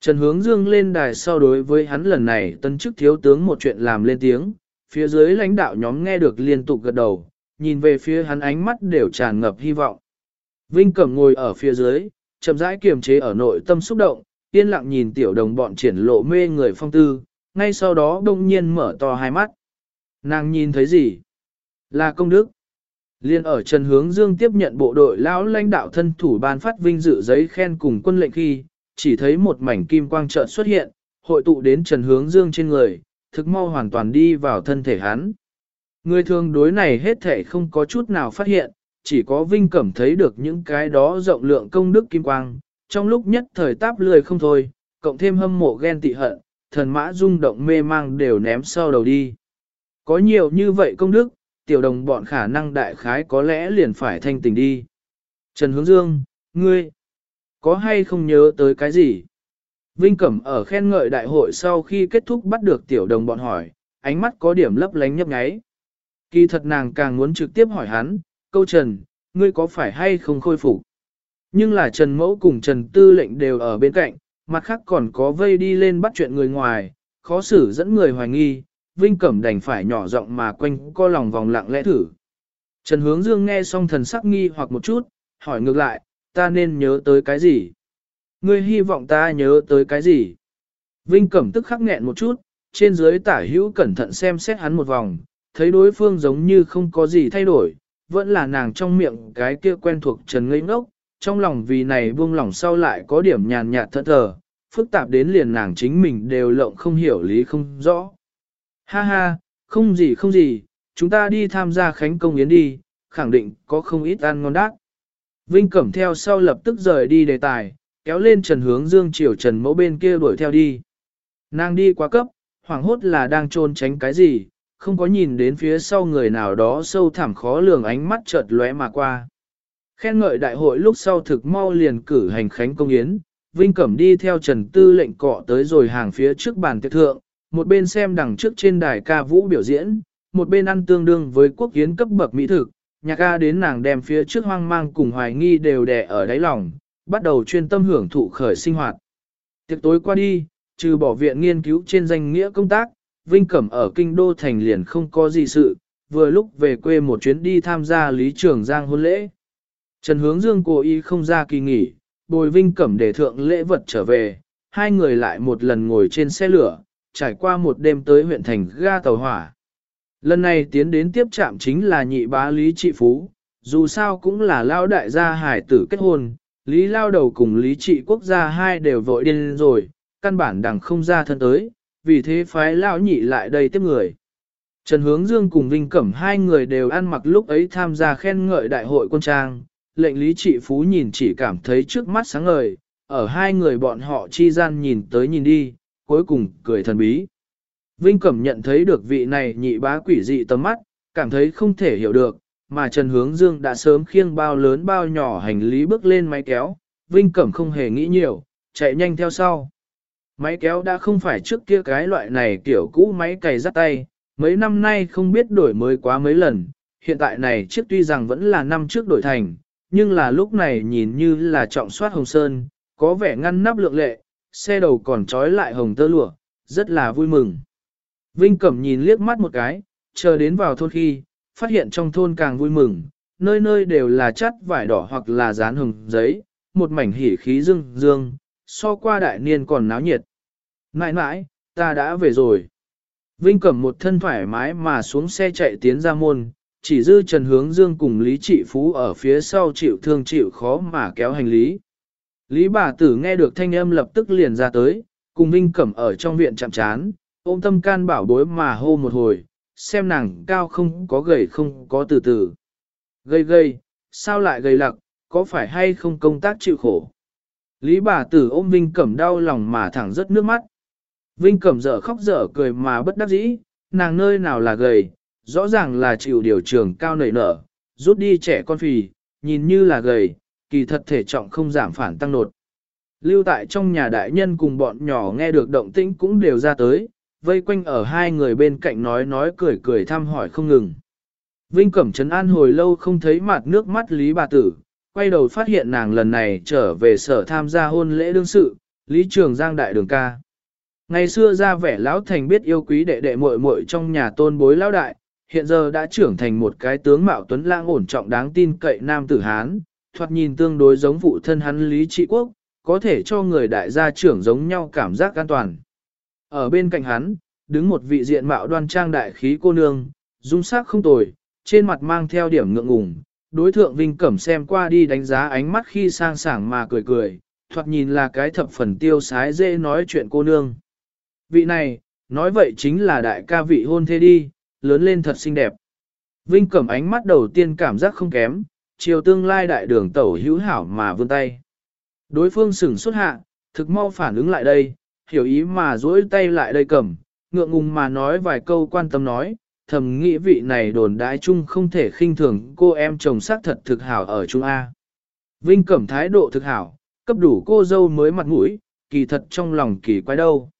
Trần Hướng Dương lên đài sau đối với hắn lần này tân chức thiếu tướng một chuyện làm lên tiếng, phía dưới lãnh đạo nhóm nghe được liên tục gật đầu, nhìn về phía hắn ánh mắt đều tràn ngập hy vọng. Vinh Cẩm ngồi ở phía dưới, chậm rãi kiềm chế ở nội tâm xúc động, yên lặng nhìn tiểu đồng bọn triển lộ mê người phong tư, ngay sau đó đông nhiên mở to hai mắt. Nàng nhìn thấy gì? Là công đức. Liên ở Trần Hướng Dương tiếp nhận bộ đội lão lãnh đạo thân thủ ban phát vinh dự giấy khen cùng quân lệnh khi, chỉ thấy một mảnh kim quang chợt xuất hiện, hội tụ đến Trần Hướng Dương trên người, thực mau hoàn toàn đi vào thân thể hắn. Người thường đối này hết thể không có chút nào phát hiện, chỉ có Vinh Cẩm thấy được những cái đó rộng lượng công đức kim quang, trong lúc nhất thời táp lười không thôi, cộng thêm hâm mộ ghen tị hận, thần mã rung động mê mang đều ném sau đầu đi. Có nhiều như vậy công đức, tiểu đồng bọn khả năng đại khái có lẽ liền phải thanh tình đi. Trần Hướng Dương, ngươi, có hay không nhớ tới cái gì? Vinh Cẩm ở khen ngợi đại hội sau khi kết thúc bắt được tiểu đồng bọn hỏi, ánh mắt có điểm lấp lánh nhấp nháy. Kỳ thật nàng càng muốn trực tiếp hỏi hắn, câu Trần, ngươi có phải hay không khôi phục? Nhưng là Trần Mẫu cùng Trần Tư lệnh đều ở bên cạnh, mặt khác còn có vây đi lên bắt chuyện người ngoài, khó xử dẫn người hoài nghi, Vinh Cẩm đành phải nhỏ giọng mà quanh co lòng vòng lặng lẽ thử. Trần Hướng Dương nghe xong thần sắc nghi hoặc một chút, hỏi ngược lại, ta nên nhớ tới cái gì? Ngươi hy vọng ta nhớ tới cái gì? Vinh Cẩm tức khắc nghẹn một chút, trên dưới tả hữu cẩn thận xem xét hắn một vòng, thấy đối phương giống như không có gì thay đổi, vẫn là nàng trong miệng cái kia quen thuộc trần ngây ngốc, trong lòng vì này buông lòng sau lại có điểm nhàn nhạt thất thờ, phức tạp đến liền nàng chính mình đều lộng không hiểu lý không rõ. Ha ha, không gì không gì, chúng ta đi tham gia khánh công yến đi, khẳng định có không ít ăn ngon đắt. Vinh Cẩm theo sau lập tức rời đi đề tài, kéo lên Trần Hướng Dương chiều Trần Mẫu bên kia đuổi theo đi. Nàng đi quá cấp, hoảng hốt là đang trôn tránh cái gì, không có nhìn đến phía sau người nào đó sâu thẳm khó lường ánh mắt chợt lóe mà qua. Khen ngợi đại hội lúc sau thực mau liền cử hành khánh công yến, Vinh Cẩm đi theo Trần Tư lệnh cọ tới rồi hàng phía trước bàn tiệc thượng, một bên xem đằng trước trên đài ca vũ biểu diễn, một bên ăn tương đương với quốc yến cấp bậc mỹ thực, nhạc ca đến nàng đem phía trước hoang mang cùng hoài nghi đều đè ở đáy lòng, bắt đầu chuyên tâm hưởng thụ khởi sinh hoạt. Tiệc tối qua đi, trừ bỏ viện nghiên cứu trên danh nghĩa công tác, Vinh Cẩm ở kinh đô thành liền không có gì sự, vừa lúc về quê một chuyến đi tham gia lý trường giang hôn lễ. Trần Hướng Dương cố ý không ra kỳ nghỉ, bồi Vinh Cẩm để thượng lễ vật trở về, hai người lại một lần ngồi trên xe lửa, trải qua một đêm tới huyện thành ga tàu hỏa. Lần này tiến đến tiếp trạm chính là nhị bá Lý Trị Phú, dù sao cũng là lao đại gia hải tử kết hôn, Lý lao đầu cùng Lý Trị quốc gia hai đều vội điên rồi, căn bản đằng không ra thân tới, vì thế phái lao nhị lại đây tiếp người. Trần Hướng Dương cùng Vinh Cẩm hai người đều ăn mặc lúc ấy tham gia khen ngợi đại hội quân trang, lệnh Lý Trị Phú nhìn chỉ cảm thấy trước mắt sáng ngời, ở hai người bọn họ chi gian nhìn tới nhìn đi, cuối cùng cười thần bí. Vinh Cẩm nhận thấy được vị này nhị bá quỷ dị tầm mắt, cảm thấy không thể hiểu được, mà Trần Hướng Dương đã sớm khiêng bao lớn bao nhỏ hành lý bước lên máy kéo, Vinh Cẩm không hề nghĩ nhiều, chạy nhanh theo sau. Máy kéo đã không phải trước kia cái loại này kiểu cũ máy cày rắt tay, mấy năm nay không biết đổi mới quá mấy lần, hiện tại này chiếc tuy rằng vẫn là năm trước đổi thành, nhưng là lúc này nhìn như là trọng soát hồng sơn, có vẻ ngăn nắp lượng lệ, xe đầu còn trói lại hồng tơ lụa, rất là vui mừng. Vinh Cẩm nhìn liếc mắt một cái, chờ đến vào thôn khi, phát hiện trong thôn càng vui mừng, nơi nơi đều là chắt vải đỏ hoặc là dán hồng giấy, một mảnh hỉ khí dương dương, so qua đại niên còn náo nhiệt. Nãi nãi, ta đã về rồi. Vinh Cẩm một thân thoải mái mà xuống xe chạy tiến ra môn, chỉ dư Trần Hướng Dương cùng Lý Trị Phú ở phía sau chịu thương chịu khó mà kéo hành lý. Lý bà tử nghe được thanh âm lập tức liền ra tới, cùng Vinh Cẩm ở trong viện chạm chán, ôm tâm can bảo bối mà hô một hồi, xem nàng cao không có gầy không có từ từ. gầy gầy, sao lại gầy lặc, có phải hay không công tác chịu khổ. Lý bà tử ôm Vinh Cẩm đau lòng mà thẳng rất nước mắt. Vinh Cẩm dở khóc dở cười mà bất đắc dĩ, nàng nơi nào là gầy, rõ ràng là chịu điều trường cao nảy nở, rút đi trẻ con phì, nhìn như là gầy, kỳ thật thể trọng không giảm phản tăng nột. Lưu tại trong nhà đại nhân cùng bọn nhỏ nghe được động tĩnh cũng đều ra tới, vây quanh ở hai người bên cạnh nói nói cười cười thăm hỏi không ngừng. Vinh Cẩm Trấn An hồi lâu không thấy mặt nước mắt Lý bà tử, quay đầu phát hiện nàng lần này trở về sở tham gia hôn lễ đương sự, Lý Trường Giang đại đường ca. Ngày xưa ra vẻ lão thành biết yêu quý đệ đệ muội muội trong nhà tôn bối lão đại, hiện giờ đã trưởng thành một cái tướng mạo tuấn lãng ổn trọng đáng tin cậy nam tử Hán, thoạt nhìn tương đối giống phụ thân hắn Lý Trị Quốc, có thể cho người đại gia trưởng giống nhau cảm giác an toàn. Ở bên cạnh hắn, đứng một vị diện mạo đoan trang đại khí cô nương, dung sắc không tồi, trên mặt mang theo điểm ngượng ngùng, đối thượng Vinh Cẩm xem qua đi đánh giá ánh mắt khi sang sảng mà cười cười, thoạt nhìn là cái thập phần tiêu sái dễ nói chuyện cô nương. Vị này, nói vậy chính là đại ca vị hôn thê đi, lớn lên thật xinh đẹp. Vinh Cẩm ánh mắt đầu tiên cảm giác không kém, chiều tương lai đại đường tẩu hữu hảo mà vươn tay. Đối phương sửng xuất hạ, thực mau phản ứng lại đây, hiểu ý mà duỗi tay lại đây cầm, ngượng ngùng mà nói vài câu quan tâm nói, thầm nghĩ vị này đồn đãi chung không thể khinh thường cô em chồng xác thật thực hảo ở Trung A. Vinh Cẩm thái độ thực hảo, cấp đủ cô dâu mới mặt mũi, kỳ thật trong lòng kỳ quái đâu.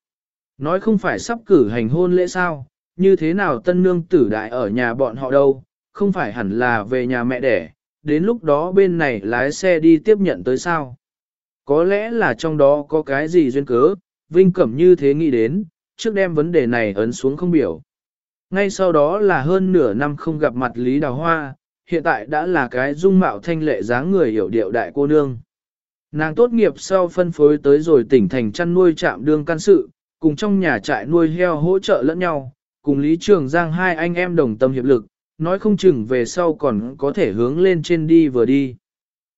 Nói không phải sắp cử hành hôn lễ sao, như thế nào tân nương tử đại ở nhà bọn họ đâu, không phải hẳn là về nhà mẹ đẻ, đến lúc đó bên này lái xe đi tiếp nhận tới sao. Có lẽ là trong đó có cái gì duyên cớ, Vinh Cẩm như thế nghĩ đến, trước đem vấn đề này ấn xuống không biểu. Ngay sau đó là hơn nửa năm không gặp mặt Lý Đào Hoa, hiện tại đã là cái dung mạo thanh lệ dáng người hiểu điệu đại cô nương. Nàng tốt nghiệp sau phân phối tới rồi tỉnh thành chăn nuôi trạm đương can sự, cùng trong nhà trại nuôi heo hỗ trợ lẫn nhau, cùng Lý Trường Giang hai anh em đồng tâm hiệp lực, nói không chừng về sau còn có thể hướng lên trên đi vừa đi.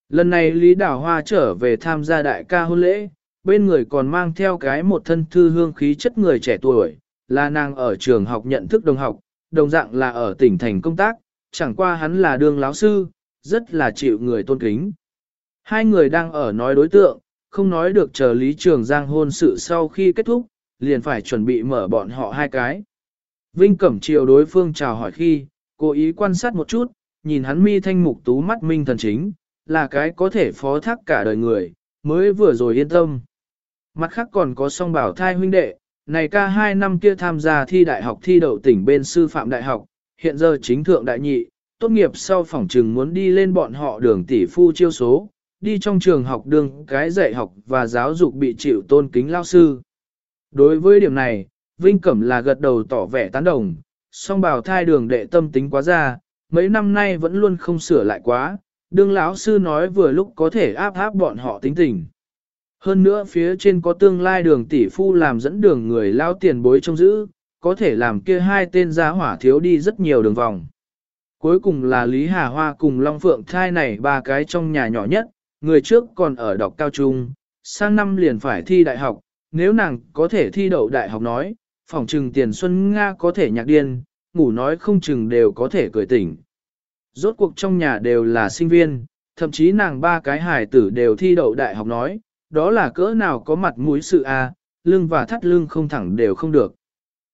Lần này Lý Đào Hoa trở về tham gia đại ca hôn lễ, bên người còn mang theo cái một thân thư hương khí chất người trẻ tuổi, là nàng ở trường học nhận thức đồng học, đồng dạng là ở tỉnh thành công tác, chẳng qua hắn là đương láo sư, rất là chịu người tôn kính. Hai người đang ở nói đối tượng, không nói được chờ Lý Trường Giang hôn sự sau khi kết thúc, liền phải chuẩn bị mở bọn họ hai cái. Vinh Cẩm chiều đối phương chào hỏi khi, cố ý quan sát một chút, nhìn hắn mi thanh mục tú mắt minh thần chính, là cái có thể phó thác cả đời người, mới vừa rồi yên tâm. Mặt khác còn có song bảo thai huynh đệ, này ca hai năm kia tham gia thi đại học thi đậu tỉnh bên sư phạm đại học, hiện giờ chính thượng đại nhị, tốt nghiệp sau phòng trừng muốn đi lên bọn họ đường tỷ phu chiêu số, đi trong trường học đường cái dạy học và giáo dục bị chịu tôn kính lao sư. Đối với điểm này, Vinh Cẩm là gật đầu tỏ vẻ tán đồng, song Bảo thai đường đệ tâm tính quá ra, mấy năm nay vẫn luôn không sửa lại quá, đương lão sư nói vừa lúc có thể áp áp bọn họ tính tình. Hơn nữa phía trên có tương lai đường tỷ phu làm dẫn đường người lao tiền bối trông giữ, có thể làm kia hai tên gia hỏa thiếu đi rất nhiều đường vòng. Cuối cùng là Lý Hà Hoa cùng Long Phượng thai này ba cái trong nhà nhỏ nhất, người trước còn ở đọc cao trung, sang năm liền phải thi đại học, nếu nàng có thể thi đậu đại học nói, phòng trừng tiền xuân Nga có thể nhạc điên, ngủ nói không chừng đều có thể cười tỉnh. Rốt cuộc trong nhà đều là sinh viên, thậm chí nàng ba cái hài tử đều thi đậu đại học nói, đó là cỡ nào có mặt mũi sự a, lưng và thắt lưng không thẳng đều không được.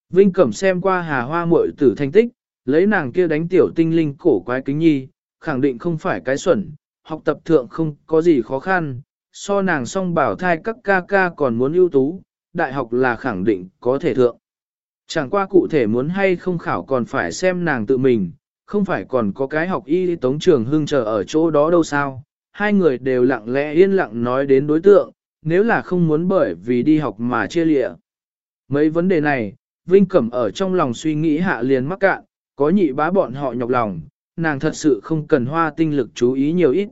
Vinh Cẩm xem qua hà hoa muội tử thành tích, lấy nàng kia đánh tiểu tinh linh cổ quái kính nhi, khẳng định không phải cái xuẩn, học tập thượng không có gì khó khăn, so nàng song bảo thai các ca ca còn muốn ưu tú, đại học là khẳng định có thể thượng. Chẳng qua cụ thể muốn hay không khảo còn phải xem nàng tự mình, không phải còn có cái học y tống trường hưng chờ ở chỗ đó đâu sao. Hai người đều lặng lẽ yên lặng nói đến đối tượng, nếu là không muốn bởi vì đi học mà chia lịa. Mấy vấn đề này, Vinh Cẩm ở trong lòng suy nghĩ hạ liền mắc cạn, có nhị bá bọn họ nhọc lòng, nàng thật sự không cần hoa tinh lực chú ý nhiều ít.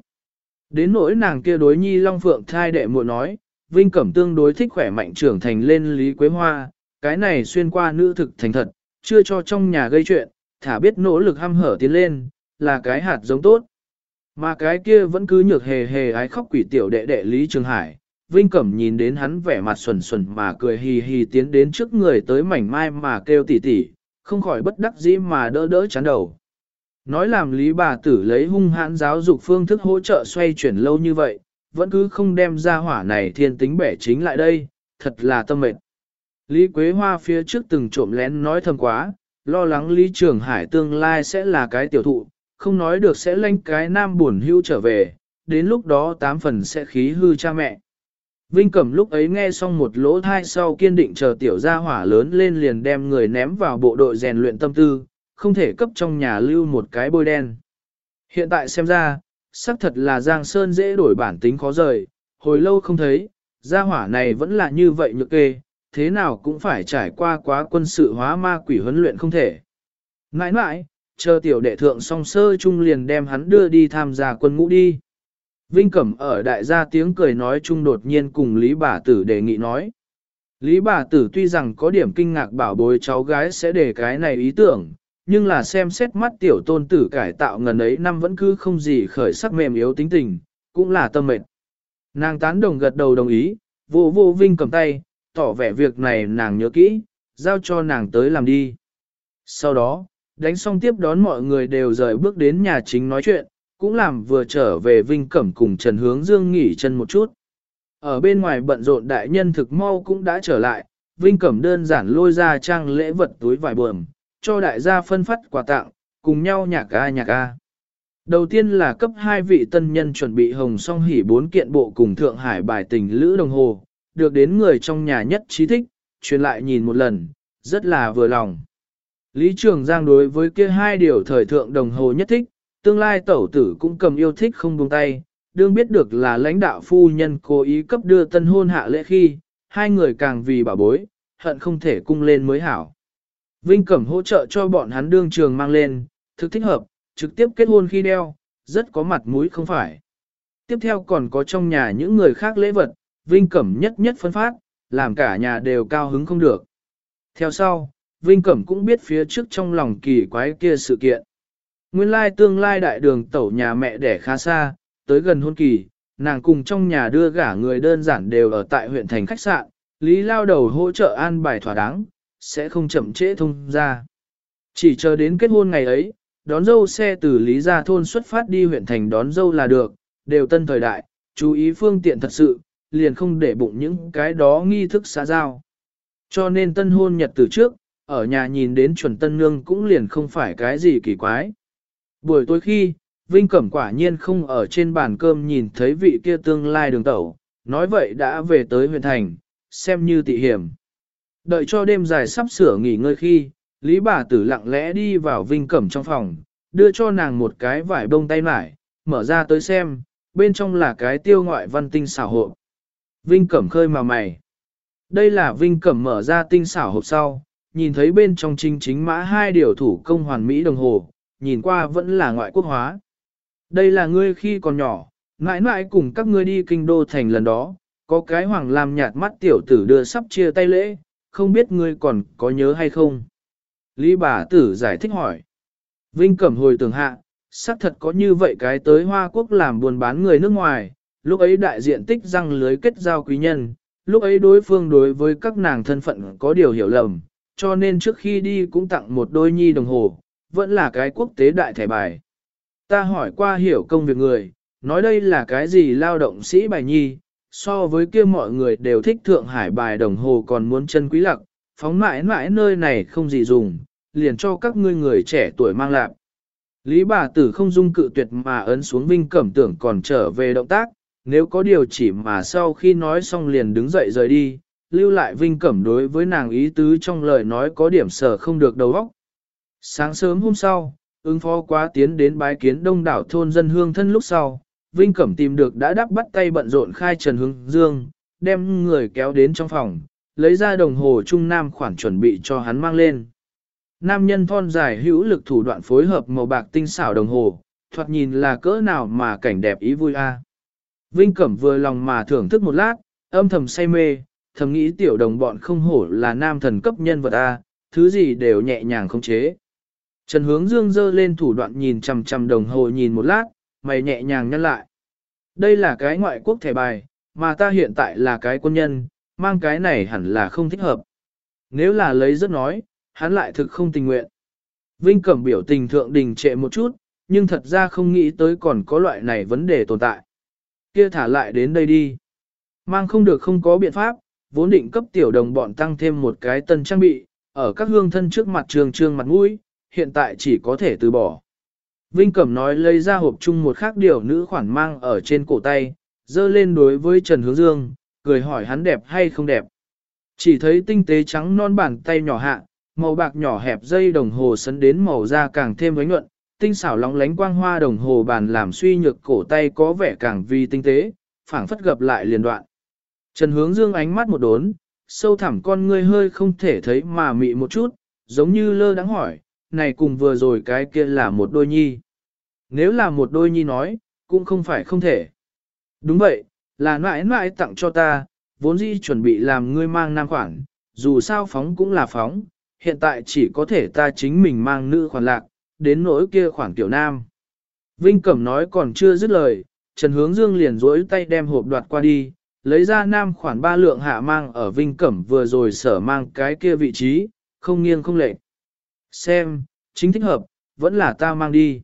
Đến nỗi nàng kia đối nhi long phượng thai đệ muội nói, Vinh Cẩm tương đối thích khỏe mạnh trưởng thành lên Lý Quế Hoa, cái này xuyên qua nữ thực thành thật, chưa cho trong nhà gây chuyện, thả biết nỗ lực hăm hở tiến lên, là cái hạt giống tốt. Mà cái kia vẫn cứ nhược hề hề ái khóc quỷ tiểu đệ đệ Lý Trường Hải, Vinh Cẩm nhìn đến hắn vẻ mặt xuẩn xuẩn mà cười hì hì tiến đến trước người tới mảnh mai mà kêu tỉ tỉ, không khỏi bất đắc dĩ mà đỡ đỡ chán đầu. Nói làm lý bà tử lấy hung hãn giáo dục phương thức hỗ trợ xoay chuyển lâu như vậy, vẫn cứ không đem ra hỏa này thiên tính bẻ chính lại đây, thật là tâm mệt. Lý Quế Hoa phía trước từng trộm lén nói thầm quá, lo lắng Lý Trường Hải tương lai sẽ là cái tiểu thụ, không nói được sẽ lanh cái nam buồn hưu trở về, đến lúc đó tám phần sẽ khí hư cha mẹ. Vinh Cẩm lúc ấy nghe xong một lỗ thai sau kiên định chờ tiểu gia hỏa lớn lên liền đem người ném vào bộ đội rèn luyện tâm tư, không thể cấp trong nhà lưu một cái bôi đen. Hiện tại xem ra, xác thật là Giang Sơn dễ đổi bản tính khó rời, hồi lâu không thấy, Gia hỏa này vẫn là như vậy nhược kê, thế nào cũng phải trải qua quá quân sự hóa ma quỷ huấn luyện không thể. Nãi nãi, chờ tiểu đệ thượng song sơ trung liền đem hắn đưa đi tham gia quân ngũ đi. Vinh Cẩm ở đại gia tiếng cười nói chung đột nhiên cùng Lý bà tử đề nghị nói. Lý bà tử tuy rằng có điểm kinh ngạc bảo bối cháu gái sẽ để cái này ý tưởng, nhưng là xem xét mắt tiểu tôn tử cải tạo ngần ấy năm vẫn cứ không gì khởi sắc mềm yếu tính tình, cũng là tâm mệnh. Nàng tán đồng gật đầu đồng ý, vô vô Vinh cầm tay, tỏ vẻ việc này nàng nhớ kỹ, giao cho nàng tới làm đi. Sau đó, đánh xong tiếp đón mọi người đều rời bước đến nhà chính nói chuyện, cũng làm vừa trở về Vinh Cẩm cùng Trần Hướng Dương nghỉ chân một chút. Ở bên ngoài bận rộn đại nhân thực mau cũng đã trở lại, Vinh Cẩm đơn giản lôi ra trang lễ vật túi vải buồm, cho đại gia phân phát quà tặng, cùng nhau nhạc ca nhạc ca. Đầu tiên là cấp hai vị tân nhân chuẩn bị hồng song hỉ bốn kiện bộ cùng Thượng Hải bài tình lữ đồng hồ, được đến người trong nhà nhất trí thích, truyền lại nhìn một lần, rất là vừa lòng. Lý Trường Giang đối với kia hai điều thời thượng đồng hồ nhất thích, tương lai tẩu tử cũng cầm yêu thích không buông tay, đương biết được là lãnh đạo phu nhân cố ý cấp đưa tân hôn hạ lễ khi, hai người càng vì bảo bối, hận không thể cung lên mới hảo. Vinh Cẩm hỗ trợ cho bọn hắn đương trường mang lên, thực thích hợp, trực tiếp kết hôn khi đeo, rất có mặt mũi không phải. Tiếp theo còn có trong nhà những người khác lễ vật, Vinh Cẩm nhất nhất phân phát, làm cả nhà đều cao hứng không được. Theo sau, Vinh Cẩm cũng biết phía trước trong lòng kỳ quái kia sự kiện. Nguyên lai tương lai đại đường tẩu nhà mẹ đẻ khá xa, tới gần hôn kỳ, nàng cùng trong nhà đưa gả người đơn giản đều ở tại huyện thành khách sạn, Lý lao đầu hỗ trợ an bài thỏa đáng, sẽ không chậm trễ thông ra. Chỉ chờ đến kết hôn ngày ấy, đón dâu xe từ Lý Gia Thôn xuất phát đi huyện thành đón dâu là được, đều tân thời đại, chú ý phương tiện thật sự, liền không để bụng những cái đó nghi thức xã giao. Cho nên tân hôn nhật từ trước, ở nhà nhìn đến chuẩn tân nương cũng liền không phải cái gì kỳ quái. Buổi tối khi, Vinh Cẩm quả nhiên không ở trên bàn cơm nhìn thấy vị kia tương lai đường tẩu, nói vậy đã về tới huyện thành, xem như tị hiểm. Đợi cho đêm dài sắp sửa nghỉ ngơi khi, Lý bà tử lặng lẽ đi vào Vinh Cẩm trong phòng, đưa cho nàng một cái vải bông tay mải, mở ra tới xem, bên trong là cái tiêu ngoại văn tinh xảo hộp. Vinh Cẩm khơi mà mày. Đây là Vinh Cẩm mở ra tinh xảo hộp sau, nhìn thấy bên trong chính chính mã hai điều thủ công hoàn mỹ đồng hồ, nhìn qua vẫn là ngoại quốc hóa. Đây là ngươi khi còn nhỏ, mãi mãi cùng các ngươi đi kinh đô thành lần đó, có cái hoàng làm nhạt mắt tiểu tử đưa sắp chia tay lễ, không biết ngươi còn có nhớ hay không? Lý bà tử giải thích hỏi. Vinh Cẩm hồi tưởng hạ, xác thật có như vậy cái tới Hoa Quốc làm buôn bán người nước ngoài, lúc ấy đại diện tích răng lưới kết giao quý nhân, lúc ấy đối phương đối với các nàng thân phận có điều hiểu lầm, cho nên trước khi đi cũng tặng một đôi nhi đồng hồ, vẫn là cái quốc tế đại thẻ bài. Ta hỏi qua hiểu công việc người, nói đây là cái gì lao động sĩ bài nhi, so với kia mọi người đều thích Thượng Hải bài đồng hồ còn muốn chân quý lặc, phóng mãi mãi nơi này không gì dùng, liền cho các ngươi người trẻ tuổi mang lạc. Lý bà tử không dung cự tuyệt mà ấn xuống vinh cẩm tưởng còn trở về động tác, nếu có điều chỉ mà sau khi nói xong liền đứng dậy rời đi, lưu lại vinh cẩm đối với nàng ý tứ trong lời nói có điểm sở không được đầu óc. Sáng sớm hôm sau, ứng phó quá tiến đến bái kiến đông đảo thôn dân hương thân lúc sau, Vinh Cẩm tìm được đã đắp bắt tay bận rộn khai Trần Hướng Dương, đem người kéo đến trong phòng, lấy ra đồng hồ Trung Nam khoản chuẩn bị cho hắn mang lên. Nam nhân thon dài hữu lực thủ đoạn phối hợp màu bạc tinh xảo đồng hồ, thoạt nhìn là cỡ nào mà cảnh đẹp ý vui a. À. Vinh Cẩm vừa lòng mà thưởng thức một lát, âm thầm say mê, thầm nghĩ tiểu đồng bọn không hổ là nam thần cấp nhân vật a, thứ gì đều nhẹ nhàng không chế. Trần Hướng Dương dơ lên thủ đoạn nhìn chằm chằm đồng hồ nhìn một lát, mày nhẹ nhàng nhăn lại. Đây là cái ngoại quốc thẻ bài, mà ta hiện tại là cái quân nhân, mang cái này hẳn là không thích hợp. Nếu là lấy rất nói, hắn lại thực không tình nguyện. Vinh Cẩm biểu tình thượng đình trệ một chút, nhưng thật ra không nghĩ tới còn có loại này vấn đề tồn tại. Kia thả lại đến đây đi. Mang không được không có biện pháp, vốn định cấp tiểu đồng bọn tăng thêm một cái tân trang bị, ở các hương thân trước mặt trường trương mặt mũi, hiện tại chỉ có thể từ bỏ. Vinh Cẩm nói lấy ra hộp chung một khác điều nữ khoản mang ở trên cổ tay, dơ lên đối với Trần Hướng Dương, cười hỏi hắn đẹp hay không đẹp. Chỉ thấy tinh tế trắng non bàn tay nhỏ hạ, màu bạc nhỏ hẹp dây đồng hồ sấn đến màu da càng thêm ánh nhuận, tinh xảo lóng lánh quang hoa đồng hồ bàn làm suy nhược cổ tay có vẻ càng vi tinh tế, phảng phất gập lại liền đoạn. Trần hướng dương ánh mắt một đốn, sâu thẳm con ngươi hơi không thể thấy mà mị một chút, giống như lơ đắng hỏi, này cùng vừa rồi cái kia là một đôi nhi. Nếu là một đôi nhi nói, cũng không phải không thể. Đúng vậy, là mãi mãi tặng cho ta, vốn dĩ chuẩn bị làm ngươi mang nam khoản, dù sao phóng cũng là phóng, hiện tại chỉ có thể ta chính mình mang nữ khoản lạc, đến nỗi kia khoản tiểu nam. Vinh Cẩm nói còn chưa dứt lời, Trần Hướng Dương liền rỗi tay đem hộp đoạt qua đi, lấy ra nam khoản ba lượng hạ mang ở Vinh Cẩm vừa rồi sở mang cái kia vị trí, không nghiêng không lệch. Xem, chính thích hợp, vẫn là ta mang đi.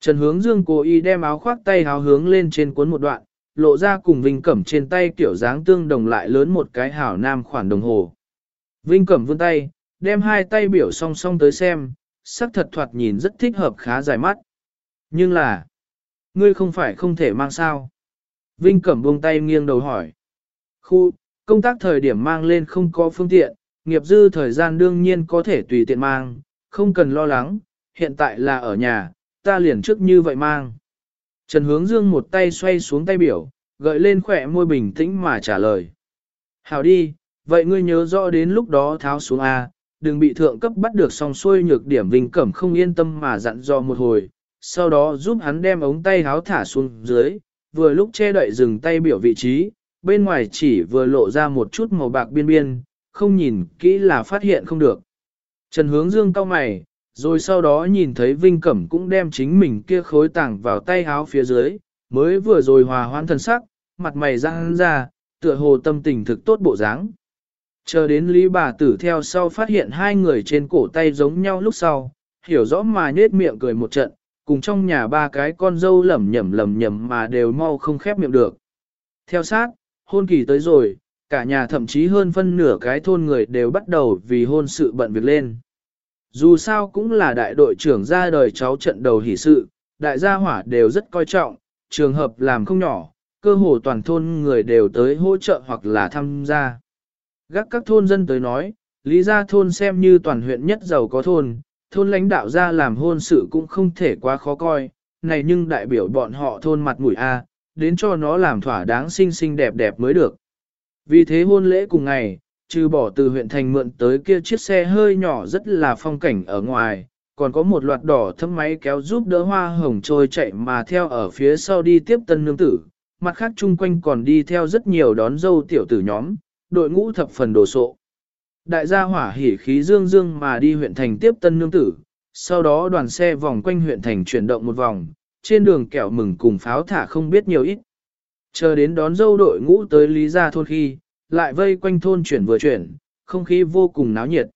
Trần Hướng Dương cố ý đem áo khoác tay háo hướng lên trên cuốn một đoạn, lộ ra cùng Vinh Cẩm trên tay kiểu dáng tương đồng lại lớn một cái hảo nam khoản đồng hồ. Vinh Cẩm vươn tay, đem hai tay biểu song song tới xem, sắc thật thoạt nhìn rất thích hợp khá dài mắt. Nhưng là, ngươi không phải không thể mang sao. Vinh Cẩm buông tay nghiêng đầu hỏi. Khu, công tác thời điểm mang lên không có phương tiện, nghiệp dư thời gian đương nhiên có thể tùy tiện mang, không cần lo lắng, hiện tại là ở nhà, ta liền trước như vậy mang. Trần Hướng Dương một tay xoay xuống tay biểu, gợi lên khỏe môi bình tĩnh mà trả lời. Hảo đi, vậy ngươi nhớ rõ đến lúc đó tháo xuống A, đừng bị thượng cấp bắt được song xuôi nhược điểm Vinh Cẩm không yên tâm mà dặn dò một hồi, sau đó giúp hắn đem ống tay háo thả xuống dưới, vừa lúc che đậy dừng tay biểu vị trí, bên ngoài chỉ vừa lộ ra một chút màu bạc biên biên, không nhìn kỹ là phát hiện không được. Trần hướng dương cau mày, rồi sau đó nhìn thấy Vinh Cẩm cũng đem chính mình kia khối tảng vào tay háo phía dưới, mới vừa rồi hòa hoãn thần sắc, mặt mày răng ra, tựa hồ tâm tình thực tốt bộ dáng. Chờ đến Lý bà tử theo sau phát hiện hai người trên cổ tay giống nhau lúc sau, hiểu rõ mà nết miệng cười một trận, cùng trong nhà ba cái con dâu lẩm nhẩm lẩm nhẩm mà đều mau không khép miệng được. Theo sát, hôn kỳ tới rồi, cả nhà thậm chí hơn phân nửa cái thôn người đều bắt đầu vì hôn sự bận việc lên. Dù sao cũng là đại đội trưởng ra đời cháu trận đầu hỷ sự, đại gia hỏa đều rất coi trọng, trường hợp làm không nhỏ, cơ hồ toàn thôn người đều tới hỗ trợ hoặc là tham gia. Gác các thôn dân tới nói, lý gia thôn xem như toàn huyện nhất giàu có thôn, thôn lãnh đạo ra làm hôn sự cũng không thể quá khó coi, này nhưng đại biểu bọn họ thôn mặt mũi A, đến cho nó làm thỏa đáng xinh xinh đẹp đẹp mới được. Vì thế hôn lễ cùng ngày, trừ bỏ từ huyện thành mượn tới kia chiếc xe hơi nhỏ rất là phong cảnh ở ngoài, còn có một loạt đỏ thấm máy kéo giúp đỡ hoa hồng trôi chạy mà theo ở phía sau đi tiếp tân nương tử, mặt khác chung quanh còn đi theo rất nhiều đón dâu tiểu tử nhóm, đội ngũ thập phần đồ sộ. Đại gia hỏa hỉ khí dương dương mà đi huyện thành tiếp tân nương tử, sau đó đoàn xe vòng quanh huyện thành chuyển động một vòng, trên đường kẹo mừng cùng pháo thả không biết nhiều ít. Chờ đến đón dâu đội ngũ tới Lý Gia thôn khi, lại vây quanh thôn chuyển vừa chuyển, không khí vô cùng náo nhiệt.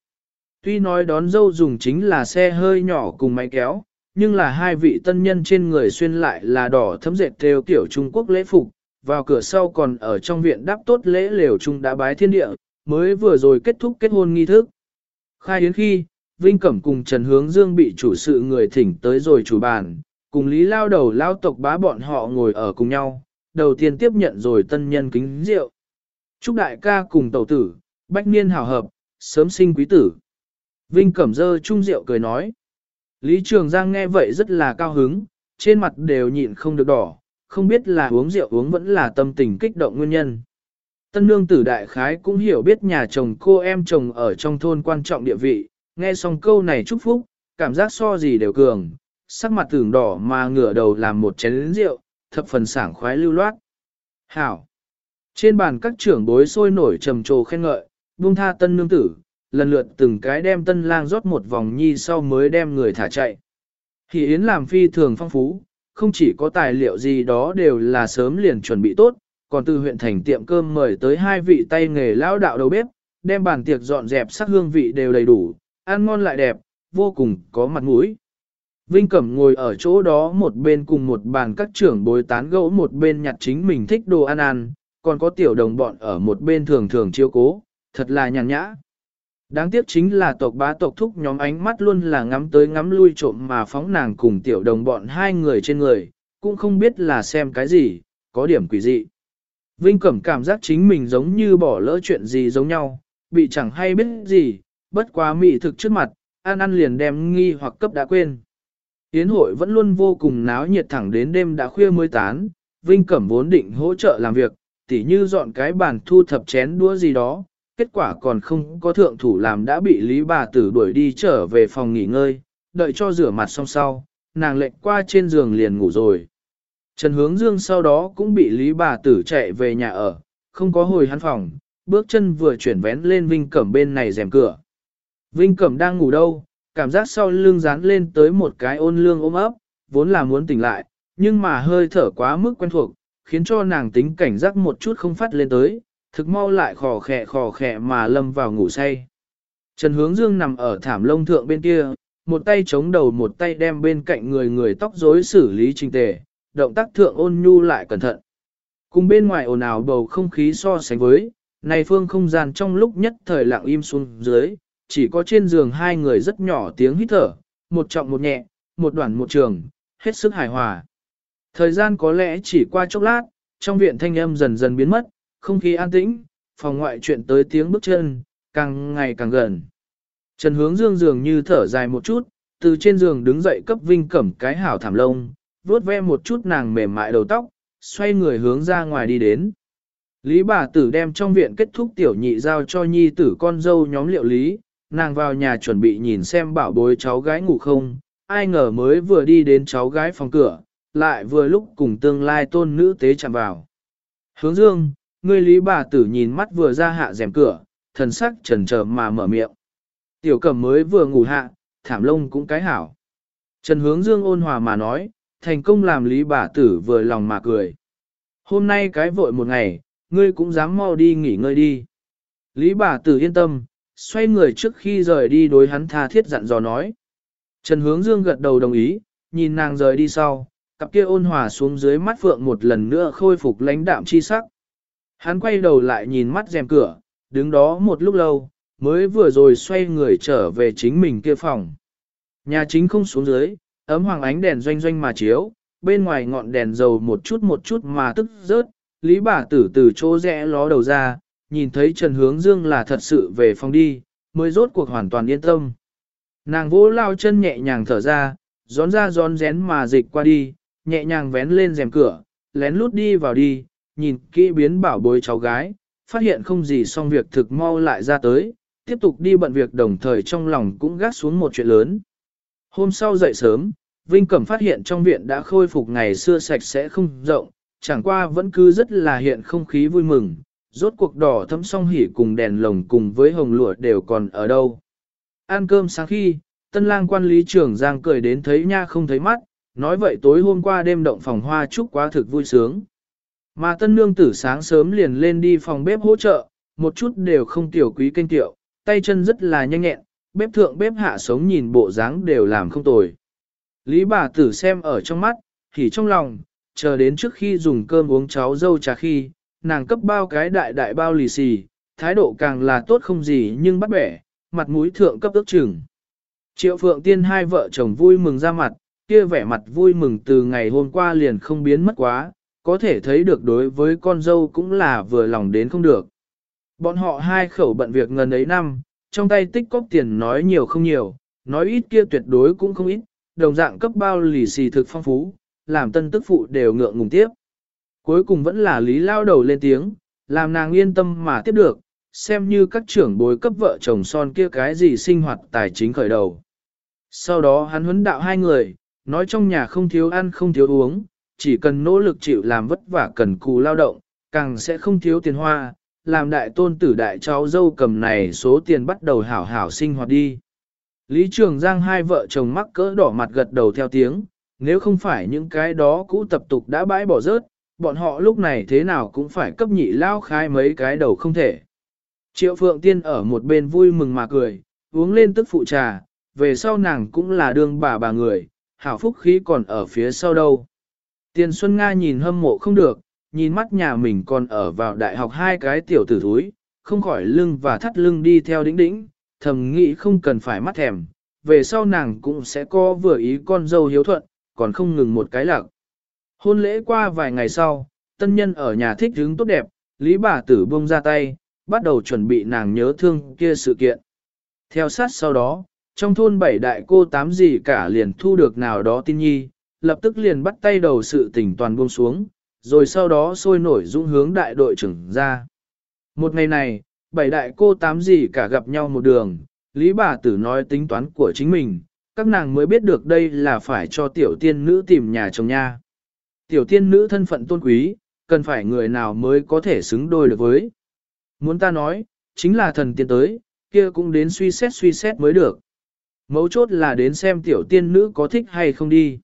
Tuy nói đón dâu dùng chính là xe hơi nhỏ cùng máy kéo, nhưng là hai vị tân nhân trên người xuyên lại là đỏ thấm dệt theo kiểu Trung Quốc lễ phục, vào cửa sau còn ở trong viện đáp tốt lễ lều trung đã bái thiên địa, mới vừa rồi kết thúc kết hôn nghi thức. Khai đến khi, Vinh Cẩm cùng Trần Hướng Dương bị chủ sự người thỉnh tới rồi chủ bàn, cùng Lý Lao đầu lao tộc bá bọn họ ngồi ở cùng nhau, đầu tiên tiếp nhận rồi tân nhân kính rượu. Chúc đại ca cùng tẩu tử, bách niên hảo hợp, sớm sinh quý tử. Vinh Cẩm dơ chung rượu cười nói. Lý Trường Giang nghe vậy rất là cao hứng, trên mặt đều nhịn không được đỏ, không biết là uống rượu uống vẫn là tâm tình kích động nguyên nhân. Tân nương tử đại khái cũng hiểu biết nhà chồng cô em chồng ở trong thôn quan trọng địa vị, nghe xong câu này chúc phúc, cảm giác so gì đều cường, sắc mặt tưởng đỏ mà ngửa đầu làm một chén rượu, thập phần sảng khoái lưu loát. Hảo! Trên bàn các trưởng bối sôi nổi trầm trồ khen ngợi, buông tha tân nương tử, lần lượt từng cái đem tân lang rót một vòng nhi sau mới đem người thả chạy. Hỷ Yến làm phi thường phong phú, không chỉ có tài liệu gì đó đều là sớm liền chuẩn bị tốt, còn từ huyện thành tiệm cơm mời tới hai vị tay nghề lão đạo đầu bếp, đem bàn tiệc dọn dẹp sắc hương vị đều đầy đủ, ăn ngon lại đẹp, vô cùng có mặt mũi. Vinh Cẩm ngồi ở chỗ đó một bên cùng một bàn các trưởng bối tán gẫu một bên nhặt chính mình thích đồ ăn ăn, còn có tiểu đồng bọn ở một bên thường thường chiếu cố, thật là nhàn nhã. Đáng tiếc chính là tộc bá tộc thúc nhóm ánh mắt luôn là ngắm tới ngắm lui trộm mà phóng nàng cùng tiểu đồng bọn hai người trên người, cũng không biết là xem cái gì, có điểm quỷ dị. Vinh Cẩm cảm giác chính mình giống như bỏ lỡ chuyện gì giống nhau, bị chẳng hay biết gì, bất quá mị thực trước mặt, ăn ăn liền đem nghi hoặc cấp đã quên. Yến hội vẫn luôn vô cùng náo nhiệt thẳng đến đêm đã khuya mới tán, Vinh Cẩm vốn định hỗ trợ làm việc, tỉ như dọn cái bàn thu thập chén đũa gì đó, kết quả còn không có thượng thủ làm đã bị Lý bà tử đuổi đi trở về phòng nghỉ ngơi, đợi cho rửa mặt xong sau, nàng lệnh qua trên giường liền ngủ rồi. Trần Hướng Dương sau đó cũng bị Lý bà tử chạy về nhà ở, không có hồi hắn phòng, bước chân vừa chuyển vén lên Vinh Cẩm bên này rèm cửa. Vinh Cẩm đang ngủ đâu, cảm giác sau lưng dán lên tới một cái ôn lương ôm ấp, vốn là muốn tỉnh lại, nhưng mà hơi thở quá mức quen thuộc, khiến cho nàng tính cảnh giác một chút không phát lên tới, thực mau lại khò khẹ khò khẹ mà lâm vào ngủ say. Trần Hướng Dương nằm ở thảm lông thượng bên kia, một tay chống đầu một tay đem bên cạnh người người tóc rối xử lý trình tề, động tác thượng ôn nhu lại cẩn thận. Cùng bên ngoài ồn ào bầu không khí so sánh với, này phương không gian trong lúc nhất thời lặng im xuống dưới, chỉ có trên giường hai người rất nhỏ tiếng hít thở, một trọng một nhẹ, một đoạn một trường, hết sức hài hòa. Thời gian có lẽ chỉ qua chốc lát, trong viện thanh âm dần dần biến mất, không khí an tĩnh, phòng ngoại chuyện tới tiếng bước chân, càng ngày càng gần. Trần hướng dương dường như thở dài một chút, từ trên giường đứng dậy cấp vinh cẩm cái hảo thảm lông, vuốt ve một chút nàng mềm mại đầu tóc, xoay người hướng ra ngoài đi đến. Lý bà tử đem trong viện kết thúc tiểu nhị giao cho nhi tử con dâu nhóm liệu lý, nàng vào nhà chuẩn bị nhìn xem bảo bối cháu gái ngủ không, ai ngờ mới vừa đi đến cháu gái phòng cửa, lại vừa lúc cùng tương lai tôn nữ tế chạm vào. Hướng dương, người lý bà tử nhìn mắt vừa ra hạ rèm cửa, thần sắc trần trờ mà mở miệng. Tiểu cẩm mới vừa ngủ hạ, thảm lông cũng cái hảo. Trần hướng dương ôn hòa mà nói, thành công làm lý bà tử vừa lòng mà cười. Hôm nay cái vội một ngày, ngươi cũng dám mau đi nghỉ ngơi đi. Lý bà tử yên tâm, xoay người trước khi rời đi đối hắn tha thiết dặn dò nói. Trần hướng dương gật đầu đồng ý, nhìn nàng rời đi sau, cặp kia ôn hòa xuống dưới mắt phượng một lần nữa khôi phục lãnh đạm chi sắc. Hắn quay đầu lại nhìn mắt rèm cửa, đứng đó một lúc lâu, mới vừa rồi xoay người trở về chính mình kia phòng. Nhà chính không xuống dưới, ấm hoàng ánh đèn doanh doanh mà chiếu, bên ngoài ngọn đèn dầu một chút một chút mà tức rớt, lý bà tử từ chỗ rẽ ló đầu ra, nhìn thấy Trần Hướng Dương là thật sự về phòng đi, mới rốt cuộc hoàn toàn yên tâm. Nàng vỗ lao chân nhẹ nhàng thở ra, gión ra gión rén mà dịch qua đi, nhẹ nhàng vén lên rèm cửa, lén lút đi vào đi, nhìn kỹ biến bảo bối cháu gái, phát hiện không gì xong việc thực mau lại ra tới, tiếp tục đi bận việc đồng thời trong lòng cũng gác xuống một chuyện lớn. Hôm sau dậy sớm, Vinh Cẩm phát hiện trong viện đã khôi phục ngày xưa sạch sẽ không rộng, chẳng qua vẫn cứ rất là hiện không khí vui mừng, rốt cuộc đỏ thấm song hỉ cùng đèn lồng cùng với hồng lụa đều còn ở đâu. Ăn cơm sáng khi, tân lang quan lý trưởng Giang cười đến thấy nha không thấy mắt, nói vậy tối hôm qua đêm động phòng hoa chúc quá thực vui sướng. Mà tân nương tử sáng sớm liền lên đi phòng bếp hỗ trợ, một chút đều không tiểu quý kênh tiệu, tay chân rất là nhanh nhẹn, bếp thượng bếp hạ sống nhìn bộ dáng đều làm không tồi. Lý bà tử xem ở trong mắt, thì trong lòng, chờ đến trước khi dùng cơm uống cháo dâu trà khi, nàng cấp bao cái đại đại bao lì xì, thái độ càng là tốt không gì nhưng bắt bẻ, mặt mũi thượng cấp ước chừng. Triệu Phượng Tiên hai vợ chồng vui mừng ra mặt, kia vẻ mặt vui mừng từ ngày hôm qua liền không biến mất quá, có thể thấy được đối với con dâu cũng là vừa lòng đến không được. Bọn họ hai khẩu bận việc ngần ấy năm, trong tay tích cóp tiền nói nhiều không nhiều, nói ít kia tuyệt đối cũng không ít, đồng dạng cấp bao lì xì thực phong phú, làm tân tức phụ đều ngượng ngùng tiếp. Cuối cùng vẫn là lý lao đầu lên tiếng, làm nàng yên tâm mà tiếp được, xem như các trưởng bối cấp vợ chồng son kia cái gì sinh hoạt tài chính khởi đầu. Sau đó hắn huấn đạo hai người, nói trong nhà không thiếu ăn không thiếu uống, chỉ cần nỗ lực chịu làm vất vả cần cù lao động, càng sẽ không thiếu tiền hoa, làm đại tôn tử đại cháu dâu cầm này số tiền bắt đầu hảo hảo sinh hoạt đi. Lý Trường Giang hai vợ chồng mắc cỡ đỏ mặt gật đầu theo tiếng, nếu không phải những cái đó cũ tập tục đã bãi bỏ rớt, bọn họ lúc này thế nào cũng phải cấp nhị lao khai mấy cái đầu không thể. Triệu Phượng Tiên ở một bên vui mừng mà cười, uống lên tức phụ trà, về sau nàng cũng là đương bà bà người, hảo phúc khí còn ở phía sau đâu. Tiền Xuân Nga nhìn hâm mộ không được, nhìn mắt nhà mình còn ở vào đại học hai cái tiểu tử thúi, không khỏi lưng và thắt lưng đi theo đĩnh đĩnh, thầm nghĩ không cần phải mắt thèm, về sau nàng cũng sẽ có vừa ý con dâu hiếu thuận, còn không ngừng một cái lạc. Hôn lễ qua vài ngày sau, tân nhân ở nhà thích hứng tốt đẹp, Lý bà tử buông ra tay, bắt đầu chuẩn bị nàng nhớ thương kia sự kiện. Theo sát sau đó, trong thôn bảy đại cô tám gì cả liền thu được nào đó tin nhi, lập tức liền bắt tay đầu sự tình toàn buông xuống, rồi sau đó sôi nổi dũng hướng đại đội trưởng ra. Một ngày này, bảy đại cô tám gì cả gặp nhau một đường, Lý bà tử nói tính toán của chính mình, các nàng mới biết được đây là phải cho tiểu tiên nữ tìm nhà chồng nha. Tiểu tiên nữ thân phận tôn quý, cần phải người nào mới có thể xứng đôi được với. Muốn ta nói, chính là thần tiên tới, kia cũng đến suy xét suy xét mới được. Mấu chốt là đến xem tiểu tiên nữ có thích hay không đi.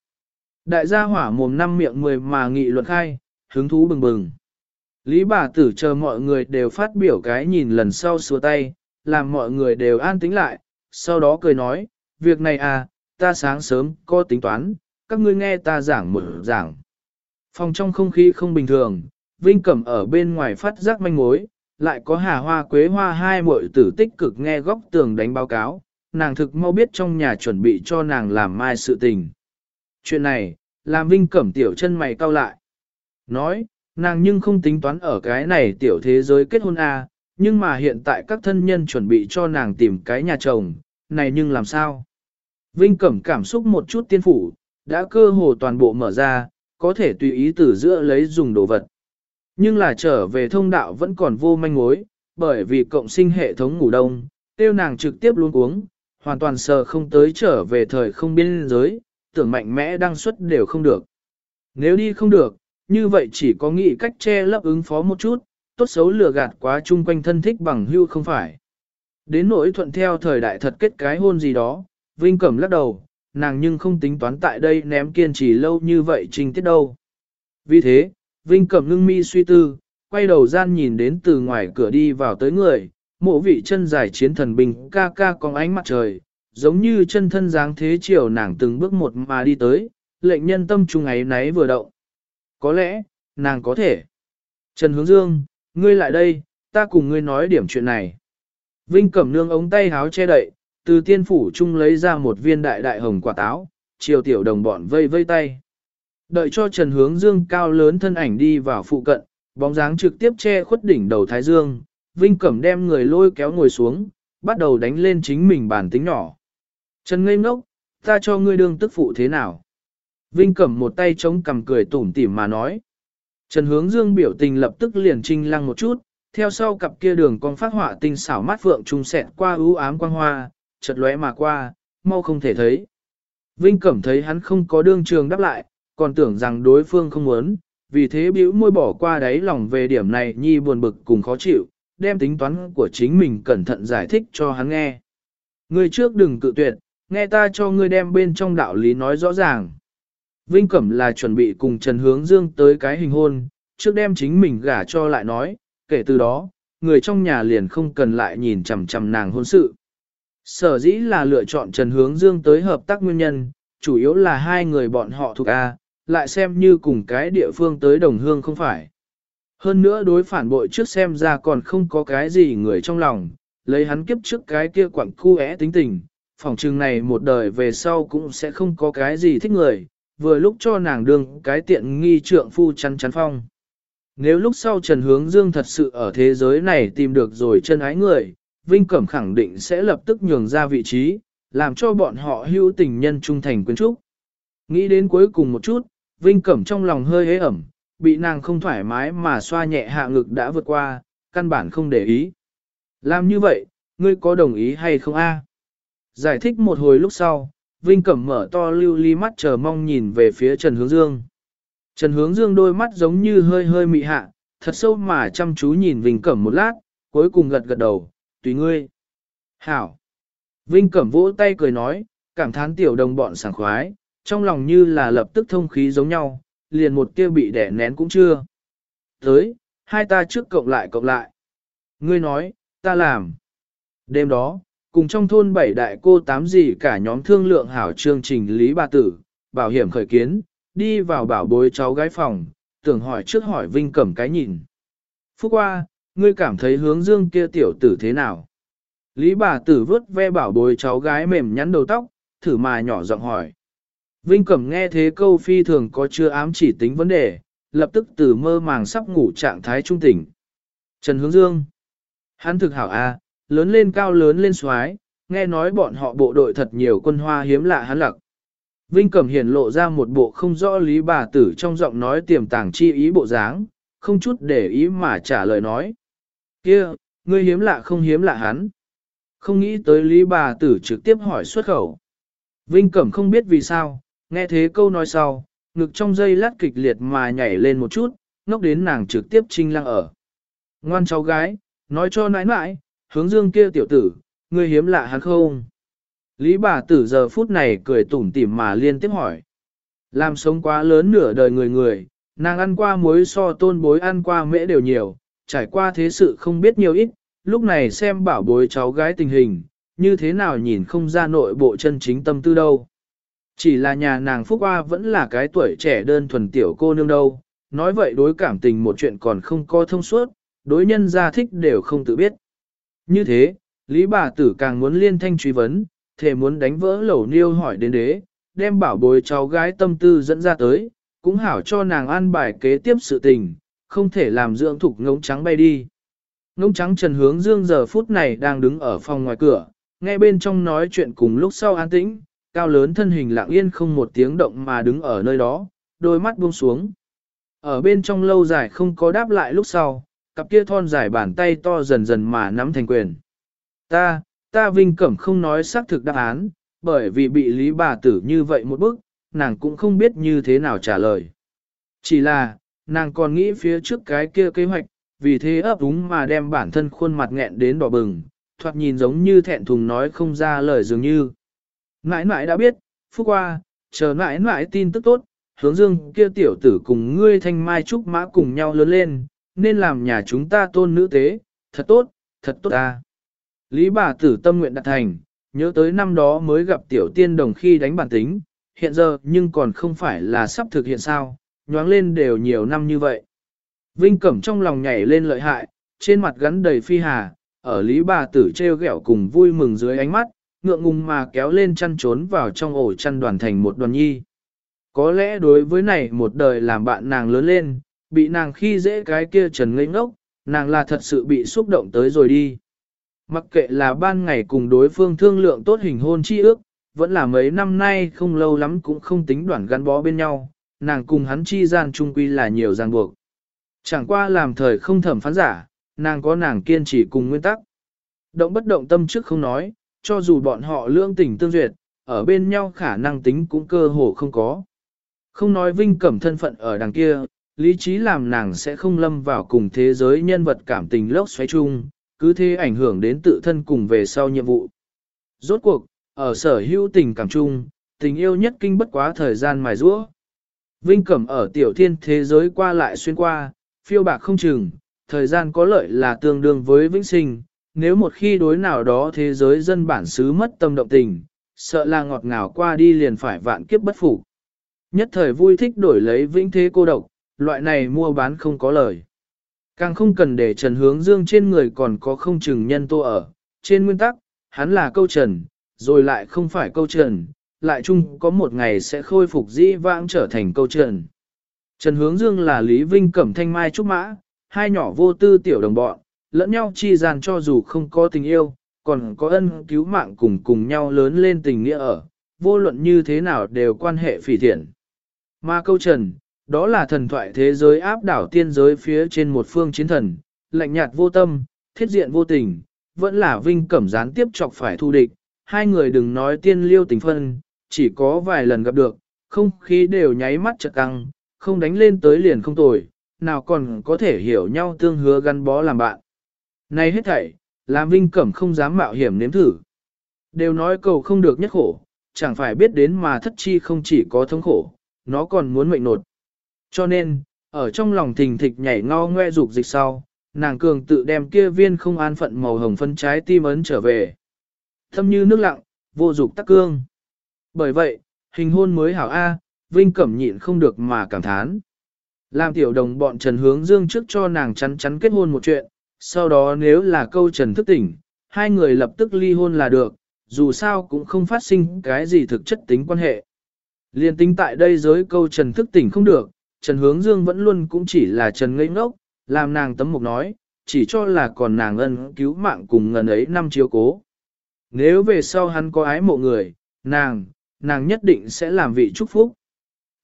Đại gia hỏa mồm năm miệng mười mà nghị luận khai, hứng thú bừng bừng. Lý bà tử chờ mọi người đều phát biểu cái nhìn lần sau xua tay, làm mọi người đều an tĩnh lại, sau đó cười nói, việc này à, ta sáng sớm có tính toán, các ngươi nghe ta giảng một giảng. Phòng trong không khí không bình thường, Vinh Cẩm ở bên ngoài phát giác manh mối, lại có hà hoa quế hoa hai muội tử tích cực nghe góc tường đánh báo cáo, nàng thực mau biết trong nhà chuẩn bị cho nàng làm mai sự tình. Chuyện này, làm Vinh Cẩm tiểu chân mày cau lại. Nói, nàng nhưng không tính toán ở cái này tiểu thế giới kết hôn à, nhưng mà hiện tại các thân nhân chuẩn bị cho nàng tìm cái nhà chồng, này nhưng làm sao? Vinh Cẩm cảm xúc một chút tiên phủ, đã cơ hồ toàn bộ mở ra, có thể tùy ý từ giữa lấy dùng đồ vật. Nhưng là trở về thông đạo vẫn còn vô manh mối, bởi vì cộng sinh hệ thống ngủ đông, tiêu nàng trực tiếp luôn uống, hoàn toàn sờ không tới trở về thời không biên giới, tưởng mạnh mẽ đăng xuất đều không được. Nếu đi không được, như vậy chỉ có nghĩ cách che lấp ứng phó một chút, tốt xấu lừa gạt quá chung quanh thân thích bằng hưu không phải. Đến nỗi thuận theo thời đại thật kết cái hôn gì đó, Vinh Cẩm lắc đầu, nàng nhưng không tính toán tại đây ném kiên trì lâu như vậy trình tiết đâu. Vì thế, Vinh Cẩm ngưng mi suy tư, quay đầu gian nhìn đến từ ngoài cửa đi vào tới người, mộ vị chân dài chiến thần bình ca ca con ánh mặt trời, giống như chân thân dáng thế chiều nàng từng bước một mà đi tới, lệnh nhân tâm trung ấy náy vừa động. Có lẽ, nàng có thể. Trần Hướng Dương, ngươi lại đây, ta cùng ngươi nói điểm chuyện này. Vinh Cẩm nương ống tay háo che đậy, từ tiên phủ trung lấy ra một viên đại đại hồng quả táo, chiều tiểu đồng bọn vây vây tay. Đợi cho Trần Hướng Dương cao lớn thân ảnh đi vào phụ cận, bóng dáng trực tiếp che khuất đỉnh đầu Thái Dương, Vinh Cẩm đem người lôi kéo ngồi xuống, bắt đầu đánh lên chính mình bản tính nhỏ. Trần ngây ngốc, ta cho ngươi đương tức phụ thế nào? Vinh Cẩm một tay chống cằm cười tủm tỉm mà nói. Trần Hướng Dương biểu tình lập tức liền trinh lăng một chút, theo sau cặp kia đường con phát họa tinh xảo mắt vượng trung sẹt qua ưu ám quang hoa, chợt lóe mà qua, mau không thể thấy. Vinh Cẩm thấy hắn không có đương trường đáp lại, còn tưởng rằng đối phương không muốn, vì thế bĩu môi bỏ qua đáy lòng về điểm này nhi buồn bực cùng khó chịu, đem tính toán của chính mình cẩn thận giải thích cho hắn nghe. Ngươi trước đừng cự tuyệt, nghe ta cho ngươi đem bên trong đạo lý nói rõ ràng. Vinh Cẩm là chuẩn bị cùng Trần Hướng Dương tới cái hình hôn, trước đem chính mình gả cho lại nói, kể từ đó, người trong nhà liền không cần lại nhìn chằm chằm nàng hôn sự. Sở dĩ là lựa chọn Trần Hướng Dương tới hợp tác nguyên nhân, chủ yếu là hai người bọn họ thuộc A, lại xem như cùng cái địa phương tới đồng hương không phải. Hơn nữa đối phản bội trước xem ra còn không có cái gì người trong lòng, lấy hắn kiếp trước cái kia quặng khu é tính tình, phòng trường này một đời về sau cũng sẽ không có cái gì thích người, vừa lúc cho nàng đương cái tiện nghi trượng phu chắn chắn phong. Nếu lúc sau Trần Hướng Dương thật sự ở thế giới này tìm được rồi chân ái người, Vinh Cẩm khẳng định sẽ lập tức nhường ra vị trí, làm cho bọn họ hữu tình nhân trung thành quyến trúc. Nghĩ đến cuối cùng một chút, Vinh Cẩm trong lòng hơi hế ẩm, bị nàng không thoải mái mà xoa nhẹ hạ ngực đã vượt qua, căn bản không để ý. Làm như vậy, ngươi có đồng ý hay không a? Giải thích một hồi lúc sau, Vinh Cẩm mở to lưu ly mắt chờ mong nhìn về phía Trần Hướng Dương. Trần Hướng Dương đôi mắt giống như hơi hơi mị hạ, thật sâu mà chăm chú nhìn Vinh Cẩm một lát, cuối cùng gật gật đầu, tùy ngươi. Hảo. Vinh Cẩm vỗ tay cười nói, cảm thán tiểu đồng bọn sảng khoái, trong lòng như là lập tức thông khí giống nhau, liền một kia bị đẻ nén cũng chưa. Tới, hai ta trước cộng lại cộng lại. Ngươi nói, ta làm. Đêm đó, cùng trong thôn bảy đại cô tám gì cả nhóm thương lượng hảo chương trình Lý Ba Tử, bảo hiểm khởi kiến, đi vào bảo bối cháu gái phòng, tưởng hỏi trước hỏi Vinh Cẩm cái nhìn. Phúc qua, ngươi cảm thấy hướng dương kia tiểu tử thế nào? Lý bà tử vớt ve bảo bối cháu gái mềm nhắn đầu tóc, thử mà nhỏ giọng hỏi. Vinh Cẩm nghe thế câu phi thường có chưa ám chỉ tính vấn đề, lập tức từ mơ màng sắp ngủ trạng thái trung tỉnh. Trần Hướng Dương. Hắn thực hảo A, lớn lên cao lớn lên xoái, nghe nói bọn họ bộ đội thật nhiều quân hoa hiếm lạ hắn lặc. Vinh Cẩm hiển lộ ra một bộ không rõ lý bà tử trong giọng nói tiềm tàng chi ý bộ dáng, không chút để ý mà trả lời nói kia ngươi hiếm lạ không hiếm lạ hắn. Không nghĩ tới lý bà tử trực tiếp hỏi xuất khẩu. Vinh Cẩm không biết vì sao, nghe thế câu nói sau, ngực trong dây lát kịch liệt mà nhảy lên một chút, ngốc đến nàng trực tiếp trinh lăng ở. Ngoan cháu gái, nói cho nãi nãi, hướng dương kia tiểu tử, ngươi hiếm lạ hắn không? Lý bà tử giờ phút này cười tủm tỉm mà liên tiếp hỏi. Làm sống quá lớn nửa đời người người, nàng ăn qua muối so tôn bối ăn qua mễ đều nhiều, trải qua thế sự không biết nhiều ít, lúc này xem bảo bối cháu gái tình hình, như thế nào nhìn không ra nội bộ chân chính tâm tư đâu. Chỉ là nhà nàng Phúc Hoa vẫn là cái tuổi trẻ đơn thuần tiểu cô nương đâu, nói vậy đối cảm tình một chuyện còn không có thông suốt, đối nhân gia thích đều không tự biết. Như thế, Lý bà tử càng muốn liên thanh truy vấn, thề muốn đánh vỡ lẩu niêu hỏi đến đế, đem bảo bối cháu gái tâm tư dẫn ra tới, cũng hảo cho nàng an bài kế tiếp sự tình, không thể làm dưỡng thục ngống trắng bay đi. Ngống trắng Trần Hướng Dương giờ phút này đang đứng ở phòng ngoài cửa, nghe bên trong nói chuyện cùng lúc sau an tĩnh, cao lớn thân hình lặng yên không một tiếng động mà đứng ở nơi đó, đôi mắt buông xuống. Ở bên trong lâu dài không có đáp lại lúc sau, cặp kia thon dài bàn tay to dần dần mà nắm thành quyền. Ta, ta vinh cẩm không nói xác thực đáp án, bởi vì bị lý bà tử như vậy một bức, nàng cũng không biết như thế nào trả lời. Chỉ là, nàng còn nghĩ phía trước cái kia kế hoạch, vì thế ấp úng mà đem bản thân khuôn mặt nghẹn đến đỏ bừng, thoạt nhìn giống như thẹn thùng nói không ra lời dường như. Nãi nãi đã biết, phúc qua, chờ nãi nãi tin tức tốt, hướng dương kia tiểu tử cùng ngươi thanh mai trúc mã cùng nhau lớn lên, nên làm nhà chúng ta tôn nữ tế, thật tốt, thật tốt ta. Lý bà tử tâm nguyện đạt thành, nhớ tới năm đó mới gặp tiểu tiên đồng khi đánh bản tính, hiện giờ nhưng còn không phải là sắp thực hiện sao, nhoáng lên đều nhiều năm như vậy. Vinh Cẩm trong lòng nhảy lên lợi hại, trên mặt gắn đầy phi hà, ở lý bà tử treo gẹo cùng vui mừng dưới ánh mắt, ngượng ngùng mà kéo lên chăn trốn vào trong ổ chăn đoàn thành một đoàn nhi. Có lẽ đối với này một đời làm bạn nàng lớn lên, bị nàng khi dễ cái kia trần ngây ngốc, nàng là thật sự bị xúc động tới rồi đi. Mặc kệ là ban ngày cùng đối phương thương lượng tốt hình hôn chi ước, vẫn là mấy năm nay không lâu lắm cũng không tính đoạn gắn bó bên nhau, nàng cùng hắn chi gian trung quy là nhiều ràng buộc. Chẳng qua làm thời không thẩm phán giả, nàng có nàng kiên trì cùng nguyên tắc. Động bất động tâm trước không nói, cho dù bọn họ lương tình tương duyệt, ở bên nhau khả năng tính cũng cơ hồ không có. Không nói vinh cẩm thân phận ở đằng kia, lý trí làm nàng sẽ không lâm vào cùng thế giới nhân vật cảm tình lốc xoáy chung, cứ thế ảnh hưởng đến tự thân cùng về sau nhiệm vụ. Rốt cuộc, ở sở hữu tình cảm chung, tình yêu nhất kinh bất quá thời gian mài rũa. Vinh Cẩm ở tiểu thiên thế giới qua lại xuyên qua, phiêu bạc không chừng, thời gian có lợi là tương đương với vĩnh sinh, nếu một khi đối nào đó thế giới dân bản xứ mất tâm động tình, sợ là ngọt ngào qua đi liền phải vạn kiếp bất phục. Nhất thời vui thích đổi lấy vĩnh thế cô độc, loại này mua bán không có lời. Càng không cần để Trần Hướng Dương trên người còn có không chừng nhân tô ở. Trên nguyên tắc, hắn là câu trần, rồi lại không phải câu trần, lại chung có một ngày sẽ khôi phục dĩ vãng trở thành câu trần. Trần Hướng Dương là Lý Vinh Cẩm Thanh Mai Trúc Mã, hai nhỏ vô tư tiểu đồng bọn, lẫn nhau chi gian cho dù không có tình yêu, còn có ân cứu mạng cùng cùng nhau lớn lên tình nghĩa ở, vô luận như thế nào đều quan hệ phỉ thiện. Mà câu trần, đó là thần thoại thế giới áp đảo tiên giới phía trên một phương chiến thần, lạnh nhạt vô tâm, thiết diện vô tình, vẫn là vinh cẩm gián tiếp chọc phải thu địch, hai người đừng nói tiên liêu tình phân, chỉ có vài lần gặp được, không khí đều nháy mắt chợt căng, không đánh lên tới liền không tồi, nào còn có thể hiểu nhau tương hứa gắn bó làm bạn. Này hết thảy, làm vinh cẩm không dám mạo hiểm nếm thử. Đều nói cầu không được nhất khổ, chẳng phải biết đến mà thất chi không chỉ có thống khổ, nó còn muốn mệnh nột. Cho nên, ở trong lòng thình thịch nhảy ngo ngoe dục dịch sau, nàng cường tự đem kia viên không an phận màu hồng phân trái tim ấn trở về. Thâm như nước lặng, vô dục tắc cương. Bởi vậy, hình hôn mới hảo A, Vinh Cẩm nhịn không được mà cảm thán. Làm tiểu đồng bọn Trần Hướng Dương trước cho nàng chắn chắn kết hôn một chuyện, sau đó nếu là câu Trần thức tỉnh, hai người lập tức ly hôn là được, dù sao cũng không phát sinh cái gì thực chất tính quan hệ. Liên tính tại đây giới câu Trần thức tỉnh không được, Trần Hướng Dương vẫn luôn cũng chỉ là Trần ngây ngốc, làm nàng tấm mục nói, chỉ cho là còn nàng ân cứu mạng cùng ngần ấy năm chiếu cố. Nếu về sau hắn có ái mộ người, nàng, nàng nhất định sẽ làm vị chúc phúc.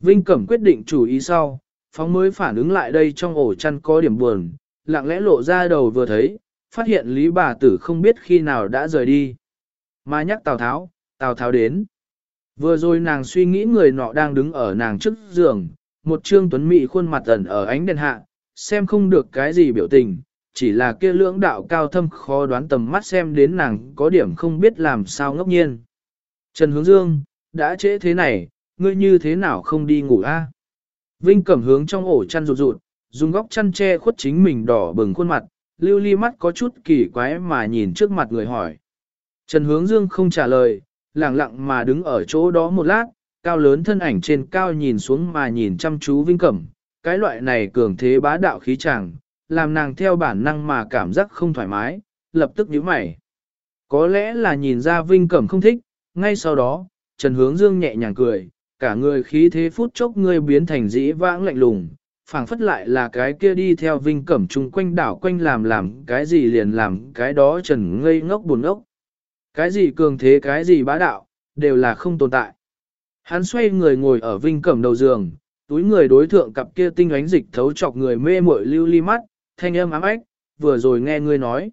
Vinh Cẩm quyết định chủ ý sau, phóng mới phản ứng lại đây trong ổ chăn có điểm buồn, lặng lẽ lộ ra đầu vừa thấy, phát hiện Lý bà tử không biết khi nào đã rời đi. Mà nhắc Tào Tháo, Tào Tháo đến. Vừa rồi nàng suy nghĩ người nọ đang đứng ở nàng trước giường, một trương tuấn mỹ khuôn mặt ẩn ở ánh đèn hạ, xem không được cái gì biểu tình, chỉ là kia lưỡng đạo cao thâm khó đoán tầm mắt xem đến nàng có điểm không biết làm sao ngốc nhiên. Trần Hướng Dương, đã trễ thế này, ngươi như thế nào không đi ngủ a? Vinh cẩm hướng trong ổ chăn rụt rụt, dùng góc chăn che khuất chính mình đỏ bừng khuôn mặt, lưu ly mắt có chút kỳ quái mà nhìn trước mặt người hỏi. Trần Hướng Dương không trả lời, lặng lặng mà đứng ở chỗ đó một lát, cao lớn thân ảnh trên cao nhìn xuống mà nhìn chăm chú Vinh Cẩm, cái loại này cường thế bá đạo khí chàng, làm nàng theo bản năng mà cảm giác không thoải mái, lập tức nhíu mày. Có lẽ là nhìn ra Vinh Cẩm không thích, ngay sau đó, Trần Hướng Dương nhẹ nhàng cười, cả người khí thế phút chốc ngươi biến thành dĩ vãng lạnh lùng, phảng phất lại là cái kia đi theo Vinh Cẩm chung quanh đảo quanh làm làm cái gì liền làm cái đó Trần ngây ngốc buồn ngốc. Cái gì cường thế cái gì bá đạo, đều là không tồn tại. Hắn xoay người ngồi ở Vinh Cẩm đầu giường, túi người đối thượng cặp kia tinh ánh dịch thấu chọc người mê muội lưu ly mắt, thanh âm ám ách, vừa rồi nghe ngươi nói.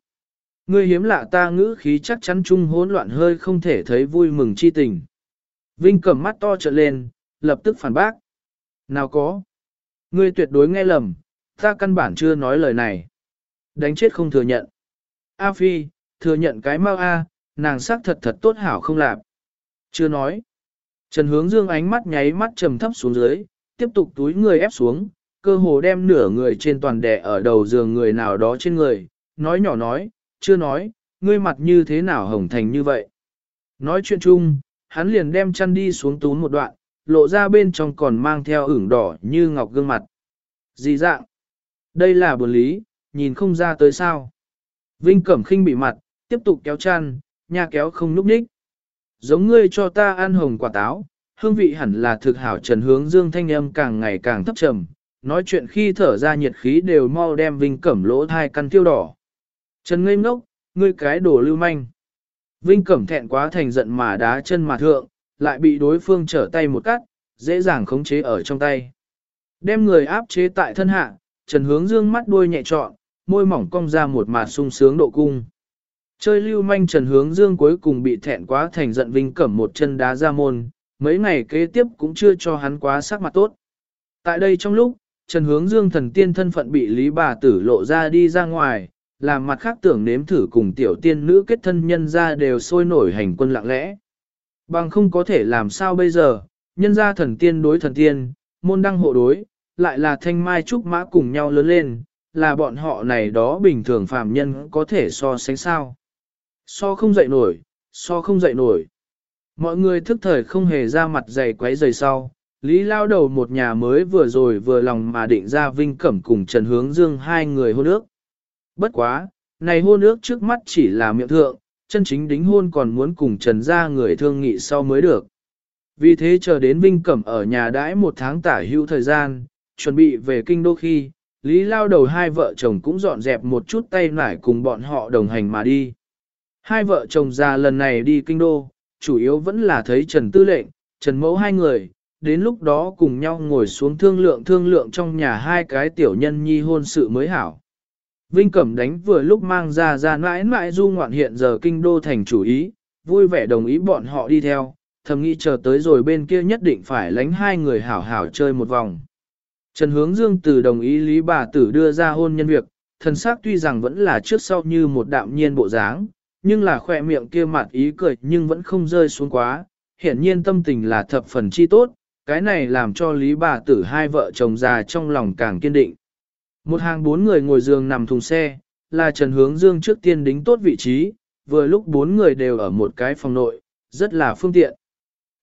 Ngươi hiếm lạ ta ngữ khí chắc chắn chung hỗn loạn hơi không thể thấy vui mừng chi tình. Vinh cầm mắt to trợn lên, lập tức phản bác. Nào có. Ngươi tuyệt đối nghe lầm, ta căn bản chưa nói lời này. Đánh chết không thừa nhận. A Phi, thừa nhận cái mau A, nàng sắc thật thật tốt hảo không lạp. Chưa nói. Trần hướng dương ánh mắt nháy mắt trầm thấp xuống dưới, tiếp tục túi người ép xuống, cơ hồ đem nửa người trên toàn đẻ ở đầu giường người nào đó trên người, nói nhỏ nói, chưa nói, ngươi mặt như thế nào hồng thành như vậy. Nói chuyện chung, hắn liền đem chăn đi xuống tún một đoạn, lộ ra bên trong còn mang theo ửng đỏ như ngọc gương mặt. Gì dạng? Đây là buồn lý, nhìn không ra tới sao. Vinh Cẩm khinh bị mặt, tiếp tục kéo chăn, nha kéo không núp ních. Giống ngươi cho ta ăn hồng quả táo, hương vị hẳn là thực hảo trần hướng dương thanh âm càng ngày càng thấp trầm, nói chuyện khi thở ra nhiệt khí đều mau đem Vinh Cẩm lỗ thai căn tiêu đỏ. Trần ngây ngốc, ngươi cái đồ lưu manh. Vinh Cẩm thẹn quá thành giận mà đá chân mà thượng, lại bị đối phương trở tay một cắt, dễ dàng khống chế ở trong tay. Đem người áp chế tại thân hạ, Trần Hướng Dương mắt đuôi nhẹ trọn, môi mỏng cong ra một mạt sung sướng độ cung. Chơi lưu manh Trần Hướng Dương cuối cùng bị thẹn quá thành giận Vinh Cẩm một chân đá ra môn, mấy ngày kế tiếp cũng chưa cho hắn quá sắc mặt tốt. Tại đây trong lúc, Trần Hướng Dương thần tiên thân phận bị Lý bà tử lộ ra đi ra ngoài, làm mặt khác tưởng nếm thử cùng tiểu tiên nữ kết thân nhân ra đều sôi nổi hành quân lặng lẽ. Bằng không có thể làm sao bây giờ, nhân ra thần tiên đối thần tiên, môn đăng hộ đối, lại là thanh mai trúc mã cùng nhau lớn lên, là bọn họ này đó bình thường phàm nhân có thể so sánh sao. So không dậy nổi, so không dậy nổi. Mọi người thức thời không hề ra mặt dày quấy dày sau, Lý lao đầu một nhà mới vừa rồi vừa lòng mà định ra Vinh Cẩm cùng Trần Hướng Dương hai người hôn ước. Bất quá, này hôn ước trước mắt chỉ là miệng thượng, chân chính đính hôn còn muốn cùng Trần ra người thương nghị sau mới được. Vì thế chờ đến Vinh Cẩm ở nhà đãi một tháng tả hữu thời gian, chuẩn bị về kinh đô khi, Lý lao đầu hai vợ chồng cũng dọn dẹp một chút tay nải cùng bọn họ đồng hành mà đi. Hai vợ chồng già lần này đi kinh đô, chủ yếu vẫn là thấy Trần Tư lệnh, Trần Mẫu hai người, đến lúc đó cùng nhau ngồi xuống thương lượng thương lượng trong nhà hai cái tiểu nhân nhi hôn sự mới hảo. Vinh Cẩm đánh vừa lúc mang ra ra mãi mãi du ngoạn hiện giờ kinh đô thành chủ ý, vui vẻ đồng ý bọn họ đi theo, thầm nghĩ chờ tới rồi bên kia nhất định phải lánh hai người hảo hảo chơi một vòng. Trần Hướng Dương từ đồng ý Lý bà tử đưa ra hôn nhân việc, thần sắc tuy rằng vẫn là trước sau như một đạm nhiên bộ dáng, nhưng là khỏe miệng kia mặt ý cười nhưng vẫn không rơi xuống quá, hiển nhiên tâm tình là thập phần chi tốt, cái này làm cho Lý bà tử hai vợ chồng già trong lòng càng kiên định. Một hàng bốn người ngồi giường nằm thùng xe, là Trần Hướng Dương trước tiên đính tốt vị trí, vừa lúc bốn người đều ở một cái phòng nội, rất là phương tiện.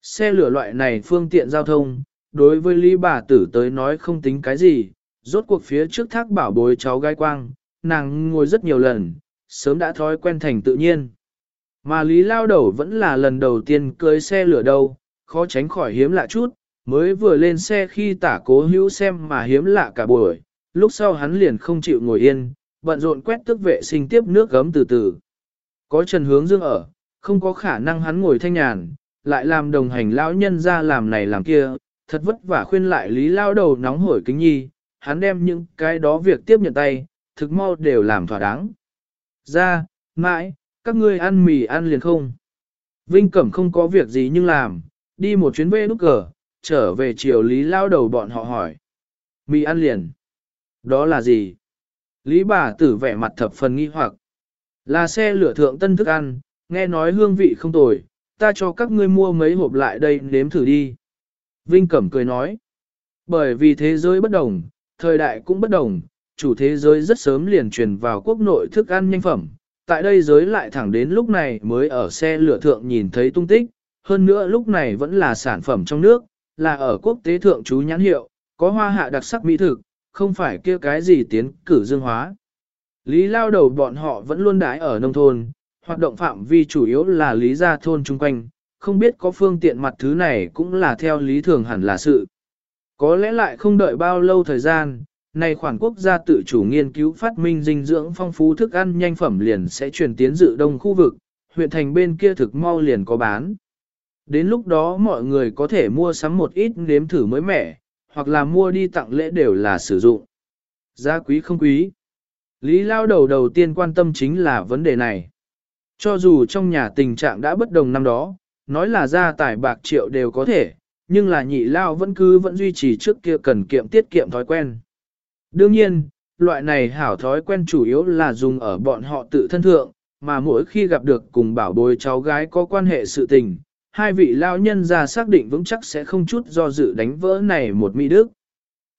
Xe lửa loại này phương tiện giao thông, đối với Lý bà tử tới nói không tính cái gì, rốt cuộc phía trước thác bảo bối cháu gai quang, nàng ngồi rất nhiều lần, sớm đã thói quen thành tự nhiên. Mà Lý lao đầu vẫn là lần đầu tiên cưới xe lửa đâu, khó tránh khỏi hiếm lạ chút, mới vừa lên xe khi tả cố hữu xem mà hiếm lạ cả buổi, lúc sau hắn liền không chịu ngồi yên, bận rộn quét tức vệ sinh tiếp nước gấm từ từ. Có Trần Hướng Dương ở, không có khả năng hắn ngồi thanh nhàn, lại làm đồng hành lão nhân ra làm này làm kia, thật vất vả khuyên lại lý lao đầu nóng hổi kính nhi, hắn đem những cái đó việc tiếp nhận tay, thực mau đều làm thỏa đáng. Ra, mãi, các ngươi ăn mì ăn liền không. Vinh Cẩm không có việc gì nhưng làm, đi một chuyến về nút cờ, trở về chiều lý lao đầu bọn họ hỏi. Mì ăn liền. Đó là gì? Lý bà tử vẻ mặt thập phần nghi hoặc. Là xe lửa thượng tân thức ăn, nghe nói hương vị không tồi, ta cho các ngươi mua mấy hộp lại đây nếm thử đi. Vinh Cẩm cười nói. Bởi vì thế giới bất đồng, thời đại cũng bất đồng, chủ thế giới rất sớm liền truyền vào quốc nội thức ăn nhanh phẩm. Tại đây giới lại thẳng đến lúc này mới ở xe lửa thượng nhìn thấy tung tích, hơn nữa lúc này vẫn là sản phẩm trong nước, là ở quốc tế thượng chú nhãn hiệu, có hoa hạ đặc sắc mỹ thực, không phải kia cái gì tiến cử dương hóa. Lý lao đầu bọn họ vẫn luôn đái ở nông thôn, hoạt động phạm vi chủ yếu là lý gia thôn chung quanh, không biết có phương tiện mặt thứ này cũng là theo lý thường hẳn là sự. Có lẽ lại không đợi bao lâu thời gian, này khoản quốc gia tự chủ nghiên cứu phát minh dinh dưỡng phong phú thức ăn nhanh phẩm liền sẽ chuyển tiến dự đông khu vực, huyện thành bên kia thực mau liền có bán. Đến lúc đó mọi người có thể mua sắm một ít nếm thử mới mẻ, hoặc là mua đi tặng lễ đều là sử dụng. Giá quý không quý. Lý lao đầu đầu tiên quan tâm chính là vấn đề này. Cho dù trong nhà tình trạng đã bất đồng năm đó, nói là gia tài bạc triệu đều có thể, nhưng là nhị lao vẫn cứ vẫn duy trì trước kia cần kiệm tiết kiệm thói quen. Đương nhiên, loại này hảo thói quen chủ yếu là dùng ở bọn họ tự thân thượng, mà mỗi khi gặp được cùng bảo bối cháu gái có quan hệ sự tình, hai vị lao nhân ra xác định vững chắc sẽ không chút do dự đánh vỡ này một mỹ đức.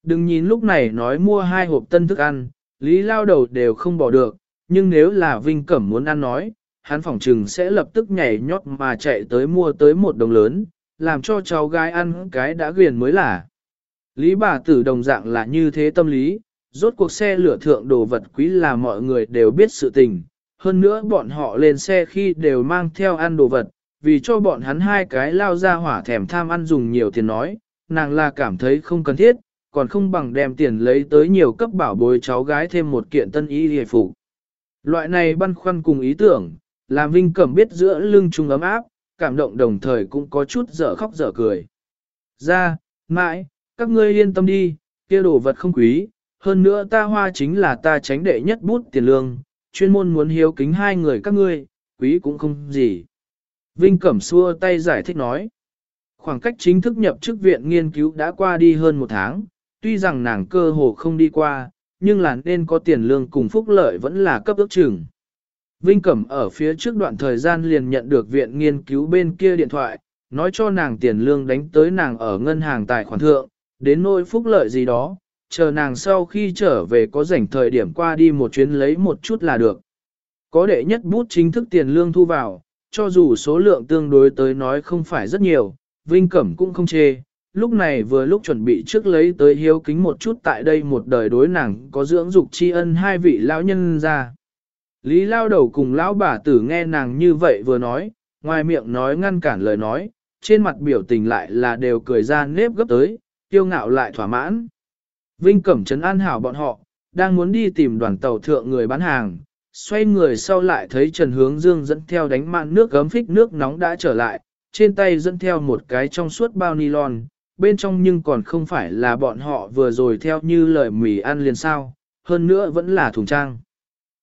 Đừng nhìn lúc này nói mua hai hộp tân thức ăn, lý lao đầu đều không bỏ được, nhưng nếu là Vinh Cẩm muốn ăn nói, hắn phỏng trừng sẽ lập tức nhảy nhót mà chạy tới mua tới một đồng lớn, làm cho cháu gái ăn cái đã ghiền mới là. Lý bà tử đồng dạng là như thế tâm lý, rốt cuộc xe lửa thượng đồ vật quý là mọi người đều biết sự tình, hơn nữa bọn họ lên xe khi đều mang theo ăn đồ vật, vì cho bọn hắn hai cái lao ra hỏa thèm tham ăn dùng nhiều tiền nói, nàng là cảm thấy không cần thiết, còn không bằng đem tiền lấy tới nhiều cấp bảo bối cháu gái thêm một kiện tân y hề phục. Loại này băn khoăn cùng ý tưởng, làm Vinh Cẩm biết giữa lưng trung ấm áp, cảm động đồng thời cũng có chút dở khóc dở cười. Ra, mãi, các ngươi yên tâm đi, kia đồ vật không quý, hơn nữa ta hoa chính là ta tránh đệ nhất bút tiền lương, chuyên môn muốn hiếu kính hai người các ngươi, quý cũng không gì. Vinh Cẩm xua tay giải thích nói. Khoảng cách chính thức nhập chức viện nghiên cứu đã qua đi hơn một tháng, tuy rằng nàng cơ hồ không đi qua, nhưng là nên có tiền lương cùng phúc lợi vẫn là cấp ước chừng. Vinh Cẩm ở phía trước đoạn thời gian liền nhận được viện nghiên cứu bên kia điện thoại, nói cho nàng tiền lương đánh tới nàng ở ngân hàng tài khoản thượng, đến nỗi phúc lợi gì đó, chờ nàng sau khi trở về có rảnh thời điểm qua đi một chuyến lấy một chút là được. Có đệ nhất bút chính thức tiền lương thu vào, cho dù số lượng tương đối tới nói không phải rất nhiều, Vinh Cẩm cũng không chê, lúc này vừa lúc chuẩn bị trước lấy tới hiếu kính một chút tại đây một đời đối nàng có dưỡng dục tri ân hai vị lão nhân ra. Lý lao đầu cùng lão bà tử nghe nàng như vậy vừa nói, ngoài miệng nói ngăn cản lời nói, trên mặt biểu tình lại là đều cười ra nếp gấp tới, tiêu ngạo lại thỏa mãn. Vinh Cẩm trấn an hảo bọn họ, đang muốn đi tìm đoàn tàu thượng người bán hàng, xoay người sau lại thấy Trần Hướng Dương dẫn theo đánh mạn nước gấm phích nước nóng đã trở lại, trên tay dẫn theo một cái trong suốt bao nylon, bên trong nhưng còn không phải là bọn họ vừa rồi theo như lời mì ăn liền sao, hơn nữa vẫn là thùng trang.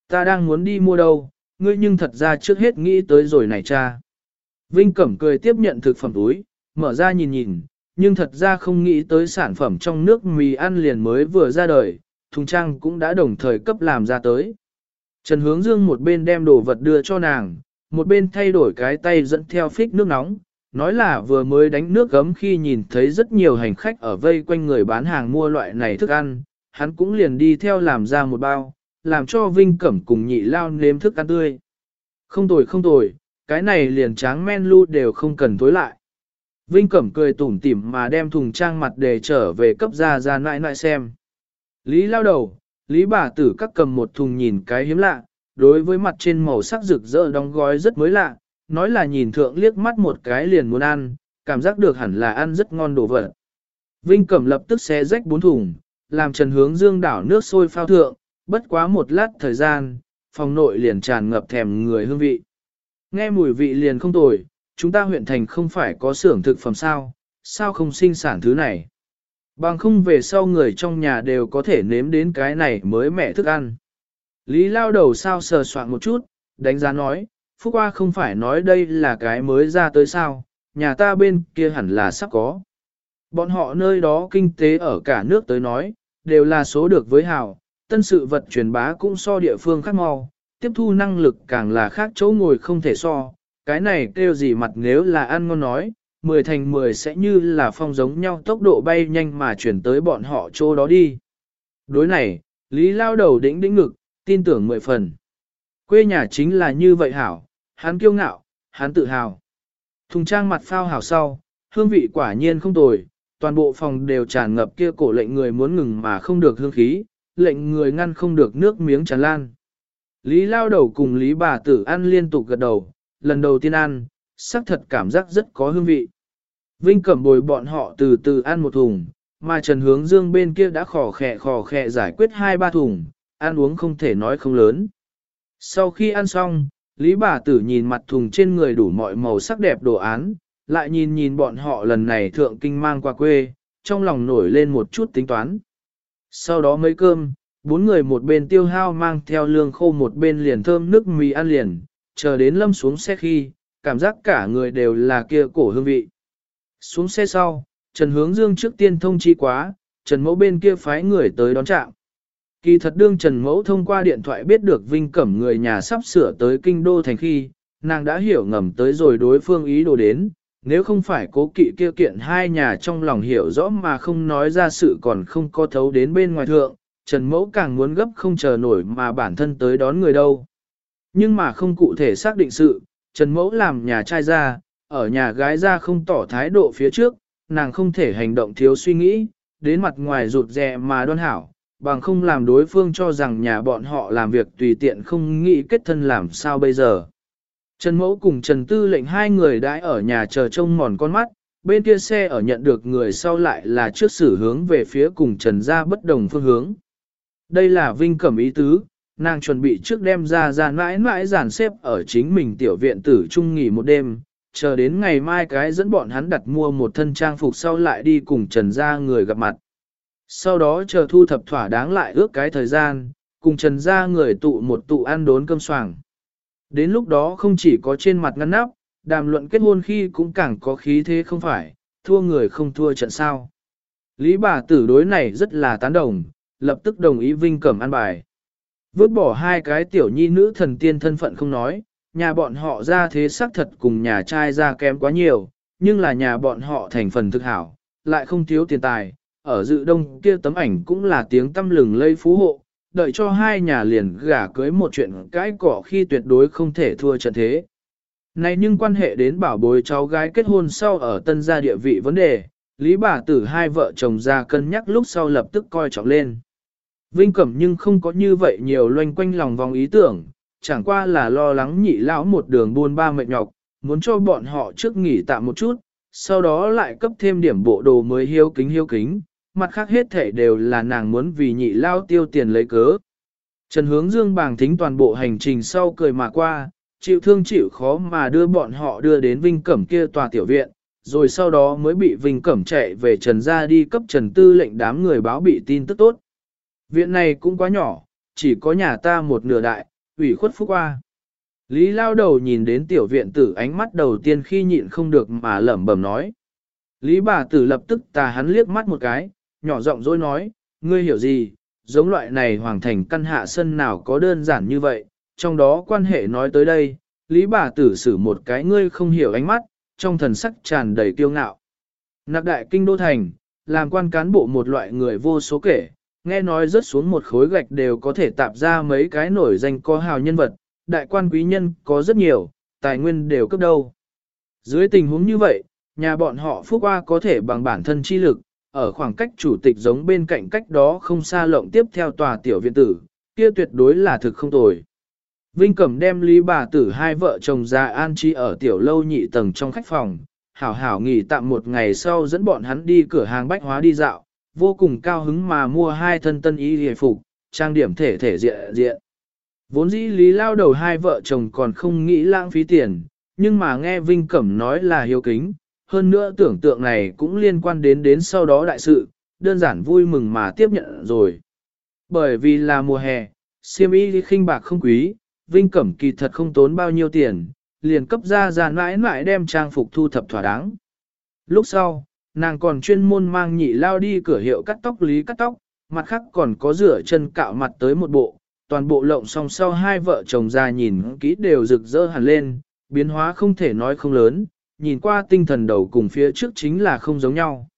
Ta đang muốn đi mua đâu, ngươi nhưng thật ra trước hết nghĩ tới rồi này cha. Vinh Cẩm cười tiếp nhận thực phẩm túi, mở ra nhìn nhìn, nhưng thật ra không nghĩ tới sản phẩm trong nước mì ăn liền mới vừa ra đời, thùng trang cũng đã đồng thời cấp làm ra tới. Trần Hướng Dương một bên đem đồ vật đưa cho nàng, một bên thay đổi cái tay dẫn theo phích nước nóng, nói là vừa mới đánh nước gấm khi nhìn thấy rất nhiều hành khách ở vây quanh người bán hàng mua loại này thức ăn, hắn cũng liền đi theo làm ra một bao, làm cho Vinh Cẩm cùng nhị lao nếm thức ăn tươi. Không tồi không tồi, cái này liền tráng men lu đều không cần tối lại. Vinh Cẩm cười tủm tỉm mà đem thùng trang mặt để trở về cấp ra ra nại nại xem. Lý lao đầu, Lý bà tử các cầm một thùng nhìn cái hiếm lạ, đối với mặt trên màu sắc rực rỡ đóng gói rất mới lạ, nói là nhìn thượng liếc mắt một cái liền muốn ăn, cảm giác được hẳn là ăn rất ngon đồ vật. Vinh Cẩm lập tức xé rách bốn thùng, làm Trần Hướng Dương đảo nước sôi phao thượng, bất quá một lát thời gian, phòng nội liền tràn ngập thèm người hương vị. Nghe mùi vị liền không tồi, chúng ta huyện thành không phải có xưởng thực phẩm sao, sao không sinh sản thứ này. Bằng không về sau người trong nhà đều có thể nếm đến cái này mới mẹ thức ăn. Lý lao đầu sao sờ soạn một chút, đánh giá nói, Phúc Hoa không phải nói đây là cái mới ra tới sao, nhà ta bên kia hẳn là sắp có. Bọn họ nơi đó kinh tế ở cả nước tới nói, đều là số được với hào, tân sự vật truyền bá cũng so địa phương khác mau, tiếp thu năng lực càng là khác chỗ ngồi không thể so, cái này kêu gì mặt nếu là ăn ngon nói, 10 thành 10 sẽ như là phong giống nhau tốc độ bay nhanh mà chuyển tới bọn họ chỗ đó đi. Đối này, Lý lao đầu đĩnh đĩnh ngực, tin tưởng mười phần. Quê nhà chính là như vậy hảo, hắn kiêu ngạo, hắn tự hào. Thùng trang mặt phao hảo sau, hương vị quả nhiên không tồi, toàn bộ phòng đều tràn ngập kia cổ lệnh người muốn ngừng mà không được hương khí, lệnh người ngăn không được nước miếng tràn lan. Lý lao đầu cùng Lý bà tử ăn liên tục gật đầu, lần đầu tiên ăn, xác thật cảm giác rất có hương vị. Vinh cẩm bồi bọn họ từ từ ăn một thùng, mà Trần Hướng Dương bên kia đã khò khẹ khò khẹ giải quyết hai ba thùng, ăn uống không thể nói không lớn. Sau khi ăn xong, Lý bà tử nhìn mặt thùng trên người đủ mọi màu sắc đẹp đồ án, lại nhìn nhìn bọn họ lần này thượng kinh mang qua quê, trong lòng nổi lên một chút tính toán. Sau đó mấy cơm, bốn người một bên tiêu hao mang theo lương khô một bên liền thơm nước mì ăn liền, chờ đến lâm xuống xe khi, cảm giác cả người đều là kia cổ hương vị. Xuống xe sau, Trần Hướng Dương trước tiên thông chi quá, Trần Mẫu bên kia phái người tới đón chạm. Kỳ thật đương Trần Mẫu thông qua điện thoại biết được Vinh Cẩm người nhà sắp sửa tới kinh đô thành khi, nàng đã hiểu ngầm tới rồi đối phương ý đồ đến, nếu không phải cố kỵ kia kiện hai nhà trong lòng hiểu rõ mà không nói ra sự còn không có thấu đến bên ngoài thượng, Trần Mẫu càng muốn gấp không chờ nổi mà bản thân tới đón người đâu. Nhưng mà không cụ thể xác định sự, Trần Mẫu làm nhà trai ra, ở nhà gái ra không tỏ thái độ phía trước, nàng không thể hành động thiếu suy nghĩ, đến mặt ngoài rụt rè mà đoan hảo, bằng không làm đối phương cho rằng nhà bọn họ làm việc tùy tiện không nghĩ kết thân làm sao bây giờ. Trần Mẫu cùng Trần Tư lệnh hai người đãi ở nhà chờ trông mòn con mắt, bên kia xe ở nhận được người sau lại là trước xử hướng về phía cùng Trần ra bất đồng phương hướng. Đây là Vinh Cẩm ý tứ, nàng chuẩn bị trước đêm ra ra mãi mãi giản xếp ở chính mình tiểu viện tử trung nghỉ một đêm, chờ đến ngày mai cái dẫn bọn hắn đặt mua một thân trang phục sau lại đi cùng Trần gia người gặp mặt. Sau đó chờ thu thập thỏa đáng lại ước cái thời gian, cùng Trần gia người tụ một tụ ăn đốn cơm soảng. Đến lúc đó không chỉ có trên mặt ngăn nắp, đàm luận kết hôn khi cũng càng có khí thế không phải, thua người không thua trận sao. Lý bà tử đối này rất là tán đồng, lập tức đồng ý Vinh Cẩm an bài. Vứt bỏ hai cái tiểu nhi nữ thần tiên thân phận không nói, nhà bọn họ ra thế xác thật cùng nhà trai ra kém quá nhiều, nhưng là nhà bọn họ thành phần thực hảo, lại không thiếu tiền tài, ở dự đông kia tấm ảnh cũng là tiếng tâm lừng lây phú hộ, đợi cho hai nhà liền gả cưới một chuyện cãi cỏ khi tuyệt đối không thể thua trận thế. Này nhưng quan hệ đến bảo bối cháu gái kết hôn sau ở tân gia địa vị vấn đề, lý bà tử hai vợ chồng ra cân nhắc lúc sau lập tức coi trọng lên. Vinh Cẩm nhưng không có như vậy nhiều loanh quanh lòng vòng ý tưởng, chẳng qua là lo lắng nhị lão một đường buôn ba mệt nhọc, muốn cho bọn họ trước nghỉ tạm một chút, sau đó lại cấp thêm điểm bộ đồ mới hiếu kính hiếu kính, mặt khác hết thể đều là nàng muốn vì nhị lao tiêu tiền lấy cớ. Trần hướng dương bàng thính toàn bộ hành trình sau cười mà qua, chịu thương chịu khó mà đưa bọn họ đưa đến Vinh Cẩm kia tòa tiểu viện, rồi sau đó mới bị Vinh Cẩm chạy về Trần ra đi cấp Trần Tư lệnh đám người báo bị tin tức tốt. Viện này cũng quá nhỏ, chỉ có nhà ta một nửa đại, ủy khuất phúc qua. Lý lao đầu nhìn đến tiểu viện tử ánh mắt đầu tiên khi nhịn không được mà lẩm bẩm nói. Lý bà tử lập tức tà hắn liếc mắt một cái, nhỏ giọng dối nói, ngươi hiểu gì, giống loại này hoàng thành căn hạ sân nào có đơn giản như vậy, trong đó quan hệ nói tới đây, Lý bà tử xử một cái ngươi không hiểu ánh mắt, trong thần sắc tràn đầy kiêu ngạo. Nạc đại kinh đô thành, làm quan cán bộ một loại người vô số kể, nghe nói rớt xuống một khối gạch đều có thể tạp ra mấy cái nổi danh có hào nhân vật, đại quan quý nhân có rất nhiều, tài nguyên đều cấp đâu. Dưới tình huống như vậy, nhà bọn họ Phúc Hoa có thể bằng bản thân chi lực, ở khoảng cách chủ tịch giống bên cạnh cách đó không xa lộng tiếp theo tòa tiểu viện tử, kia tuyệt đối là thực không tồi. Vinh Cẩm đem Lý bà tử hai vợ chồng ra an trí ở tiểu lâu nhị tầng trong khách phòng, hảo hảo nghỉ tạm một ngày sau dẫn bọn hắn đi cửa hàng bách hóa đi dạo, vô cùng cao hứng mà mua hai thân tân y hề phục, trang điểm thể thể diện diện. Vốn dĩ Lý lao đầu hai vợ chồng còn không nghĩ lãng phí tiền, nhưng mà nghe Vinh Cẩm nói là hiếu kính, hơn nữa tưởng tượng này cũng liên quan đến đến sau đó đại sự, đơn giản vui mừng mà tiếp nhận rồi. Bởi vì là mùa hè, siêm y khinh bạc không quý, Vinh Cẩm kỳ thật không tốn bao nhiêu tiền, liền cấp ra ra mãi mãi đem trang phục thu thập thỏa đáng. Lúc sau, nàng còn chuyên môn mang nhị lao đi cửa hiệu cắt tóc lý cắt tóc, mặt khác còn có rửa chân cạo mặt tới một bộ, toàn bộ lộng song sau hai vợ chồng già nhìn kỹ đều rực rỡ hẳn lên, biến hóa không thể nói không lớn, nhìn qua tinh thần đầu cùng phía trước chính là không giống nhau.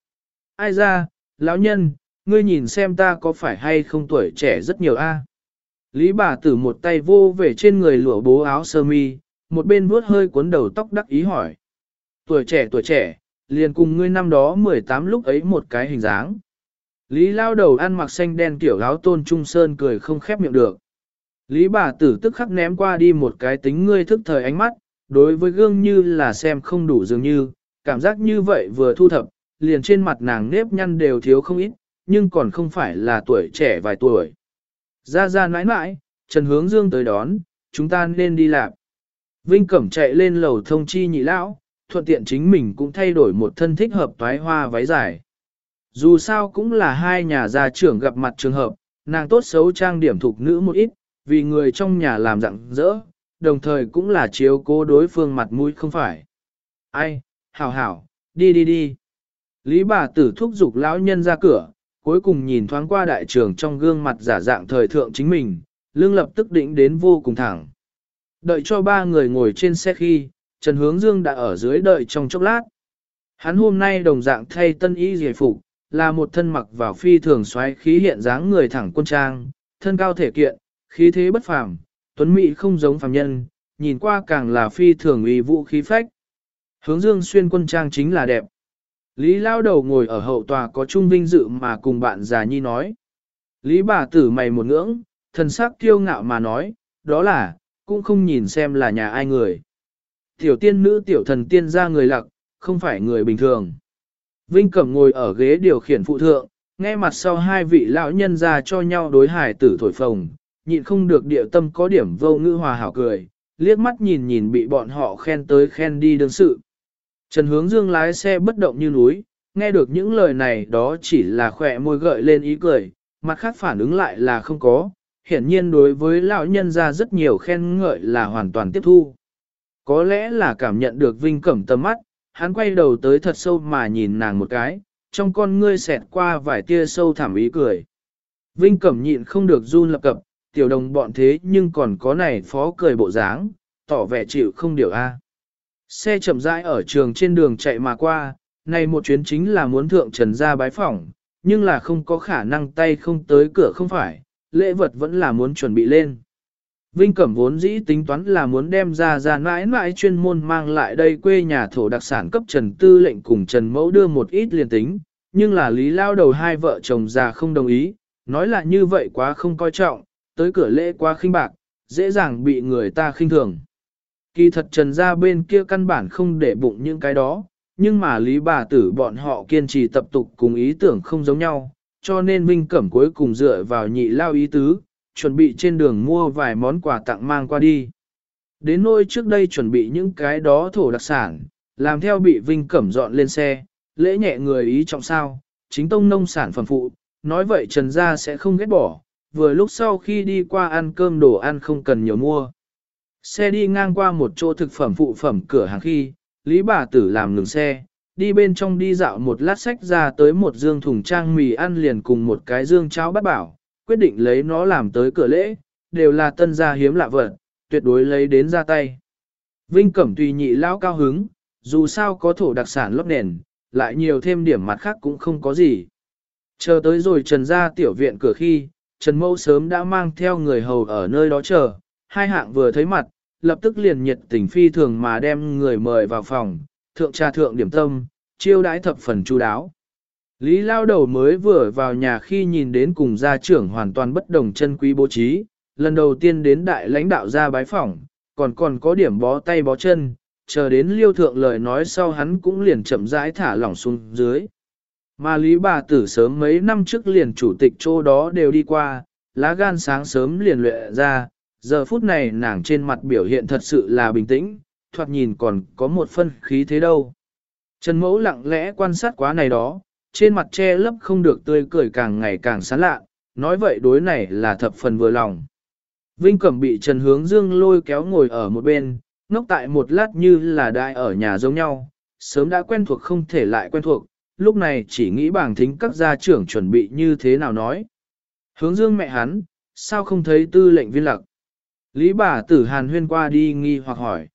Ai ra, lão nhân, ngươi nhìn xem ta có phải hay không tuổi trẻ rất nhiều a? Lý bà tử một tay vô về trên người lụa bố áo sơ mi, một bên vuốt hơi cuốn đầu tóc đắc ý hỏi. Tuổi trẻ tuổi trẻ, liền cùng ngươi năm đó 18 lúc ấy một cái hình dáng. Lý lao đầu ăn mặc xanh đen kiểu áo tôn trung sơn cười không khép miệng được. Lý bà tử tức khắc ném qua đi một cái tính ngươi thức thời ánh mắt, đối với gương như là xem không đủ dường như, cảm giác như vậy vừa thu thập, liền trên mặt nàng nếp nhăn đều thiếu không ít, nhưng còn không phải là tuổi trẻ vài tuổi. Ra ra nãi nãi, Trần Hướng Dương tới đón, chúng ta nên đi làm. Vinh Cẩm chạy lên lầu thông chi nhị lão, thuận tiện chính mình cũng thay đổi một thân thích hợp toái hoa váy dài. Dù sao cũng là hai nhà gia trưởng gặp mặt trường hợp, nàng tốt xấu trang điểm thuộc nữ một ít, vì người trong nhà làm rặng rỡ, đồng thời cũng là chiếu cố đối phương mặt mũi không phải. Ai, hảo hảo, đi đi đi. Lý bà tử thúc giục lão nhân ra cửa, cuối cùng nhìn thoáng qua đại trưởng trong gương mặt giả dạng thời thượng chính mình, lương lập tức định đến vô cùng thẳng. Đợi cho ba người ngồi trên xe khi, Trần Hướng Dương đã ở dưới đợi trong chốc lát. Hắn hôm nay đồng dạng thay tân y giải phục, là một thân mặc vào phi thường xoáy khí hiện dáng người thẳng quân trang, thân cao thể kiện, khí thế bất phàm, tuấn mỹ không giống phàm nhân, nhìn qua càng là phi thường uy vũ khí phách. Hướng Dương xuyên quân trang chính là đẹp. Lý lao đầu ngồi ở hậu tòa có trung vinh dự mà cùng bạn già nhi nói. Lý bà tử mày một ngưỡng, thần sắc kiêu ngạo mà nói, đó là, cũng không nhìn xem là nhà ai người. Tiểu tiên nữ tiểu thần tiên ra người lặc, không phải người bình thường. Vinh Cẩm ngồi ở ghế điều khiển phụ thượng, nghe mặt sau hai vị lão nhân ra cho nhau đối hải tử thổi phồng, nhịn không được địa tâm có điểm vô ngữ hòa hảo cười, liếc mắt nhìn nhìn bị bọn họ khen tới khen đi đương sự. Trần Hướng Dương lái xe bất động như núi, nghe được những lời này đó chỉ là khỏe môi gợi lên ý cười, mặt khác phản ứng lại là không có, hiển nhiên đối với lão nhân ra rất nhiều khen ngợi là hoàn toàn tiếp thu. Có lẽ là cảm nhận được Vinh Cẩm tầm mắt, hắn quay đầu tới thật sâu mà nhìn nàng một cái, trong con ngươi xẹt qua vài tia sâu thảm ý cười. Vinh Cẩm nhịn không được run lập cập, tiểu đồng bọn thế nhưng còn có này phó cười bộ dáng, tỏ vẻ chịu không điều A. Xe chậm rãi ở trường trên đường chạy mà qua, này một chuyến chính là muốn thượng trần ra bái phỏng, nhưng là không có khả năng tay không tới cửa không phải, lễ vật vẫn là muốn chuẩn bị lên. Vinh Cẩm vốn dĩ tính toán là muốn đem ra ra mãi mãi chuyên môn mang lại đây quê nhà thổ đặc sản cấp Trần Tư lệnh cùng Trần Mẫu đưa một ít liền tính, nhưng là lý lao đầu hai vợ chồng già không đồng ý, nói là như vậy quá không coi trọng, tới cửa lễ quá khinh bạc, dễ dàng bị người ta khinh thường. Kỳ thật Trần ra bên kia căn bản không để bụng những cái đó, nhưng mà lý bà tử bọn họ kiên trì tập tục cùng ý tưởng không giống nhau, cho nên Vinh Cẩm cuối cùng dựa vào nhị lao ý tứ, chuẩn bị trên đường mua vài món quà tặng mang qua đi. Đến nơi trước đây chuẩn bị những cái đó thổ đặc sản, làm theo bị Vinh Cẩm dọn lên xe, lễ nhẹ người ý trọng sao, chính tông nông sản phẩm phụ, nói vậy Trần Gia sẽ không ghét bỏ, vừa lúc sau khi đi qua ăn cơm đồ ăn không cần nhiều mua. Xe đi ngang qua một chỗ thực phẩm phụ phẩm cửa hàng khi, Lý bà tử làm ngừng xe, đi bên trong đi dạo một lát sách ra tới một dương thùng trang mì ăn liền cùng một cái dương cháo bát bảo, quyết định lấy nó làm tới cửa lễ, đều là tân gia hiếm lạ vật, tuyệt đối lấy đến ra tay. Vinh Cẩm tùy nhị lao cao hứng, dù sao có thổ đặc sản lót nền, lại nhiều thêm điểm mặt khác cũng không có gì. Chờ tới rồi trần ra tiểu viện cửa khi, Trần Mâu sớm đã mang theo người hầu ở nơi đó chờ, hai hạng vừa thấy mặt, lập tức liền nhiệt tình phi thường mà đem người mời vào phòng, thượng trà thượng điểm tâm, chiêu đãi thập phần chu đáo. Lý lao đầu mới vừa vào nhà khi nhìn đến cùng gia trưởng hoàn toàn bất đồng chân quý bố trí, lần đầu tiên đến đại lãnh đạo ra bái phỏng, còn còn có điểm bó tay bó chân, chờ đến liêu thượng lời nói sau hắn cũng liền chậm rãi thả lỏng xuống dưới. Mà Lý bà tử sớm mấy năm trước liền chủ tịch chỗ đó đều đi qua, lá gan sáng sớm liền luyện ra, giờ phút này nàng trên mặt biểu hiện thật sự là bình tĩnh, thoạt nhìn còn có một phân khí thế đâu. Trần Mẫu lặng lẽ quan sát quá này đó, trên mặt che lấp không được tươi cười càng ngày càng sán lạ, nói vậy đối này là thập phần vừa lòng. Vinh Cẩm bị Trần Hướng Dương lôi kéo ngồi ở một bên, ngốc tại một lát như là đại ở nhà giống nhau, sớm đã quen thuộc không thể lại quen thuộc, lúc này chỉ nghĩ bảng thính các gia trưởng chuẩn bị như thế nào nói. Hướng Dương mẹ hắn, sao không thấy tư lệnh viên lặc? Lý bà tử hàn huyên qua đi nghi hoặc hỏi.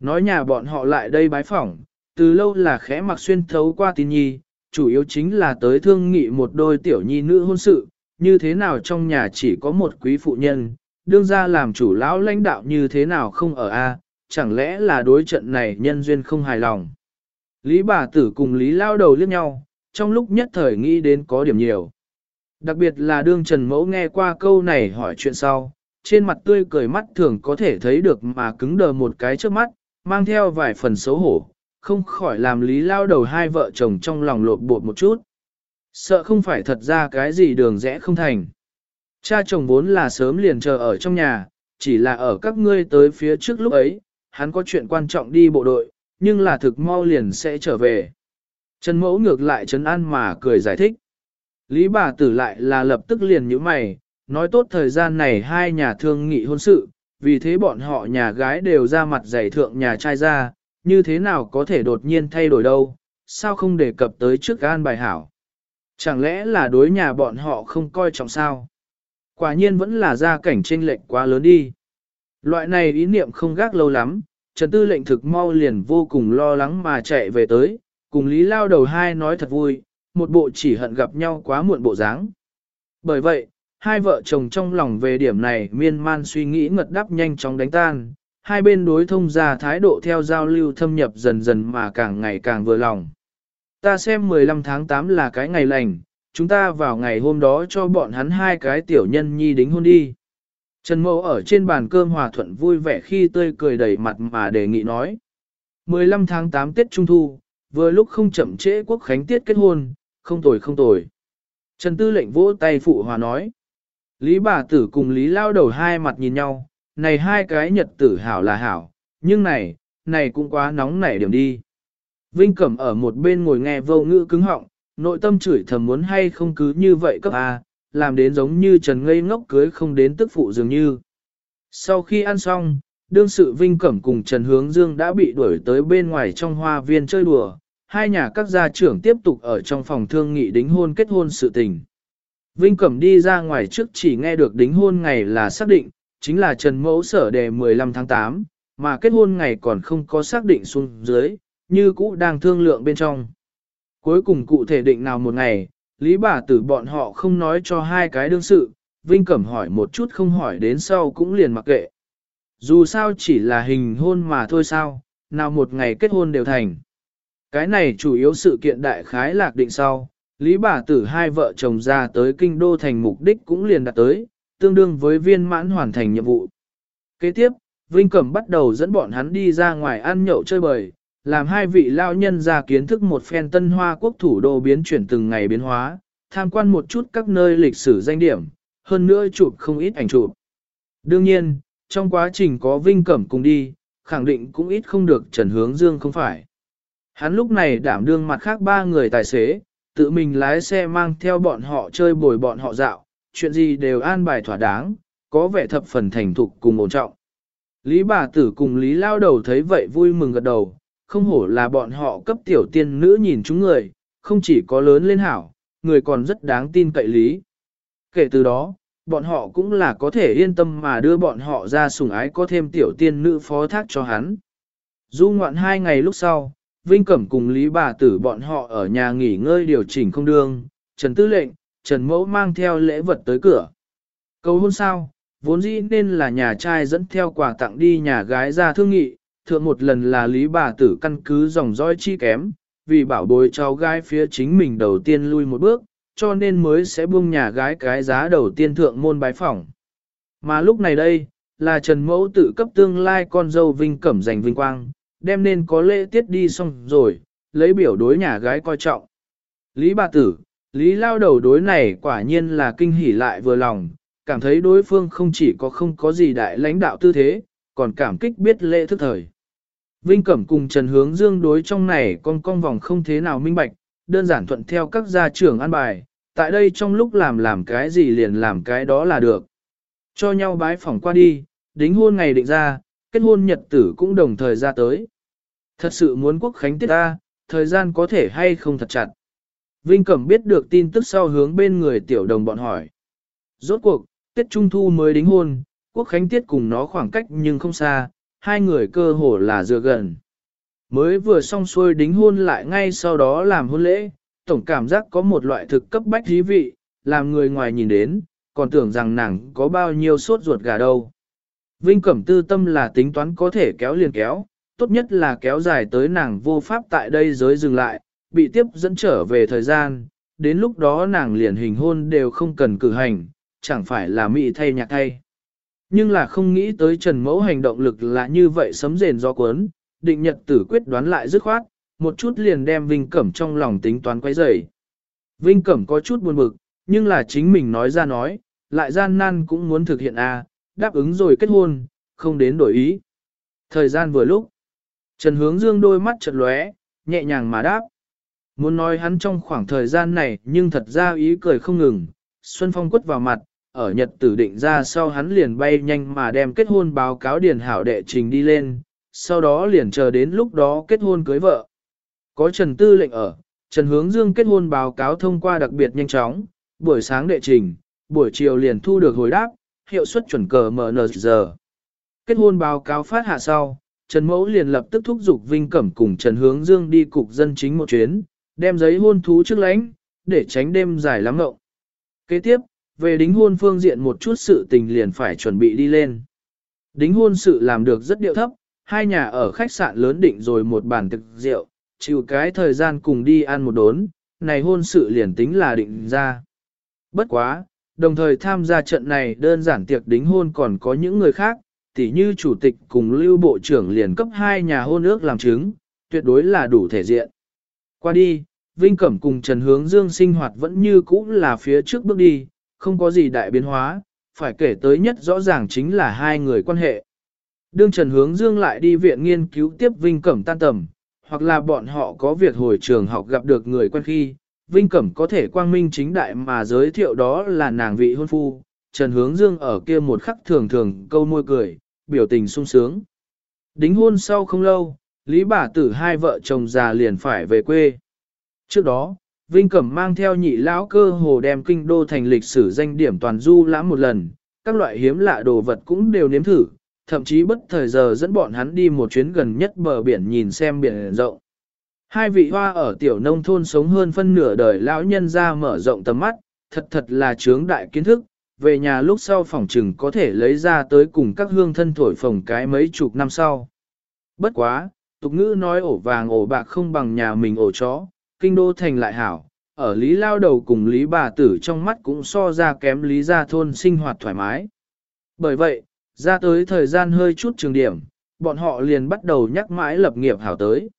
Nói nhà bọn họ lại đây bái phỏng, từ lâu là khẽ mặc xuyên thấu qua tin nhi, chủ yếu chính là tới thương nghị một đôi tiểu nhi nữ hôn sự, như thế nào trong nhà chỉ có một quý phụ nhân, đương ra làm chủ lão lãnh đạo như thế nào không ở A, chẳng lẽ là đối trận này nhân duyên không hài lòng. Lý bà tử cùng Lý lao đầu liếc nhau, trong lúc nhất thời nghĩ đến có điểm nhiều. Đặc biệt là đương Trần Mẫu nghe qua câu này hỏi chuyện sau, trên mặt tươi cười mắt thường có thể thấy được mà cứng đờ một cái trước mắt, mang theo vài phần xấu hổ, không khỏi làm Lý lao đầu hai vợ chồng trong lòng lột bột một chút. Sợ không phải thật ra cái gì đường rẽ không thành. Cha chồng vốn là sớm liền chờ ở trong nhà, chỉ là ở các ngươi tới phía trước lúc ấy, hắn có chuyện quan trọng đi bộ đội, nhưng là thực mau liền sẽ trở về. Trần mẫu ngược lại trấn an mà cười giải thích. Lý bà tử lại là lập tức liền như mày, nói tốt thời gian này hai nhà thương nghị hôn sự, vì thế bọn họ nhà gái đều ra mặt giải thượng nhà trai ra, như thế nào có thể đột nhiên thay đổi đâu, sao không đề cập tới trước an bài hảo. Chẳng lẽ là đối nhà bọn họ không coi trọng sao? Quả nhiên vẫn là gia cảnh chênh lệch quá lớn đi. Loại này ý niệm không gác lâu lắm, Trần Tư lệnh thực mau liền vô cùng lo lắng mà chạy về tới, cùng Lý Lao đầu hai nói thật vui, một bộ chỉ hận gặp nhau quá muộn bộ dáng. Bởi vậy, hai vợ chồng trong lòng về điểm này miên man suy nghĩ ngật đắp nhanh chóng đánh tan, hai bên đối thông ra thái độ theo giao lưu thâm nhập dần dần mà càng ngày càng vừa lòng. Ta xem 15 tháng 8 là cái ngày lành, chúng ta vào ngày hôm đó cho bọn hắn hai cái tiểu nhân nhi đính hôn đi. Trần Mẫu ở trên bàn cơm hòa thuận vui vẻ khi tươi cười đầy mặt mà đề nghị nói. 15 tháng 8 Tết Trung Thu, vừa lúc không chậm trễ quốc khánh tiết kết hôn, không tồi không tồi. Trần Tư lệnh vỗ tay phụ hòa nói. Lý bà tử cùng Lý lao đầu hai mặt nhìn nhau, này hai cái nhật tử hảo là hảo, nhưng này, này cũng quá nóng nảy điểm đi. Vinh Cẩm ở một bên ngồi nghe vô ngữ cứng họng, nội tâm chửi thầm muốn hay không cứ như vậy cấp A, làm đến giống như Trần ngây ngốc cưới không đến tức phụ dường như. Sau khi ăn xong, đương sự Vinh Cẩm cùng Trần Hướng Dương đã bị đuổi tới bên ngoài trong hoa viên chơi đùa, hai nhà các gia trưởng tiếp tục ở trong phòng thương nghị đính hôn kết hôn sự tình. Vinh Cẩm đi ra ngoài trước chỉ nghe được đính hôn ngày là xác định, chính là Trần Mẫu sở đề 15 tháng 8, mà kết hôn ngày còn không có xác định xuống dưới, như cũ đang thương lượng bên trong. Cuối cùng cụ thể định nào một ngày, Lý bà tử bọn họ không nói cho hai cái đương sự, Vinh Cẩm hỏi một chút không hỏi đến sau cũng liền mặc kệ. Dù sao chỉ là hình hôn mà thôi sao, nào một ngày kết hôn đều thành. Cái này chủ yếu sự kiện đại khái lạc định sau, Lý bà tử hai vợ chồng ra tới kinh đô thành mục đích cũng liền đạt tới, tương đương với viên mãn hoàn thành nhiệm vụ. Kế tiếp, Vinh Cẩm bắt đầu dẫn bọn hắn đi ra ngoài ăn nhậu chơi bời, làm hai vị lao nhân ra kiến thức một phen tân hoa quốc thủ đô biến chuyển từng ngày biến hóa, tham quan một chút các nơi lịch sử danh điểm, hơn nữa chụp không ít ảnh chụp. Đương nhiên, trong quá trình có Vinh Cẩm cùng đi, khẳng định cũng ít không được Trần Hướng Dương không phải. Hắn lúc này đảm đương mặt khác ba người tài xế, tự mình lái xe mang theo bọn họ chơi bồi bọn họ dạo, chuyện gì đều an bài thỏa đáng, có vẻ thập phần thành thục cùng ổn trọng. Lý bà tử cùng Lý lao đầu thấy vậy vui mừng gật đầu, không hổ là bọn họ cấp tiểu tiên nữ nhìn chúng người, không chỉ có lớn lên hảo, người còn rất đáng tin cậy lý. Kể từ đó, bọn họ cũng là có thể yên tâm mà đưa bọn họ ra sủng ái có thêm tiểu tiên nữ phó thác cho hắn. Du ngoạn hai ngày lúc sau, Vinh Cẩm cùng Lý bà tử bọn họ ở nhà nghỉ ngơi điều chỉnh không đương, Trần Tư lệnh, Trần Mẫu mang theo lễ vật tới cửa. Cầu hôn sao, vốn dĩ nên là nhà trai dẫn theo quà tặng đi nhà gái ra thương nghị, thượng một lần là lý bà tử căn cứ dòng dõi chi kém, vì bảo bối cháu gái phía chính mình đầu tiên lui một bước, cho nên mới sẽ buông nhà gái cái giá đầu tiên thượng môn bái phỏng. Mà lúc này đây, là Trần Mẫu tự cấp tương lai con dâu vinh cẩm giành vinh quang, đem nên có lễ tiết đi xong rồi, lấy biểu đối nhà gái coi trọng. Lý bà tử, Lý lao đầu đối này quả nhiên là kinh hỉ lại vừa lòng, cảm thấy đối phương không chỉ có không có gì đại lãnh đạo tư thế, còn cảm kích biết lễ thức thời. Vinh Cẩm cùng Trần Hướng Dương đối trong này con con vòng không thế nào minh bạch, đơn giản thuận theo các gia trưởng an bài, tại đây trong lúc làm làm cái gì liền làm cái đó là được. Cho nhau bái phỏng qua đi, đính hôn ngày định ra, kết hôn nhật tử cũng đồng thời ra tới. Thật sự muốn quốc khánh tiết ta, thời gian có thể hay không thật chặt. Vinh Cẩm biết được tin tức sau hướng bên người tiểu đồng bọn hỏi. Rốt cuộc, Tết Trung Thu mới đính hôn, quốc khánh tiết cùng nó khoảng cách nhưng không xa, hai người cơ hồ là dựa gần. Mới vừa xong xuôi đính hôn lại ngay sau đó làm hôn lễ, tổng cảm giác có một loại thực cấp bách thí vị, làm người ngoài nhìn đến, còn tưởng rằng nàng có bao nhiêu sốt ruột gà đâu. Vinh Cẩm tư tâm là tính toán có thể kéo liền kéo, tốt nhất là kéo dài tới nàng vô pháp tại đây giới dừng lại, bị tiếp dẫn trở về thời gian, đến lúc đó nàng liền hình hôn đều không cần cử hành, chẳng phải là mị thay nhạc thay. Nhưng là không nghĩ tới Trần Mẫu hành động lực là như vậy sấm rền do cuốn, định nhật tử quyết đoán lại dứt khoát, một chút liền đem Vinh Cẩm trong lòng tính toán quấy rầy. Vinh Cẩm có chút buồn bực, nhưng là chính mình nói ra nói, lại gian nan cũng muốn thực hiện a, à, đáp ứng rồi kết hôn, không đến đổi ý. Thời gian vừa lúc, Trần Hướng Dương đôi mắt chợt lóe, nhẹ nhàng mà đáp. Muốn nói hắn trong khoảng thời gian này nhưng thật ra ý cười không ngừng, Xuân Phong quất vào mặt, ở nhật tử định ra sau hắn liền bay nhanh mà đem kết hôn báo cáo điền hảo đệ trình đi lên, sau đó liền chờ đến lúc đó kết hôn cưới vợ. Có Trần Tư lệnh ở, Trần Hướng Dương kết hôn báo cáo thông qua đặc biệt nhanh chóng, buổi sáng đệ trình, buổi chiều liền thu được hồi đáp, hiệu suất chuẩn cờ mở giờ. Kết hôn báo cáo phát hạ sau, Trần Mẫu liền lập tức thúc giục Vinh Cẩm cùng Trần Hướng Dương đi cục dân chính một chuyến, đem giấy hôn thú trước lãnh, để tránh đêm dài lắm ngậu. Kế tiếp, về đính hôn phương diện một chút sự tình liền phải chuẩn bị đi lên. Đính hôn sự làm được rất điệu thấp, hai nhà ở khách sạn lớn định rồi một bàn thực rượu, chịu cái thời gian cùng đi ăn một đốn, này hôn sự liền tính là định ra. Bất quá, đồng thời tham gia trận này đơn giản tiệc đính hôn còn có những người khác, tỉ như chủ tịch cùng lưu bộ trưởng liền cấp hai nhà hôn ước làm chứng, tuyệt đối là đủ thể diện. Qua đi, Vinh Cẩm cùng Trần Hướng Dương sinh hoạt vẫn như cũ là phía trước bước đi, không có gì đại biến hóa, phải kể tới nhất rõ ràng chính là hai người quan hệ. Đương Trần Hướng Dương lại đi viện nghiên cứu tiếp Vinh Cẩm tan tầm, hoặc là bọn họ có việc hồi trường học gặp được người quen khi, Vinh Cẩm có thể quang minh chính đại mà giới thiệu đó là nàng vị hôn phu, Trần Hướng Dương ở kia một khắc thường thường câu môi cười, biểu tình sung sướng. Đính hôn sau không lâu, Lý bà tử hai vợ chồng già liền phải về quê. Trước đó, Vinh Cẩm mang theo nhị lão cơ hồ đem kinh đô thành lịch sử danh điểm toàn du lãm một lần, các loại hiếm lạ đồ vật cũng đều nếm thử, thậm chí bất thời giờ dẫn bọn hắn đi một chuyến gần nhất bờ biển nhìn xem biển rộng. Hai vị hoa ở tiểu nông thôn sống hơn phân nửa đời lão nhân ra mở rộng tầm mắt, thật thật là chướng đại kiến thức, về nhà lúc sau phòng trừng có thể lấy ra tới cùng các hương thân thổi phồng cái mấy chục năm sau. Bất quá, tục ngữ nói ổ vàng ổ bạc không bằng nhà mình ổ chó, kinh đô thành lại hảo, ở lý lao đầu cùng lý bà tử trong mắt cũng so ra kém lý gia thôn sinh hoạt thoải mái. Bởi vậy, ra tới thời gian hơi chút trường điểm, bọn họ liền bắt đầu nhắc mãi lập nghiệp hảo tới.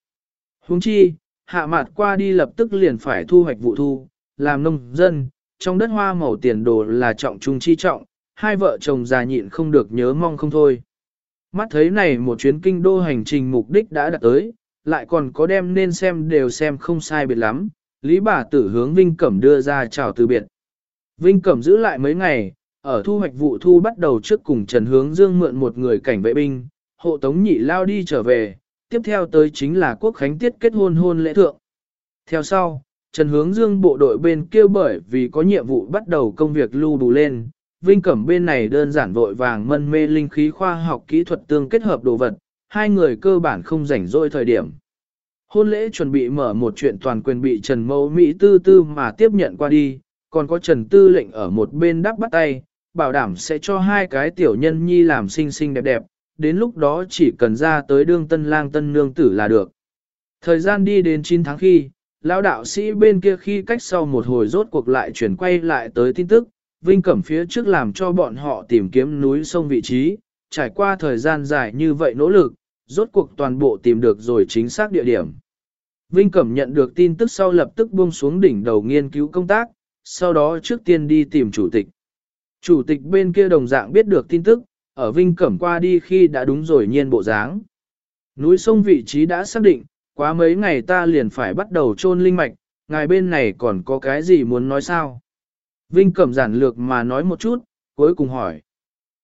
Huống chi, hạ mạt qua đi lập tức liền phải thu hoạch vụ thu, làm nông dân, trong đất hoa màu tiền đồ là trọng trung chi trọng, hai vợ chồng già nhịn không được nhớ mong không thôi. Mắt thấy này một chuyến kinh đô hành trình mục đích đã đạt tới, lại còn có đem nên xem đều xem không sai biệt lắm, Lý bà tử hướng Vinh Cẩm đưa ra chào từ biệt. Vinh Cẩm giữ lại mấy ngày, ở thu hoạch vụ thu bắt đầu trước cùng Trần Hướng Dương mượn một người cảnh vệ binh, hộ tống nhị lao đi trở về, tiếp theo tới chính là quốc khánh tiết kết hôn hôn lễ thượng. Theo sau, Trần Hướng Dương bộ đội bên kêu bởi vì có nhiệm vụ bắt đầu công việc lưu đủ lên, Vinh Cẩm bên này đơn giản vội vàng mân mê linh khí khoa học kỹ thuật tương kết hợp đồ vật, hai người cơ bản không rảnh rỗi thời điểm. Hôn lễ chuẩn bị mở một chuyện toàn quyền bị Trần Mẫu Mỹ tư tư mà tiếp nhận qua đi, còn có Trần Tư lệnh ở một bên đắp bắt tay, bảo đảm sẽ cho hai cái tiểu nhân nhi làm xinh xinh đẹp đẹp, đến lúc đó chỉ cần ra tới đương tân lang tân nương tử là được. Thời gian đi đến 9 tháng khi, lão đạo sĩ bên kia khi cách sau một hồi rốt cuộc lại chuyển quay lại tới tin tức, Vinh Cẩm phía trước làm cho bọn họ tìm kiếm núi sông vị trí, trải qua thời gian dài như vậy nỗ lực, rốt cuộc toàn bộ tìm được rồi chính xác địa điểm. Vinh Cẩm nhận được tin tức sau lập tức buông xuống đỉnh đầu nghiên cứu công tác, sau đó trước tiên đi tìm chủ tịch. Chủ tịch bên kia đồng dạng biết được tin tức, ở Vinh Cẩm qua đi khi đã đúng rồi nhiên bộ dáng. Núi sông vị trí đã xác định, quá mấy ngày ta liền phải bắt đầu chôn linh mạch, ngài bên này còn có cái gì muốn nói sao? Vinh Cẩm giản lược mà nói một chút, cuối cùng hỏi.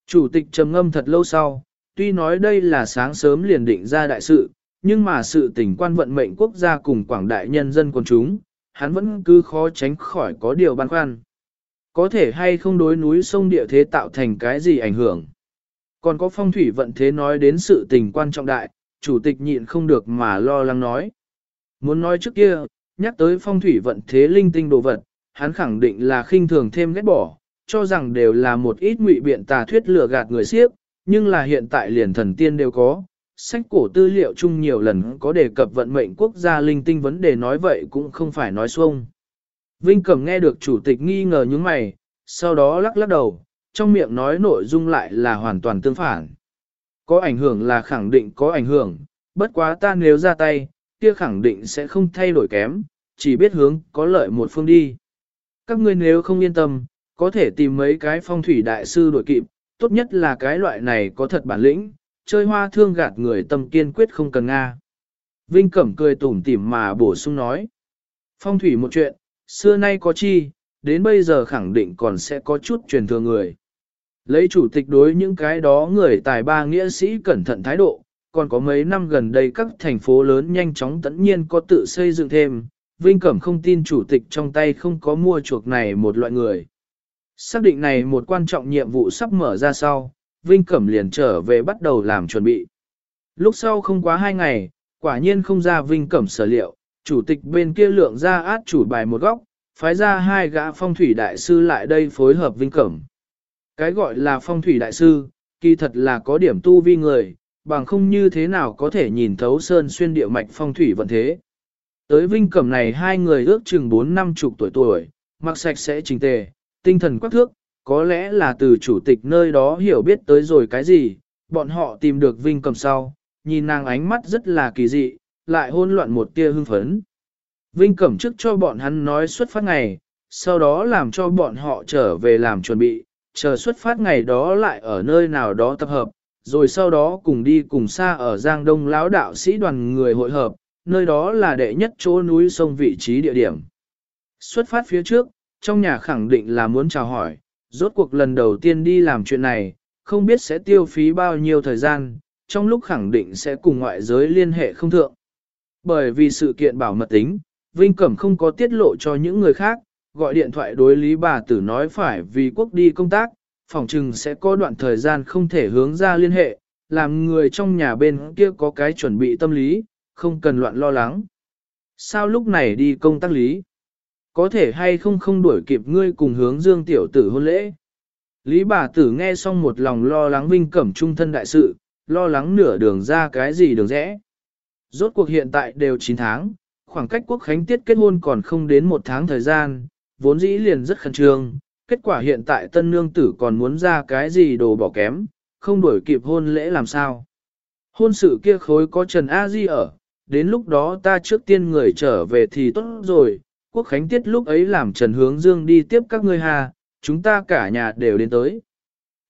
Chủ tịch trầm ngâm thật lâu sau, tuy nói đây là sáng sớm liền định ra đại sự, nhưng mà sự tình quan vận mệnh quốc gia cùng quảng đại nhân dân quần chúng, hắn vẫn cứ khó tránh khỏi có điều băn khoăn. Có thể hay không đối núi sông địa thế tạo thành cái gì ảnh hưởng. Còn có phong thủy vận thế nói đến sự tình quan trọng đại, chủ tịch nhịn không được mà lo lắng nói. Muốn nói trước kia, nhắc tới phong thủy vận thế linh tinh đồ vật, hắn khẳng định là khinh thường thêm ghét bỏ, cho rằng đều là một ít ngụy biện tà thuyết lừa gạt người siếp, nhưng là hiện tại liền thần tiên đều có. Sách cổ tư liệu chung nhiều lần có đề cập vận mệnh quốc gia linh tinh vấn đề nói vậy cũng không phải nói xuông. Vinh Cẩm nghe được chủ tịch nghi ngờ những mày, sau đó lắc lắc đầu, trong miệng nói nội dung lại là hoàn toàn tương phản. Có ảnh hưởng là khẳng định có ảnh hưởng, bất quá ta nếu ra tay, kia khẳng định sẽ không thay đổi kém, chỉ biết hướng có lợi một phương đi. Các ngươi nếu không yên tâm, có thể tìm mấy cái phong thủy đại sư đổi kịp, tốt nhất là cái loại này có thật bản lĩnh, chơi hoa thương gạt người tâm kiên quyết không cần Nga. Vinh Cẩm cười tủm tỉm mà bổ sung nói. Phong thủy một chuyện, xưa nay có chi, đến bây giờ khẳng định còn sẽ có chút truyền thừa người. Lấy chủ tịch đối những cái đó người tài ba nghĩa sĩ cẩn thận thái độ, còn có mấy năm gần đây các thành phố lớn nhanh chóng tẫn nhiên có tự xây dựng thêm, Vinh Cẩm không tin chủ tịch trong tay không có mua chuộc này một loại người. Xác định này một quan trọng nhiệm vụ sắp mở ra sau, Vinh Cẩm liền trở về bắt đầu làm chuẩn bị. Lúc sau không quá hai ngày, quả nhiên không ra Vinh Cẩm sở liệu, chủ tịch bên kia lượng ra át chủ bài một góc, phái ra hai gã phong thủy đại sư lại đây phối hợp Vinh Cẩm. Cái gọi là phong thủy đại sư, kỳ thật là có điểm tu vi người, bằng không như thế nào có thể nhìn thấu sơn xuyên địa mạch phong thủy vận thế. Tới Vinh Cẩm này hai người ước chừng 4 năm chục tuổi tuổi, mặc sạch sẽ trình tề, tinh thần quắc thước, có lẽ là từ chủ tịch nơi đó hiểu biết tới rồi cái gì, bọn họ tìm được Vinh Cẩm sau, nhìn nàng ánh mắt rất là kỳ dị, lại hôn loạn một tia hưng phấn. Vinh Cẩm trước cho bọn hắn nói xuất phát ngày, sau đó làm cho bọn họ trở về làm chuẩn bị, chờ xuất phát ngày đó lại ở nơi nào đó tập hợp, rồi sau đó cùng đi cùng xa ở Giang Đông lão đạo sĩ đoàn người hội hợp, nơi đó là đệ nhất chỗ núi sông vị trí địa điểm. Xuất phát phía trước, trong nhà khẳng định là muốn chào hỏi, rốt cuộc lần đầu tiên đi làm chuyện này, không biết sẽ tiêu phí bao nhiêu thời gian, trong lúc khẳng định sẽ cùng ngoại giới liên hệ không thượng. Bởi vì sự kiện bảo mật tính, Vinh Cẩm không có tiết lộ cho những người khác, gọi điện thoại đối lý bà tử nói phải vì quốc đi công tác, phòng trừng sẽ có đoạn thời gian không thể hướng ra liên hệ, làm người trong nhà bên kia có cái chuẩn bị tâm lý, không cần loạn lo lắng. Sao lúc này đi công tác lý? Có thể hay không không đuổi kịp ngươi cùng hướng dương tiểu tử hôn lễ? Lý bà tử nghe xong một lòng lo lắng vinh cẩm trung thân đại sự, lo lắng nửa đường ra cái gì đường rẽ. Rốt cuộc hiện tại đều 9 tháng, khoảng cách quốc khánh tiết kết hôn còn không đến một tháng thời gian, vốn dĩ liền rất khẩn trương. Kết quả hiện tại tân nương tử còn muốn ra cái gì đồ bỏ kém, không đuổi kịp hôn lễ làm sao. Hôn sự kia khối có Trần A Di ở, đến lúc đó ta trước tiên người trở về thì tốt rồi, quốc khánh tiết lúc ấy làm Trần Hướng Dương đi tiếp các ngươi hà, chúng ta cả nhà đều đến tới.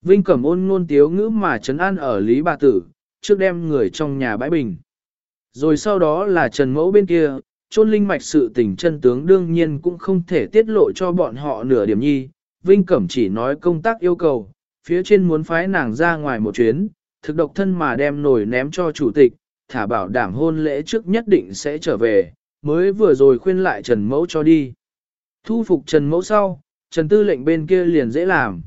Vinh Cẩm ôn ngôn tiếu ngữ mà Trần An ở Lý Bà Tử, trước đem người trong nhà bãi bình. Rồi sau đó là Trần Mẫu bên kia, chôn linh mạch sự tình chân tướng đương nhiên cũng không thể tiết lộ cho bọn họ nửa điểm nhi. Vinh Cẩm chỉ nói công tác yêu cầu, phía trên muốn phái nàng ra ngoài một chuyến, thực độc thân mà đem nổi ném cho chủ tịch, thả bảo đảm hôn lễ trước nhất định sẽ trở về, mới vừa rồi khuyên lại Trần Mẫu cho đi. Thu phục Trần Mẫu sau, Trần Tư lệnh bên kia liền dễ làm.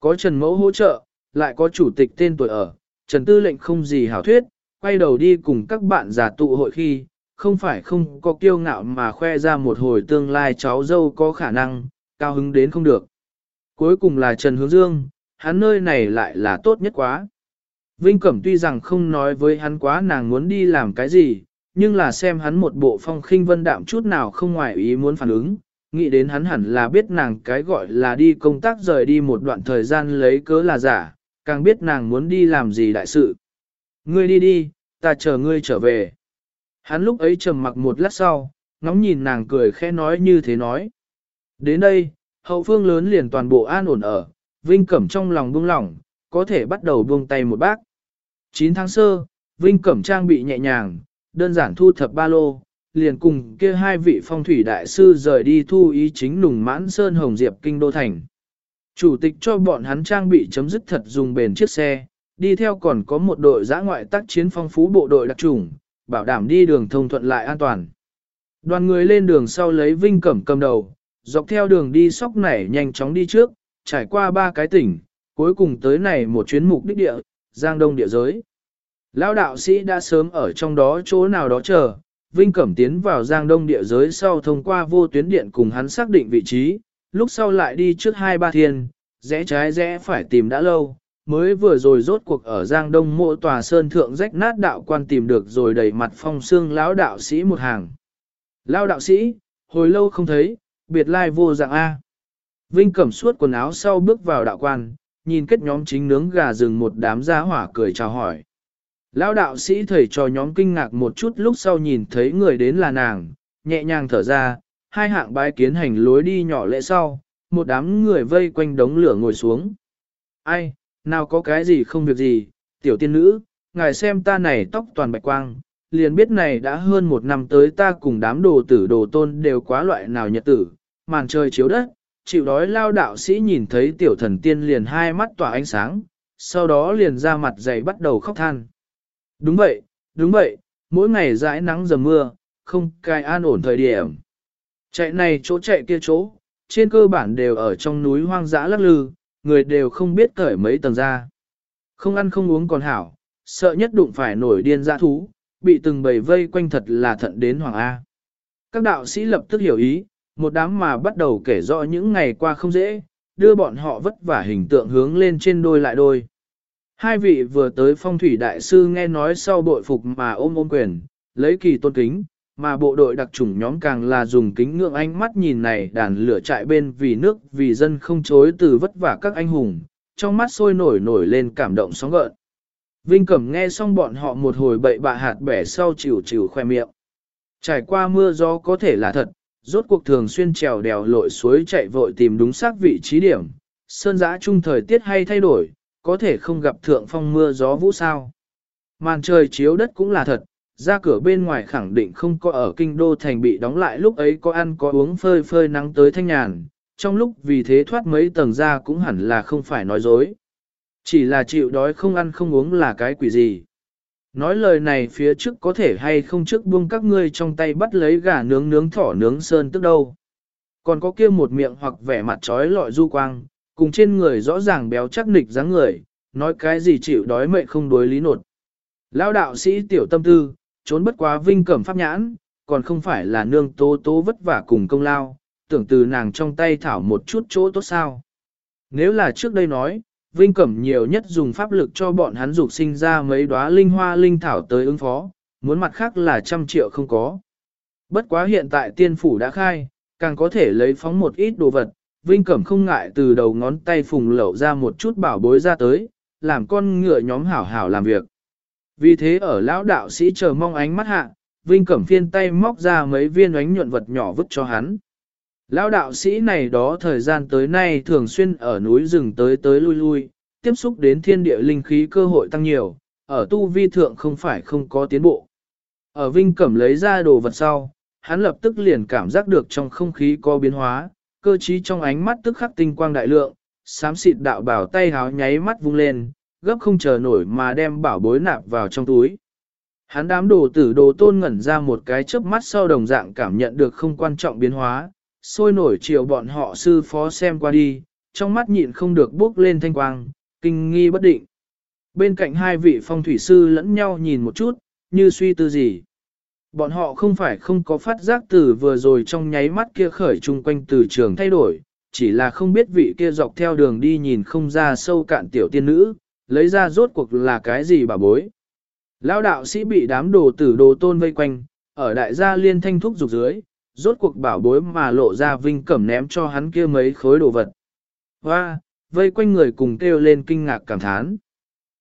Có Trần Mẫu hỗ trợ, lại có chủ tịch tên tuổi ở, Trần Tư lệnh không gì hảo thuyết, quay đầu đi cùng các bạn giả tụ hội khi, không phải không có kiêu ngạo mà khoe ra một hồi tương lai cháu dâu có khả năng, cao hứng đến không được. Cuối cùng là Trần Hướng Dương, hắn nơi này lại là tốt nhất quá. Vinh Cẩm tuy rằng không nói với hắn quá nàng muốn đi làm cái gì, nhưng là xem hắn một bộ phong khinh vân đạm chút nào không ngoài ý muốn phản ứng, nghĩ đến hắn hẳn là biết nàng cái gọi là đi công tác rời đi một đoạn thời gian lấy cớ là giả, càng biết nàng muốn đi làm gì đại sự. Ngươi đi đi, ta chờ ngươi trở về. Hắn lúc ấy trầm mặc một lát sau, ngóng nhìn nàng cười khẽ nói như thế nói. Đến đây, hậu phương lớn liền toàn bộ an ổn ở, Vinh Cẩm trong lòng buông lỏng, có thể bắt đầu buông tay một bác. 9 tháng sơ, Vinh Cẩm trang bị nhẹ nhàng, đơn giản thu thập ba lô, liền cùng kia hai vị phong thủy đại sư rời đi thu ý chính nùng mãn sơn hồng diệp kinh đô thành. Chủ tịch cho bọn hắn trang bị chấm dứt thật dùng bền chiếc xe, đi theo còn có một đội giã ngoại tác chiến phong phú bộ đội đặc trùng, bảo đảm đi đường thông thuận lại an toàn. Đoàn người lên đường sau lấy Vinh Cẩm cầm đầu, dọc theo đường đi sóc nảy nhanh chóng đi trước, trải qua ba cái tỉnh, cuối cùng tới này một chuyến mục đích địa, Giang Đông địa giới. Lão đạo sĩ đã sớm ở trong đó chỗ nào đó chờ, Vinh Cẩm tiến vào Giang Đông địa giới sau thông qua vô tuyến điện cùng hắn xác định vị trí, lúc sau lại đi trước hai ba thiên, rẽ trái rẽ phải tìm đã lâu, mới vừa rồi rốt cuộc ở Giang Đông mộ tòa sơn thượng rách nát đạo quan tìm được rồi đầy mặt phong xương lão đạo sĩ một hàng. Lão đạo sĩ, hồi lâu không thấy, biệt lai vô dạng A. Vinh cẩm suốt quần áo sau bước vào đạo quan, nhìn kết nhóm chính nướng gà rừng một đám gia hỏa cười chào hỏi. Lão đạo sĩ thầy cho nhóm kinh ngạc một chút lúc sau nhìn thấy người đến là nàng, nhẹ nhàng thở ra, hai hạng bái kiến hành lối đi nhỏ lệ sau, một đám người vây quanh đống lửa ngồi xuống. Ai, nào có cái gì không việc gì, tiểu tiên nữ, ngài xem ta này tóc toàn bạch quang, liền biết này đã hơn một năm tới ta cùng đám đồ tử đồ tôn đều quá loại nào nhật tử, màn trời chiếu đất, chịu đói lao đạo sĩ nhìn thấy tiểu thần tiên liền hai mắt tỏa ánh sáng, sau đó liền ra mặt dày bắt đầu khóc than. Đúng vậy, đúng vậy, mỗi ngày dãi nắng dầm mưa, không cai an ổn thời điểm. Chạy này chỗ chạy kia chỗ, trên cơ bản đều ở trong núi hoang dã lắc lư, người đều không biết cởi mấy tầng ra. Không ăn không uống còn hảo, sợ nhất đụng phải nổi điên dã thú, bị từng bầy vây quanh thật là thận đến Hoàng A. Các đạo sĩ lập tức hiểu ý, một đám mà bắt đầu kể rõ những ngày qua không dễ, đưa bọn họ vất vả hình tượng hướng lên trên đôi lại đôi. Hai vị vừa tới phong thủy đại sư nghe nói sau bội phục mà ôm ôm quyền, lấy kỳ tôn kính, mà bộ đội đặc chủng nhóm càng là dùng kính ngưỡng ánh mắt nhìn này đàn lửa trại bên vì nước vì dân không chối từ vất vả các anh hùng, trong mắt sôi nổi nổi lên cảm động sóng gợn. Vinh Cẩm nghe xong bọn họ một hồi bậy bạ hạt bẻ sau chịu chịu khoe miệng. Trải qua mưa gió có thể là thật, rốt cuộc thường xuyên trèo đèo lội suối chạy vội tìm đúng xác vị trí điểm, sơn giã chung thời tiết hay thay đổi, có thể không gặp thượng phong mưa gió vũ sao. Màn trời chiếu đất cũng là thật, ra cửa bên ngoài khẳng định không có ở kinh đô thành bị đóng lại lúc ấy có ăn có uống phơi phơi nắng tới thanh nhàn, trong lúc vì thế thoát mấy tầng ra cũng hẳn là không phải nói dối. Chỉ là chịu đói không ăn không uống là cái quỷ gì. Nói lời này phía trước có thể hay không trước buông các ngươi trong tay bắt lấy gà nướng nướng thỏ nướng sơn tức đâu. Còn có kia một miệng hoặc vẻ mặt trói lọi du quang, cùng trên người rõ ràng béo chắc nịch dáng người, nói cái gì chịu đói mệnh không đối lý nột. Lão đạo sĩ tiểu tâm tư, trốn bất quá vinh cẩm pháp nhãn, còn không phải là nương tố tố vất vả cùng công lao, tưởng từ nàng trong tay thảo một chút chỗ tốt sao. Nếu là trước đây nói, Vinh Cẩm nhiều nhất dùng pháp lực cho bọn hắn dục sinh ra mấy đóa linh hoa linh thảo tới ứng phó, muốn mặt khác là trăm triệu không có. Bất quá hiện tại tiên phủ đã khai, càng có thể lấy phóng một ít đồ vật, Vinh Cẩm không ngại từ đầu ngón tay phùng lẩu ra một chút bảo bối ra tới, làm con ngựa nhóm hảo hảo làm việc. Vì thế ở lão đạo sĩ chờ mong ánh mắt hạ, Vinh Cẩm phiên tay móc ra mấy viên ánh nhuận vật nhỏ vứt cho hắn. Lão đạo sĩ này đó thời gian tới nay thường xuyên ở núi rừng tới tới lui lui, tiếp xúc đến thiên địa linh khí cơ hội tăng nhiều, ở tu vi thượng không phải không có tiến bộ. Ở Vinh Cẩm lấy ra đồ vật sau, hắn lập tức liền cảm giác được trong không khí có biến hóa, cơ trí trong ánh mắt tức khắc tinh quang đại lượng, xám xịt đạo bảo tay háo nháy mắt vung lên, gấp không chờ nổi mà đem bảo bối nạp vào trong túi. Hắn đám đồ tử đồ tôn ngẩn ra một cái chớp mắt sau đồng dạng cảm nhận được không quan trọng biến hóa, sôi nổi chiều bọn họ sư phó xem qua đi, trong mắt nhịn không được bước lên thanh quang, kinh nghi bất định. Bên cạnh hai vị phong thủy sư lẫn nhau nhìn một chút, như suy tư gì. Bọn họ không phải không có phát giác từ vừa rồi trong nháy mắt kia khởi chung quanh từ trường thay đổi, chỉ là không biết vị kia dọc theo đường đi nhìn không ra sâu cạn tiểu tiên nữ, lấy ra rốt cuộc là cái gì bà bối. Lão đạo sĩ bị đám đồ tử đồ tôn vây quanh, ở đại gia liên thanh thúc dục dưới, rốt cuộc bảo bối mà lộ ra vinh cẩm ném cho hắn kia mấy khối đồ vật. Hoa, vây quanh người cùng kêu lên kinh ngạc cảm thán.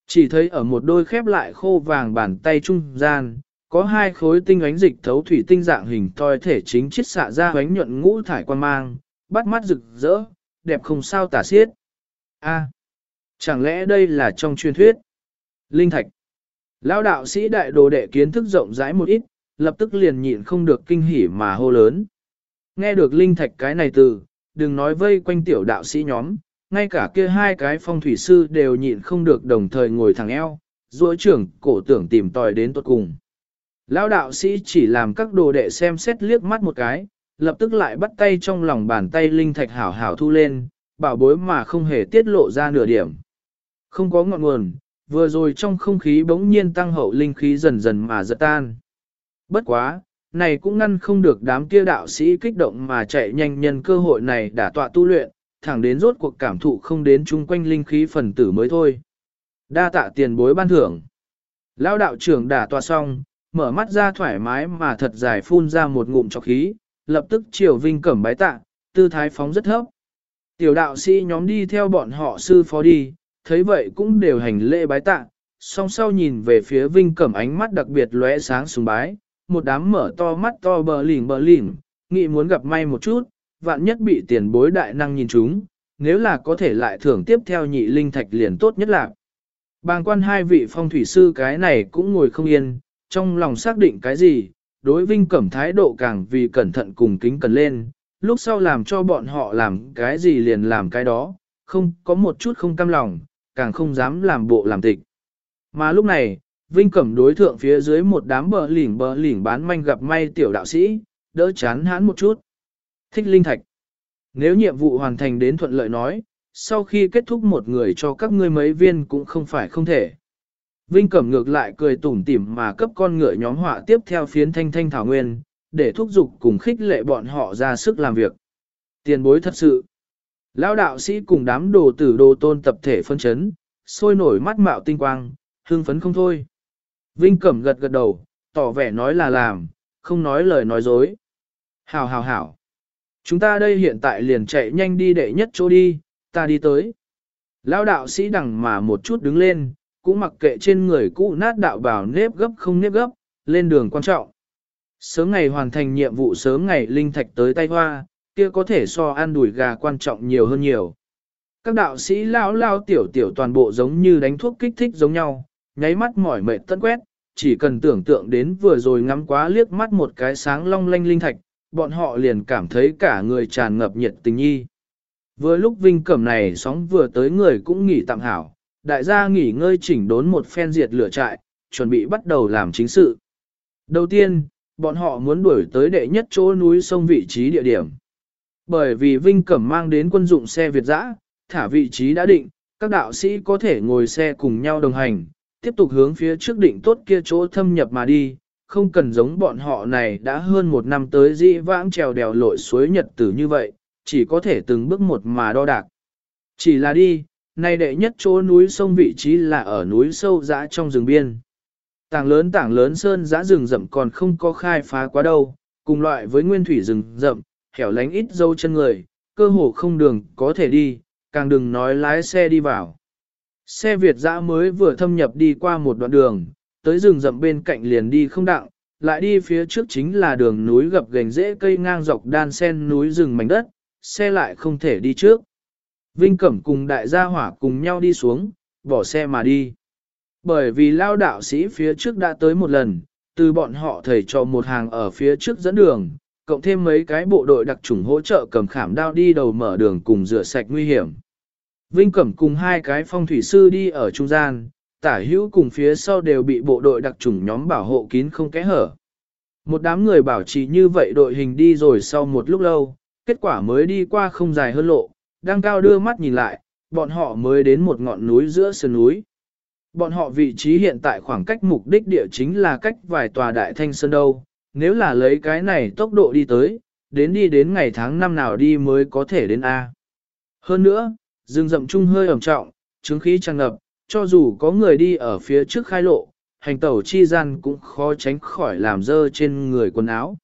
Chỉ thấy ở một đôi khép lại khô vàng bàn tay trung gian, có hai khối tinh ánh dịch thấu thủy tinh dạng hình toi thể chính chiết xạ ra ánh nhuận ngũ thải quan mang, bắt mắt rực rỡ, đẹp không sao tả xiết. A, chẳng lẽ đây là trong truyền thuyết? Linh thạch. Lão đạo sĩ đại đồ đệ kiến thức rộng rãi một ít, lập tức liền nhịn không được kinh hỉ mà hô lớn. Nghe được linh thạch cái này từ, đừng nói vây quanh tiểu đạo sĩ nhóm, ngay cả kia hai cái phong thủy sư đều nhịn không được đồng thời ngồi thẳng eo, duỗi trưởng cổ tưởng tìm tòi đến tuột cùng. Lão đạo sĩ chỉ làm các đồ đệ xem xét liếc mắt một cái, lập tức lại bắt tay trong lòng bàn tay linh thạch hảo hảo thu lên, bảo bối mà không hề tiết lộ ra nửa điểm. Không có ngọn nguồn, vừa rồi trong không khí bỗng nhiên tăng hậu linh khí dần dần mà giật tan. Bất quá, này cũng ngăn không được đám kia đạo sĩ kích động mà chạy nhanh nhân cơ hội này đã tọa tu luyện, thẳng đến rốt cuộc cảm thụ không đến chung quanh linh khí phần tử mới thôi. Đa tạ tiền bối ban thưởng. Lão đạo trưởng đả tọa xong, mở mắt ra thoải mái mà thật dài phun ra một ngụm cho khí, lập tức triều vinh cẩm bái tạ, tư thái phóng rất thấp. Tiểu đạo sĩ nhóm đi theo bọn họ sư phó đi, thấy vậy cũng đều hành lễ bái tạ, song sau nhìn về phía vinh cẩm ánh mắt đặc biệt lóe sáng sùng bái, một đám mở to mắt to bờ lỉnh bờ lỉnh, nghĩ muốn gặp may một chút, vạn nhất bị tiền bối đại năng nhìn chúng, nếu là có thể lại thưởng tiếp theo nhị linh thạch liền tốt nhất là. Bàng quan hai vị phong thủy sư cái này cũng ngồi không yên, trong lòng xác định cái gì, đối vinh cẩm thái độ càng vì cẩn thận cùng kính cần lên, lúc sau làm cho bọn họ làm cái gì liền làm cái đó, không có một chút không cam lòng, càng không dám làm bộ làm tịch. Mà lúc này, Vinh Cẩm đối thượng phía dưới một đám bờ lỉnh bờ lỉnh bán manh gặp may tiểu đạo sĩ, đỡ chán hãn một chút. Thích linh thạch. Nếu nhiệm vụ hoàn thành đến thuận lợi nói, sau khi kết thúc một người cho các ngươi mấy viên cũng không phải không thể. Vinh Cẩm ngược lại cười tủm tỉm mà cấp con ngựa nhóm họa tiếp theo phiến thanh thanh thảo nguyên, để thúc giục cùng khích lệ bọn họ ra sức làm việc. Tiền bối thật sự. Lão đạo sĩ cùng đám đồ tử đồ tôn tập thể phân chấn, sôi nổi mắt mạo tinh quang, hưng phấn không thôi. Vinh Cẩm gật gật đầu, tỏ vẻ nói là làm, không nói lời nói dối. Hảo hảo hảo. Chúng ta đây hiện tại liền chạy nhanh đi đệ nhất chỗ đi, ta đi tới. Lão đạo sĩ đằng mà một chút đứng lên, cũng mặc kệ trên người cũ nát đạo bảo nếp gấp không nếp gấp, lên đường quan trọng. Sớm ngày hoàn thành nhiệm vụ sớm ngày linh thạch tới tay hoa, kia có thể so ăn đùi gà quan trọng nhiều hơn nhiều. Các đạo sĩ lão lao tiểu tiểu toàn bộ giống như đánh thuốc kích thích giống nhau, nháy mắt mỏi mệt tất quét, chỉ cần tưởng tượng đến vừa rồi ngắm quá liếc mắt một cái sáng long lanh linh thạch, bọn họ liền cảm thấy cả người tràn ngập nhiệt tình nhi. Vừa lúc Vinh Cẩm này sóng vừa tới người cũng nghỉ tạm hảo, đại gia nghỉ ngơi chỉnh đốn một phen diệt lửa trại, chuẩn bị bắt đầu làm chính sự. Đầu tiên, bọn họ muốn đuổi tới đệ nhất chỗ núi sông vị trí địa điểm. Bởi vì Vinh Cẩm mang đến quân dụng xe Việt dã, thả vị trí đã định, các đạo sĩ có thể ngồi xe cùng nhau đồng hành, tiếp tục hướng phía trước định tốt kia chỗ thâm nhập mà đi, không cần giống bọn họ này đã hơn một năm tới dĩ vãng trèo đèo lội suối nhật tử như vậy, chỉ có thể từng bước một mà đo đạc. Chỉ là đi, nay đệ nhất chỗ núi sông vị trí là ở núi sâu dã trong rừng biên. Tảng lớn tảng lớn sơn dã rừng rậm còn không có khai phá quá đâu, cùng loại với nguyên thủy rừng rậm, hẻo lánh ít dâu chân người, cơ hồ không đường có thể đi, càng đừng nói lái xe đi vào. Xe Việt dã mới vừa thâm nhập đi qua một đoạn đường, tới rừng rậm bên cạnh liền đi không đặng, lại đi phía trước chính là đường núi gập gành rễ cây ngang dọc đan sen núi rừng mảnh đất, xe lại không thể đi trước. Vinh Cẩm cùng đại gia hỏa cùng nhau đi xuống, bỏ xe mà đi. Bởi vì lao đạo sĩ phía trước đã tới một lần, từ bọn họ thầy cho một hàng ở phía trước dẫn đường, cộng thêm mấy cái bộ đội đặc trùng hỗ trợ cầm khảm đao đi đầu mở đường cùng rửa sạch nguy hiểm. Vinh Cẩm cùng hai cái phong thủy sư đi ở trung gian, tả hữu cùng phía sau đều bị bộ đội đặc trùng nhóm bảo hộ kín không kẽ hở. Một đám người bảo trì như vậy đội hình đi rồi sau một lúc lâu, kết quả mới đi qua không dài hơn lộ, đang cao đưa mắt nhìn lại, bọn họ mới đến một ngọn núi giữa sườn núi. Bọn họ vị trí hiện tại khoảng cách mục đích địa chính là cách vài tòa đại thanh sơn đâu, nếu là lấy cái này tốc độ đi tới, đến đi đến ngày tháng năm nào đi mới có thể đến A. Hơn nữa, rừng rậm chung hơi ẩm trọng, chứng khí tràn ngập, cho dù có người đi ở phía trước khai lộ, hành tẩu chi gian cũng khó tránh khỏi làm dơ trên người quần áo.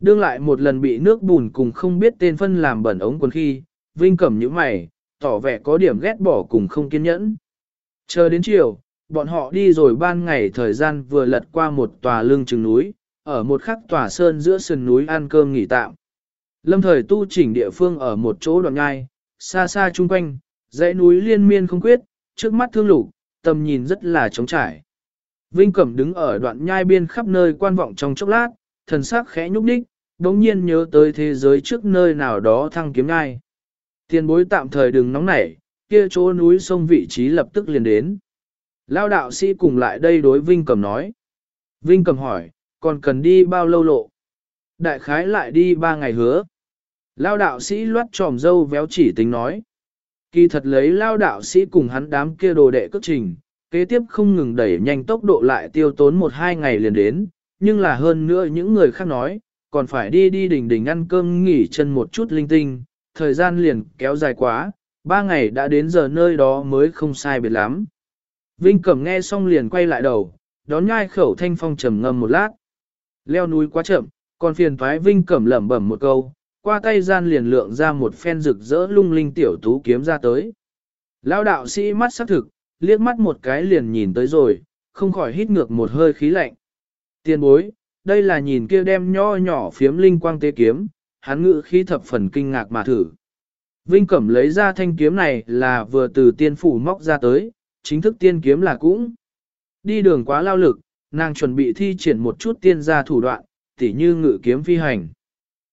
Đương lại một lần bị nước bùn cùng không biết tên phân làm bẩn ống quần khi, Vinh cẩm những mày, tỏ vẻ có điểm ghét bỏ cùng không kiên nhẫn. Chờ đến chiều, bọn họ đi rồi ban ngày thời gian vừa lật qua một tòa lưng chừng núi, ở một khắc tòa sơn giữa sườn núi ăn cơm nghỉ tạm. Lâm thời tu chỉnh địa phương ở một chỗ đoạn ngai, xa xa chung quanh, dãy núi liên miên không quyết, trước mắt thương lục, tầm nhìn rất là trống trải. Vinh Cẩm đứng ở đoạn nhai biên khắp nơi quan vọng trong chốc lát, thần sắc khẽ nhúc đích, đống nhiên nhớ tới thế giới trước nơi nào đó thăng kiếm ngai. Tiền bối tạm thời đừng nóng nảy, kia chỗ núi sông vị trí lập tức liền đến. Lao đạo sĩ cùng lại đây đối Vinh Cẩm nói. Vinh Cẩm hỏi, còn cần đi bao lâu lộ? Đại khái lại đi ba ngày hứa. Lao đạo sĩ loát tròm dâu véo chỉ tính nói. Kỳ thật lấy lao đạo sĩ cùng hắn đám kia đồ đệ cất trình, kế tiếp không ngừng đẩy nhanh tốc độ lại tiêu tốn một hai ngày liền đến, nhưng là hơn nữa những người khác nói, còn phải đi đi đỉnh đỉnh ăn cơm nghỉ chân một chút linh tinh, thời gian liền kéo dài quá, ba ngày đã đến giờ nơi đó mới không sai biệt lắm. Vinh Cẩm nghe xong liền quay lại đầu, đón nhai khẩu thanh phong trầm ngâm một lát. Leo núi quá chậm, còn phiền thoái Vinh Cẩm lẩm bẩm một câu, qua tay gian liền lượng ra một phen rực rỡ lung linh tiểu tú kiếm ra tới. Lão đạo sĩ mắt sắc thực, liếc mắt một cái liền nhìn tới rồi, không khỏi hít ngược một hơi khí lạnh. Tiên bối, đây là nhìn kia đem nho nhỏ phiếm linh quang tế kiếm, hắn ngự khí thập phần kinh ngạc mà thử. Vinh Cẩm lấy ra thanh kiếm này là vừa từ tiên phủ móc ra tới, chính thức tiên kiếm là cũng. Đi đường quá lao lực, nàng chuẩn bị thi triển một chút tiên gia thủ đoạn, tỉ như ngự kiếm phi hành.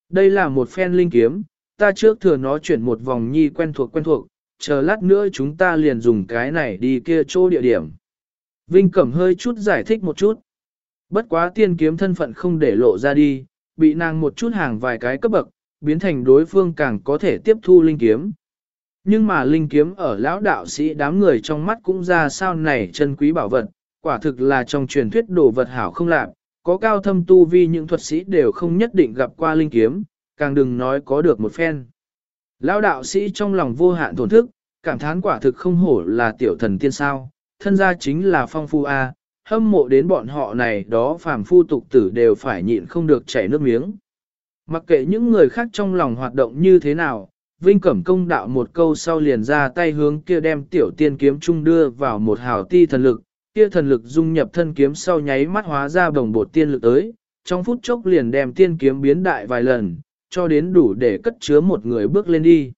Đây là một phen linh kiếm, ta trước thừa nó chuyển một vòng nhi quen thuộc quen thuộc, chờ lát nữa chúng ta liền dùng cái này đi kia chỗ địa điểm. Vinh Cẩm hơi chút giải thích một chút. Bất quá tiên kiếm thân phận không để lộ ra đi, bị nàng một chút hàng vài cái cấp bậc, biến thành đối phương càng có thể tiếp thu linh kiếm. Nhưng mà linh kiếm ở lão đạo sĩ đám người trong mắt cũng ra sao này chân quý bảo vật, quả thực là trong truyền thuyết đồ vật hảo không lạc, có cao thâm tu vi những thuật sĩ đều không nhất định gặp qua linh kiếm, càng đừng nói có được một phen. Lão đạo sĩ trong lòng vô hạn thổn thức, cảm thán quả thực không hổ là tiểu thần tiên sao, thân gia chính là phong phu A, hâm mộ đến bọn họ này đó phàm phu tục tử đều phải nhịn không được chảy nước miếng. Mặc kệ những người khác trong lòng hoạt động như thế nào, Vinh Cẩm công đạo một câu sau liền ra tay hướng kia đem tiểu tiên kiếm trung đưa vào một hào ti thần lực, kia thần lực dung nhập thân kiếm sau nháy mắt hóa ra bồng bột tiên lực tới, trong phút chốc liền đem tiên kiếm biến đại vài lần, cho đến đủ để cất chứa một người bước lên đi.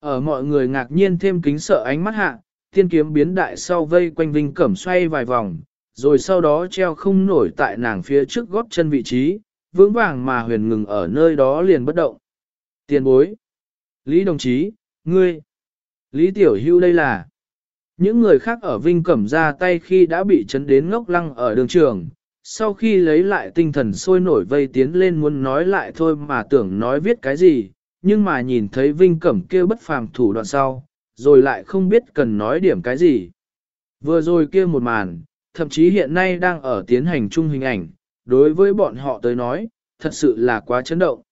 Ở mọi người ngạc nhiên thêm kính sợ ánh mắt hạ, tiên kiếm biến đại sau vây quanh Vinh Cẩm xoay vài vòng, rồi sau đó treo không nổi tại nàng phía trước góp chân vị trí, vững vàng mà huyền ngừng ở nơi đó liền bất động. Tiền bối. Lý đồng chí, ngươi. Lý tiểu hưu đây là. Những người khác ở Vinh Cẩm ra tay khi đã bị chấn đến ngốc lăng ở đường trường, sau khi lấy lại tinh thần sôi nổi vây tiến lên muốn nói lại thôi mà tưởng nói viết cái gì, nhưng mà nhìn thấy Vinh Cẩm kia bất phàm thủ đoạn sau, rồi lại không biết cần nói điểm cái gì. Vừa rồi kia một màn, thậm chí hiện nay đang ở tiến hành chung hình ảnh, đối với bọn họ tới nói, thật sự là quá chấn động.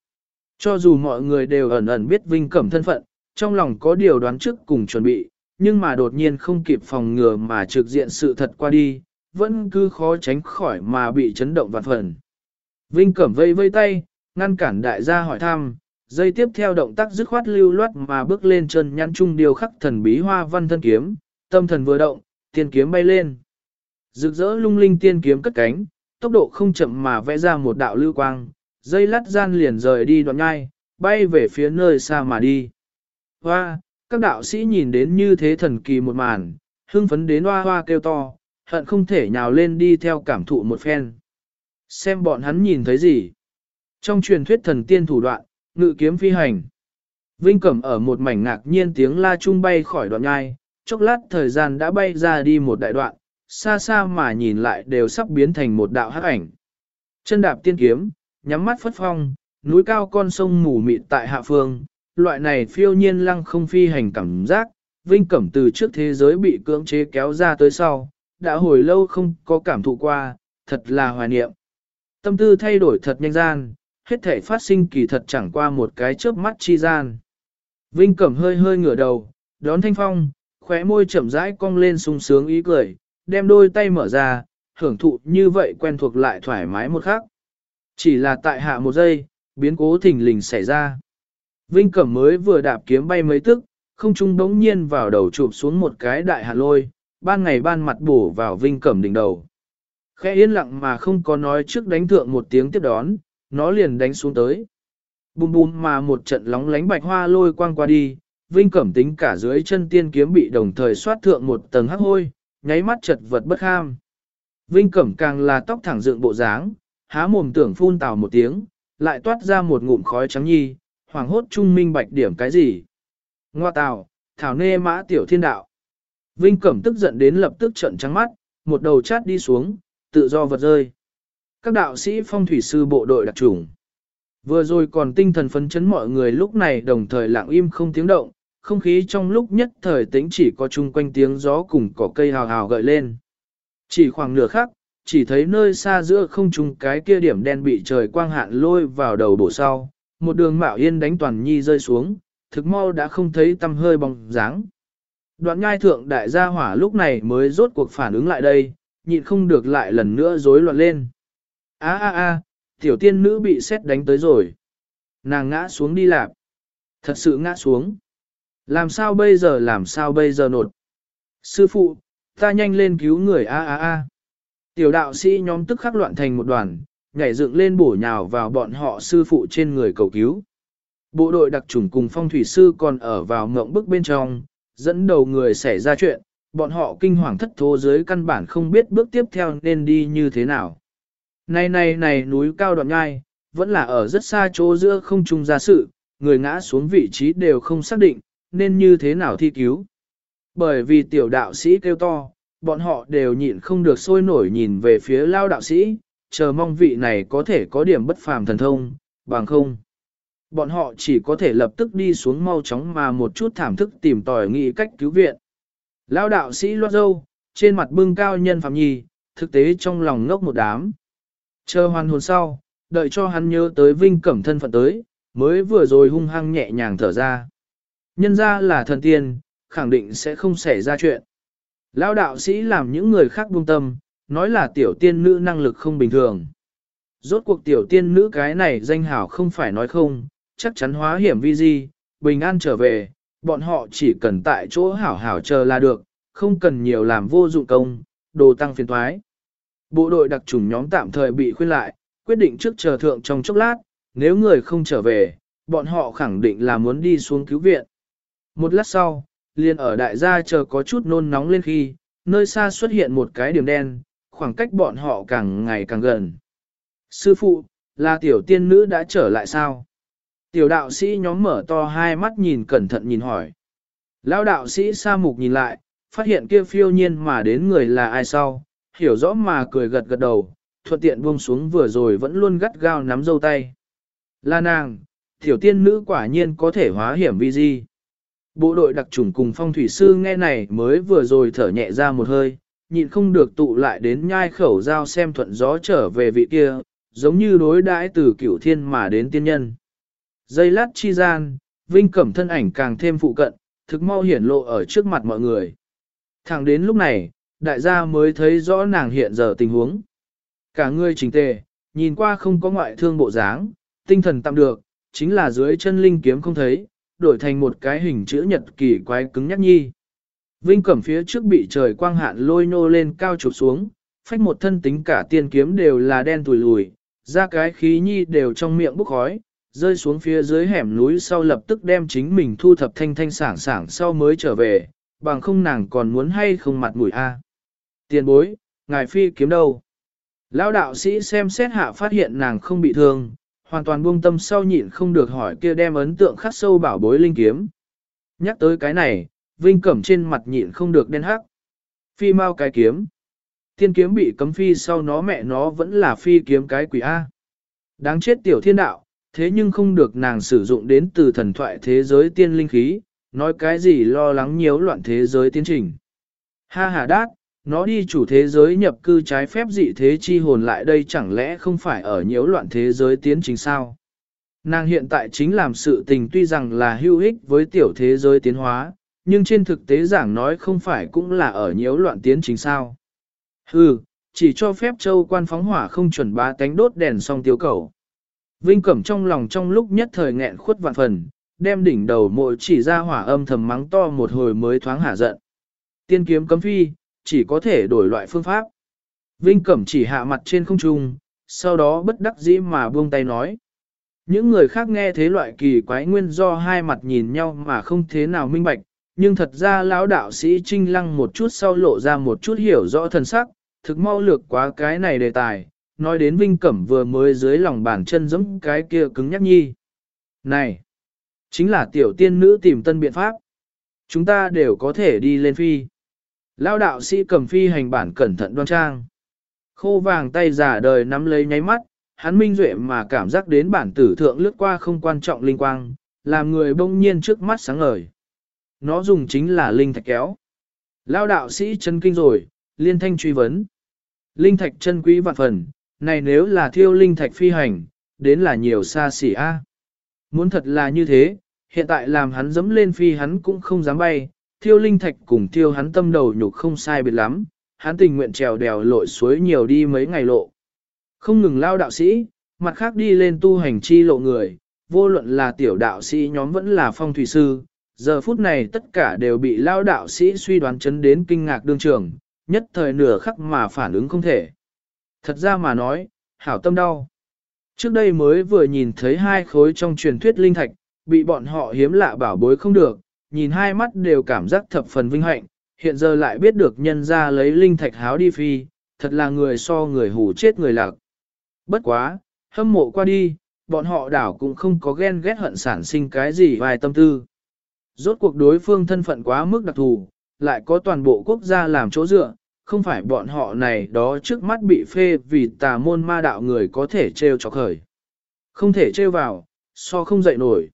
Cho dù mọi người đều ẩn ẩn biết Vinh Cẩm thân phận, trong lòng có điều đoán trước cùng chuẩn bị, nhưng mà đột nhiên không kịp phòng ngừa mà trực diện sự thật qua đi, vẫn cứ khó tránh khỏi mà bị chấn động vạn phần. Vinh Cẩm vây vây tay, ngăn cản đại gia hỏi thăm, dây tiếp theo động tác dứt khoát lưu loát mà bước lên chân nhắn chung điều khắc thần bí hoa văn thân kiếm, tâm thần vừa động, tiên kiếm bay lên. Rực rỡ lung linh tiên kiếm cất cánh, tốc độ không chậm mà vẽ ra một đạo lưu quang, dây lát gian liền rời đi đoạn ngay bay về phía nơi xa mà đi. Hoa, các đạo sĩ nhìn đến như thế thần kỳ một màn, hưng phấn đến hoa hoa kêu to, hận không thể nhào lên đi theo cảm thụ một phen. Xem bọn hắn nhìn thấy gì? Trong truyền thuyết thần tiên thủ đoạn, ngự kiếm phi hành. Vinh Cẩm ở một mảnh ngạc nhiên tiếng la trung bay khỏi đoạn nhai, chốc lát thời gian đã bay ra đi một đại đoạn, xa xa mà nhìn lại đều sắp biến thành một đạo hắc ảnh. Chân đạp tiên kiếm, nhắm mắt phất phong, núi cao con sông mù mịt tại hạ phương, loại này phiêu nhiên lăng không phi hành cảm giác, Vinh Cẩm từ trước thế giới bị cưỡng chế kéo ra tới sau, đã hồi lâu không có cảm thụ qua, thật là hoài niệm. Tâm tư thay đổi thật nhanh gian, hết thể phát sinh kỳ thật chẳng qua một cái chớp mắt chi gian. Vinh Cẩm hơi hơi ngửa đầu, đón thanh phong, khóe môi chậm rãi cong lên sung sướng ý cười, đem đôi tay mở ra, hưởng thụ như vậy quen thuộc lại thoải mái một khắc. Chỉ là tại hạ một giây, biến cố thình lình xảy ra. Vinh Cẩm mới vừa đạp kiếm bay mấy tức, không trung đống nhiên vào đầu chụp xuống một cái đại hạt lôi, ban ngày ban mặt bổ vào Vinh Cẩm đỉnh đầu. Khẽ yên lặng mà không có nói trước đánh thượng một tiếng tiếp đón, nó liền đánh xuống tới. Bùm bùm mà một trận lóng lánh bạch hoa lôi quang qua đi, Vinh Cẩm tính cả dưới chân tiên kiếm bị đồng thời xoát thượng một tầng hắc hôi, nháy mắt chật vật bất ham. Vinh Cẩm càng là tóc thẳng dựng bộ dáng, há mồm tưởng phun tào một tiếng, lại toát ra một ngụm khói trắng nhi, hoàng hốt trung minh bạch điểm cái gì. Ngoa tào, thảo nê mã tiểu thiên đạo. Vinh Cẩm tức giận đến lập tức trận trắng mắt, một đầu chát đi xuống, tự do vật rơi. Các đạo sĩ phong thủy sư bộ đội đặc trùng. Vừa rồi còn tinh thần phấn chấn mọi người lúc này đồng thời lặng im không tiếng động, không khí trong lúc nhất thời tĩnh chỉ có chung quanh tiếng gió cùng cỏ cây hào hào gợi lên. Chỉ khoảng nửa khắc, chỉ thấy nơi xa giữa không trung cái kia điểm đen bị trời quang hạn lôi vào đầu bổ sau, một đường mạo yên đánh toàn nhi rơi xuống, thực mau đã không thấy tâm hơi bóng dáng. Đoạn ngai thượng đại gia hỏa lúc này mới rốt cuộc phản ứng lại đây, nhịn không được lại lần nữa rối loạn lên. a a a tiểu tiên nữ bị xét đánh tới rồi. Nàng ngã xuống đi lạp. Thật sự ngã xuống. Làm sao bây giờ làm sao bây giờ nột. Sư phụ, ta nhanh lên cứu người a a a. Tiểu đạo sĩ nhóm tức khắc loạn thành một đoàn, nhảy dựng lên bổ nhào vào bọn họ sư phụ trên người cầu cứu. Bộ đội đặc trùng cùng phong thủy sư còn ở vào ngộng bức bên trong, dẫn đầu người xảy ra chuyện, bọn họ kinh hoàng thất thố dưới căn bản không biết bước tiếp theo nên đi như thế nào. Này này này núi cao đoạn nhai, vẫn là ở rất xa chỗ giữa không trung ra sự, người ngã xuống vị trí đều không xác định, nên như thế nào thi cứu. Bởi vì tiểu đạo sĩ kêu to, bọn họ đều nhịn không được sôi nổi nhìn về phía lao đạo sĩ, chờ mong vị này có thể có điểm bất phàm thần thông, bằng không. Bọn họ chỉ có thể lập tức đi xuống mau chóng mà một chút thảm thức tìm tòi nghị cách cứu viện. Lao đạo sĩ loát dâu, trên mặt bưng cao nhân phạm nhi, thực tế trong lòng ngốc một đám. Chờ hoàn hồn sau, đợi cho hắn nhớ tới vinh cẩm thân phận tới, mới vừa rồi hung hăng nhẹ nhàng thở ra. Nhân ra là thần tiên, khẳng định sẽ không xảy ra chuyện. Lão đạo sĩ làm những người khác buông tâm, nói là tiểu tiên nữ năng lực không bình thường. Rốt cuộc tiểu tiên nữ cái này danh hảo không phải nói không, chắc chắn hóa hiểm vi di, bình an trở về, bọn họ chỉ cần tại chỗ hảo hảo chờ là được, không cần nhiều làm vô dụng công, đồ tăng phiền thoái. Bộ đội đặc trùng nhóm tạm thời bị khuyên lại, quyết định trước chờ thượng trong chốc lát, nếu người không trở về, bọn họ khẳng định là muốn đi xuống cứu viện. Một lát sau, liền ở đại gia chờ có chút nôn nóng lên khi, nơi xa xuất hiện một cái điểm đen, khoảng cách bọn họ càng ngày càng gần. Sư phụ, là tiểu tiên nữ đã trở lại sao? Tiểu đạo sĩ nhóm mở to hai mắt nhìn cẩn thận nhìn hỏi. Lão đạo sĩ sa mục nhìn lại, phát hiện kia phiêu nhiên mà đến người là ai sau, hiểu rõ mà cười gật gật đầu, thuận tiện buông xuống vừa rồi vẫn luôn gắt gao nắm dâu tay. Là nàng, tiểu tiên nữ quả nhiên có thể hóa hiểm vi di. Bộ đội đặc trùng cùng phong thủy sư nghe này mới vừa rồi thở nhẹ ra một hơi, nhịn không được tụ lại đến nhai khẩu giao xem thuận gió trở về vị kia, giống như đối đãi từ cửu thiên mà đến tiên nhân. Dây lát chi gian, Vinh Cẩm thân ảnh càng thêm phụ cận, thực mau hiển lộ ở trước mặt mọi người. Thẳng đến lúc này, đại gia mới thấy rõ nàng hiện giờ tình huống. Cả người chỉnh tề, nhìn qua không có ngoại thương bộ dáng, tinh thần tạm được, chính là dưới chân linh kiếm không thấy, đổi thành một cái hình chữ nhật kỳ quái cứng nhắc nhi. Vinh cẩm phía trước bị trời quang hạn lôi nô lên cao chụp xuống, phách một thân tính cả tiên kiếm đều là đen tùi lùi, ra cái khí nhi đều trong miệng bốc khói, rơi xuống phía dưới hẻm núi sau lập tức đem chính mình thu thập thanh thanh sảng sảng sau mới trở về, bằng không nàng còn muốn hay không mặt mũi a. Tiền bối, ngài phi kiếm đâu? Lão đạo sĩ xem xét hạ phát hiện nàng không bị thương, hoàn toàn buông tâm sau nhịn không được hỏi kia đem ấn tượng khắc sâu bảo bối linh kiếm. Nhắc tới cái này, Vinh Cẩm trên mặt nhịn không được đen hắc. Phi mau cái kiếm. Thiên kiếm bị cấm phi sau nó mẹ nó vẫn là phi kiếm cái quỷ A. Đáng chết tiểu thiên đạo, thế nhưng không được nàng sử dụng đến từ thần thoại thế giới tiên linh khí, nói cái gì lo lắng nhiễu loạn thế giới tiến trình. Ha ha đát, nó đi chủ thế giới nhập cư trái phép dị thế chi hồn lại đây chẳng lẽ không phải ở nhiễu loạn thế giới tiến trình sao? Nàng hiện tại chính làm sự tình tuy rằng là hữu ích với tiểu thế giới tiến hóa, nhưng trên thực tế giảng nói không phải cũng là ở nhiễu loạn tiến trình sao. Hừ, chỉ cho phép châu quan phóng hỏa không chuẩn bá cánh đốt đèn xong tiêu cầu. Vinh Cẩm trong lòng trong lúc nhất thời nghẹn khuất vạn phần, đem đỉnh đầu mội chỉ ra hỏa âm thầm mắng to một hồi mới thoáng hạ giận. Tiên kiếm cấm phi, chỉ có thể đổi loại phương pháp. Vinh Cẩm chỉ hạ mặt trên không trung, sau đó bất đắc dĩ mà buông tay nói. Những người khác nghe thế loại kỳ quái nguyên do hai mặt nhìn nhau mà không thế nào minh bạch, nhưng thật ra lão đạo sĩ trinh lăng một chút sau lộ ra một chút hiểu rõ thần sắc, thực mau lược quá cái này đề tài, nói đến Vinh Cẩm vừa mới dưới lòng bàn chân giống cái kia cứng nhắc nhi. Này, chính là tiểu tiên nữ tìm tân biện pháp. Chúng ta đều có thể đi lên phi. Lao đạo sĩ cầm phi hành bản cẩn thận đoan trang. Khô vàng tay giả đời nắm lấy nháy mắt, hắn minh duệ mà cảm giác đến bản tử thượng lướt qua không quan trọng linh quang, làm người bỗng nhiên trước mắt sáng ngời. Nó dùng chính là linh thạch kéo. Lao đạo sĩ chân kinh rồi, liên thanh truy vấn. Linh thạch chân quý vạn phần, này nếu là thiêu linh thạch phi hành, đến là nhiều xa xỉ a. Muốn thật là như thế, hiện tại làm hắn dẫm lên phi hắn cũng không dám bay, thiêu linh thạch cùng thiêu hắn tâm đầu nhục không sai biệt lắm, hắn tình nguyện trèo đèo lội suối nhiều đi mấy ngày lộ. Không ngừng lao đạo sĩ, mặt khác đi lên tu hành chi lộ người, vô luận là tiểu đạo sĩ nhóm vẫn là phong thủy sư, giờ phút này tất cả đều bị lao đạo sĩ suy đoán chấn đến kinh ngạc đương trường, nhất thời nửa khắc mà phản ứng không thể. Thật ra mà nói, hảo tâm đau. Trước đây mới vừa nhìn thấy hai khối trong truyền thuyết linh thạch, bị bọn họ hiếm lạ bảo bối không được, nhìn hai mắt đều cảm giác thập phần vinh hạnh, hiện giờ lại biết được nhân ra lấy linh thạch háo đi phi, thật là người so người hủ chết người lạc. Bất quá, hâm mộ qua đi, bọn họ đảo cũng không có ghen ghét hận sản sinh cái gì vài tâm tư. Rốt cuộc đối phương thân phận quá mức đặc thù, lại có toàn bộ quốc gia làm chỗ dựa, không phải bọn họ này đó trước mắt bị phê vì tà môn ma đạo người có thể trêu chọc khởi. Không thể trêu vào, so không dậy nổi.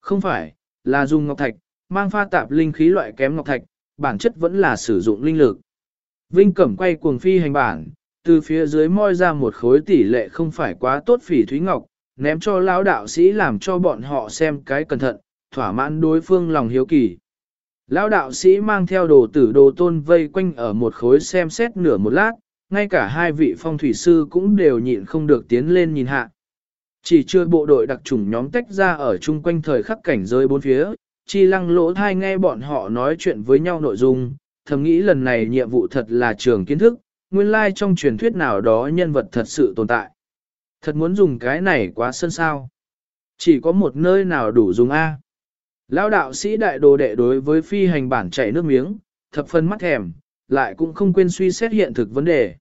Không phải, là dùng ngọc thạch, mang pha tạp linh khí loại kém ngọc thạch, bản chất vẫn là sử dụng linh lực. Vinh Cẩm quay cuồng phi hành bản, từ phía dưới moi ra một khối tỷ lệ không phải quá tốt phỉ thúy ngọc, ném cho lão đạo sĩ làm cho bọn họ xem cái cẩn thận, thỏa mãn đối phương lòng hiếu kỳ. Lão đạo sĩ mang theo đồ tử đồ tôn vây quanh ở một khối xem xét nửa một lát, ngay cả hai vị phong thủy sư cũng đều nhịn không được tiến lên nhìn hạ. Chỉ chưa bộ đội đặc trùng nhóm tách ra ở chung quanh thời khắc cảnh rơi bốn phía, chi lăng lỗ thai nghe bọn họ nói chuyện với nhau nội dung, thầm nghĩ lần này nhiệm vụ thật là trường kiến thức, nguyên lai like trong truyền thuyết nào đó nhân vật thật sự tồn tại. Thật muốn dùng cái này quá sân sao. Chỉ có một nơi nào đủ dùng A. Lão đạo sĩ đại đồ đệ đối với phi hành bản chảy nước miếng, thập phân mắt thèm, lại cũng không quên suy xét hiện thực vấn đề.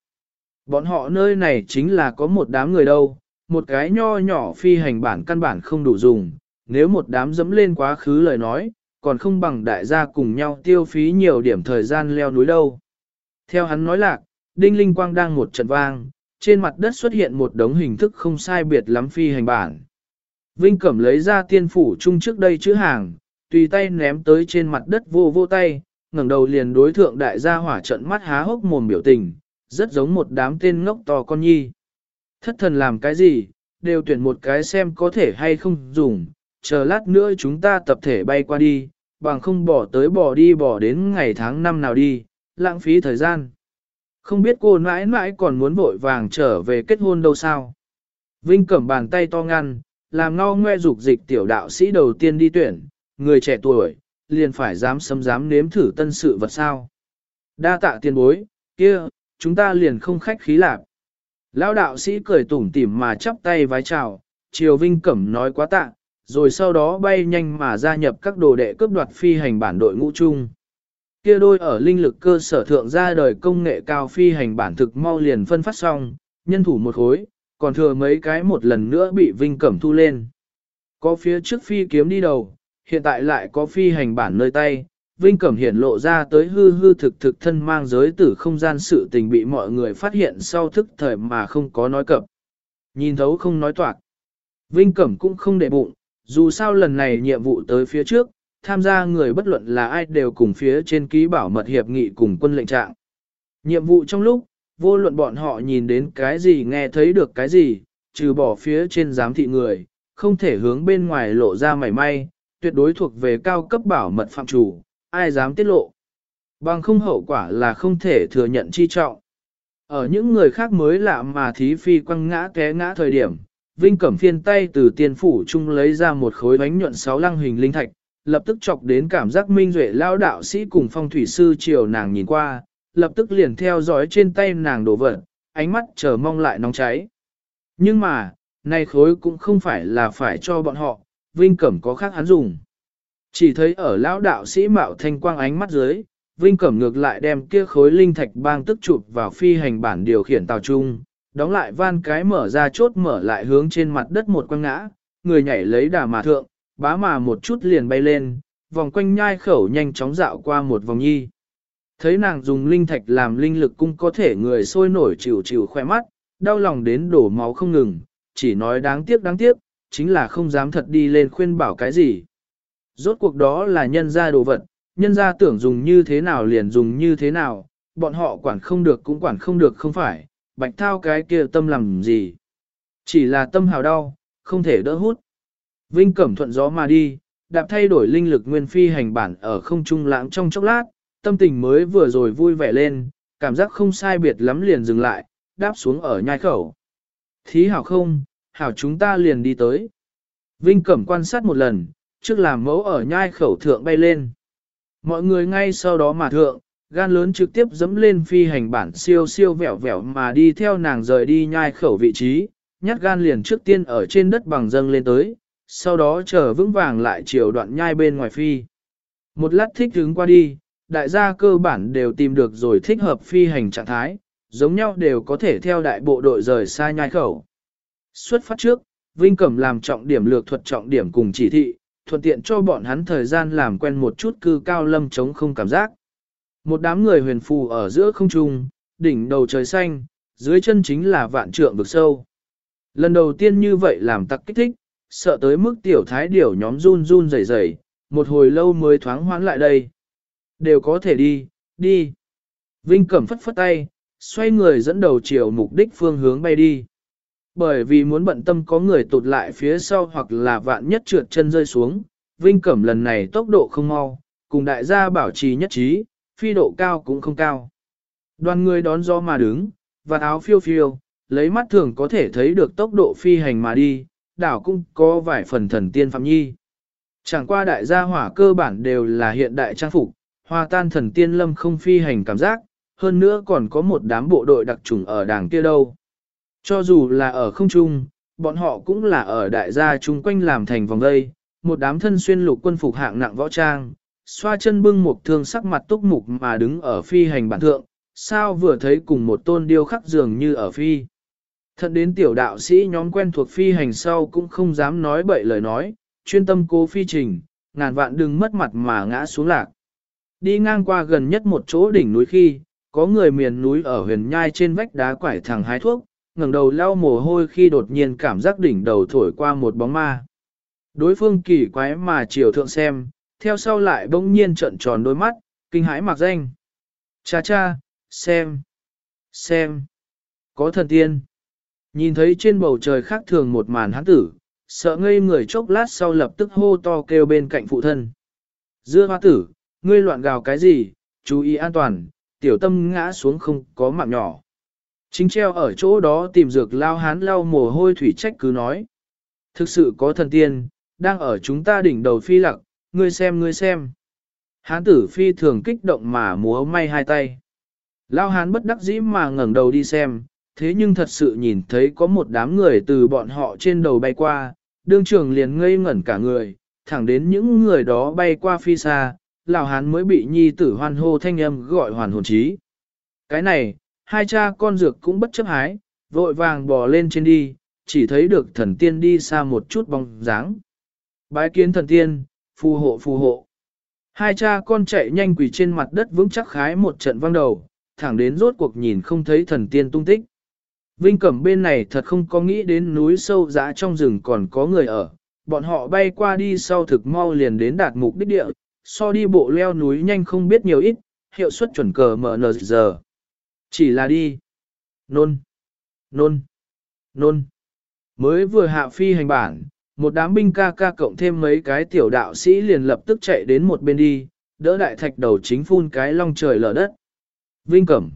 Bọn họ nơi này chính là có một đám người đâu, một cái nho nhỏ phi hành bản căn bản không đủ dùng, nếu một đám dẫm lên quá khứ lời nói, còn không bằng đại gia cùng nhau tiêu phí nhiều điểm thời gian leo núi đâu. Theo hắn nói lạc, đinh linh quang đang một trận vang, trên mặt đất xuất hiện một đống hình thức không sai biệt lắm phi hành bản. Vinh Cẩm lấy ra tiên phủ chung trước đây chữ hàng, tùy tay ném tới trên mặt đất vô vô tay, ngẩng đầu liền đối thượng đại gia hỏa trận mắt há hốc mồm biểu tình, rất giống một đám tên ngốc to con nhi. Thất thần làm cái gì, đều tuyển một cái xem có thể hay không dùng, chờ lát nữa chúng ta tập thể bay qua đi, bằng không bỏ tới bỏ đi bỏ đến ngày tháng năm nào đi, lãng phí thời gian. Không biết cô mãi mãi còn muốn vội vàng trở về kết hôn đâu sao. Vinh cẩm bàn tay to ngăn, làm ngao ngoe dục dịch tiểu đạo sĩ đầu tiên đi tuyển, người trẻ tuổi, liền phải dám sấm dám nếm thử tân sự vật sao. Đa tạ tiền bối, kia, chúng ta liền không khách khí lạc. Lão đạo sĩ cười tủm tỉm mà chắp tay vái chào, Triều Vinh Cẩm nói quá tạ, rồi sau đó bay nhanh mà gia nhập các đồ đệ cướp đoạt phi hành bản đội ngũ chung. Kia đôi ở linh lực cơ sở thượng ra đời công nghệ cao phi hành bản thực mau liền phân phát xong, nhân thủ một khối, còn thừa mấy cái một lần nữa bị Vinh Cẩm thu lên. Có phía trước phi kiếm đi đầu, hiện tại lại có phi hành bản nơi tay, Vinh Cẩm hiển lộ ra tới hư hư thực thực thân mang giới tử không gian sự tình bị mọi người phát hiện sau thức thời mà không có nói cập. Nhìn thấu không nói toạc. Vinh Cẩm cũng không để bụng, dù sao lần này nhiệm vụ tới phía trước, tham gia người bất luận là ai đều cùng phía trên ký bảo mật hiệp nghị cùng quân lệnh trạng. Nhiệm vụ trong lúc, vô luận bọn họ nhìn đến cái gì nghe thấy được cái gì, trừ bỏ phía trên giám thị người, không thể hướng bên ngoài lộ ra mảy may, tuyệt đối thuộc về cao cấp bảo mật phạm chủ, ai dám tiết lộ. Bằng không hậu quả là không thể thừa nhận chi trọng. Ở những người khác mới lạ mà thí phi quăng ngã té ngã thời điểm, Vinh Cẩm phiên tay từ tiền phủ chung lấy ra một khối bánh nhuận sáu lăng hình linh thạch, lập tức chọc đến cảm giác minh duệ lao đạo sĩ cùng phong thủy sư chiều nàng nhìn qua, lập tức liền theo dõi trên tay nàng đổ vật, ánh mắt chờ mong lại nóng cháy. Nhưng mà, này khối cũng không phải là phải cho bọn họ, Vinh Cẩm có khác hắn dùng. Chỉ thấy ở lão đạo sĩ mạo thanh quang ánh mắt dưới, Vinh Cẩm ngược lại đem kia khối linh thạch bang tức chụp vào phi hành bản điều khiển tàu trung, đóng lại van cái mở ra chốt mở lại hướng trên mặt đất một quăng ngã, người nhảy lấy đà mà thượng, bá mà một chút liền bay lên, vòng quanh nhai khẩu nhanh chóng dạo qua một vòng nhi. Thấy nàng dùng linh thạch làm linh lực cung có thể người sôi nổi chịu chịu khoe mắt, đau lòng đến đổ máu không ngừng, chỉ nói đáng tiếc đáng tiếc, chính là không dám thật đi lên khuyên bảo cái gì. Rốt cuộc đó là nhân gia đồ vật, nhân gia tưởng dùng như thế nào liền dùng như thế nào, bọn họ quản không được cũng quản không được không phải, bạch thao cái kia tâm làm gì. Chỉ là tâm hào đau, không thể đỡ hút. Vinh cẩm thuận gió mà đi, đạp thay đổi linh lực nguyên phi hành bản ở không trung lãng trong chốc lát, tâm tình mới vừa rồi vui vẻ lên, cảm giác không sai biệt lắm liền dừng lại, đáp xuống ở nhai khẩu. Thí hảo không, hảo chúng ta liền đi tới. Vinh Cẩm quan sát một lần, trước làm mẫu ở nhai khẩu thượng bay lên. Mọi người ngay sau đó mà thượng, gan lớn trực tiếp dẫm lên phi hành bản siêu siêu vẹo vẹo mà đi theo nàng rời đi nhai khẩu vị trí, nhát gan liền trước tiên ở trên đất bằng dâng lên tới, sau đó chờ vững vàng lại chiều đoạn nhai bên ngoài phi. Một lát thích hứng qua đi, đại gia cơ bản đều tìm được rồi thích hợp phi hành trạng thái, giống nhau đều có thể theo đại bộ đội rời xa nhai khẩu. Xuất phát trước, Vinh Cẩm làm trọng điểm lược thuật trọng điểm cùng chỉ thị, thuận tiện cho bọn hắn thời gian làm quen một chút cư cao lâm chống không cảm giác. Một đám người huyền phù ở giữa không trung, đỉnh đầu trời xanh, dưới chân chính là vạn trượng vực sâu. Lần đầu tiên như vậy làm tặc kích thích, sợ tới mức tiểu thái điểu nhóm run run rẩy rẩy, một hồi lâu mới thoáng hoãn lại đây. Đều có thể đi, đi. Vinh Cẩm phất phất tay, xoay người dẫn đầu chiều mục đích phương hướng bay đi. Bởi vì muốn bận tâm có người tụt lại phía sau hoặc là vạn nhất trượt chân rơi xuống, Vinh Cẩm lần này tốc độ không mau, cùng đại gia bảo trì nhất trí, phi độ cao cũng không cao. Đoàn người đón gió mà đứng, và áo phiêu phiêu, lấy mắt thường có thể thấy được tốc độ phi hành mà đi, đảo cũng có vài phần thần tiên phạm nhi. Chẳng qua đại gia hỏa cơ bản đều là hiện đại trang phục, hòa tan thần tiên lâm không phi hành cảm giác, hơn nữa còn có một đám bộ đội đặc trùng ở đàng kia đâu. Cho dù là ở không trung, bọn họ cũng là ở đại gia chung quanh làm thành vòng dây, một đám thân xuyên lục quân phục hạng nặng võ trang, xoa chân bưng một thương sắc mặt túc mục mà đứng ở phi hành bản thượng, sao vừa thấy cùng một tôn điêu khắc dường như ở phi. Thận đến tiểu đạo sĩ nhóm quen thuộc phi hành sau cũng không dám nói bậy lời nói, chuyên tâm cố phi trình, ngàn vạn đừng mất mặt mà ngã xuống lạc. Đi ngang qua gần nhất một chỗ đỉnh núi khi, có người miền núi ở huyền nhai trên vách đá quải thẳng hái thuốc, ngẩng đầu lau mồ hôi khi đột nhiên cảm giác đỉnh đầu thổi qua một bóng ma. Đối phương kỳ quái mà chiều thượng xem, theo sau lại bỗng nhiên trợn tròn đôi mắt, kinh hãi mặc danh. Cha cha, xem, xem, có thần tiên. Nhìn thấy trên bầu trời khác thường một màn hắn tử, sợ ngây người chốc lát sau lập tức hô to kêu bên cạnh phụ thân. Dưa hoa tử, ngươi loạn gào cái gì, chú ý an toàn, tiểu tâm ngã xuống không có mạng nhỏ. Chính treo ở chỗ đó tìm dược lao hán lao mồ hôi thủy trách cứ nói. Thực sự có thần tiên, đang ở chúng ta đỉnh đầu phi lặc, ngươi xem ngươi xem. Hán tử phi thường kích động mà múa may hai tay. Lao hán bất đắc dĩ mà ngẩng đầu đi xem, thế nhưng thật sự nhìn thấy có một đám người từ bọn họ trên đầu bay qua, đương trường liền ngây ngẩn cả người, thẳng đến những người đó bay qua phi xa, lão hán mới bị nhi tử hoan hô thanh âm gọi hoàn hồn trí. Cái này, hai cha con dược cũng bất chấp hái, vội vàng bò lên trên đi, chỉ thấy được thần tiên đi xa một chút bóng dáng. Bái kiến thần tiên, phù hộ phù hộ. Hai cha con chạy nhanh quỳ trên mặt đất vững chắc khái một trận vang đầu, thẳng đến rốt cuộc nhìn không thấy thần tiên tung tích. Vinh Cẩm bên này thật không có nghĩ đến núi sâu dã trong rừng còn có người ở, bọn họ bay qua đi sau thực mau liền đến đạt mục đích địa, so đi bộ leo núi nhanh không biết nhiều ít, hiệu suất chuẩn cờ mở nờ giờ. Chỉ là đi. Nôn. Nôn. Nôn. Mới vừa hạ phi hành bản, một đám binh ca ca cộng thêm mấy cái tiểu đạo sĩ liền lập tức chạy đến một bên đi, đỡ đại thạch đầu chính phun cái long trời lở đất. Vinh Cẩm.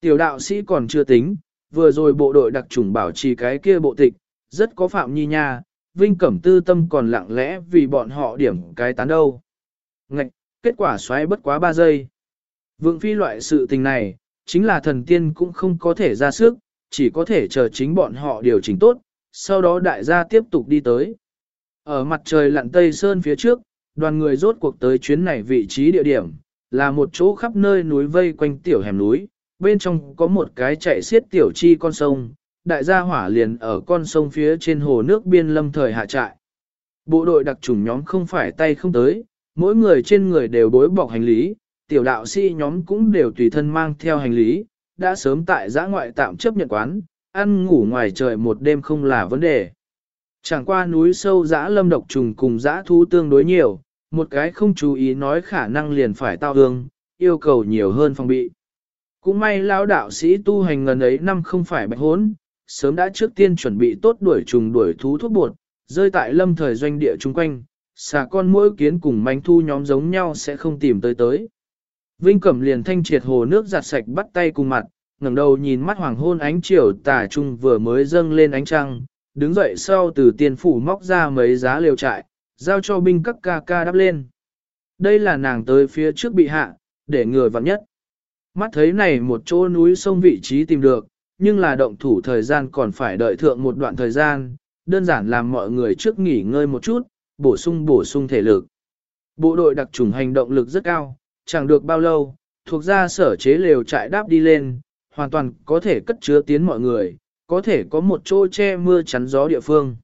Tiểu đạo sĩ còn chưa tính, vừa rồi bộ đội đặc trùng bảo trì cái kia bộ tịch, rất có phạm nhi nha, Vinh Cẩm tư tâm còn lặng lẽ vì bọn họ điểm cái tán đâu. Ngạch, kết quả xoáy bất quá 3 giây. Vượng phi loại sự tình này, chính là thần tiên cũng không có thể ra sức, chỉ có thể chờ chính bọn họ điều chỉnh tốt, sau đó đại gia tiếp tục đi tới. Ở mặt trời lặn tây sơn phía trước, đoàn người rốt cuộc tới chuyến này vị trí địa điểm, là một chỗ khắp nơi núi vây quanh tiểu hẻm núi, bên trong có một cái chạy xiết tiểu chi con sông, đại gia hỏa liền ở con sông phía trên hồ nước biên lâm thời hạ trại. Bộ đội đặc trùng nhóm không phải tay không tới, mỗi người trên người đều bối bọc hành lý, tiểu đạo sĩ nhóm cũng đều tùy thân mang theo hành lý, đã sớm tại giã ngoại tạm chấp nhận quán, ăn ngủ ngoài trời một đêm không là vấn đề. Chẳng qua núi sâu giã lâm độc trùng cùng giã thú tương đối nhiều, một cái không chú ý nói khả năng liền phải tao hương, yêu cầu nhiều hơn phòng bị. Cũng may lão đạo sĩ tu hành ngần ấy năm không phải bạch hốn, sớm đã trước tiên chuẩn bị tốt đuổi trùng đuổi thú thuốc bột, rơi tại lâm thời doanh địa chung quanh, xà con mỗi kiến cùng manh thu nhóm giống nhau sẽ không tìm tới tới. Vinh Cẩm liền thanh triệt hồ nước giặt sạch bắt tay cùng mặt, ngẩng đầu nhìn mắt hoàng hôn ánh chiều tà trung vừa mới dâng lên ánh trăng, đứng dậy sau từ tiền phủ móc ra mấy giá liều trại, giao cho binh các ca ca đắp lên. Đây là nàng tới phía trước bị hạ, để người vặn nhất. Mắt thấy này một chỗ núi sông vị trí tìm được, nhưng là động thủ thời gian còn phải đợi thượng một đoạn thời gian, đơn giản làm mọi người trước nghỉ ngơi một chút, bổ sung bổ sung thể lực. Bộ đội đặc trùng hành động lực rất cao, chẳng được bao lâu, thuộc ra sở chế lều trại đáp đi lên, hoàn toàn có thể cất chứa tiến mọi người, có thể có một chỗ che mưa chắn gió địa phương.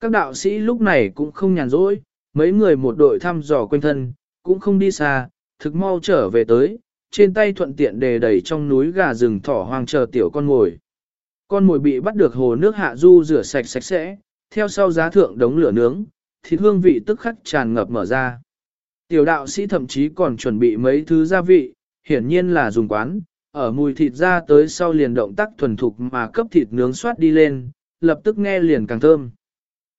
Các đạo sĩ lúc này cũng không nhàn rỗi, mấy người một đội thăm dò quanh thân, cũng không đi xa, thực mau trở về tới, trên tay thuận tiện đề đẩy trong núi gà rừng thỏ hoang chờ tiểu con ngồi. Con mồi bị bắt được hồ nước hạ du rửa sạch sạch sẽ, theo sau giá thượng đống lửa nướng, thịt hương vị tức khắc tràn ngập mở ra. Tiểu đạo sĩ thậm chí còn chuẩn bị mấy thứ gia vị, hiển nhiên là dùng quán, ở mùi thịt ra tới sau liền động tác thuần thục mà cấp thịt nướng xoát đi lên, lập tức nghe liền càng thơm.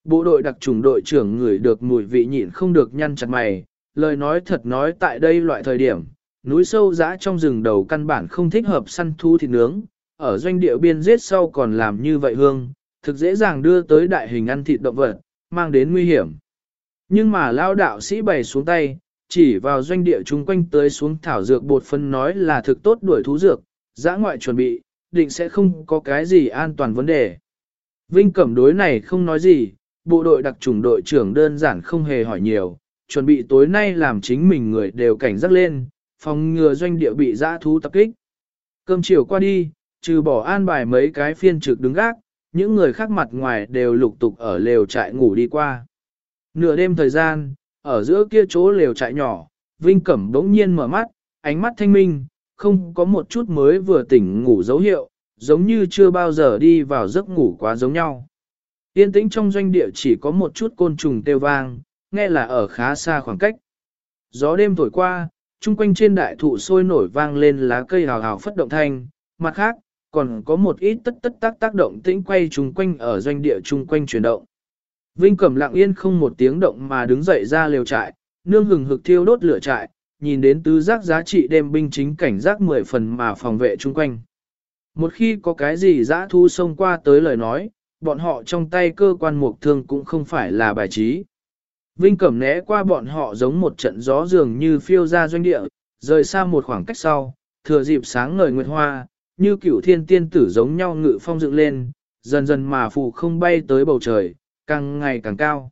Bộ đội đặc trùng đội trưởng ngửi được mùi vị nhịn không được nhăn chặt mày, lời nói thật nói tại đây loại thời điểm, núi sâu dã trong rừng đầu căn bản không thích hợp săn thu thịt nướng, ở doanh địa biên giết sau còn làm như vậy hương, thực dễ dàng đưa tới đại hình ăn thịt động vật, mang đến nguy hiểm. Nhưng mà lao đạo sĩ bày xuống tay, chỉ vào doanh địa chung quanh tới xuống thảo dược bột phân nói là thực tốt đuổi thú dược, giã ngoại chuẩn bị, định sẽ không có cái gì an toàn vấn đề. Vinh Cẩm đối này không nói gì, bộ đội đặc trùng đội trưởng đơn giản không hề hỏi nhiều, chuẩn bị tối nay làm chính mình người đều cảnh giác lên, phòng ngừa doanh địa bị giã thú tập kích. Cơm chiều qua đi, trừ bỏ an bài mấy cái phiên trực đứng gác, những người khác mặt ngoài đều lục tục ở lều trại ngủ đi qua. Nửa đêm thời gian, ở giữa kia chỗ lều trại nhỏ, Vinh Cẩm đống nhiên mở mắt, ánh mắt thanh minh, không có một chút mới vừa tỉnh ngủ dấu hiệu, giống như chưa bao giờ đi vào giấc ngủ quá giống nhau. Yên tĩnh trong doanh địa chỉ có một chút côn trùng kêu vang, nghe là ở khá xa khoảng cách. Gió đêm thổi qua, chung quanh trên đại thụ sôi nổi vang lên lá cây hào hào phất động thanh, mặt khác, còn có một ít tất tất tác tác động tĩnh quay chung quanh ở doanh địa chung quanh chuyển động. Vinh Cẩm lặng yên không một tiếng động mà đứng dậy ra lều trại, nương hừng hực thiêu đốt lửa trại, nhìn đến tứ giác giá trị đem binh chính cảnh giác mười phần mà phòng vệ chung quanh. Một khi có cái gì dã thu xông qua tới lời nói, bọn họ trong tay cơ quan mục thương cũng không phải là bài trí. Vinh Cẩm né qua bọn họ giống một trận gió dường như phiêu ra doanh địa, rời xa một khoảng cách sau, thừa dịp sáng ngời nguyệt hoa, như cửu thiên tiên tử giống nhau ngự phong dựng lên, dần dần mà phù không bay tới bầu trời, càng ngày càng cao.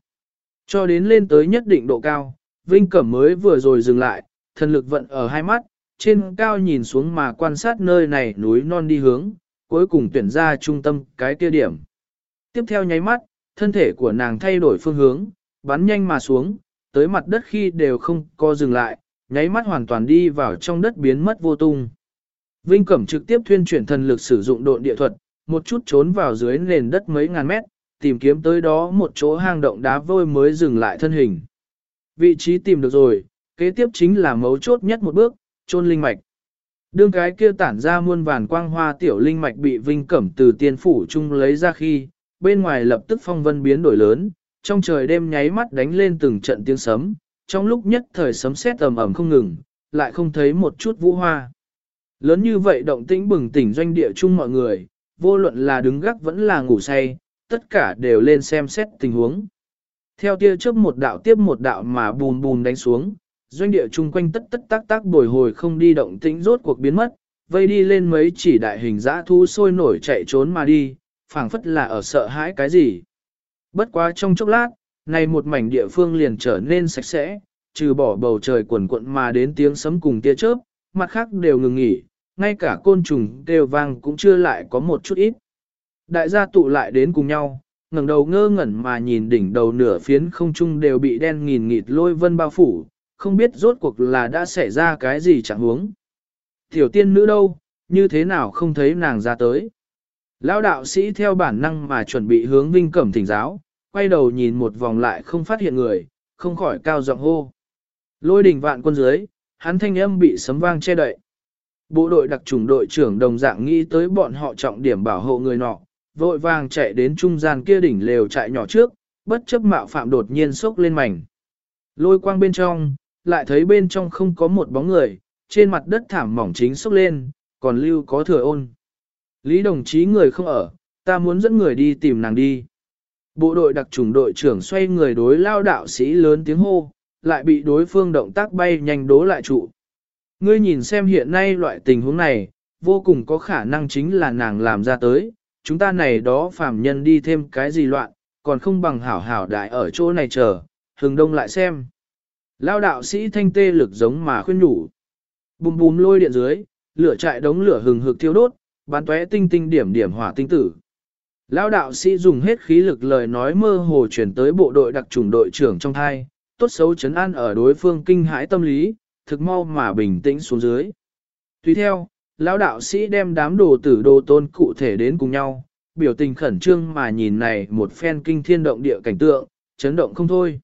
Cho đến lên tới nhất định độ cao, Vinh Cẩm mới vừa rồi dừng lại, thần lực vận ở hai mắt, trên cao nhìn xuống mà quan sát nơi này núi non đi hướng, cuối cùng tuyển ra trung tâm cái kia điểm. Tiếp theo nháy mắt, thân thể của nàng thay đổi phương hướng, bắn nhanh mà xuống, tới mặt đất khi đều không co dừng lại, nháy mắt hoàn toàn đi vào trong đất biến mất vô tung. Vinh Cẩm trực tiếp thuyên chuyển thần lực sử dụng độn địa thuật, một chút trốn vào dưới nền đất mấy ngàn mét, tìm kiếm tới đó một chỗ hang động đá vôi mới dừng lại thân hình. Vị trí tìm được rồi, kế tiếp chính là mấu chốt nhất một bước, chôn linh mạch. Đương cái kia tản ra muôn vàn quang hoa tiểu linh mạch bị Vinh Cẩm từ tiên phủ chung lấy ra khi, bên ngoài lập tức phong vân biến đổi lớn, trong trời đêm nháy mắt đánh lên từng trận tiếng sấm, trong lúc nhất thời sấm sét ầm ầm không ngừng, lại không thấy một chút vũ hoa. Lớn như vậy động tĩnh bừng tỉnh doanh địa chung mọi người, vô luận là đứng gác vẫn là ngủ say, tất cả đều lên xem xét tình huống. Theo tia chớp một đạo tiếp một đạo mà bùn bùn đánh xuống, doanh địa chung quanh tất tất tác tác bồi hồi không đi động tĩnh rốt cuộc biến mất, vây đi lên mấy chỉ đại hình dã thu sôi nổi chạy trốn mà đi, phảng phất là ở sợ hãi cái gì. Bất quá trong chốc lát, này một mảnh địa phương liền trở nên sạch sẽ, trừ bỏ bầu trời quần quận mà đến tiếng sấm cùng tia chớp, mặt khác đều ngừng nghỉ, ngay cả côn trùng đều vang cũng chưa lại có một chút ít. Đại gia tụ lại đến cùng nhau, ngẩng đầu ngơ ngẩn mà nhìn đỉnh đầu nửa phiến không trung đều bị đen nghìn nghịt lôi vân bao phủ, không biết rốt cuộc là đã xảy ra cái gì chẳng huống. Tiểu tiên nữ đâu, như thế nào không thấy nàng ra tới. Lão đạo sĩ theo bản năng mà chuẩn bị hướng vinh cẩm thỉnh giáo, quay đầu nhìn một vòng lại không phát hiện người, không khỏi cao giọng hô. Lôi đỉnh vạn quân dưới, hắn thanh âm bị sấm vang che đậy. Bộ đội đặc chủng đội trưởng đồng dạng nghĩ tới bọn họ trọng điểm bảo hộ người nọ, vội vàng chạy đến trung gian kia đỉnh lều chạy nhỏ trước, bất chấp mạo phạm đột nhiên sốc lên mảnh. Lôi quang bên trong, lại thấy bên trong không có một bóng người, trên mặt đất thảm mỏng chính sốc lên, còn lưu có thừa ôn. Lý đồng chí người không ở, ta muốn dẫn người đi tìm nàng đi. Bộ đội đặc chủng đội trưởng xoay người đối lao đạo sĩ lớn tiếng hô, lại bị đối phương động tác bay nhanh đố lại trụ. Ngươi nhìn xem hiện nay loại tình huống này, vô cùng có khả năng chính là nàng làm ra tới, chúng ta này đó phàm nhân đi thêm cái gì loạn, còn không bằng hảo hảo đại ở chỗ này chờ, hừng đông lại xem. Lao đạo sĩ thanh tê lực giống mà khuyên nhủ. Bùm bùm lôi điện dưới, lửa chạy đống lửa hừng hực thiêu đốt, bán tóe tinh tinh điểm điểm hỏa tinh tử. Lao đạo sĩ dùng hết khí lực lời nói mơ hồ chuyển tới bộ đội đặc trùng đội trưởng trong thai, tốt xấu chấn an ở đối phương kinh hãi tâm lý, thực mau mà bình tĩnh xuống dưới. Tuy theo, lão đạo sĩ đem đám đồ tử đồ tôn cụ thể đến cùng nhau, biểu tình khẩn trương mà nhìn này một phen kinh thiên động địa cảnh tượng, chấn động không thôi.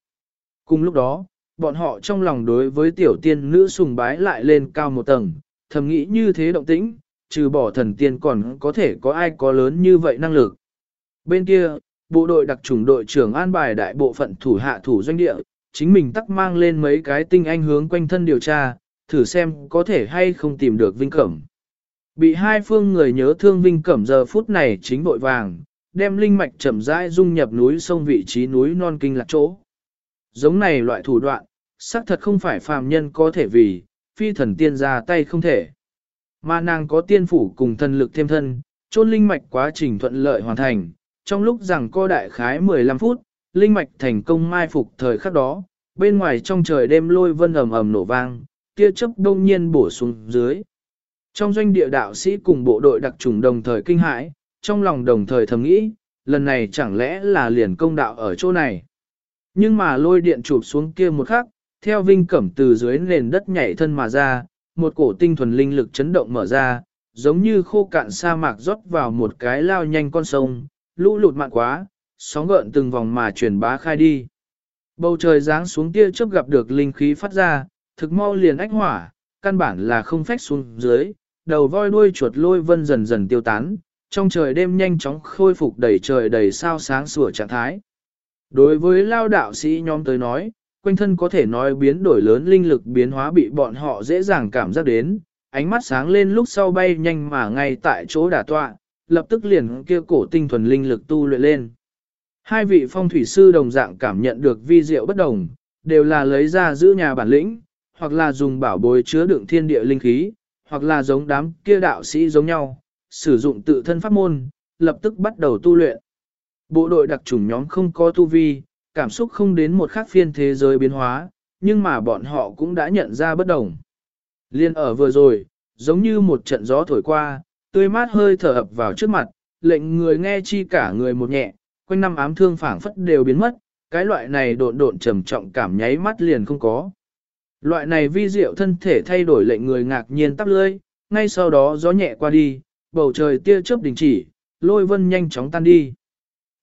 Cùng lúc đó, bọn họ trong lòng đối với tiểu tiên nữ sùng bái lại lên cao một tầng, thầm nghĩ như thế động tĩnh, trừ bỏ thần tiên còn có thể có ai có lớn như vậy năng lực. Bên kia, bộ đội đặc trùng đội trưởng an bài đại bộ phận thủ hạ thủ doanh địa, chính mình tắc mang lên mấy cái tinh anh hướng quanh thân điều tra, thử xem có thể hay không tìm được Vinh Cẩm. Bị hai phương người nhớ thương Vinh Cẩm giờ phút này chính vội vàng, đem linh mạch chậm rãi dung nhập núi sông vị trí núi non kinh lạc chỗ. Giống này loại thủ đoạn, xác thật không phải phàm nhân có thể vì, phi thần tiên ra tay không thể. Mà nàng có tiên phủ cùng thần lực thêm thân, chôn linh mạch quá trình thuận lợi hoàn thành, trong lúc rằng co đại khái 15 phút, linh mạch thành công mai phục thời khắc đó, bên ngoài trong trời đêm lôi vân ầm ầm nổ vang, tia chớp đông nhiên bổ xuống dưới. Trong doanh địa đạo sĩ cùng bộ đội đặc trùng đồng thời kinh hãi, trong lòng đồng thời thầm nghĩ, lần này chẳng lẽ là liền công đạo ở chỗ này. Nhưng mà lôi điện chụp xuống kia một khắc, theo vinh cẩm từ dưới nền đất nhảy thân mà ra, một cổ tinh thuần linh lực chấn động mở ra, giống như khô cạn sa mạc rót vào một cái lao nhanh con sông, lũ lụt mạng quá, sóng gợn từng vòng mà truyền bá khai đi. Bầu trời giáng xuống tia chớp gặp được linh khí phát ra, thực mau liền ách hỏa, căn bản là không phách xuống dưới, đầu voi đuôi chuột lôi vân dần dần tiêu tán, trong trời đêm nhanh chóng khôi phục đầy trời đầy sao sáng sủa trạng thái. Đối với lao đạo sĩ nhóm tới nói, quanh thân có thể nói biến đổi lớn linh lực biến hóa bị bọn họ dễ dàng cảm giác đến, ánh mắt sáng lên lúc sau bay nhanh mà ngay tại chỗ đả tọa, lập tức liền kia cổ tinh thuần linh lực tu luyện lên. Hai vị phong thủy sư đồng dạng cảm nhận được vi diệu bất đồng, đều là lấy ra giữ nhà bản lĩnh, hoặc là dùng bảo bối chứa đựng thiên địa linh khí, hoặc là giống đám kia đạo sĩ giống nhau, sử dụng tự thân pháp môn, lập tức bắt đầu tu luyện. Bộ đội đặc chủng nhóm không có tu vi, cảm xúc không đến một khắc phiên thế giới biến hóa, nhưng mà bọn họ cũng đã nhận ra bất đồng. Liên ở vừa rồi, giống như một trận gió thổi qua, tươi mát hơi thở ập vào trước mặt, lệnh người nghe chi cả người một nhẹ, quanh năm ám thương phảng phất đều biến mất, cái loại này độn độn trầm trọng cảm nháy mắt liền không có. Loại này vi diệu thân thể thay đổi lệnh người ngạc nhiên tắp lưỡi, ngay sau đó gió nhẹ qua đi, bầu trời tia chớp đình chỉ, lôi vân nhanh chóng tan đi.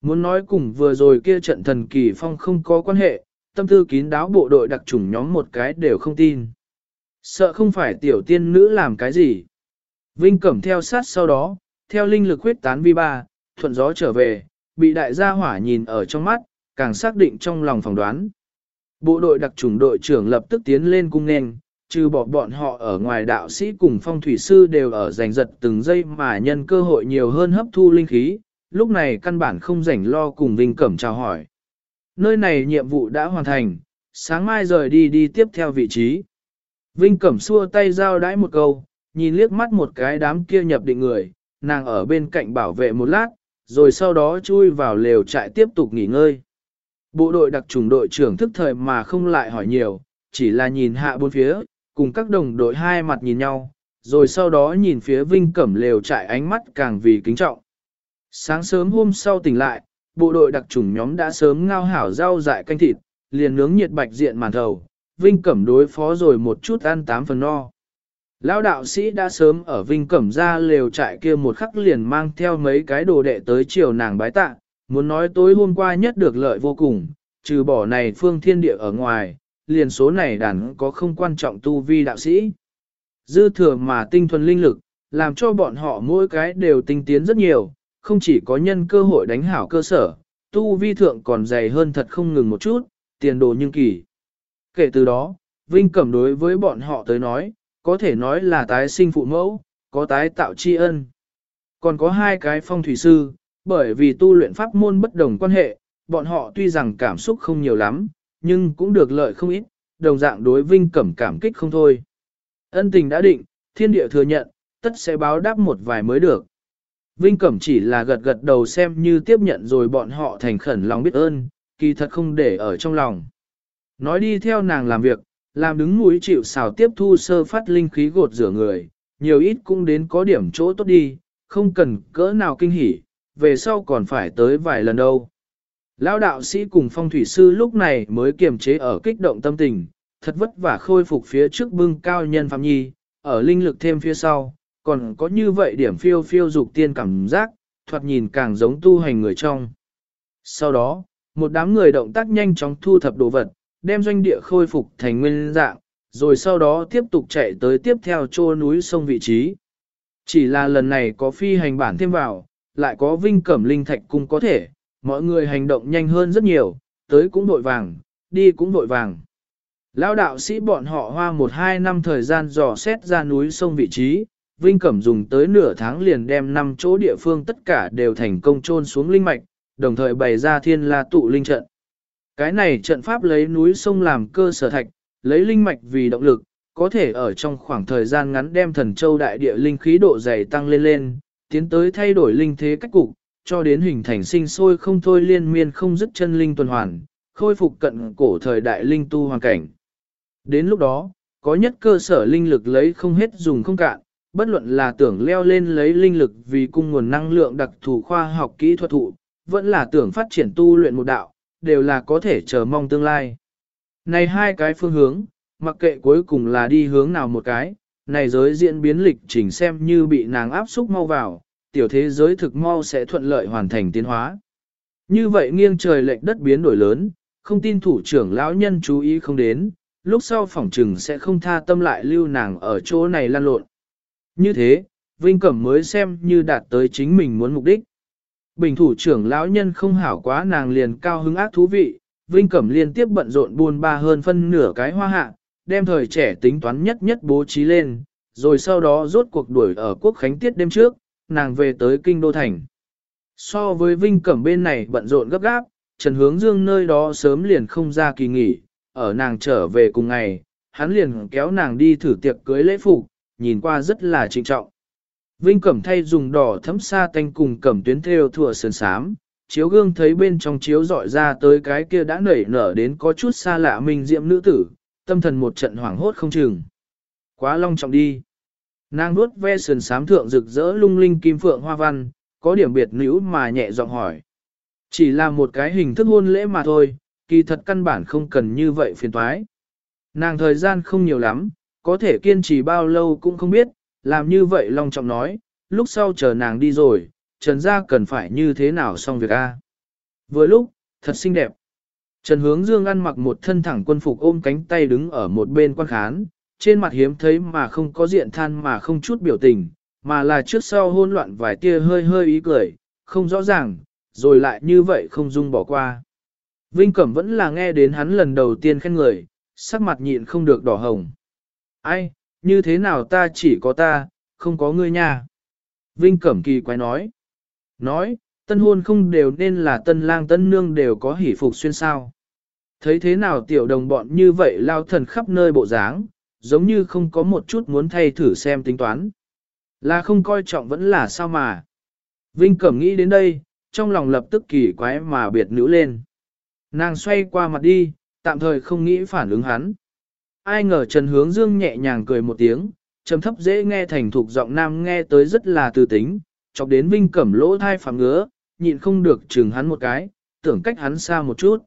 Muốn nói cùng vừa rồi kia trận thần kỳ phong không có quan hệ, tâm tư kín đáo bộ đội đặc chủng nhóm một cái đều không tin. Sợ không phải tiểu tiên nữ làm cái gì. Vinh cẩm theo sát sau đó, theo linh lực huyết tán vi ba, thuận gió trở về, bị đại gia hỏa nhìn ở trong mắt, càng xác định trong lòng phỏng đoán. Bộ đội đặc chủng đội trưởng lập tức tiến lên cung nền trừ bỏ bọn họ ở ngoài đạo sĩ cùng phong thủy sư đều ở giành giật từng giây mà nhân cơ hội nhiều hơn hấp thu linh khí, lúc này căn bản không rảnh lo cùng Vinh Cẩm chào hỏi. Nơi này nhiệm vụ đã hoàn thành, sáng mai rời đi đi tiếp theo vị trí. Vinh Cẩm xua tay giao đãi một câu, nhìn liếc mắt một cái đám kia nhập định người, nàng ở bên cạnh bảo vệ một lát, rồi sau đó chui vào lều trại tiếp tục nghỉ ngơi. Bộ đội đặc trùng đội trưởng thức thời mà không lại hỏi nhiều, chỉ là nhìn hạ bốn phía, cùng các đồng đội hai mặt nhìn nhau, rồi sau đó nhìn phía Vinh Cẩm lều trại ánh mắt càng vì kính trọng. Sáng sớm hôm sau tỉnh lại, bộ đội đặc chủng nhóm đã sớm ngao hảo rau dại canh thịt, liền nướng nhiệt bạch diện màn thầu, Vinh Cẩm đối phó rồi một chút ăn tám phần no. Lão đạo sĩ đã sớm ở Vinh Cẩm ra lều trại kia một khắc liền mang theo mấy cái đồ đệ tới chiều nàng bái tạ, muốn nói tối hôm qua nhất được lợi vô cùng, trừ bỏ này phương thiên địa ở ngoài, liền số này đàn có không quan trọng tu vi đạo sĩ. Dư thừa mà tinh thuần linh lực, làm cho bọn họ mỗi cái đều tinh tiến rất nhiều, không chỉ có nhân cơ hội đánh hảo cơ sở, tu vi thượng còn dày hơn thật không ngừng một chút, tiền đồ nhưng kỳ. Kể từ đó, Vinh Cẩm đối với bọn họ tới nói, có thể nói là tái sinh phụ mẫu, có tái tạo tri ân. Còn có hai cái phong thủy sư, bởi vì tu luyện pháp môn bất đồng quan hệ, bọn họ tuy rằng cảm xúc không nhiều lắm, nhưng cũng được lợi không ít, đồng dạng đối Vinh Cẩm cảm kích không thôi. Ân tình đã định, thiên địa thừa nhận, tất sẽ báo đáp một vài mới được. Vinh Cẩm chỉ là gật gật đầu xem như tiếp nhận rồi bọn họ thành khẩn lòng biết ơn, kỳ thật không để ở trong lòng. Nói đi theo nàng làm việc, làm đứng mũi chịu xào tiếp thu sơ phát linh khí gột rửa người, nhiều ít cũng đến có điểm chỗ tốt đi, không cần cỡ nào kinh hỉ, về sau còn phải tới vài lần đâu. Lão đạo sĩ cùng phong thủy sư lúc này mới kiềm chế ở kích động tâm tình, thật vất vả khôi phục phía trước bưng cao nhân phạm nhi, ở linh lực thêm phía sau, còn có như vậy điểm phiêu phiêu dục tiên cảm giác, thoạt nhìn càng giống tu hành người trong. Sau đó, một đám người động tác nhanh chóng thu thập đồ vật, đem doanh địa khôi phục thành nguyên dạng, rồi sau đó tiếp tục chạy tới tiếp theo chô núi sông vị trí. Chỉ là lần này có phi hành bản thêm vào, lại có vinh cẩm linh thạch cung có thể, mọi người hành động nhanh hơn rất nhiều, tới cũng vội vàng, đi cũng vội vàng. Lão đạo sĩ bọn họ hoa một hai năm thời gian dò xét ra núi sông vị trí, Vinh Cẩm dùng tới nửa tháng liền đem năm chỗ địa phương tất cả đều thành công trôn xuống linh mạch, đồng thời bày ra thiên la tụ linh trận. Cái này trận pháp lấy núi sông làm cơ sở thạch, lấy linh mạch vì động lực, có thể ở trong khoảng thời gian ngắn đem thần châu đại địa linh khí độ dày tăng lên lên, tiến tới thay đổi linh thế cách cục, cho đến hình thành sinh sôi không thôi liên miên không dứt chân linh tuần hoàn, khôi phục cận cổ thời đại linh tu hoàn cảnh. Đến lúc đó, có nhất cơ sở linh lực lấy không hết dùng không cạn, bất luận là tưởng leo lên lấy linh lực vì cung nguồn năng lượng đặc thù khoa học kỹ thuật thụ, vẫn là tưởng phát triển tu luyện một đạo, đều là có thể chờ mong tương lai. Này hai cái phương hướng, mặc kệ cuối cùng là đi hướng nào một cái, này giới diễn biến lịch trình xem như bị nàng áp xúc mau vào, tiểu thế giới thực mau sẽ thuận lợi hoàn thành tiến hóa. Như vậy nghiêng trời lệnh đất biến đổi lớn, không tin thủ trưởng lão nhân chú ý không đến, lúc sau phỏng trừng sẽ không tha tâm lại lưu nàng ở chỗ này lan lộn. Như thế, Vinh Cẩm mới xem như đạt tới chính mình muốn mục đích. Bình thủ trưởng lão nhân không hảo quá nàng liền cao hứng ác thú vị, Vinh Cẩm liên tiếp bận rộn buôn ba hơn phân nửa cái hoa hạ, đem thời trẻ tính toán nhất nhất bố trí lên, rồi sau đó rốt cuộc đuổi ở quốc khánh tiết đêm trước, nàng về tới kinh đô thành. So với Vinh Cẩm bên này bận rộn gấp gáp, Trần Hướng Dương nơi đó sớm liền không ra kỳ nghỉ, ở nàng trở về cùng ngày, hắn liền kéo nàng đi thử tiệc cưới lễ phục, nhìn qua rất là trịnh trọng. Vinh Cẩm thay dùng đỏ thấm sa tanh cùng cẩm tuyến theo thủa sườn sám, chiếu gương thấy bên trong chiếu dọi ra tới cái kia đã nảy nở đến có chút xa lạ mình diệm nữ tử, tâm thần một trận hoảng hốt không chừng. Quá long trọng đi. Nàng nuốt ve sườn sám thượng rực rỡ lung linh kim phượng hoa văn, có điểm biệt nữ mà nhẹ giọng hỏi. Chỉ là một cái hình thức hôn lễ mà thôi, kỳ thật căn bản không cần như vậy phiền toái. Nàng thời gian không nhiều lắm, có thể kiên trì bao lâu cũng không biết, làm như vậy long trọng nói, lúc sau chờ nàng đi rồi, Trần gia cần phải như thế nào xong việc a? Vừa lúc, thật xinh đẹp. Trần Hướng Dương ăn mặc một thân thẳng quân phục ôm cánh tay đứng ở một bên quan khán, trên mặt hiếm thấy mà không có diện than mà không chút biểu tình, mà là trước sau hôn loạn vài tia hơi hơi ý cười, không rõ ràng, rồi lại như vậy không dung bỏ qua. Vinh Cẩm vẫn là nghe đến hắn lần đầu tiên khen người, sắc mặt nhịn không được đỏ hồng. Ai, như thế nào ta chỉ có ta, không có ngươi nha. Vinh Cẩm kỳ quái nói. Nói, tân hôn không đều nên là tân lang tân nương đều có hỷ phục xuyên sao. Thấy thế nào tiểu đồng bọn như vậy lao thần khắp nơi bộ dáng, giống như không có một chút muốn thay thử xem tính toán. Là không coi trọng vẫn là sao mà. Vinh Cẩm nghĩ đến đây, trong lòng lập tức kỳ quái mà biệt nữ lên. Nàng xoay qua mặt đi, tạm thời không nghĩ phản ứng hắn ai ngờ Trần Hướng Dương nhẹ nhàng cười một tiếng, trầm thấp dễ nghe thành thục giọng nam nghe tới rất là tư tính, chọc đến Vinh Cẩm lỗ thai phạm ngứa, nhịn không được chừng hắn một cái, tưởng cách hắn xa một chút.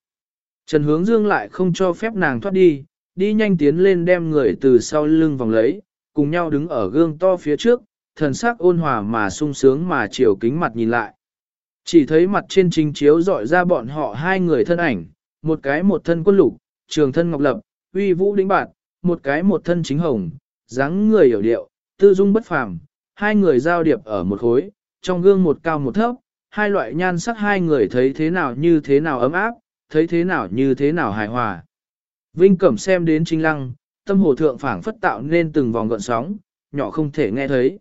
Trần Hướng Dương lại không cho phép nàng thoát đi, đi nhanh tiến lên đem người từ sau lưng vòng lấy, cùng nhau đứng ở gương to phía trước, thần sắc ôn hòa mà sung sướng mà chiều kính mặt nhìn lại. Chỉ thấy mặt trên trình chiếu dọi ra bọn họ hai người thân ảnh, một cái một thân quân lục, trường thân ngọc lập, uy vũ đĩnh bạn một cái một thân chính hồng, dáng người hiểu điệu, tư dung bất phàm, hai người giao điệp ở một khối, trong gương một cao một thấp, hai loại nhan sắc hai người thấy thế nào như thế nào ấm áp, thấy thế nào như thế nào hài hòa. Vinh Cẩm xem đến Trinh lăng, tâm hồ thượng phảng phất tạo nên từng vòng gợn sóng, nhỏ không thể nghe thấy.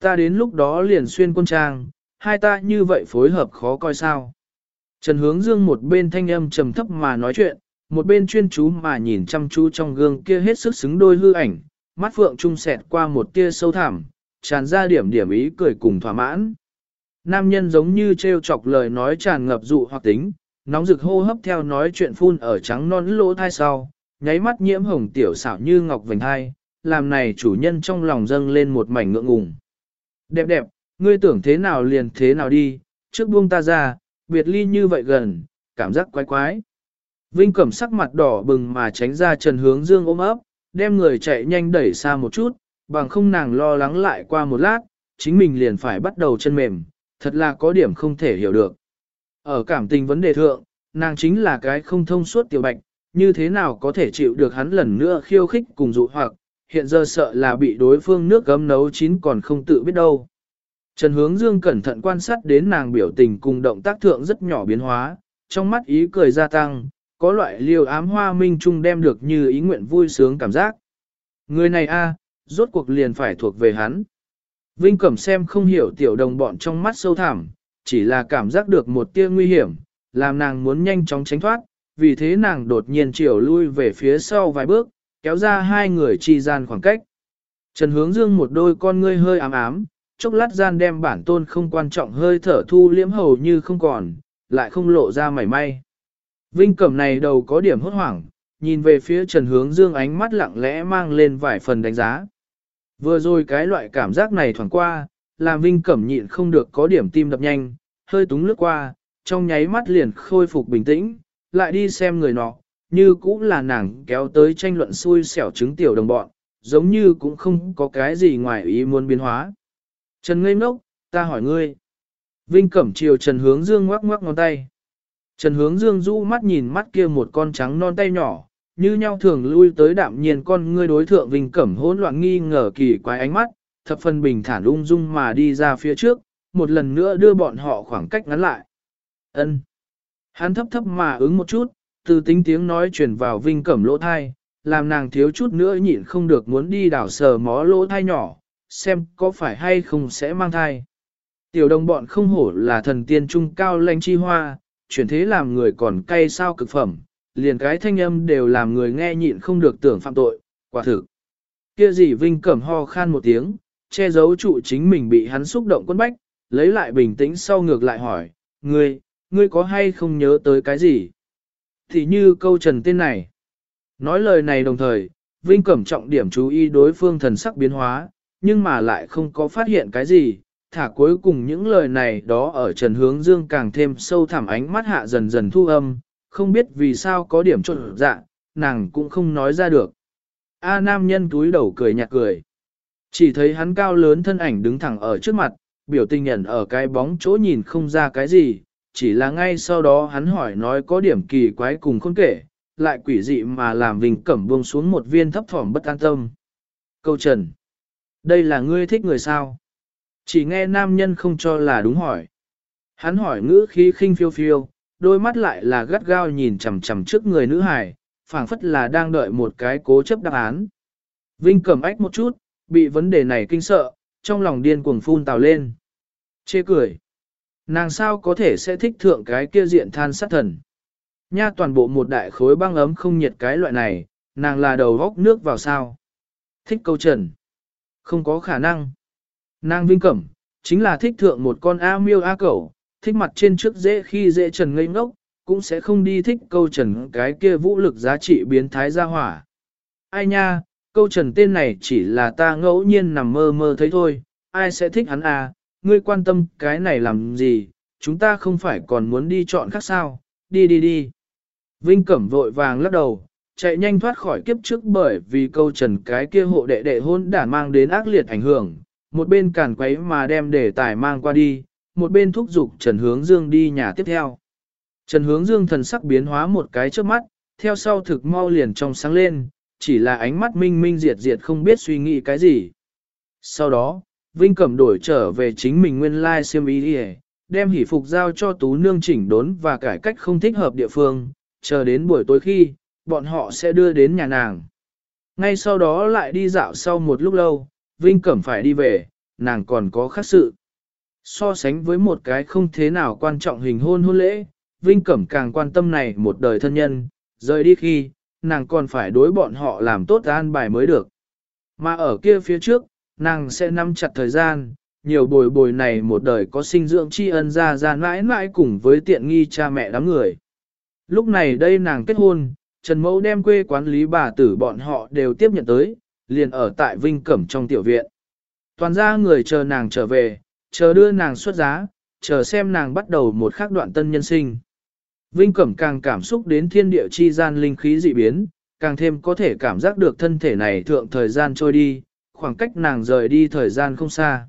Ta đến lúc đó liền xuyên quân trang, hai ta như vậy phối hợp khó coi sao. Trần Hướng Dương một bên thanh âm trầm thấp mà nói chuyện, một bên chuyên chú mà nhìn chăm chú trong gương kia hết sức xứng đôi hư ảnh, mắt phượng trung sẹt qua một tia sâu thẳm, tràn ra điểm điểm ý cười cùng thỏa mãn. Nam nhân giống như trêu chọc lời nói tràn ngập dụ hoặc tính, nóng rực hô hấp theo nói chuyện phun ở trắng non lỗ thai sau, nháy mắt nhiễm hồng tiểu xảo như ngọc vành hai, làm này chủ nhân trong lòng dâng lên một mảnh ngượng ngùng. Đẹp đẹp, ngươi tưởng thế nào liền thế nào đi, trước buông ta ra, biệt ly như vậy gần, cảm giác quái quái. Vinh Cẩm sắc mặt đỏ bừng mà tránh ra Trần Hướng Dương ôm ấp, đem người chạy nhanh đẩy xa một chút, bằng không nàng lo lắng lại qua một lát, chính mình liền phải bắt đầu chân mềm, thật là có điểm không thể hiểu được. Ở cảm tình vấn đề thượng, nàng chính là cái không thông suốt tiểu bạch, như thế nào có thể chịu được hắn lần nữa khiêu khích cùng dụ hoặc, hiện giờ sợ là bị đối phương nước gấm nấu chín còn không tự biết đâu. Trần Hướng Dương cẩn thận quan sát đến nàng biểu tình cùng động tác thượng rất nhỏ biến hóa, trong mắt ý cười gia tăng, có loại liều ám hoa minh trung đem được như ý nguyện vui sướng cảm giác. Người này a, rốt cuộc liền phải thuộc về hắn. Vinh Cẩm xem không hiểu tiểu đồng bọn trong mắt sâu thẳm, chỉ là cảm giác được một tia nguy hiểm, làm nàng muốn nhanh chóng tránh thoát, vì thế nàng đột nhiên chiều lui về phía sau vài bước, kéo ra hai người chi gian khoảng cách. Trần Hướng Dương một đôi con ngươi hơi ám ám, chốc lát gian đem bản tôn không quan trọng hơi thở thu liễm hầu như không còn, lại không lộ ra mảy may. Vinh Cẩm này đầu có điểm hốt hoảng, nhìn về phía Trần Hướng Dương ánh mắt lặng lẽ mang lên vài phần đánh giá. Vừa rồi cái loại cảm giác này thoảng qua, làm Vinh Cẩm nhịn không được có điểm tim đập nhanh, hơi túng lướt qua, trong nháy mắt liền khôi phục bình tĩnh, lại đi xem người nọ, như cũng là nàng kéo tới tranh luận xui xẻo chứng tiểu đồng bọn, giống như cũng không có cái gì ngoài ý muốn biến hóa. Trần ngây ngốc, ta hỏi ngươi. Vinh Cẩm chiều Trần Hướng Dương ngoắc ngoắc ngón tay. Trần Hướng Dương du mắt nhìn mắt kia một con trắng non tay nhỏ, như nhau thường lui tới đạm nhiên con ngươi đối thượng Vinh Cẩm hỗn loạn nghi ngờ kỳ quái ánh mắt, thập phần bình thản ung dung mà đi ra phía trước, một lần nữa đưa bọn họ khoảng cách ngắn lại. Ân. Hắn thấp thấp mà ứng một chút, từ tính tiếng nói truyền vào Vinh Cẩm lỗ thai, làm nàng thiếu chút nữa nhịn không được muốn đi đảo sờ mó lỗ thai nhỏ, xem có phải hay không sẽ mang thai. Tiểu đồng bọn không hổ là thần tiên trung cao lanh chi hoa, chuyển thế làm người còn cay sao cực phẩm, liền cái thanh âm đều làm người nghe nhịn không được tưởng phạm tội, quả thực. Kia gì Vinh Cẩm ho khan một tiếng, che giấu trụ chính mình bị hắn xúc động quân bách, lấy lại bình tĩnh sau ngược lại hỏi, ngươi, ngươi có hay không nhớ tới cái gì? Thì như câu trần tên này. Nói lời này đồng thời, Vinh Cẩm trọng điểm chú ý đối phương thần sắc biến hóa, nhưng mà lại không có phát hiện cái gì, thả cuối cùng những lời này đó ở Trần Hướng Dương càng thêm sâu thẳm ánh mắt hạ dần dần thu âm, không biết vì sao có điểm trộn dạ, nàng cũng không nói ra được. A nam nhân túi đầu cười nhạt cười. Chỉ thấy hắn cao lớn thân ảnh đứng thẳng ở trước mặt, biểu tình nhận ở cái bóng chỗ nhìn không ra cái gì, chỉ là ngay sau đó hắn hỏi nói có điểm kỳ quái cùng khôn kể, lại quỷ dị mà làm Vinh Cẩm buông xuống một viên thấp thỏm bất an tâm. Câu trần. Đây là ngươi thích người sao? Chỉ nghe nam nhân không cho là đúng hỏi. Hắn hỏi ngữ khí khinh phiêu phiêu, đôi mắt lại là gắt gao nhìn chằm chằm trước người nữ hải, phảng phất là đang đợi một cái cố chấp đáp án. Vinh cầm ách một chút, bị vấn đề này kinh sợ, trong lòng điên cuồng phun tào lên. Chê cười. Nàng sao có thể sẽ thích thượng cái kia diện than sát thần. Nha toàn bộ một đại khối băng ấm không nhiệt cái loại này, nàng là đầu góc nước vào sao. Thích câu trần. Không có khả năng. Nàng vinh cẩm, chính là thích thượng một con A miêu A cẩu, thích mặt trên trước dễ khi dễ trần ngây ngốc, cũng sẽ không đi thích câu trần cái kia vũ lực giá trị biến thái ra hỏa. Ai nha, câu trần tên này chỉ là ta ngẫu nhiên nằm mơ mơ thấy thôi, ai sẽ thích hắn à, ngươi quan tâm cái này làm gì, chúng ta không phải còn muốn đi chọn khác sao, đi đi đi. Vinh Cẩm vội vàng lắc đầu, chạy nhanh thoát khỏi kiếp trước bởi vì câu trần cái kia hộ đệ đệ hôn đản mang đến ác liệt ảnh hưởng, một bên cản quấy mà đem đề tài mang qua đi, một bên thúc giục Trần Hướng Dương đi nhà tiếp theo. Trần Hướng Dương thần sắc biến hóa một cái trước mắt, theo sau thực mau liền trong sáng lên, chỉ là ánh mắt minh minh diệt diệt không biết suy nghĩ cái gì. Sau đó, Vinh Cẩm đổi trở về chính mình nguyên lai like siêm ý đi đem hỷ phục giao cho tú nương chỉnh đốn và cải cách không thích hợp địa phương, chờ đến buổi tối khi, bọn họ sẽ đưa đến nhà nàng. Ngay sau đó lại đi dạo sau một lúc lâu, Vinh Cẩm phải đi về, nàng còn có khác sự. So sánh với một cái không thế nào quan trọng hình hôn hôn lễ, Vinh Cẩm càng quan tâm này một đời thân nhân, rời đi khi, nàng còn phải đối bọn họ làm tốt an bài mới được. Mà ở kia phía trước, nàng sẽ nắm chặt thời gian, nhiều bồi bồi này một đời có sinh dưỡng tri ân ra ra mãi mãi cùng với tiện nghi cha mẹ đám người. Lúc này đây nàng kết hôn, Trần Mẫu đem quê quán lý bà tử bọn họ đều tiếp nhận tới, liền ở tại Vinh Cẩm trong tiểu viện. Toàn ra người chờ nàng trở về, chờ đưa nàng xuất giá, chờ xem nàng bắt đầu một khắc đoạn tân nhân sinh. Vinh Cẩm càng cảm xúc đến thiên địa chi gian linh khí dị biến, càng thêm có thể cảm giác được thân thể này thượng thời gian trôi đi, khoảng cách nàng rời đi thời gian không xa.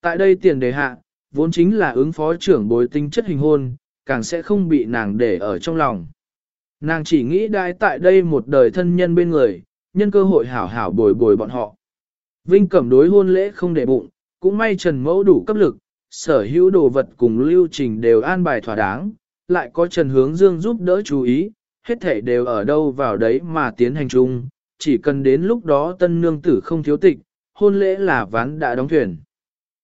Tại đây tiền đề hạ, vốn chính là ứng phó trưởng bối tinh chất hình hôn, càng sẽ không bị nàng để ở trong lòng. Nàng chỉ nghĩ đai tại đây một đời thân nhân bên người, nhân cơ hội hảo hảo bồi bồi bọn họ. Vinh Cẩm đối hôn lễ không để bụng, cũng may Trần Mẫu đủ cấp lực, sở hữu đồ vật cùng lưu trình đều an bài thỏa đáng, lại có Trần Hướng Dương giúp đỡ chú ý, hết thể đều ở đâu vào đấy mà tiến hành chung, chỉ cần đến lúc đó tân nương tử không thiếu tịch, hôn lễ là ván đã đóng thuyền.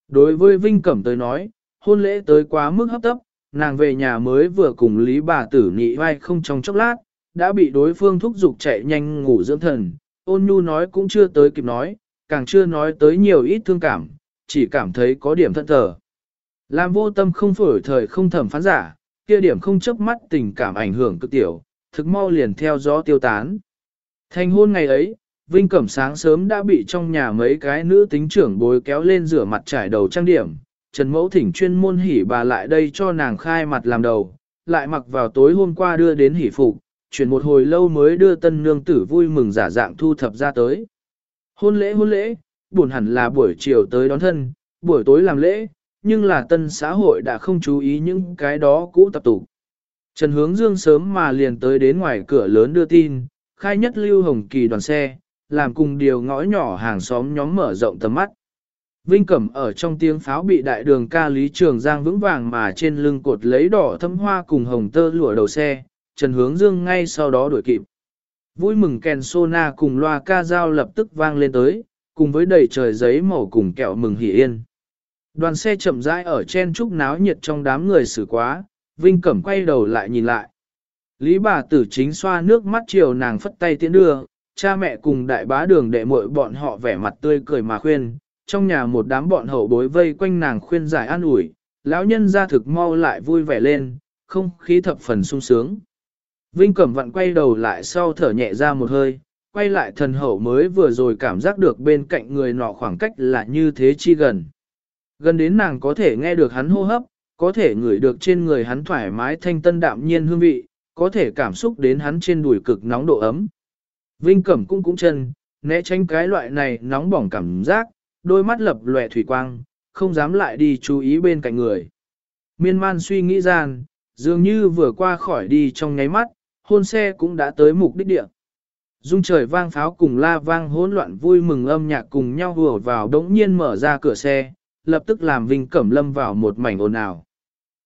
Đối với Vinh Cẩm tới nói, hôn lễ tới quá mức hấp tấp, nàng về nhà mới vừa cùng Lý bà tử nhị vai không trong chốc lát, đã bị đối phương thúc giục chạy nhanh ngủ dưỡng thần, ôn nhu nói cũng chưa tới kịp nói, càng chưa nói tới nhiều ít thương cảm, chỉ cảm thấy có điểm thận thờ. Làm vô tâm không phổi thời không thẩm phán giả, kia điểm không chấp mắt tình cảm ảnh hưởng cực tiểu, thực mau liền theo gió tiêu tán. Thành hôn ngày ấy, Vinh Cẩm sáng sớm đã bị trong nhà mấy cái nữ tính trưởng bối kéo lên rửa mặt trải đầu trang điểm, Trần Mẫu thỉnh chuyên môn hỉ bà lại đây cho nàng khai mặt làm đầu, lại mặc vào tối hôm qua đưa đến hỉ phục, chuyển một hồi lâu mới đưa tân nương tử vui mừng giả dạng thu thập ra tới. Hôn lễ hôn lễ, buồn hẳn là buổi chiều tới đón thân, buổi tối làm lễ, nhưng là tân xã hội đã không chú ý những cái đó cũ tập tụ. Trần Hướng Dương sớm mà liền tới đến ngoài cửa lớn đưa tin, khai nhất lưu hồng kỳ đoàn xe, làm cùng điều ngõ nhỏ hàng xóm nhóm mở rộng tầm mắt. Vinh Cẩm ở trong tiếng pháo bị đại đường ca Lý Trường Giang vững vàng mà trên lưng cột lấy đỏ thâm hoa cùng hồng tơ lụa đầu xe, Trần Hướng Dương ngay sau đó đuổi kịp. Vui mừng kèn sona cùng loa ca dao lập tức vang lên tới, cùng với đầy trời giấy màu cùng kẹo mừng hỉ yên. Đoàn xe chậm rãi ở trên trúc náo nhiệt trong đám người xử quá, Vinh Cẩm quay đầu lại nhìn lại. Lý bà tử chính xoa nước mắt chiều nàng phất tay tiến đưa, cha mẹ cùng đại bá đường đệ muội bọn họ vẻ mặt tươi cười mà khuyên, trong nhà một đám bọn hậu bối vây quanh nàng khuyên giải an ủi, lão nhân ra thực mau lại vui vẻ lên, không khí thập phần sung sướng. Vinh Cẩm vặn quay đầu lại sau thở nhẹ ra một hơi, quay lại thần hậu mới vừa rồi cảm giác được bên cạnh người nọ khoảng cách là như thế chi gần. Gần đến nàng có thể nghe được hắn hô hấp, có thể ngửi được trên người hắn thoải mái thanh tân đạm nhiên hương vị, có thể cảm xúc đến hắn trên đùi cực nóng độ ấm. Vinh Cẩm cũng cũng chân, né tránh cái loại này nóng bỏng cảm giác, đôi mắt lập lòe thủy quang, không dám lại đi chú ý bên cạnh người. Miên man suy nghĩ gian, dường như vừa qua khỏi đi trong nháy mắt, hôn xe cũng đã tới mục đích địa. Dung trời vang pháo cùng la vang hỗn loạn vui mừng âm nhạc cùng nhau hùa vào đống nhiên mở ra cửa xe, lập tức làm Vinh Cẩm Lâm vào một mảnh ồn ào.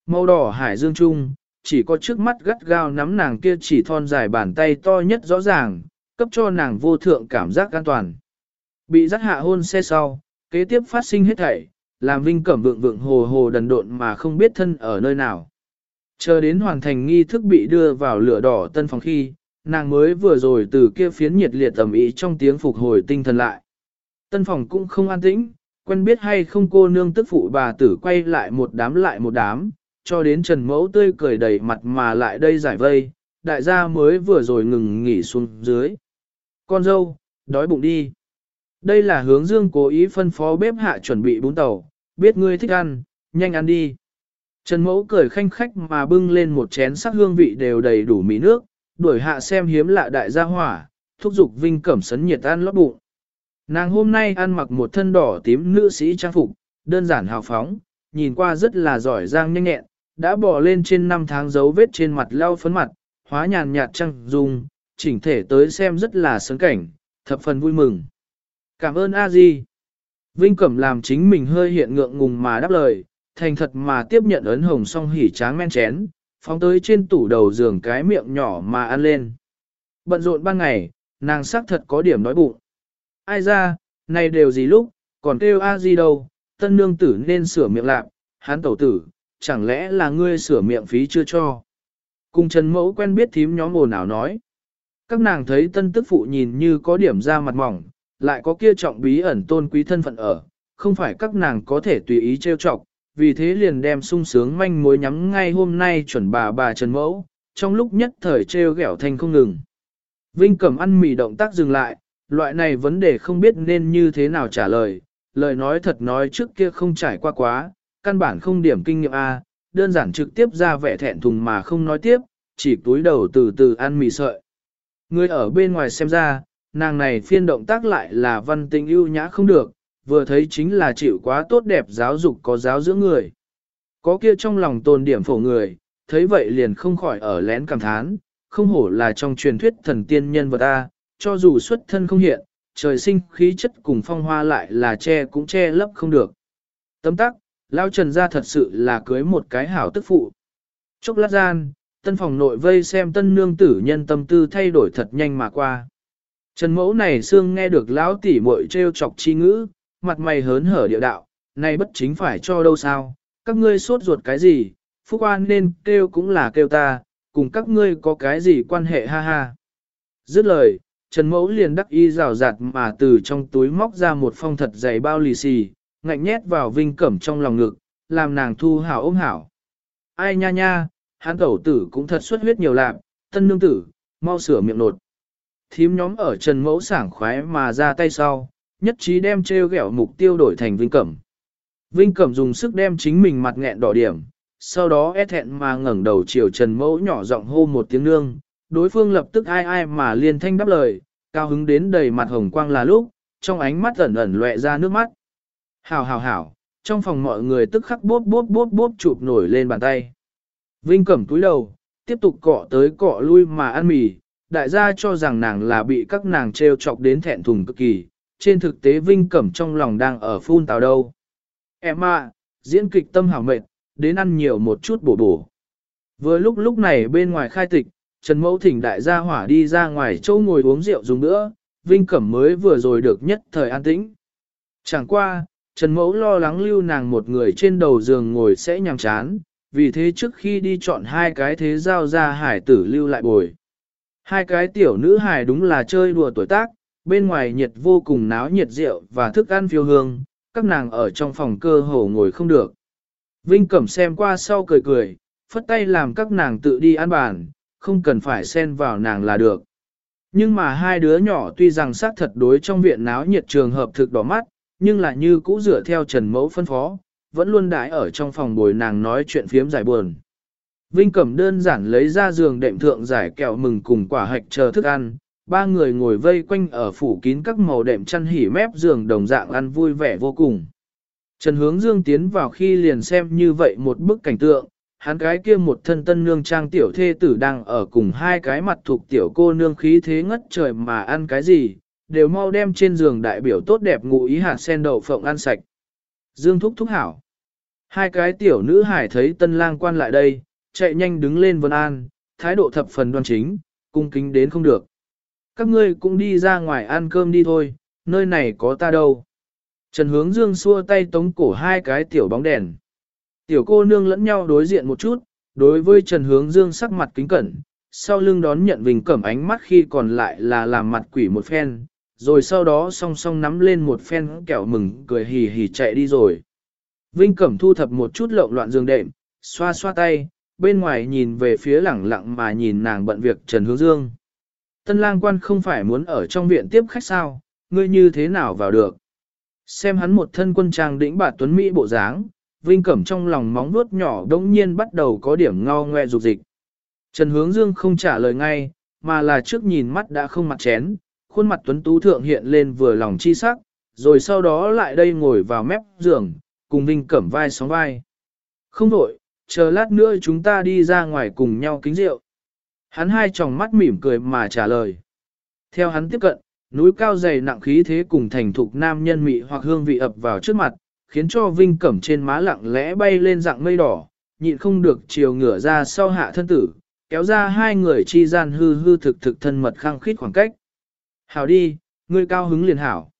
Màu đỏ hải dương trung, chỉ có trước mắt gắt gao nắm nàng kia chỉ thon dài bàn tay to nhất rõ ràng, cấp cho nàng vô thượng cảm giác an toàn. Bị dắt hạ hôn xe sau, kế tiếp phát sinh hết thảy, làm Vinh Cẩm vượng vượng hồ hồ đần độn mà không biết thân ở nơi nào. Chờ đến hoàn thành nghi thức bị đưa vào lửa đỏ tân phòng khi, nàng mới vừa rồi từ kia phiến nhiệt liệt tầm ý trong tiếng phục hồi tinh thần lại. Tân phòng cũng không an tĩnh, quen biết hay không cô nương tức phụ bà tử quay lại một đám lại một đám, cho đến Trần Mẫu tươi cười đầy mặt mà lại đây giải vây, đại gia mới vừa rồi ngừng nghỉ xuống dưới. Con dâu, đói bụng đi. Đây là hướng dương cố ý phân phó bếp hạ chuẩn bị bún tàu, biết ngươi thích ăn, nhanh ăn đi. Trần mẫu cười khanh khách mà bưng lên một chén sắc hương vị đều đầy đủ mỹ nước, đuổi hạ xem hiếm lạ đại gia hỏa, thúc giục Vinh Cẩm sấn nhiệt ăn lót bụng. Nàng hôm nay ăn mặc một thân đỏ tím nữ sĩ trang phục, đơn giản hào phóng, nhìn qua rất là giỏi giang nhanh nhẹn, đã bỏ lên trên năm tháng dấu vết trên mặt lau phấn mặt, hóa nhàn nhạt trăng dung, chỉnh thể tới xem rất là sấn cảnh, thập phần vui mừng. Cảm ơn a di. Vinh Cẩm làm chính mình hơi hiện ngượng ngùng mà đáp lời, thành thật mà tiếp nhận ấn hồng song hỉ tráng men chén, phóng tới trên tủ đầu giường cái miệng nhỏ mà ăn lên. Bận rộn ban ngày, nàng xác thật có điểm nói bụng. Ai ra, này đều gì lúc, còn kêu a gì đâu, tân nương tử nên sửa miệng lạc, hán tẩu tử, chẳng lẽ là ngươi sửa miệng phí chưa cho. Cùng Trần Mẫu quen biết thím nhóm ồn ào nói. Các nàng thấy tân tức phụ nhìn như có điểm ra mặt mỏng, lại có kia trọng bí ẩn tôn quý thân phận ở, không phải các nàng có thể tùy ý trêu chọc, vì thế liền đem sung sướng manh mối nhắm ngay hôm nay chuẩn bà bà Trần Mẫu, trong lúc nhất thời trêu ghẹo thành không ngừng. Vinh Cẩm ăn mì động tác dừng lại, loại này vấn đề không biết nên như thế nào trả lời, lời nói thật nói trước kia không trải qua quá, căn bản không điểm kinh nghiệm A, đơn giản trực tiếp ra vẻ thẹn thùng mà không nói tiếp, chỉ túi đầu từ từ ăn mì sợi. Người ở bên ngoài xem ra, nàng này phiên động tác lại là văn tình ưu nhã không được, vừa thấy chính là chịu quá tốt đẹp giáo dục có giáo dưỡng người. Có kia trong lòng tồn điểm phổ người, thấy vậy liền không khỏi ở lén cảm thán, không hổ là trong truyền thuyết thần tiên nhân vật A, cho dù xuất thân không hiện, trời sinh khí chất cùng phong hoa lại là che cũng che lấp không được. Tấm tắc, Lao Trần ra thật sự là cưới một cái hảo tức phụ. Chốc lát gian, tân phòng nội vây xem tân nương tử nhân tâm tư thay đổi thật nhanh mà qua. Trần mẫu này xương nghe được lão tỷ muội trêu chọc chi ngữ, mặt mày hớn hở địa đạo, này bất chính phải cho đâu sao, các ngươi sốt ruột cái gì, phúc an nên kêu cũng là kêu ta, cùng các ngươi có cái gì quan hệ ha ha. Dứt lời, Trần Mẫu liền đắc y rào rạt mà từ trong túi móc ra một phong thật dày bao lì xì, ngạnh nhét vào vinh cẩm trong lòng ngực, làm nàng thu hảo ôm hảo. Ai nha nha, hắn tẩu tử cũng thật xuất huyết nhiều lạc, tân nương tử, mau sửa miệng nột. Thím nhóm ở Trần Mẫu sảng khoái mà ra tay sau, nhất trí đem treo gẹo mục tiêu đổi thành Vinh Cẩm. Vinh Cẩm dùng sức đem chính mình mặt nghẹn đỏ điểm, sau đó e thẹn mà ngẩng đầu chiều Trần Mẫu nhỏ giọng hô một tiếng nương, đối phương lập tức ai ai mà liên thanh đáp lời, cao hứng đến đầy mặt hồng quang là lúc, trong ánh mắt ẩn ẩn lệ ra nước mắt. Hảo hảo hảo, trong phòng mọi người tức khắc bốp bốp bốp bốp chụp nổi lên bàn tay. Vinh Cẩm túi đầu, tiếp tục cọ tới cọ lui mà ăn mì, đại gia cho rằng nàng là bị các nàng treo chọc đến thẹn thùng cực kỳ, trên thực tế Vinh Cẩm trong lòng đang ở phun tào đâu. Em à, diễn kịch tâm hảo mệt, đến ăn nhiều một chút bổ bổ. Vừa lúc lúc này bên ngoài khai tịch, Trần Mẫu thỉnh đại gia hỏa đi ra ngoài chỗ ngồi uống rượu dùng nữa, Vinh Cẩm mới vừa rồi được nhất thời an tĩnh. Chẳng qua, Trần Mẫu lo lắng lưu nàng một người trên đầu giường ngồi sẽ nhàm chán, vì thế trước khi đi chọn hai cái thế giao ra hải tử lưu lại bồi. Hai cái tiểu nữ hải đúng là chơi đùa tuổi tác, bên ngoài nhiệt vô cùng náo nhiệt rượu và thức ăn phiêu hương, các nàng ở trong phòng cơ hồ ngồi không được. Vinh Cẩm xem qua sau cười cười, phất tay làm các nàng tự đi ăn bàn, không cần phải xen vào nàng là được. Nhưng mà hai đứa nhỏ tuy rằng xác thật đối trong viện náo nhiệt trường hợp thực đỏ mắt, nhưng là như cũ dựa theo Trần Mẫu phân phó, vẫn luôn đãi ở trong phòng bồi nàng nói chuyện phiếm giải buồn. Vinh Cẩm đơn giản lấy ra giường đệm thượng giải kẹo mừng cùng quả hạch chờ thức ăn, ba người ngồi vây quanh ở phủ kín các màu đệm chăn hỉ mép giường đồng dạng ăn vui vẻ vô cùng. Trần Hướng Dương tiến vào khi liền xem như vậy một bức cảnh tượng, hắn cái kia một thân tân nương trang tiểu thê tử đang ở cùng hai cái mặt thuộc tiểu cô nương khí thế ngất trời mà ăn cái gì, đều mau đem trên giường đại biểu tốt đẹp ngụ ý hạt sen đậu phộng ăn sạch. Dương thúc thúc hảo. Hai cái tiểu nữ hải thấy tân lang quan lại đây, chạy nhanh đứng lên vân an, thái độ thập phần đoan chính, cung kính đến không được. Các ngươi cũng đi ra ngoài ăn cơm đi thôi, nơi này có ta đâu. Trần hướng dương xua tay tống cổ hai cái tiểu bóng đèn. Tiểu cô nương lẫn nhau đối diện một chút, đối với Trần hướng dương sắc mặt kính cẩn, sau lưng đón nhận Vinh Cẩm ánh mắt khi còn lại là làm mặt quỷ một phen, rồi sau đó song song nắm lên một phen kẹo mừng cười hì hì chạy đi rồi. Vinh Cẩm thu thập một chút lộn loạn giường đệm, xoa xoa tay, bên ngoài nhìn về phía lẳng lặng mà nhìn nàng bận việc Trần Hướng Dương. Tân lang quan không phải muốn ở trong viện tiếp khách sao, ngươi như thế nào vào được. Xem hắn một thân quân trang đĩnh bạt tuấn Mỹ bộ dáng, Vinh Cẩm trong lòng móng vuốt nhỏ đống nhiên bắt đầu có điểm ngao ngoe dục dịch. Trần Hướng Dương không trả lời ngay, mà là trước nhìn mắt đã không mặt chén, khuôn mặt tuấn tú thượng hiện lên vừa lòng chi sắc, rồi sau đó lại đây ngồi vào mép giường, cùng Vinh Cẩm vai sóng vai. Không đổi, chờ lát nữa chúng ta đi ra ngoài cùng nhau kính rượu. Hắn hai tròng mắt mỉm cười mà trả lời. Theo hắn tiếp cận, núi cao dày nặng khí thế cùng thành thục nam nhân mị hoặc hương vị ập vào trước mặt, khiến cho Vinh Cẩm trên má lặng lẽ bay lên dạng mây đỏ, nhịn không được chiều ngửa ra sau hạ thân tử, kéo ra hai người chi gian hư hư thực thực thân mật khăng khít khoảng cách. Hảo đi, ngươi cao hứng liền hảo.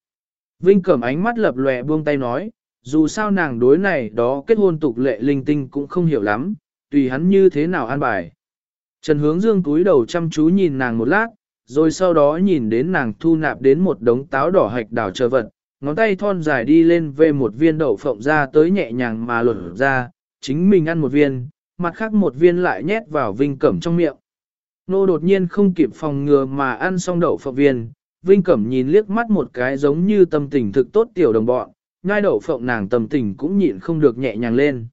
Vinh Cẩm ánh mắt lập lòe buông tay nói, dù sao nàng đối này đó kết hôn tục lệ linh tinh cũng không hiểu lắm, tùy hắn như thế nào an bài. Trần hướng dương túi đầu chăm chú nhìn nàng một lát, rồi sau đó nhìn đến nàng thu nạp đến một đống táo đỏ hạch đảo chờ vật, ngón tay thon dài đi lên về một viên đậu phộng ra tới nhẹ nhàng mà lột ra, chính mình ăn một viên, mặt khác một viên lại nhét vào vinh cẩm trong miệng. Nô đột nhiên không kịp phòng ngừa mà ăn xong đậu phộng viên, vinh cẩm nhìn liếc mắt một cái giống như tâm tình thực tốt tiểu đồng bọn, ngai đậu phộng nàng tâm tình cũng nhịn không được nhẹ nhàng lên.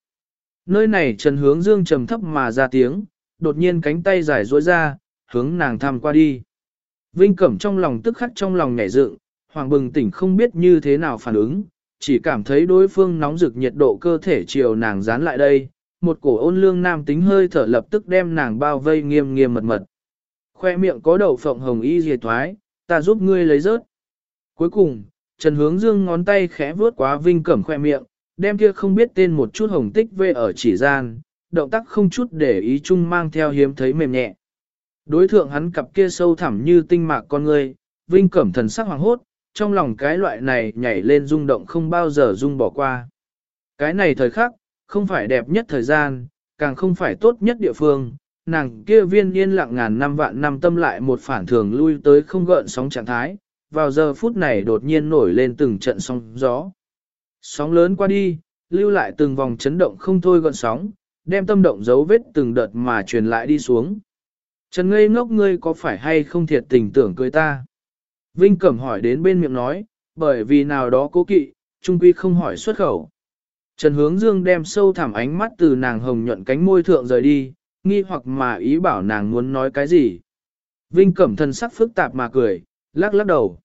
Nơi này trần hướng dương trầm thấp mà ra tiếng, đột nhiên cánh tay dài duỗi ra, hướng nàng thăm qua đi. Vinh Cẩm trong lòng tức khắc trong lòng nhảy dựng, hoàng bừng tỉnh không biết như thế nào phản ứng, chỉ cảm thấy đối phương nóng rực nhiệt độ cơ thể chiều nàng dán lại đây, một cổ ôn lương nam tính hơi thở lập tức đem nàng bao vây nghiêm nghiêm mật mật. Khoe miệng có đậu phộng hồng y dề thoái, ta giúp ngươi lấy rớt. Cuối cùng, Trần Hướng Dương ngón tay khẽ vuốt quá Vinh Cẩm khoe miệng, đem kia không biết tên một chút hồng tích về ở chỉ gian, động tác không chút để ý chung mang theo hiếm thấy mềm nhẹ. Đối thượng hắn cặp kia sâu thẳm như tinh mạc con người, Vinh Cẩm thần sắc hoàng hốt, trong lòng cái loại này nhảy lên rung động không bao giờ rung bỏ qua. Cái này thời khắc, không phải đẹp nhất thời gian, càng không phải tốt nhất địa phương, nàng kia viên yên lặng ngàn năm vạn năm tâm lại một phản thường lui tới không gợn sóng trạng thái, vào giờ phút này đột nhiên nổi lên từng trận sóng gió. Sóng lớn qua đi, lưu lại từng vòng chấn động không thôi gợn sóng, đem tâm động dấu vết từng đợt mà truyền lại đi xuống. Trần ngây ngốc ngươi có phải hay không thiệt tình tưởng cười ta? Vinh Cẩm hỏi đến bên miệng nói, bởi vì nào đó cố kỵ, trung quy không hỏi xuất khẩu. Trần hướng dương đem sâu thẳm ánh mắt từ nàng hồng nhuận cánh môi thượng rời đi, nghi hoặc mà ý bảo nàng muốn nói cái gì. Vinh Cẩm thân sắc phức tạp mà cười, lắc lắc đầu.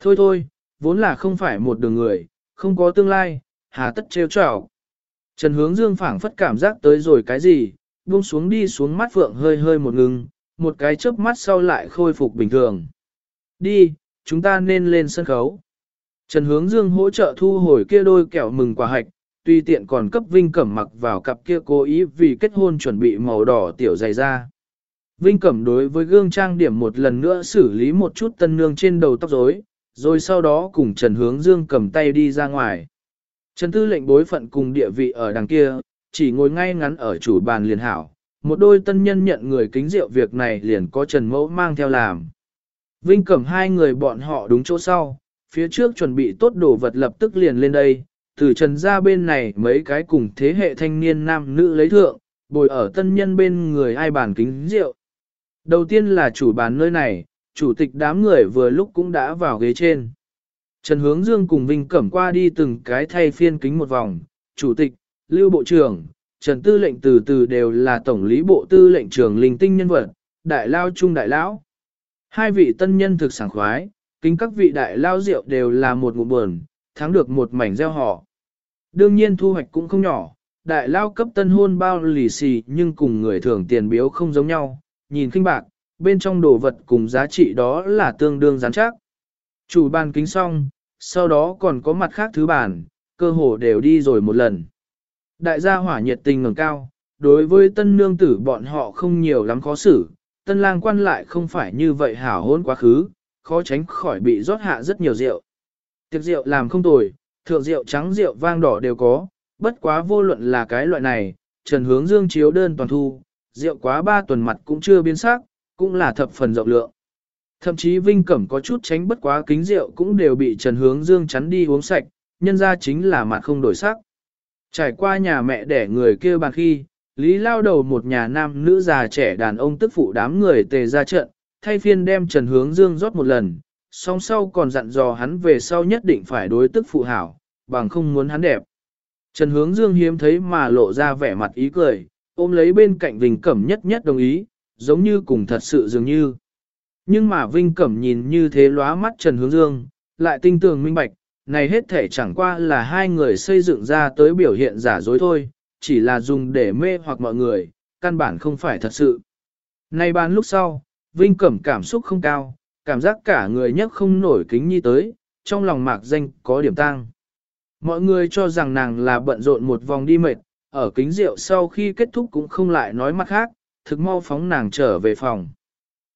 Thôi thôi, vốn là không phải một đường người, không có tương lai, hà tất trêu trào. Trần hướng dương phảng phất cảm giác tới rồi cái gì, buông xuống đi xuống mắt phượng hơi hơi một ngừng, một cái chớp mắt sau lại khôi phục bình thường. Đi, chúng ta nên lên sân khấu. Trần hướng dương hỗ trợ thu hồi kia đôi kẹo mừng quả hạch, tuy tiện còn cấp Vinh Cẩm mặc vào cặp kia cố ý vì kết hôn chuẩn bị màu đỏ tiểu dày ra. Vinh Cẩm đối với gương trang điểm một lần nữa xử lý một chút tân nương trên đầu tóc rối, rồi sau đó cùng Trần Hướng Dương cầm tay đi ra ngoài. Trần Tư lệnh bối phận cùng địa vị ở đằng kia, chỉ ngồi ngay ngắn ở chủ bàn liền hảo. Một đôi tân nhân nhận người kính rượu việc này liền có Trần Mẫu mang theo làm. Vinh Cẩm hai người bọn họ đúng chỗ sau, phía trước chuẩn bị tốt đồ vật lập tức liền lên đây, từ trần ra bên này mấy cái cùng thế hệ thanh niên nam nữ lấy thượng, bồi ở tân nhân bên người ai bàn kính rượu. Đầu tiên là chủ bàn nơi này, chủ tịch đám người vừa lúc cũng đã vào ghế trên. Trần Hướng Dương cùng Vinh Cẩm qua đi từng cái thay phiên kính một vòng, chủ tịch, lưu bộ trưởng, Trần Tư lệnh từ từ đều là tổng lý bộ tư lệnh trưởng linh tinh nhân vật, đại lao trung đại lão. Hai vị tân nhân thực sảng khoái, kính các vị đại lao rượu đều là một ngụm buồn, thắng được một mảnh gieo họ. Đương nhiên thu hoạch cũng không nhỏ, đại lao cấp tân hôn bao lì xì nhưng cùng người thường tiền biếu không giống nhau, nhìn kinh bạc, bên trong đồ vật cùng giá trị đó là tương đương gián chắc. Chủ bàn kính xong, sau đó còn có mặt khác thứ bàn, cơ hồ đều đi rồi một lần. Đại gia hỏa nhiệt tình ngẩng cao, đối với tân nương tử bọn họ không nhiều lắm khó xử, tân lang quan lại không phải như vậy hảo hôn quá khứ, khó tránh khỏi bị rót hạ rất nhiều rượu. Tiệc rượu làm không tồi, thượng rượu trắng rượu vang đỏ đều có, bất quá vô luận là cái loại này, Trần Hướng Dương chiếu đơn toàn thu, rượu quá ba tuần mặt cũng chưa biến sắc, cũng là thập phần rộng lượng. Thậm chí Vinh Cẩm có chút tránh bất quá kính rượu cũng đều bị Trần Hướng Dương chắn đi uống sạch, nhân ra chính là mặt không đổi sắc. Trải qua nhà mẹ đẻ người kia bàn khi, Lý lao đầu một nhà nam nữ già trẻ đàn ông tức phụ đám người tề ra trận, thay phiên đem Trần Hướng Dương rót một lần, song sau còn dặn dò hắn về sau nhất định phải đối tức phụ hảo, bằng không muốn hắn đẹp. Trần Hướng Dương hiếm thấy mà lộ ra vẻ mặt ý cười, ôm lấy bên cạnh Vinh Cẩm nhất nhất đồng ý, giống như cùng thật sự dường như. Nhưng mà Vinh Cẩm nhìn như thế lóa mắt Trần Hướng Dương, lại tinh tường minh bạch, này hết thể chẳng qua là hai người xây dựng ra tới biểu hiện giả dối thôi, chỉ là dùng để mê hoặc mọi người, căn bản không phải thật sự. Nay bán lúc sau, Vinh Cẩm cảm xúc không cao, cảm giác cả người nhất không nổi kính nhi tới, trong lòng mạc danh có điểm tang Mọi người cho rằng nàng là bận rộn một vòng đi mệt, ở kính rượu sau khi kết thúc cũng không lại nói mặt khác, thực mau phóng nàng trở về phòng.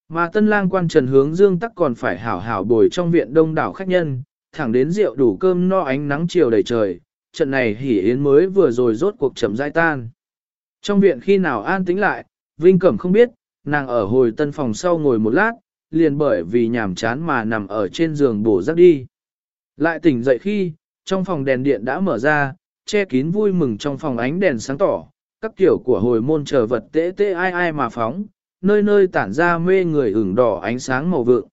Mà tân lang quan trần hướng dương tắc còn phải hảo hảo bồi trong viện đông đảo khách nhân, thẳng đến rượu đủ cơm no ánh nắng chiều đầy trời, trận này hỉ yến mới vừa rồi rốt cuộc chậm rãi tan. Trong viện khi nào an tĩnh lại, Vinh Cẩm không biết, nàng ở hồi tân phòng sau ngồi một lát, liền bởi vì nhàm chán mà nằm ở trên giường bổ giấc đi. Lại tỉnh dậy khi, trong phòng đèn điện đã mở ra, che kín vui mừng trong phòng ánh đèn sáng tỏ, các kiểu của hồi môn chờ vật tế tế ai ai mà phóng, nơi nơi tản ra mê người ửng đỏ ánh sáng màu vượng.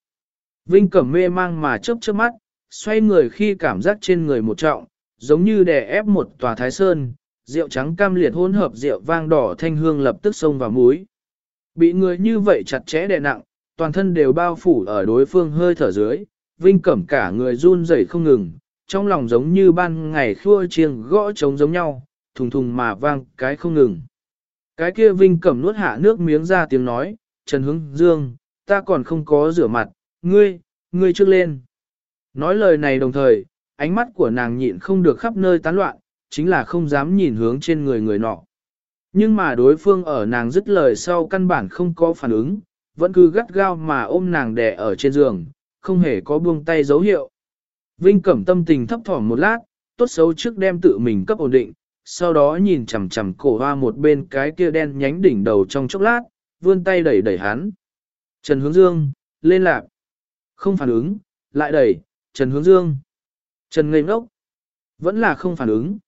Vinh Cẩm mê mang mà chớp chớp mắt, xoay người khi cảm giác trên người một trọng, giống như đè ép một tòa thái sơn, rượu trắng cam liệt hỗn hợp rượu vang đỏ thanh hương lập tức xông vào mũi. Bị người như vậy chặt chẽ đè nặng, toàn thân đều bao phủ ở đối phương hơi thở dưới, Vinh Cẩm cả người run rẩy không ngừng, trong lòng giống như ban ngày khua chiêng gõ trống giống nhau, thùng thùng mà vang cái không ngừng. Cái kia Vinh Cẩm nuốt hạ nước miếng ra tiếng nói, Trần Hướng Dương, ta còn không có rửa mặt, ngươi, ngươi trước lên. Nói lời này đồng thời, ánh mắt của nàng nhịn không được khắp nơi tán loạn, chính là không dám nhìn hướng trên người người nọ. Nhưng mà đối phương ở nàng dứt lời sau căn bản không có phản ứng, vẫn cứ gắt gao mà ôm nàng đè ở trên giường, không hề có buông tay dấu hiệu. Vinh Cẩm tâm tình thấp thỏm một lát, tốt xấu trước đem tự mình cấp ổn định, sau đó nhìn chằm chằm cổ hoa một bên cái kia đen nhánh đỉnh đầu trong chốc lát, vươn tay đẩy đẩy hắn. Trần Hướng Dương, lên lạc. Không phản ứng, lại đẩy, Trần Hướng Dương. Trần ngây ngốc. Vẫn là không phản ứng.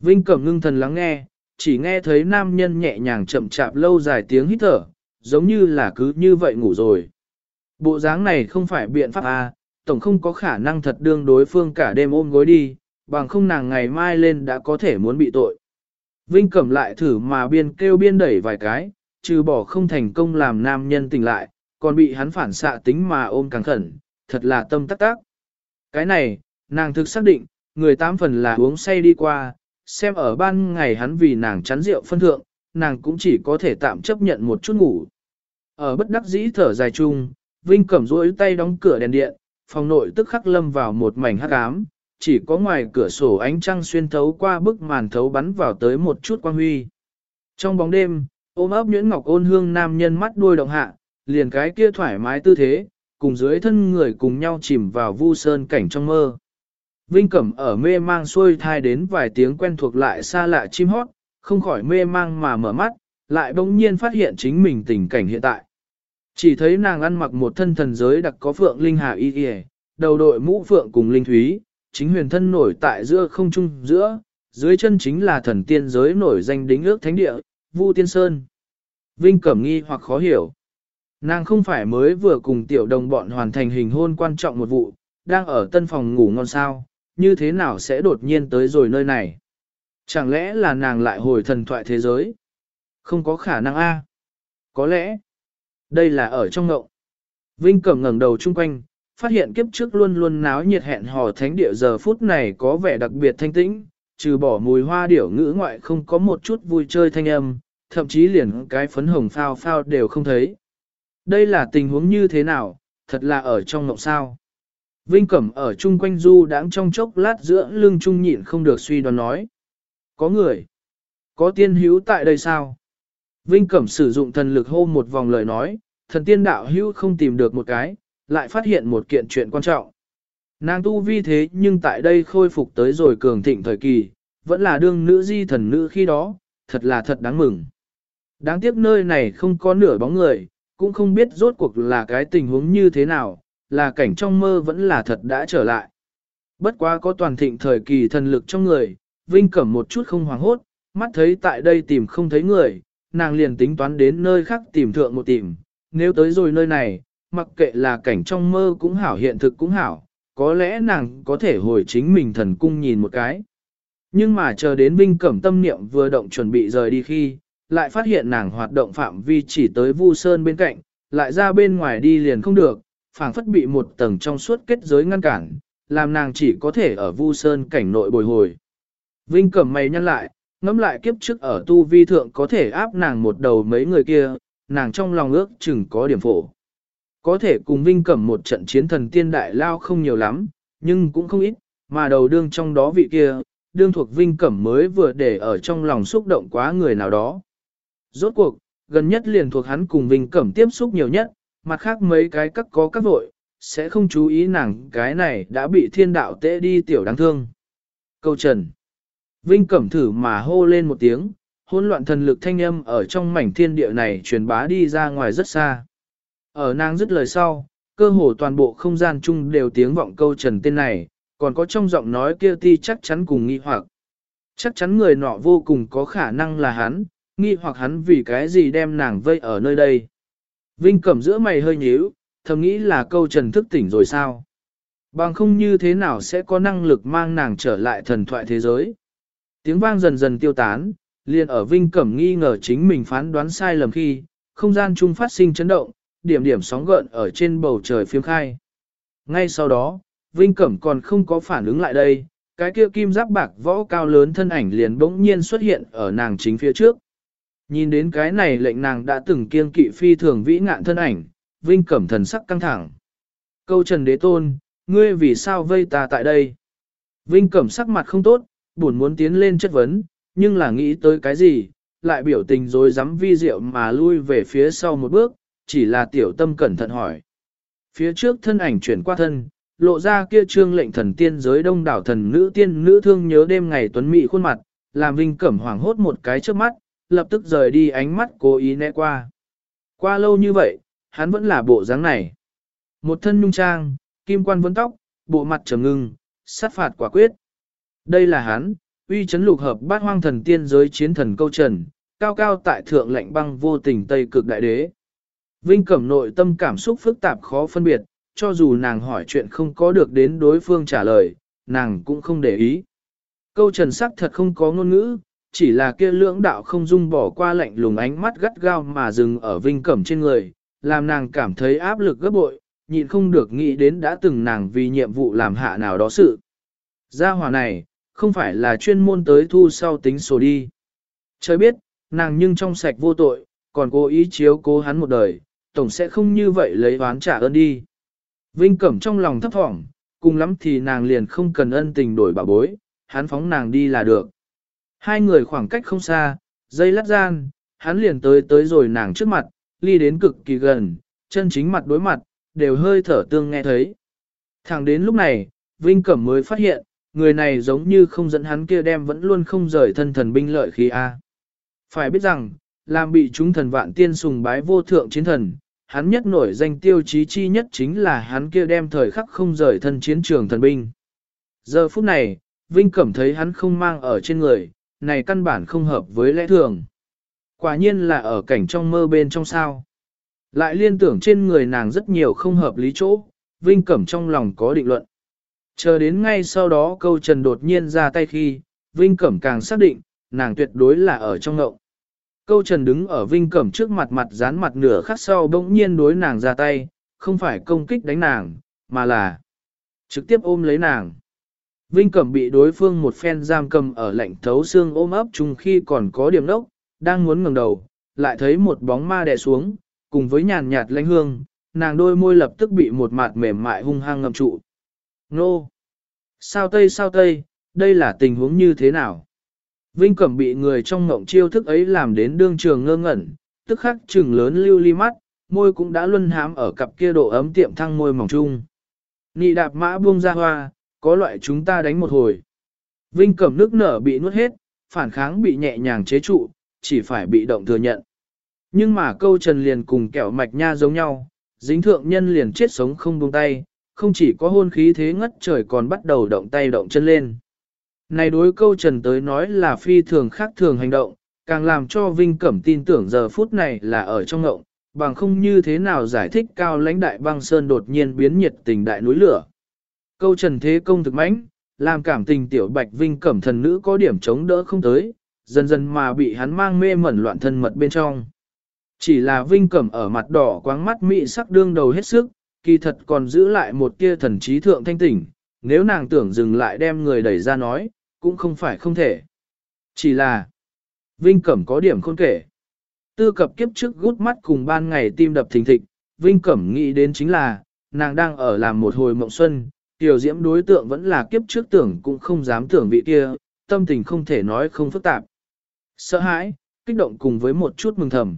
Vinh Cẩm ngưng thần lắng nghe, chỉ nghe thấy nam nhân nhẹ nhàng chậm chạp lâu dài tiếng hít thở, giống như là cứ như vậy ngủ rồi. Bộ dáng này không phải biện pháp à, tổng không có khả năng thật đương đối phương cả đêm ôm gối đi, bằng không nàng ngày mai lên đã có thể muốn bị tội. Vinh Cẩm lại thử mà biên kêu biên đẩy vài cái, trừ bỏ không thành công làm nam nhân tỉnh lại, còn bị hắn phản xạ tính mà ôm càng khẩn, thật là tâm tắc tác. Cái này, nàng thực xác định, người tám phần là uống say đi qua, xem ở ban ngày hắn vì nàng chắn rượu phân thượng, nàng cũng chỉ có thể tạm chấp nhận một chút ngủ. Ở bất đắc dĩ thở dài chung, Vinh cẩm duỗi tay đóng cửa đèn điện, phòng nội tức khắc lâm vào một mảnh hắc ám, chỉ có ngoài cửa sổ ánh trăng xuyên thấu qua bức màn thấu bắn vào tới một chút quang huy. Trong bóng đêm, ôm ấp nhuyễn ngọc ôn hương nam nhân mắt đuôi động hạ, liền cái kia thoải mái tư thế, cùng dưới thân người cùng nhau chìm vào vu sơn cảnh trong mơ. Vinh Cẩm ở mê mang xuôi thai đến vài tiếng quen thuộc lại xa lạ chim hót, không khỏi mê mang mà mở mắt, lại bỗng nhiên phát hiện chính mình tình cảnh hiện tại. Chỉ thấy nàng ăn mặc một thân thần giới đặc có phượng linh hà y y, đầu đội mũ phượng cùng linh thúy, chính huyền thân nổi tại giữa không trung giữa, dưới chân chính là thần tiên giới nổi danh đính ước thánh địa, Vu Tiên Sơn. Vinh Cẩm nghi hoặc khó hiểu. Nàng không phải mới vừa cùng tiểu đồng bọn hoàn thành hình hôn quan trọng một vụ, đang ở tân phòng ngủ ngon sao, như thế nào sẽ đột nhiên tới rồi nơi này? Chẳng lẽ là nàng lại hồi thần thoại thế giới? Không có khả năng a. Có lẽ, đây là ở trong ngậu. Vinh Cẩm ngẩng đầu chung quanh, phát hiện kiếp trước luôn luôn náo nhiệt hẹn hò thánh địa giờ phút này có vẻ đặc biệt thanh tĩnh, trừ bỏ mùi hoa điểu ngữ ngoại không có một chút vui chơi thanh âm, thậm chí liền cái phấn hồng phao phao đều không thấy. Đây là tình huống như thế nào, thật là ở trong ngộng sao. Vinh Cẩm ở chung quanh du đãng trong chốc lát giữa lưng trung nhịn không được suy đoán nói. Có người. Có tiên hữu tại đây sao? Vinh Cẩm sử dụng thần lực hô một vòng lời nói, thần tiên đạo hữu không tìm được một cái, lại phát hiện một kiện chuyện quan trọng. Nàng tu vi thế nhưng tại đây khôi phục tới rồi cường thịnh thời kỳ, vẫn là đương nữ di thần nữ khi đó, thật là thật đáng mừng. Đáng tiếc nơi này không có nửa bóng người, cũng không biết rốt cuộc là cái tình huống như thế nào, là cảnh trong mơ vẫn là thật đã trở lại. Bất quá có toàn thịnh thời kỳ thần lực trong người, Vinh Cẩm một chút không hoảng hốt, mắt thấy tại đây tìm không thấy người, nàng liền tính toán đến nơi khác tìm thượng một tìm, nếu tới rồi nơi này, mặc kệ là cảnh trong mơ cũng hảo hiện thực cũng hảo, có lẽ nàng có thể hồi chính mình thần cung nhìn một cái. Nhưng mà chờ đến Vinh Cẩm tâm niệm vừa động chuẩn bị rời đi khi, lại phát hiện nàng hoạt động phạm vi chỉ tới Vu Sơn bên cạnh, lại ra bên ngoài đi liền không được, phảng phất bị một tầng trong suốt kết giới ngăn cản, làm nàng chỉ có thể ở Vu Sơn cảnh nội bồi hồi. Vinh Cẩm mày nhăn lại, ngẫm lại kiếp trước ở tu vi thượng có thể áp nàng một đầu mấy người kia, nàng trong lòng ước chừng có điểm phổ. Có thể cùng Vinh Cẩm một trận chiến thần tiên đại lao không nhiều lắm, nhưng cũng không ít, mà đầu đương trong đó vị kia, đương thuộc Vinh Cẩm mới vừa để ở trong lòng xúc động quá người nào đó. Rốt cuộc, gần nhất liền thuộc hắn cùng Vinh Cẩm tiếp xúc nhiều nhất, mặt khác mấy cái các có các vội, sẽ không chú ý nàng cái này đã bị thiên đạo tệ đi tiểu đáng thương. Câu trần. Vinh Cẩm thử mà hô lên một tiếng, hỗn loạn thần lực thanh âm ở trong mảnh thiên địa này truyền bá đi ra ngoài rất xa. Ở nàng dứt lời sau, cơ hồ toàn bộ không gian chung đều tiếng vọng câu trần tên này, còn có trong giọng nói kia ti chắc chắn cùng nghi hoặc. Chắc chắn người nọ vô cùng có khả năng là hắn, nghi hoặc hắn vì cái gì đem nàng vây ở nơi đây. Vinh cẩm giữa mày hơi nhíu, thầm nghĩ là câu trần thức tỉnh rồi sao. Bằng không như thế nào sẽ có năng lực mang nàng trở lại thần thoại thế giới. Tiếng vang dần dần tiêu tán, liền ở Vinh Cẩm nghi ngờ chính mình phán đoán sai lầm khi, không gian chung phát sinh chấn động, điểm điểm sóng gợn ở trên bầu trời phiếm khai. Ngay sau đó, Vinh Cẩm còn không có phản ứng lại đây, cái kia kim giáp bạc võ cao lớn thân ảnh liền bỗng nhiên xuất hiện ở nàng chính phía trước. Nhìn đến cái này lệnh nàng đã từng kiêng kỵ phi thường vĩ ngạn thân ảnh, Vinh Cẩm thần sắc căng thẳng. Câu Trần Đế Tôn, ngươi vì sao vây ta tại đây? Vinh Cẩm sắc mặt không tốt, buồn muốn tiến lên chất vấn, nhưng là nghĩ tới cái gì, lại biểu tình rồi dám vi diệu mà lui về phía sau một bước, chỉ là tiểu tâm cẩn thận hỏi. Phía trước thân ảnh chuyển qua thân, lộ ra kia trương lệnh thần tiên giới đông đảo thần nữ tiên nữ thương nhớ đêm ngày tuấn mỹ khuôn mặt, làm Vinh Cẩm hoảng hốt một cái trước mắt, lập tức rời đi ánh mắt cố ý né qua. Qua lâu như vậy, hắn vẫn là bộ dáng này. Một thân nhung trang, kim quan vấn tóc, bộ mặt trầm ngưng, sát phạt quả quyết. Đây là hắn, uy chấn lục hợp bát hoang thần tiên giới chiến thần câu trần, cao cao tại thượng lệnh băng vô tình Tây cực đại đế. Vinh Cẩm nội tâm cảm xúc phức tạp khó phân biệt, cho dù nàng hỏi chuyện không có được đến đối phương trả lời, nàng cũng không để ý. Câu trần sắc thật không có ngôn ngữ, chỉ là kia lưỡng đạo không dung bỏ qua lạnh lùng ánh mắt gắt gao mà dừng ở Vinh Cẩm trên người, làm nàng cảm thấy áp lực gấp bội, nhịn không được nghĩ đến đã từng nàng vì nhiệm vụ làm hạ nào đó sự. Gia hòa này, không phải là chuyên môn tới thu sau tính sổ đi. Trời biết, nàng nhưng trong sạch vô tội, còn cố ý chiếu cố hắn một đời, tổng sẽ không như vậy lấy oán trả ơn đi. Vinh Cẩm trong lòng thấp thỏm, cùng lắm thì nàng liền không cần ân tình đổi bà bối, hắn phóng nàng đi là được. Hai người khoảng cách không xa, dây lát gian, hắn liền tới tới rồi nàng trước mặt, ly đến cực kỳ gần, chân chính mặt đối mặt, đều hơi thở tương nghe thấy. Thẳng đến lúc này, Vinh Cẩm mới phát hiện, người này giống như không dẫn hắn kia đem vẫn luôn không rời thân thần binh lợi khí A. Phải biết rằng, làm bị chúng thần vạn tiên sùng bái vô thượng chiến thần, hắn nhất nổi danh tiêu chí chi nhất chính là hắn kia đem thời khắc không rời thân chiến trường thần binh. Giờ phút này, Vinh Cẩm thấy hắn không mang ở trên người, này căn bản không hợp với lẽ thường. Quả nhiên là ở cảnh trong mơ bên trong sao. Lại liên tưởng trên người nàng rất nhiều không hợp lý chỗ, Vinh Cẩm trong lòng có định luận. Chờ đến ngay sau đó câu trần đột nhiên ra tay khi, Vinh Cẩm càng xác định, nàng tuyệt đối là ở trong ngậu. Câu trần đứng ở Vinh Cẩm trước mặt mặt dán mặt nửa khắc sau bỗng nhiên đối nàng ra tay, không phải công kích đánh nàng, mà là trực tiếp ôm lấy nàng. Vinh Cẩm bị đối phương một phen giam cầm ở lạnh thấu xương ôm ấp chung khi còn có điểm đốc, đang muốn ngẩng đầu, lại thấy một bóng ma đè xuống, cùng với nhàn nhạt lãnh hương, nàng đôi môi lập tức bị một mạt mềm mại hung hăng ngầm trụ. Nô! Sao Tây sao Tây, đây là tình huống như thế nào? Vinh Cẩm bị người trong ngộng chiêu thức ấy làm đến đương trường ngơ ngẩn, tức khắc trừng lớn lưu ly mắt, môi cũng đã luân hám ở cặp kia độ ấm tiệm thăng môi mỏng chung. Nị đạp mã buông ra hoa, có loại chúng ta đánh một hồi. Vinh Cẩm nước nở bị nuốt hết, phản kháng bị nhẹ nhàng chế trụ, chỉ phải bị động thừa nhận. Nhưng mà câu trần liền cùng kẹo mạch nha giống nhau, dính thượng nhân liền chết sống không buông tay, không chỉ có hôn khí thế ngất trời còn bắt đầu động tay động chân lên. Này đối câu trần tới nói là phi thường khác thường hành động, càng làm cho Vinh Cẩm tin tưởng giờ phút này là ở trong ngộng, bằng không như thế nào giải thích cao lãnh đại băng sơn đột nhiên biến nhiệt tình đại núi lửa. Câu trần thế công thực mãnh, làm cảm tình tiểu bạch vinh cẩm thần nữ có điểm chống đỡ không tới, dần dần mà bị hắn mang mê mẩn loạn thân mật bên trong. Chỉ là vinh cẩm ở mặt đỏ quáng mắt mị sắc đương đầu hết sức, kỳ thật còn giữ lại một tia thần trí thượng thanh tỉnh, nếu nàng tưởng dừng lại đem người đẩy ra nói, cũng không phải không thể. Chỉ là, Vinh Cẩm có điểm khôn kể. Tư cập kiếp trước gút mắt cùng ban ngày tim đập thình thịch, Vinh Cẩm nghĩ đến chính là, nàng đang ở làm một hồi mộng xuân, tiểu diễm đối tượng vẫn là kiếp trước tưởng cũng không dám tưởng vị kia, tâm tình không thể nói không phức tạp. Sợ hãi, kích động cùng với một chút mừng thầm.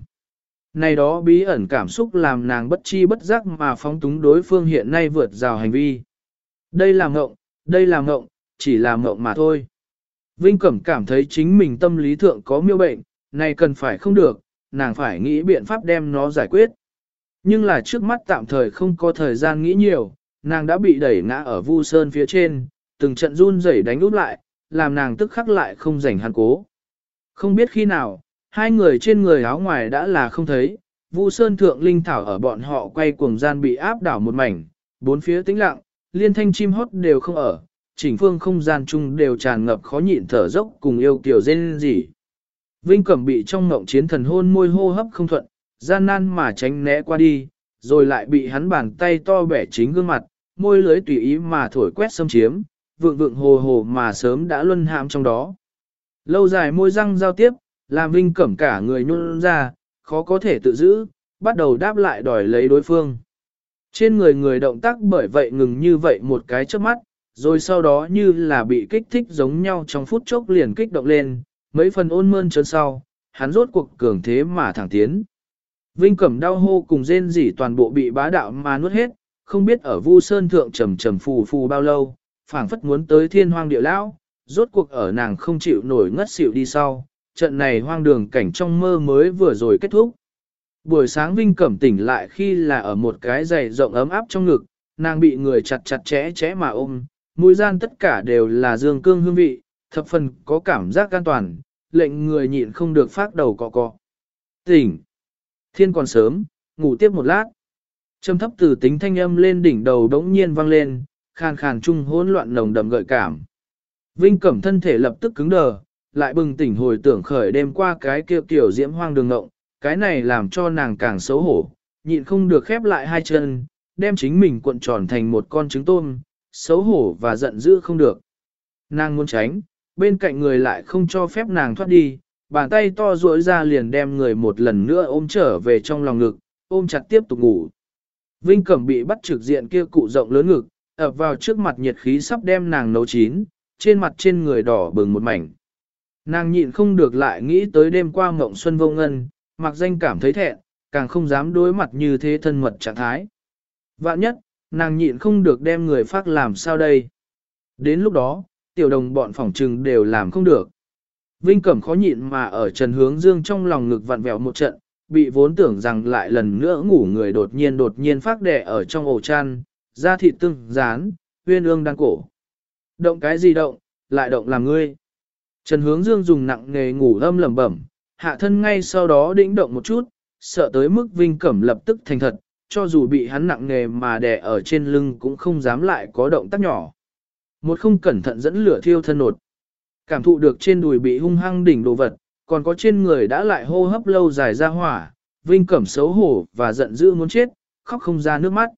Này đó bí ẩn cảm xúc làm nàng bất chi bất giác mà phóng túng đối phương hiện nay vượt rào hành vi. Đây là ngộng, đây là ngộng, chỉ là ngộng mà thôi. Vinh Cẩm cảm thấy chính mình tâm lý thượng có miêu bệnh, này cần phải không được, nàng phải nghĩ biện pháp đem nó giải quyết. Nhưng là trước mắt tạm thời không có thời gian nghĩ nhiều, nàng đã bị đẩy ngã ở vu sơn phía trên, từng trận run rẩy đánh úp lại, làm nàng tức khắc lại không rảnh hắn cố. Không biết khi nào, hai người trên người áo ngoài đã là không thấy, vu sơn thượng linh thảo ở bọn họ quay cuồng gian bị áp đảo một mảnh, bốn phía tĩnh lặng, liên thanh chim hót đều không ở, chỉnh phương không gian chung đều tràn ngập khó nhịn thở dốc cùng yêu kiểu dên gì. Vinh Cẩm bị trong ngộng chiến thần hôn môi hô hấp không thuận, gian nan mà tránh né qua đi, rồi lại bị hắn bàn tay to bẻ chính gương mặt, môi lưới tùy ý mà thổi quét xâm chiếm, vượng vượng hồ hồ mà sớm đã luân hãm trong đó. Lâu dài môi răng giao tiếp, làm Vinh Cẩm cả người nhún ra, khó có thể tự giữ, bắt đầu đáp lại đòi lấy đối phương. Trên người người động tác bởi vậy ngừng như vậy một cái trước mắt, rồi sau đó như là bị kích thích giống nhau trong phút chốc liền kích động lên, mấy phần ôn mơn trơn sau, hắn rốt cuộc cường thế mà thẳng tiến. Vinh Cẩm đau hô cùng rên rỉ toàn bộ bị bá đạo mà nuốt hết, không biết ở Vu Sơn thượng trầm trầm phù phù bao lâu, phảng phất muốn tới thiên hoang địa lão, rốt cuộc ở nàng không chịu nổi ngất xỉu đi sau, trận này hoang đường cảnh trong mơ mới vừa rồi kết thúc. Buổi sáng Vinh Cẩm tỉnh lại khi là ở một cái giày rộng ấm áp trong ngực, nàng bị người chặt chặt chẽ chẽ mà ôm, mũi gian tất cả đều là dương cương hương vị, thập phần có cảm giác an toàn, lệnh người nhịn không được phát đầu cọ cọ. Tỉnh! Thiên còn sớm, ngủ tiếp một lát. Trầm thấp từ tính thanh âm lên đỉnh đầu đống nhiên vang lên, khàn khàn trung hỗn loạn nồng đậm gợi cảm. Vinh Cẩm thân thể lập tức cứng đờ, lại bừng tỉnh hồi tưởng khởi đêm qua cái kia kiểu diễm hoang đường ngộng, cái này làm cho nàng càng xấu hổ, nhịn không được khép lại hai chân, đem chính mình cuộn tròn thành một con trứng tôm, xấu hổ và giận dữ không được. Nàng muốn tránh, bên cạnh người lại không cho phép nàng thoát đi, bàn tay to duỗi ra liền đem người một lần nữa ôm trở về trong lòng ngực, ôm chặt tiếp tục ngủ. Vinh Cẩm bị bắt trực diện kia cụ rộng lớn ngực, ập vào trước mặt nhiệt khí sắp đem nàng nấu chín, trên mặt trên người đỏ bừng một mảnh. Nàng nhịn không được lại nghĩ tới đêm qua mộng xuân vô ngân, mặc danh cảm thấy thẹn, càng không dám đối mặt như thế thân mật trạng thái. Vạn nhất, nàng nhịn không được đem người phát làm sao đây. Đến lúc đó, tiểu đồng bọn phỏng trừng đều làm không được. Vinh Cẩm khó nhịn mà ở Trần Hướng Dương trong lòng ngực vặn vẹo một trận, bị vốn tưởng rằng lại lần nữa ngủ người đột nhiên đột nhiên phát đẻ ở trong ổ chăn, da thịt tưng, rán, huyên ương đang cổ. Động cái gì động, lại động làm ngươi. Trần Hướng Dương dùng nặng nghề ngủ âm lẩm bẩm, hạ thân ngay sau đó đĩnh động một chút, sợ tới mức Vinh Cẩm lập tức thành thật, cho dù bị hắn nặng nghề mà đè ở trên lưng cũng không dám lại có động tác nhỏ. Một không cẩn thận dẫn lửa thiêu thân nột. Cảm thụ được trên đùi bị hung hăng đỉnh đồ vật, còn có trên người đã lại hô hấp lâu dài ra hỏa, Vinh Cẩm xấu hổ và giận dữ muốn chết, khóc không ra nước mắt.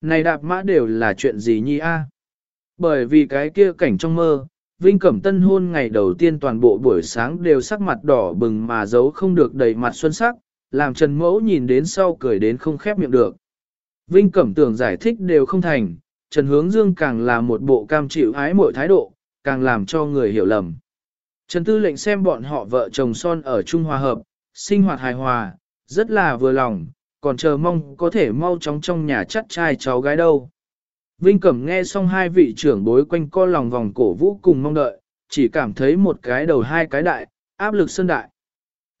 Này đạp mã đều là chuyện gì nhi a? Bởi vì cái kia cảnh trong mơ, Vinh Cẩm tân hôn ngày đầu tiên toàn bộ buổi sáng đều sắc mặt đỏ bừng mà giấu không được đầy mặt xuân sắc, làm Trần Mẫu nhìn đến sau cười đến không khép miệng được. Vinh Cẩm tưởng giải thích đều không thành, Trần Hướng Dương càng là một bộ cam chịu ái mọi thái độ, càng làm cho người hiểu lầm. Trần Tư lệnh xem bọn họ vợ chồng son ở Trung Hòa Hợp, sinh hoạt hài hòa, rất là vừa lòng, còn chờ mong có thể mau chóng trong nhà chắt trai cháu gái đâu. Vinh Cẩm nghe xong hai vị trưởng bối quanh co lòng vòng cổ vũ cùng mong đợi, chỉ cảm thấy một cái đầu hai cái đại, áp lực sơn đại.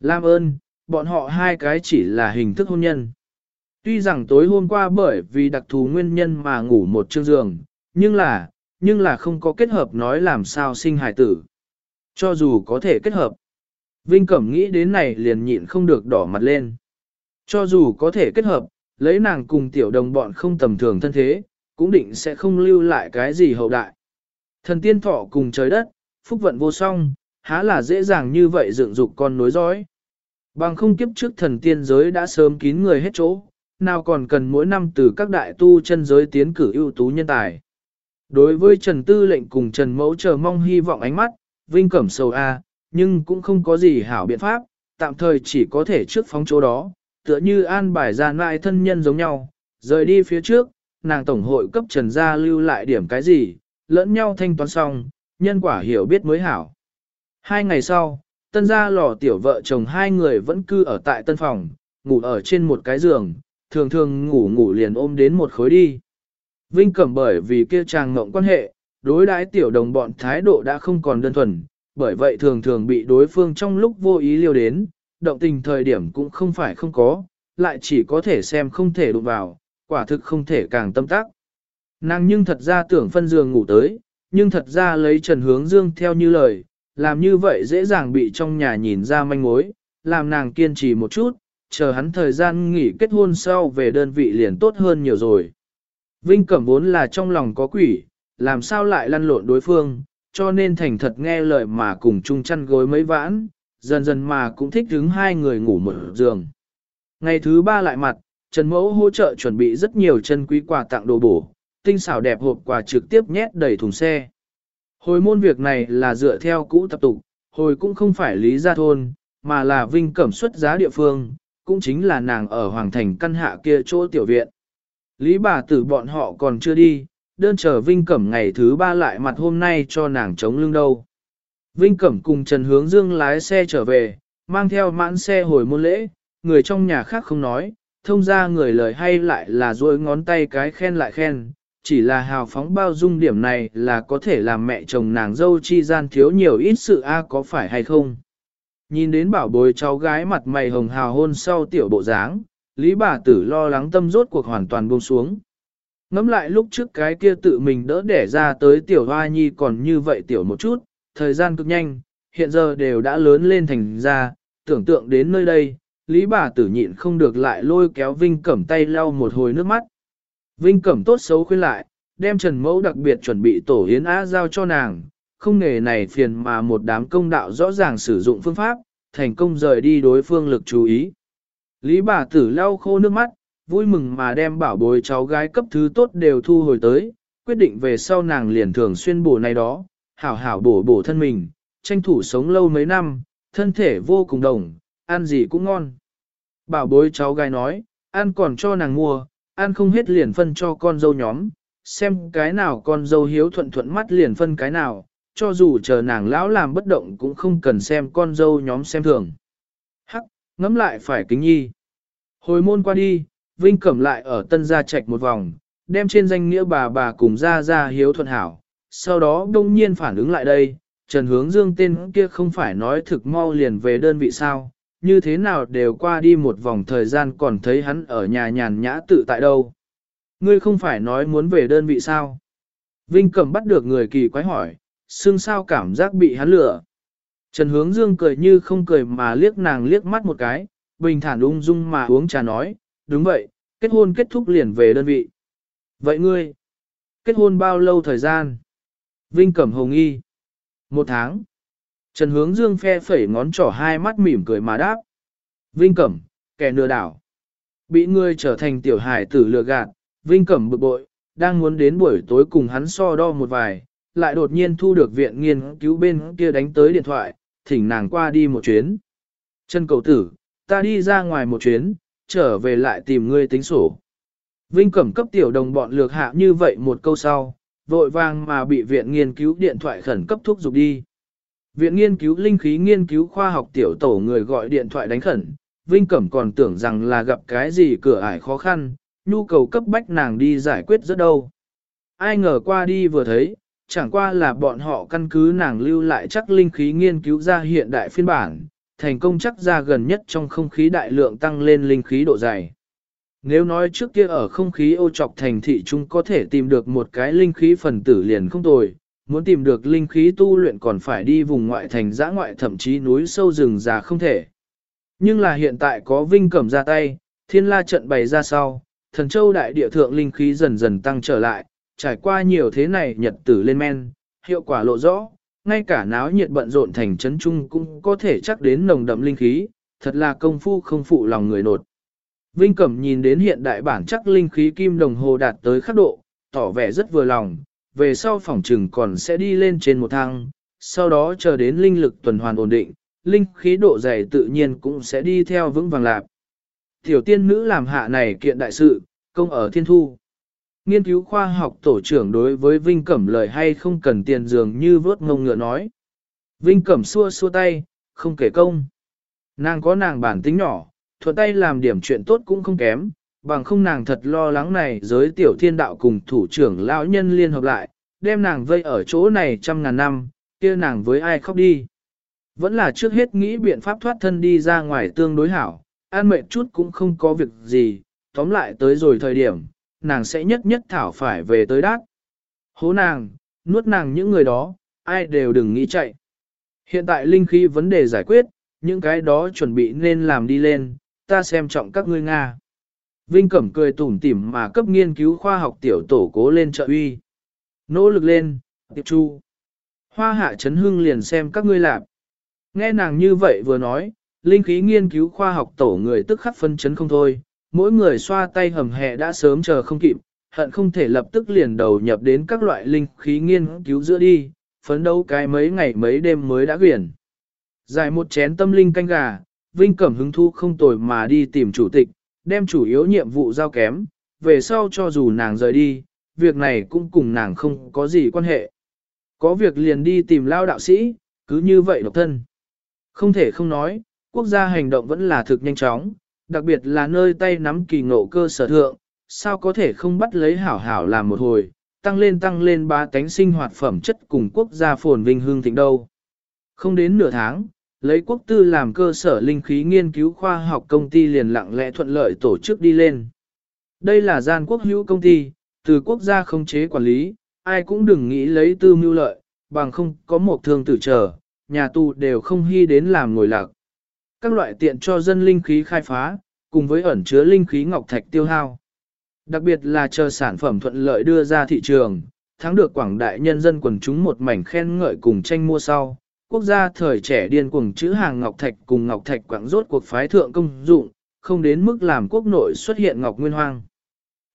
Lam ơn, bọn họ hai cái chỉ là hình thức hôn nhân. Tuy rằng tối hôm qua bởi vì đặc thù nguyên nhân mà ngủ một chương giường, nhưng là, nhưng là không có kết hợp nói làm sao sinh hài tử. Cho dù có thể kết hợp, Vinh Cẩm nghĩ đến này liền nhịn không được đỏ mặt lên. Cho dù có thể kết hợp, lấy nàng cùng tiểu đồng bọn không tầm thường thân thế, cũng định sẽ không lưu lại cái gì hậu đại. Thần tiên thọ cùng trời đất, phúc vận vô song, há là dễ dàng như vậy dựng dục con nối dõi. Bằng không kiếp trước thần tiên giới đã sớm kín người hết chỗ, nào còn cần mỗi năm từ các đại tu chân giới tiến cử ưu tú nhân tài. Đối với Trần Tư lệnh cùng Trần Mẫu chờ mong hy vọng ánh mắt, Vinh Cẩm sầu A, nhưng cũng không có gì hảo biện pháp, tạm thời chỉ có thể trước phóng chỗ đó, tựa như an bài gian lại thân nhân giống nhau, rời đi phía trước, nàng tổng hội cấp Trần gia lưu lại điểm cái gì, lẫn nhau thanh toán xong, nhân quả hiểu biết mới hảo. Hai ngày sau, tân gia lò tiểu vợ chồng hai người vẫn cư ở tại tân phòng, ngủ ở trên một cái giường, thường thường ngủ ngủ liền ôm đến một khối đi. Vinh Cẩm bởi vì kia chàng ngộng quan hệ, đối đãi tiểu đồng bọn thái độ đã không còn đơn thuần, bởi vậy thường thường bị đối phương trong lúc vô ý liêu đến, động tình thời điểm cũng không phải không có, lại chỉ có thể xem không thể đụng vào, quả thực không thể càng tâm tác. Nàng nhưng thật ra tưởng phân giường ngủ tới, nhưng thật ra lấy Trần Hướng Dương theo như lời, làm như vậy dễ dàng bị trong nhà nhìn ra manh mối, làm nàng kiên trì một chút, chờ hắn thời gian nghỉ kết hôn sau về đơn vị liền tốt hơn nhiều rồi. Vinh Cẩm vốn là trong lòng có quỷ, làm sao lại lăn lộn đối phương, cho nên thành thật nghe lời mà cùng chung chăn gối mấy vãn, dần dần mà cũng thích đứng hai người ngủ một giường. Ngày thứ ba lại mặt, Trần Mẫu hỗ trợ chuẩn bị rất nhiều chân quý quà tặng đồ bổ, tinh xảo đẹp hộp quà trực tiếp nhét đầy thùng xe. Hồi môn việc này là dựa theo cũ tập tục, hồi cũng không phải lý gia thôn, mà là vinh cẩm xuất giá địa phương, cũng chính là nàng ở Hoàng Thành căn hạ kia chỗ tiểu viện. Lý bà tử bọn họ còn chưa đi, đơn chờ Vinh Cẩm ngày thứ ba lại mặt hôm nay cho nàng chống lưng đâu. Vinh Cẩm cùng Trần Hướng Dương lái xe trở về, mang theo mãn xe hồi môn lễ, người trong nhà khác không nói, thông ra người lời hay lại là duỗi ngón tay cái khen lại khen, chỉ là hào phóng bao dung điểm này là có thể làm mẹ chồng nàng dâu chi gian thiếu nhiều ít sự a có phải hay không. Nhìn đến bảo bối cháu gái mặt mày hồng hào hôn sau tiểu bộ dáng, Lý bà tử lo lắng tâm rốt cuộc hoàn toàn buông xuống. Ngắm lại lúc trước cái kia tự mình đỡ đẻ ra tới tiểu hoa nhi còn như vậy tiểu một chút, thời gian cực nhanh, hiện giờ đều đã lớn lên thành ra, tưởng tượng đến nơi đây, Lý bà tử nhịn không được lại lôi kéo Vinh Cẩm tay lau một hồi nước mắt. Vinh Cẩm tốt xấu khuyên lại, đem Trần Mẫu đặc biệt chuẩn bị tổ hiến á giao cho nàng, không nghề này phiền mà một đám công đạo rõ ràng sử dụng phương pháp, thành công rời đi đối phương lực chú ý. Lý bà tử lau khô nước mắt, vui mừng mà đem bảo bối cháu gái cấp thứ tốt đều thu hồi tới, quyết định về sau nàng liền thường xuyên bổ này đó, hảo hảo bổ bổ thân mình, tranh thủ sống lâu mấy năm, thân thể vô cùng đồng, ăn gì cũng ngon. Bảo bối cháu gái nói, ăn còn cho nàng mua, ăn không hết liền phân cho con dâu nhóm, xem cái nào con dâu hiếu thuận thuận mắt liền phân cái nào, cho dù chờ nàng lão làm bất động cũng không cần xem con dâu nhóm xem thường. Hắc, ngắm lại phải kính nhi. Hồi môn qua đi, Vinh Cẩm lại ở tân gia trạch một vòng, đem trên danh nghĩa bà bà cùng ra ra hiếu thuận hảo. Sau đó đông nhiên phản ứng lại đây, Trần Hướng Dương tên kia không phải nói thực mau liền về đơn vị sao, như thế nào đều qua đi một vòng thời gian còn thấy hắn ở nhà nhàn nhã tự tại đâu. Ngươi không phải nói muốn về đơn vị sao? Vinh Cẩm bắt được người kỳ quái hỏi, xương sao cảm giác bị hắn lừa. Trần Hướng Dương cười như không cười mà liếc nàng liếc mắt một cái, bình thản ung dung mà uống trà nói, đúng vậy, kết hôn kết thúc liền về đơn vị. Vậy ngươi, kết hôn bao lâu thời gian? Vinh Cẩm Hồng Y. Một tháng. Trần Hướng Dương phe phẩy ngón trỏ hai mắt mỉm cười mà đáp. Vinh Cẩm, kẻ lừa đảo. Bị ngươi trở thành tiểu hải tử lừa gạt, Vinh Cẩm bực bội, đang muốn đến buổi tối cùng hắn so đo một vài, lại đột nhiên thu được viện nghiên cứu bên kia đánh tới điện thoại, thỉnh nàng qua đi một chuyến. Trần cầu tử, ta đi ra ngoài một chuyến, trở về lại tìm ngươi tính sổ. Vinh Cẩm cấp tiểu đồng bọn lược hạ như vậy một câu sau, vội vàng mà bị viện nghiên cứu điện thoại khẩn cấp thúc giục đi. Viện nghiên cứu linh khí nghiên cứu khoa học tiểu tổ người gọi điện thoại đánh khẩn, Vinh Cẩm còn tưởng rằng là gặp cái gì cửa ải khó khăn, nhu cầu cấp bách nàng đi giải quyết rất đâu. Ai ngờ qua đi vừa thấy, chẳng qua là bọn họ căn cứ nàng lưu lại chắc linh khí nghiên cứu ra hiện đại phiên bản, thành công chắc ra gần nhất trong không khí đại lượng tăng lên linh khí độ dày. Nếu nói trước kia ở không khí ô trọc thành thị chúng có thể tìm được một cái linh khí phần tử liền không tồi, muốn tìm được linh khí tu luyện còn phải đi vùng ngoại thành giã ngoại thậm chí núi sâu rừng già không thể. Nhưng là hiện tại có vinh cẩm ra tay, thiên la trận bày ra sau, thần châu đại địa thượng linh khí dần dần tăng trở lại, trải qua nhiều thế này nhật tử lên men, hiệu quả lộ rõ, ngay cả náo nhiệt bận rộn thành trấn trung cũng có thể chắc đến nồng đậm linh khí, thật là công phu không phụ lòng người nột. Vinh Cẩm nhìn đến hiện đại bản chắc linh khí kim đồng hồ đạt tới khắc độ, tỏ vẻ rất vừa lòng, về sau phòng trừng còn sẽ đi lên trên một thang, sau đó chờ đến linh lực tuần hoàn ổn định, linh khí độ dày tự nhiên cũng sẽ đi theo vững vàng lạc. Tiểu tiên nữ làm hạ này kiện đại sự, công ở thiên thu. Nghiên cứu khoa học tổ trưởng đối với Vinh Cẩm lời hay không cần tiền dường như vớt ngông ngựa nói. Vinh Cẩm xua xua tay, không kể công. Nàng có nàng bản tính nhỏ, thuận tay làm điểm chuyện tốt cũng không kém, bằng không nàng thật lo lắng này giới tiểu thiên đạo cùng thủ trưởng lão nhân liên hợp lại, đem nàng vây ở chỗ này trăm ngàn năm, kia nàng với ai khóc đi. Vẫn là trước hết nghĩ biện pháp thoát thân đi ra ngoài tương đối hảo, an mệt chút cũng không có việc gì, tóm lại tới rồi thời điểm, nàng sẽ nhất nhất thảo phải về tới đát. Hố nàng, nuốt nàng những người đó, ai đều đừng nghĩ chạy. Hiện tại linh khí vấn đề giải quyết, những cái đó chuẩn bị nên làm đi lên, ta xem trọng các ngươi Nga. Vinh Cẩm cười tủm tỉm mà cấp nghiên cứu khoa học tiểu tổ cố lên trợ uy. Nỗ lực lên, tiệp chu. Hoa hạ chấn hưng liền xem các ngươi làm. Nghe nàng như vậy vừa nói, linh khí nghiên cứu khoa học tổ người tức khắc phân chấn không thôi, mỗi người xoa tay hầm hẹ đã sớm chờ không kịp, hận không thể lập tức liền đầu nhập đến các loại linh khí nghiên cứu giữa đi, phấn đấu cái mấy ngày mấy đêm mới đã quyển. Dài một chén tâm linh canh gà, Vinh Cẩm hứng thu không tồi mà đi tìm chủ tịch, đem chủ yếu nhiệm vụ giao kém, về sau cho dù nàng rời đi, việc này cũng cùng nàng không có gì quan hệ. Có việc liền đi tìm lao đạo sĩ, cứ như vậy độc thân. Không thể không nói, quốc gia hành động vẫn là thực nhanh chóng, đặc biệt là nơi tay nắm kỳ ngộ cơ sở thượng, sao có thể không bắt lấy hảo hảo làm một hồi, tăng lên tăng lên ba tánh sinh hoạt phẩm chất cùng quốc gia phồn vinh hương thịnh đâu. Không đến nửa tháng, lấy quốc tư làm cơ sở linh khí nghiên cứu khoa học công ty liền lặng lẽ thuận lợi tổ chức đi lên. Đây là gian quốc hữu công ty, từ quốc gia không chế quản lý, ai cũng đừng nghĩ lấy tư mưu lợi, bằng không có một thương tử trở, nhà tù đều không hy đến làm ngồi lạc. Các loại tiện cho dân linh khí khai phá, cùng với ẩn chứa linh khí ngọc thạch tiêu hao. Đặc biệt là chờ sản phẩm thuận lợi đưa ra thị trường, thắng được quảng đại nhân dân quần chúng một mảnh khen ngợi cùng tranh mua sau. Quốc gia thời trẻ điên cuồng chữ hàng ngọc thạch cùng ngọc thạch quảng rốt cuộc phái thượng công dụng, không đến mức làm quốc nội xuất hiện ngọc nguyên hoang.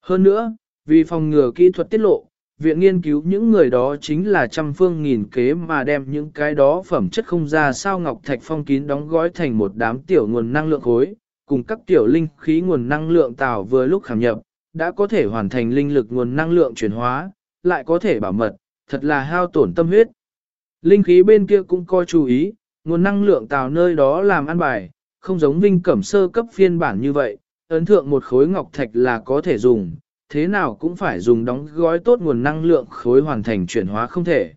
Hơn nữa, vì phòng ngừa kỹ thuật tiết lộ, viện nghiên cứu những người đó chính là trăm phương nghìn kế mà đem những cái đó phẩm chất không ra sao ngọc thạch phong kín đóng gói thành một đám tiểu nguồn năng lượng khối, cùng các tiểu linh khí nguồn năng lượng tạo vừa lúc khảm nhập, đã có thể hoàn thành linh lực nguồn năng lượng chuyển hóa, lại có thể bảo mật, thật là hao tổn tâm huyết. Linh khí bên kia cũng coi chú ý, nguồn năng lượng tào nơi đó làm ăn bài, không giống vinh cẩm sơ cấp phiên bản như vậy, ấn thượng một khối ngọc thạch là có thể dùng, thế nào cũng phải dùng đóng gói tốt nguồn năng lượng khối hoàn thành chuyển hóa không thể.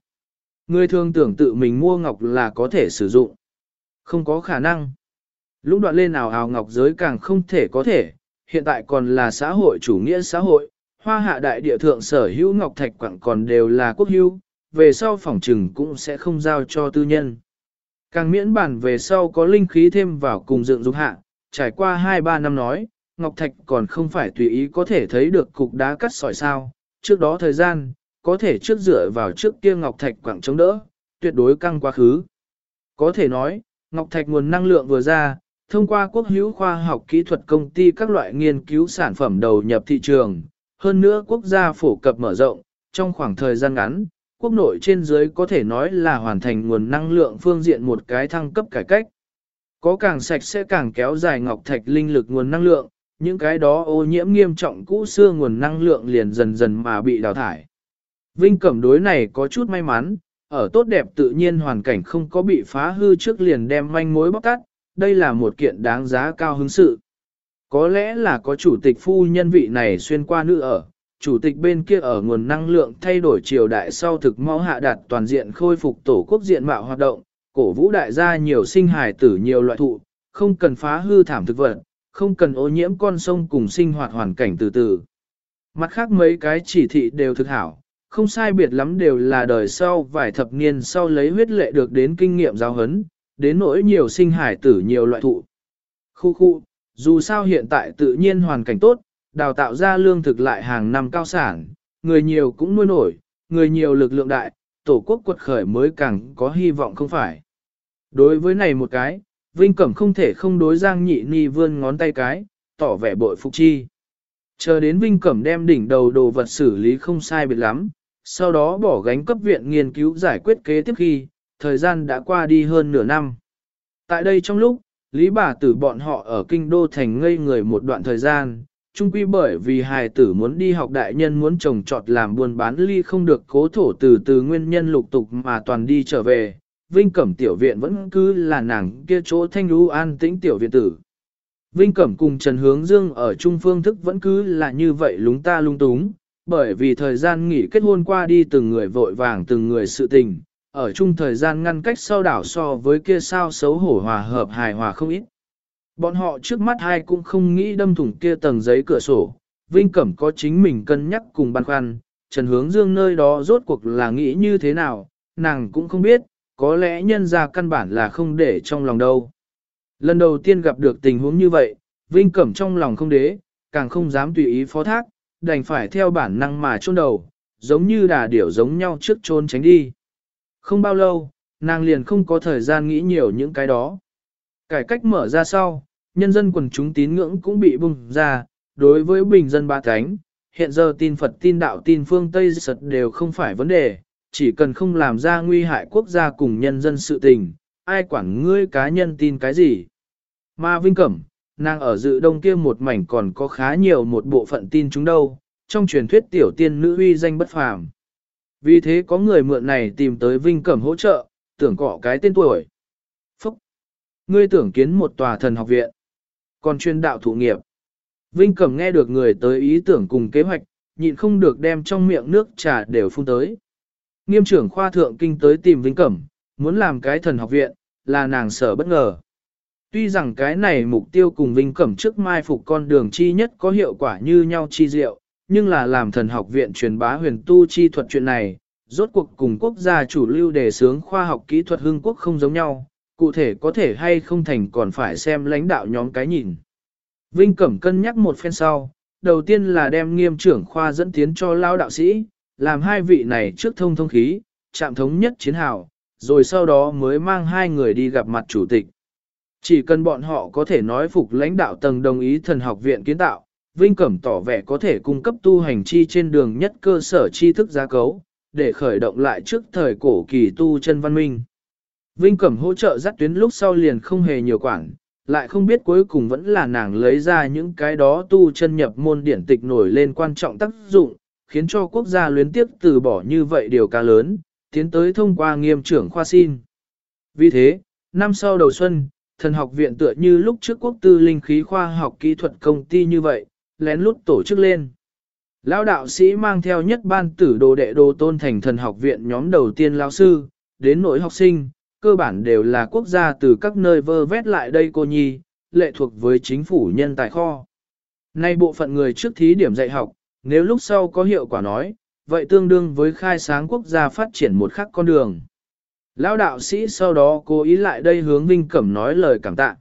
Người thường tưởng tự mình mua ngọc là có thể sử dụng. Không có khả năng. Lúc đoạn lên nào hào ngọc giới càng không thể có thể, hiện tại còn là xã hội chủ nghĩa xã hội, hoa hạ đại địa thượng sở hữu ngọc thạch quặng còn đều là quốc hữu, về sau phòng trừng cũng sẽ không giao cho tư nhân. Càng miễn bản về sau có linh khí thêm vào cùng dựng dục hạ, trải qua 2-3 năm nói, Ngọc Thạch còn không phải tùy ý có thể thấy được cục đá cắt sỏi sao, trước đó thời gian, có thể trước dựa vào trước kia Ngọc Thạch quảng chống đỡ, tuyệt đối căng quá khứ. Có thể nói, Ngọc Thạch nguồn năng lượng vừa ra, thông qua quốc hữu khoa học kỹ thuật công ty các loại nghiên cứu sản phẩm đầu nhập thị trường, hơn nữa quốc gia phổ cập mở rộng, trong khoảng thời gian ngắn, quốc nội trên dưới có thể nói là hoàn thành nguồn năng lượng phương diện một cái thăng cấp cải cách. Có càng sạch sẽ càng kéo dài ngọc thạch linh lực nguồn năng lượng, những cái đó ô nhiễm nghiêm trọng cũ xưa nguồn năng lượng liền dần dần mà bị đào thải. Vinh Cẩm đối này có chút may mắn, ở tốt đẹp tự nhiên hoàn cảnh không có bị phá hư trước liền đem manh mối bóc tắt, đây là một kiện đáng giá cao hứng sự. Có lẽ là có chủ tịch phu nhân vị này xuyên qua nữ ở, chủ tịch bên kia ở nguồn năng lượng thay đổi triều đại sau thực mau hạ đạt toàn diện khôi phục tổ quốc diện mạo hoạt động, cổ vũ đại gia nhiều sinh hài tử nhiều loại thụ, không cần phá hư thảm thực vật, không cần ô nhiễm con sông cùng sinh hoạt hoàn cảnh từ từ. Mặt khác mấy cái chỉ thị đều thực hảo, không sai biệt lắm đều là đời sau vài thập niên sau lấy huyết lệ được đến kinh nghiệm giáo hấn, đến nỗi nhiều sinh hải tử nhiều loại thụ. Khu khu, Dù sao hiện tại tự nhiên hoàn cảnh tốt, đào tạo ra lương thực lại hàng năm cao sản, người nhiều cũng nuôi nổi, người nhiều lực lượng đại, tổ quốc quật khởi mới càng có hy vọng không phải. Đối với này một cái, Vinh Cẩm không thể không đối Giang Nhị Ni vươn ngón tay cái, tỏ vẻ bội phục chi. Chờ đến Vinh Cẩm đem đỉnh đầu đồ vật xử lý không sai biệt lắm, sau đó bỏ gánh cấp viện nghiên cứu giải quyết kế tiếp khi, thời gian đã qua đi hơn nửa năm. Tại đây trong lúc, Lý bà tử bọn họ ở kinh đô thành ngây người một đoạn thời gian, chung quy bởi vì hài tử muốn đi học đại nhân muốn trồng trọt làm buôn bán ly không được cố thổ từ từ nguyên nhân lục tục mà toàn đi trở về, Vinh Cẩm tiểu viện vẫn cứ là nàng kia chỗ thanh lũ an tĩnh tiểu viện tử. Vinh Cẩm cùng Trần Hướng Dương ở trung phương thức vẫn cứ là như vậy lúng ta lung túng, bởi vì thời gian nghỉ kết hôn qua đi từng người vội vàng từng người sự tình, ở chung thời gian ngăn cách sau đảo so với kia sao xấu hổ hòa hợp hài hòa không ít. Bọn họ trước mắt hai cũng không nghĩ đâm thủng kia tầng giấy cửa sổ, Vinh Cẩm có chính mình cân nhắc cùng băn khoăn, Trần Hướng Dương nơi đó rốt cuộc là nghĩ như thế nào, nàng cũng không biết, có lẽ nhân ra căn bản là không để trong lòng đâu. Lần đầu tiên gặp được tình huống như vậy, Vinh Cẩm trong lòng không đế, càng không dám tùy ý phó thác, đành phải theo bản năng mà chôn đầu, giống như đà điểu giống nhau trước chôn tránh đi. Không bao lâu, nàng liền không có thời gian nghĩ nhiều những cái đó. Cải cách mở ra sau, nhân dân quần chúng tín ngưỡng cũng bị bùng ra, đối với bình dân ba cánh, hiện giờ tin Phật tin đạo tin phương Tây sật đều không phải vấn đề, chỉ cần không làm ra nguy hại quốc gia cùng nhân dân sự tình, ai quản ngươi cá nhân tin cái gì. Mà Vinh Cẩm, nàng ở dự đông kia một mảnh còn có khá nhiều một bộ phận tin chúng đâu, trong truyền thuyết tiểu tiên nữ uy danh bất phàm. Vì thế có người mượn này tìm tới Vinh Cẩm hỗ trợ, tưởng cọ cái tên tuổi. Phúc! Ngươi tưởng kiến một tòa thần học viện, còn chuyên đạo thụ nghiệp. Vinh Cẩm nghe được người tới ý tưởng cùng kế hoạch, nhịn không được đem trong miệng nước trà đều phun tới. Nghiêm trưởng khoa thượng kinh tới tìm Vinh Cẩm, muốn làm cái thần học viện, là nàng sở bất ngờ. Tuy rằng cái này mục tiêu cùng Vinh Cẩm trước mai phục con đường chi nhất có hiệu quả như nhau chi diệu, nhưng là làm thần học viện truyền bá huyền tu chi thuật chuyện này, rốt cuộc cùng quốc gia chủ lưu đề sướng khoa học kỹ thuật hương quốc không giống nhau, cụ thể có thể hay không thành còn phải xem lãnh đạo nhóm cái nhìn. Vinh Cẩm cân nhắc một phen sau, đầu tiên là đem nghiêm trưởng khoa dẫn tiến cho lao đạo sĩ, làm hai vị này trước thông thông khí, chạm thống nhất chiến hào, rồi sau đó mới mang hai người đi gặp mặt chủ tịch. Chỉ cần bọn họ có thể nói phục lãnh đạo tầng đồng ý thần học viện kiến tạo, Vinh Cẩm tỏ vẻ có thể cung cấp tu hành chi trên đường nhất cơ sở tri thức gia cấu, để khởi động lại trước thời cổ kỳ tu chân văn minh. Vinh Cẩm hỗ trợ dắt tuyến lúc sau liền không hề nhiều quản, lại không biết cuối cùng vẫn là nàng lấy ra những cái đó tu chân nhập môn điển tịch nổi lên quan trọng tác dụng, khiến cho quốc gia luyến tiếp từ bỏ như vậy điều ca lớn, tiến tới thông qua nghiêm trưởng khoa xin. Vì thế, năm sau đầu xuân, thần học viện tựa như lúc trước quốc tư linh khí khoa học kỹ thuật công ty như vậy, lén lút tổ chức lên. Lão đạo sĩ mang theo nhất ban tử đồ đệ đồ tôn thành thần học viện nhóm đầu tiên lão sư, đến nỗi học sinh, cơ bản đều là quốc gia từ các nơi vơ vét lại đây cô nhi, lệ thuộc với chính phủ nhân tài kho. Nay bộ phận người trước thí điểm dạy học, nếu lúc sau có hiệu quả nói, vậy tương đương với khai sáng quốc gia phát triển một khắc con đường. Lão đạo sĩ sau đó cố ý lại đây hướng Vinh Cẩm nói lời cảm tạ.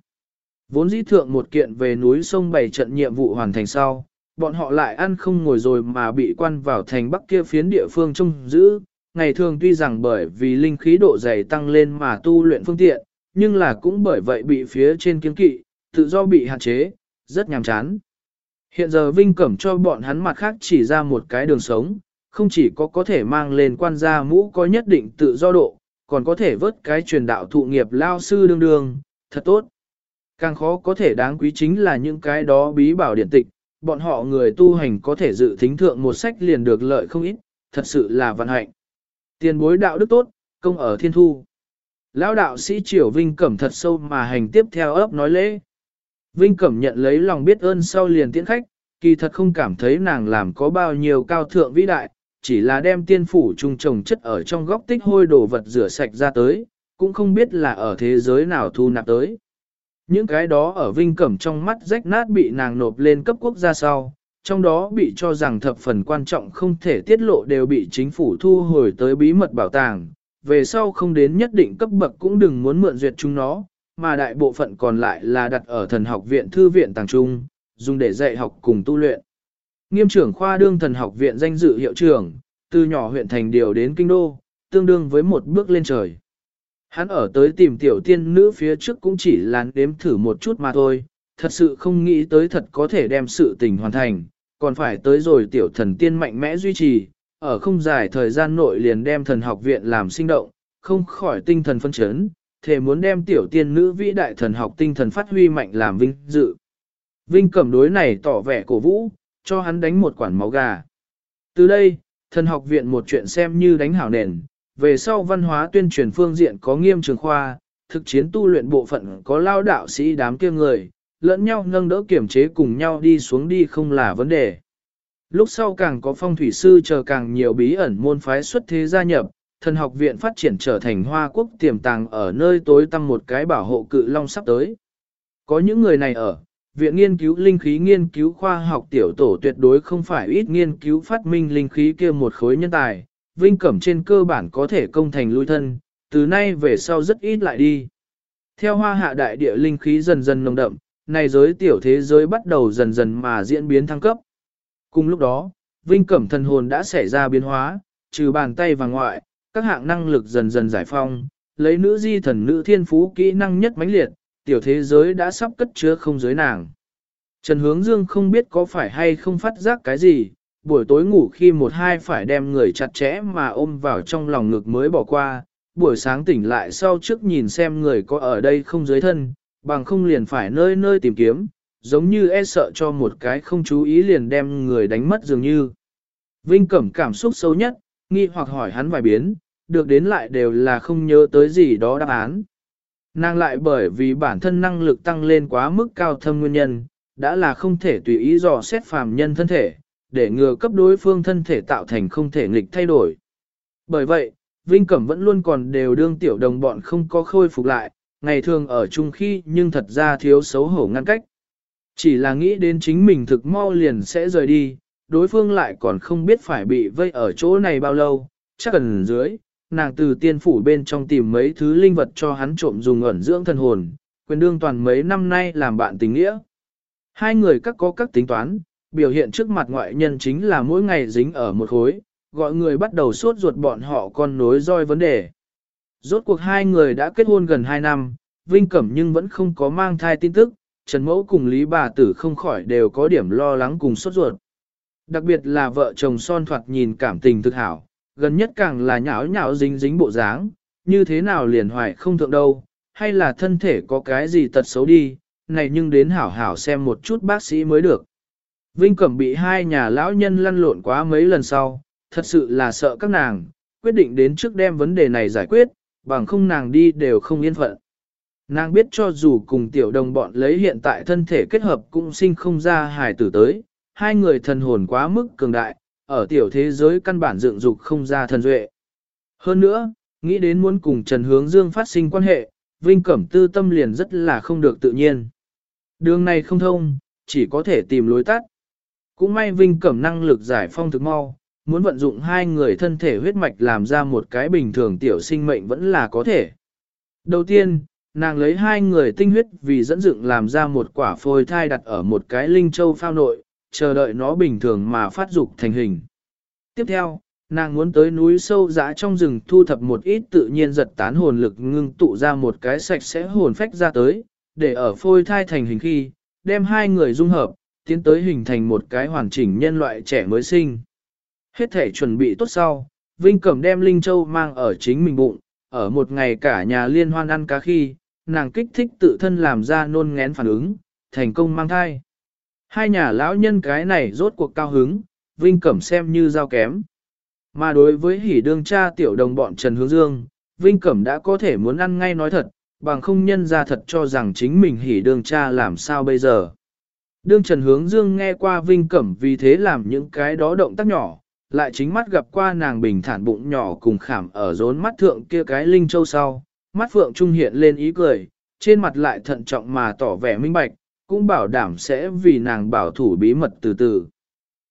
Vốn dĩ thượng một kiện về núi sông bảy trận nhiệm vụ hoàn thành sau, bọn họ lại ăn không ngồi rồi mà bị quan vào thành bắc kia phiến địa phương trông giữ. Ngày thường tuy rằng bởi vì linh khí độ dày tăng lên mà tu luyện phương tiện, nhưng là cũng bởi vậy bị phía trên kiên kỵ, tự do bị hạn chế, rất nhàm chán. Hiện giờ Vinh Cẩm cho bọn hắn mặt khác chỉ ra một cái đường sống, không chỉ có có thể mang lên quan gia mũ có nhất định tự do độ, còn có thể vớt cái truyền đạo thụ nghiệp lao sư đương đương, thật tốt. Càng khó có thể đáng quý chính là những cái đó bí bảo điện tịch, bọn họ người tu hành có thể dự thính thượng một sách liền được lợi không ít, thật sự là vận hạnh. Tiền bối đạo đức tốt, công ở thiên thu. Lão đạo sĩ Triều Vinh Cẩm thật sâu mà hành tiếp theo ấp nói lễ. Vinh Cẩm nhận lấy lòng biết ơn sau liền tiễn khách, kỳ thật không cảm thấy nàng làm có bao nhiêu cao thượng vĩ đại, chỉ là đem tiên phủ trung trồng chất ở trong góc tích hôi đồ vật rửa sạch ra tới, cũng không biết là ở thế giới nào thu nạp tới. Những cái đó ở Vinh Cẩm trong mắt rách nát bị nàng nộp lên cấp quốc gia sau, trong đó bị cho rằng thập phần quan trọng không thể tiết lộ đều bị chính phủ thu hồi tới bí mật bảo tàng, về sau không đến nhất định cấp bậc cũng đừng muốn mượn duyệt chúng nó, mà đại bộ phận còn lại là đặt ở thần học viện thư viện tàng trung, dùng để dạy học cùng tu luyện. Nghiêm trưởng khoa đương thần học viện danh dự hiệu trưởng, từ nhỏ huyện thành điều đến kinh đô, tương đương với một bước lên trời. Hắn ở tới tìm tiểu tiên nữ phía trước cũng chỉ là đếm thử một chút mà thôi, thật sự không nghĩ tới thật có thể đem sự tình hoàn thành, còn phải tới rồi tiểu thần tiên mạnh mẽ duy trì, ở không dài thời gian nội liền đem thần học viện làm sinh động, không khỏi tinh thần phân chấn, thể muốn đem tiểu tiên nữ vĩ đại thần học tinh thần phát huy mạnh làm vinh dự. Vinh cẩm đối này tỏ vẻ cổ vũ, cho hắn đánh một quản máu gà. Từ đây, thần học viện một chuyện xem như đánh hảo nền, về sau văn hóa tuyên truyền phương diện có nghiêm trường khoa, thực chiến tu luyện bộ phận có lao đạo sĩ đám kia người, lẫn nhau nâng đỡ kiểm chế cùng nhau đi xuống đi không là vấn đề. Lúc sau càng có phong thủy sư chờ càng nhiều bí ẩn môn phái xuất thế gia nhập, thần học viện phát triển trở thành hoa quốc tiềm tàng ở nơi tối tăm một cái bảo hộ cự long sắp tới. Có những người này ở, viện nghiên cứu linh khí nghiên cứu khoa học tiểu tổ tuyệt đối không phải ít nghiên cứu phát minh linh khí kia một khối nhân tài, vinh cẩm trên cơ bản có thể công thành lui thân, từ nay về sau rất ít lại đi. Theo hoa hạ đại địa linh khí dần dần nồng đậm, này giới tiểu thế giới bắt đầu dần dần mà diễn biến thăng cấp. Cùng lúc đó, vinh cẩm thần hồn đã xảy ra biến hóa, trừ bàn tay và ngoại, các hạng năng lực dần dần giải phong, lấy nữ di thần nữ thiên phú kỹ năng nhất mãnh liệt, tiểu thế giới đã sắp cất chứa không giới nàng. Trần Hướng Dương không biết có phải hay không phát giác cái gì, buổi tối ngủ khi một hai phải đem người chặt chẽ mà ôm vào trong lòng ngực mới bỏ qua, buổi sáng tỉnh lại sau trước nhìn xem người có ở đây không dưới thân, bằng không liền phải nơi nơi tìm kiếm, giống như e sợ cho một cái không chú ý liền đem người đánh mất dường như. Vinh Cẩm cảm xúc sâu nhất, nghi hoặc hỏi hắn vài biến, được đến lại đều là không nhớ tới gì đó đáp án. Nàng lại bởi vì bản thân năng lực tăng lên quá mức cao thâm nguyên nhân, đã là không thể tùy ý dò xét phàm nhân thân thể, để ngừa cấp đối phương thân thể tạo thành không thể nghịch thay đổi. Bởi vậy, Vinh Cẩm vẫn luôn còn đều đương tiểu đồng bọn không có khôi phục lại, ngày thường ở chung khi nhưng thật ra thiếu xấu hổ ngăn cách. Chỉ là nghĩ đến chính mình thực mau liền sẽ rời đi, đối phương lại còn không biết phải bị vây ở chỗ này bao lâu, chắc cần dưới, nàng từ tiên phủ bên trong tìm mấy thứ linh vật cho hắn trộm dùng ẩn dưỡng thần hồn, quyền đương toàn mấy năm nay làm bạn tình nghĩa. Hai người các có các tính toán, biểu hiện trước mặt ngoại nhân chính là mỗi ngày dính ở một khối, gọi người bắt đầu sốt ruột bọn họ con nối roi vấn đề. Rốt cuộc hai người đã kết hôn gần hai năm, Vinh Cẩm nhưng vẫn không có mang thai tin tức, Trần Mẫu cùng Lý bà tử không khỏi đều có điểm lo lắng cùng sốt ruột. Đặc biệt là vợ chồng son thoạt nhìn cảm tình thực hảo, gần nhất càng là nhão nhão dính dính bộ dáng, như thế nào liền hoài không thượng đâu, hay là thân thể có cái gì tật xấu đi, này nhưng đến hảo hảo xem một chút bác sĩ mới được. Vinh Cẩm bị hai nhà lão nhân lăn lộn quá mấy lần sau, thật sự là sợ các nàng, quyết định đến trước đem vấn đề này giải quyết, bằng không nàng đi đều không yên phận. Nàng biết cho dù cùng tiểu đồng bọn lấy hiện tại thân thể kết hợp cũng sinh không ra hài tử tới, hai người thần hồn quá mức cường đại, ở tiểu thế giới căn bản dựng dục không ra thần duệ. Hơn nữa, nghĩ đến muốn cùng Trần Hướng Dương phát sinh quan hệ, Vinh Cẩm tư tâm liền rất là không được tự nhiên. Đường này không thông, chỉ có thể tìm lối tắt. Cũng may Vinh Cẩm năng lực giải phong thực mau, muốn vận dụng hai người thân thể huyết mạch làm ra một cái bình thường tiểu sinh mệnh vẫn là có thể. Đầu tiên, nàng lấy hai người tinh huyết vì dẫn dựng làm ra một quả phôi thai đặt ở một cái linh châu phao nội, chờ đợi nó bình thường mà phát dục thành hình. Tiếp theo, nàng muốn tới núi sâu dã trong rừng thu thập một ít tự nhiên giật tán hồn lực ngưng tụ ra một cái sạch sẽ hồn phách ra tới, để ở phôi thai thành hình khi, đem hai người dung hợp, tiến tới hình thành một cái hoàn chỉnh nhân loại trẻ mới sinh. Hết thể chuẩn bị tốt sau, Vinh Cẩm đem Linh Châu mang ở chính mình bụng, ở một ngày cả nhà liên hoan ăn cá khi, nàng kích thích tự thân làm ra nôn ngén phản ứng, thành công mang thai. Hai nhà lão nhân cái này rốt cuộc cao hứng, Vinh Cẩm xem như giao kém. Mà đối với hỉ đương cha tiểu đồng bọn Trần Hướng Dương, Vinh Cẩm đã có thể muốn ăn ngay nói thật, bằng không nhân ra thật cho rằng chính mình hỉ đương cha làm sao bây giờ. Đương Trần Hướng Dương nghe qua Vinh Cẩm vì thế làm những cái đó động tác nhỏ, lại chính mắt gặp qua nàng bình thản bụng nhỏ cùng khảm ở rốn mắt thượng kia cái linh châu sau, mắt phượng trung hiện lên ý cười, trên mặt lại thận trọng mà tỏ vẻ minh bạch, cũng bảo đảm sẽ vì nàng bảo thủ bí mật từ từ.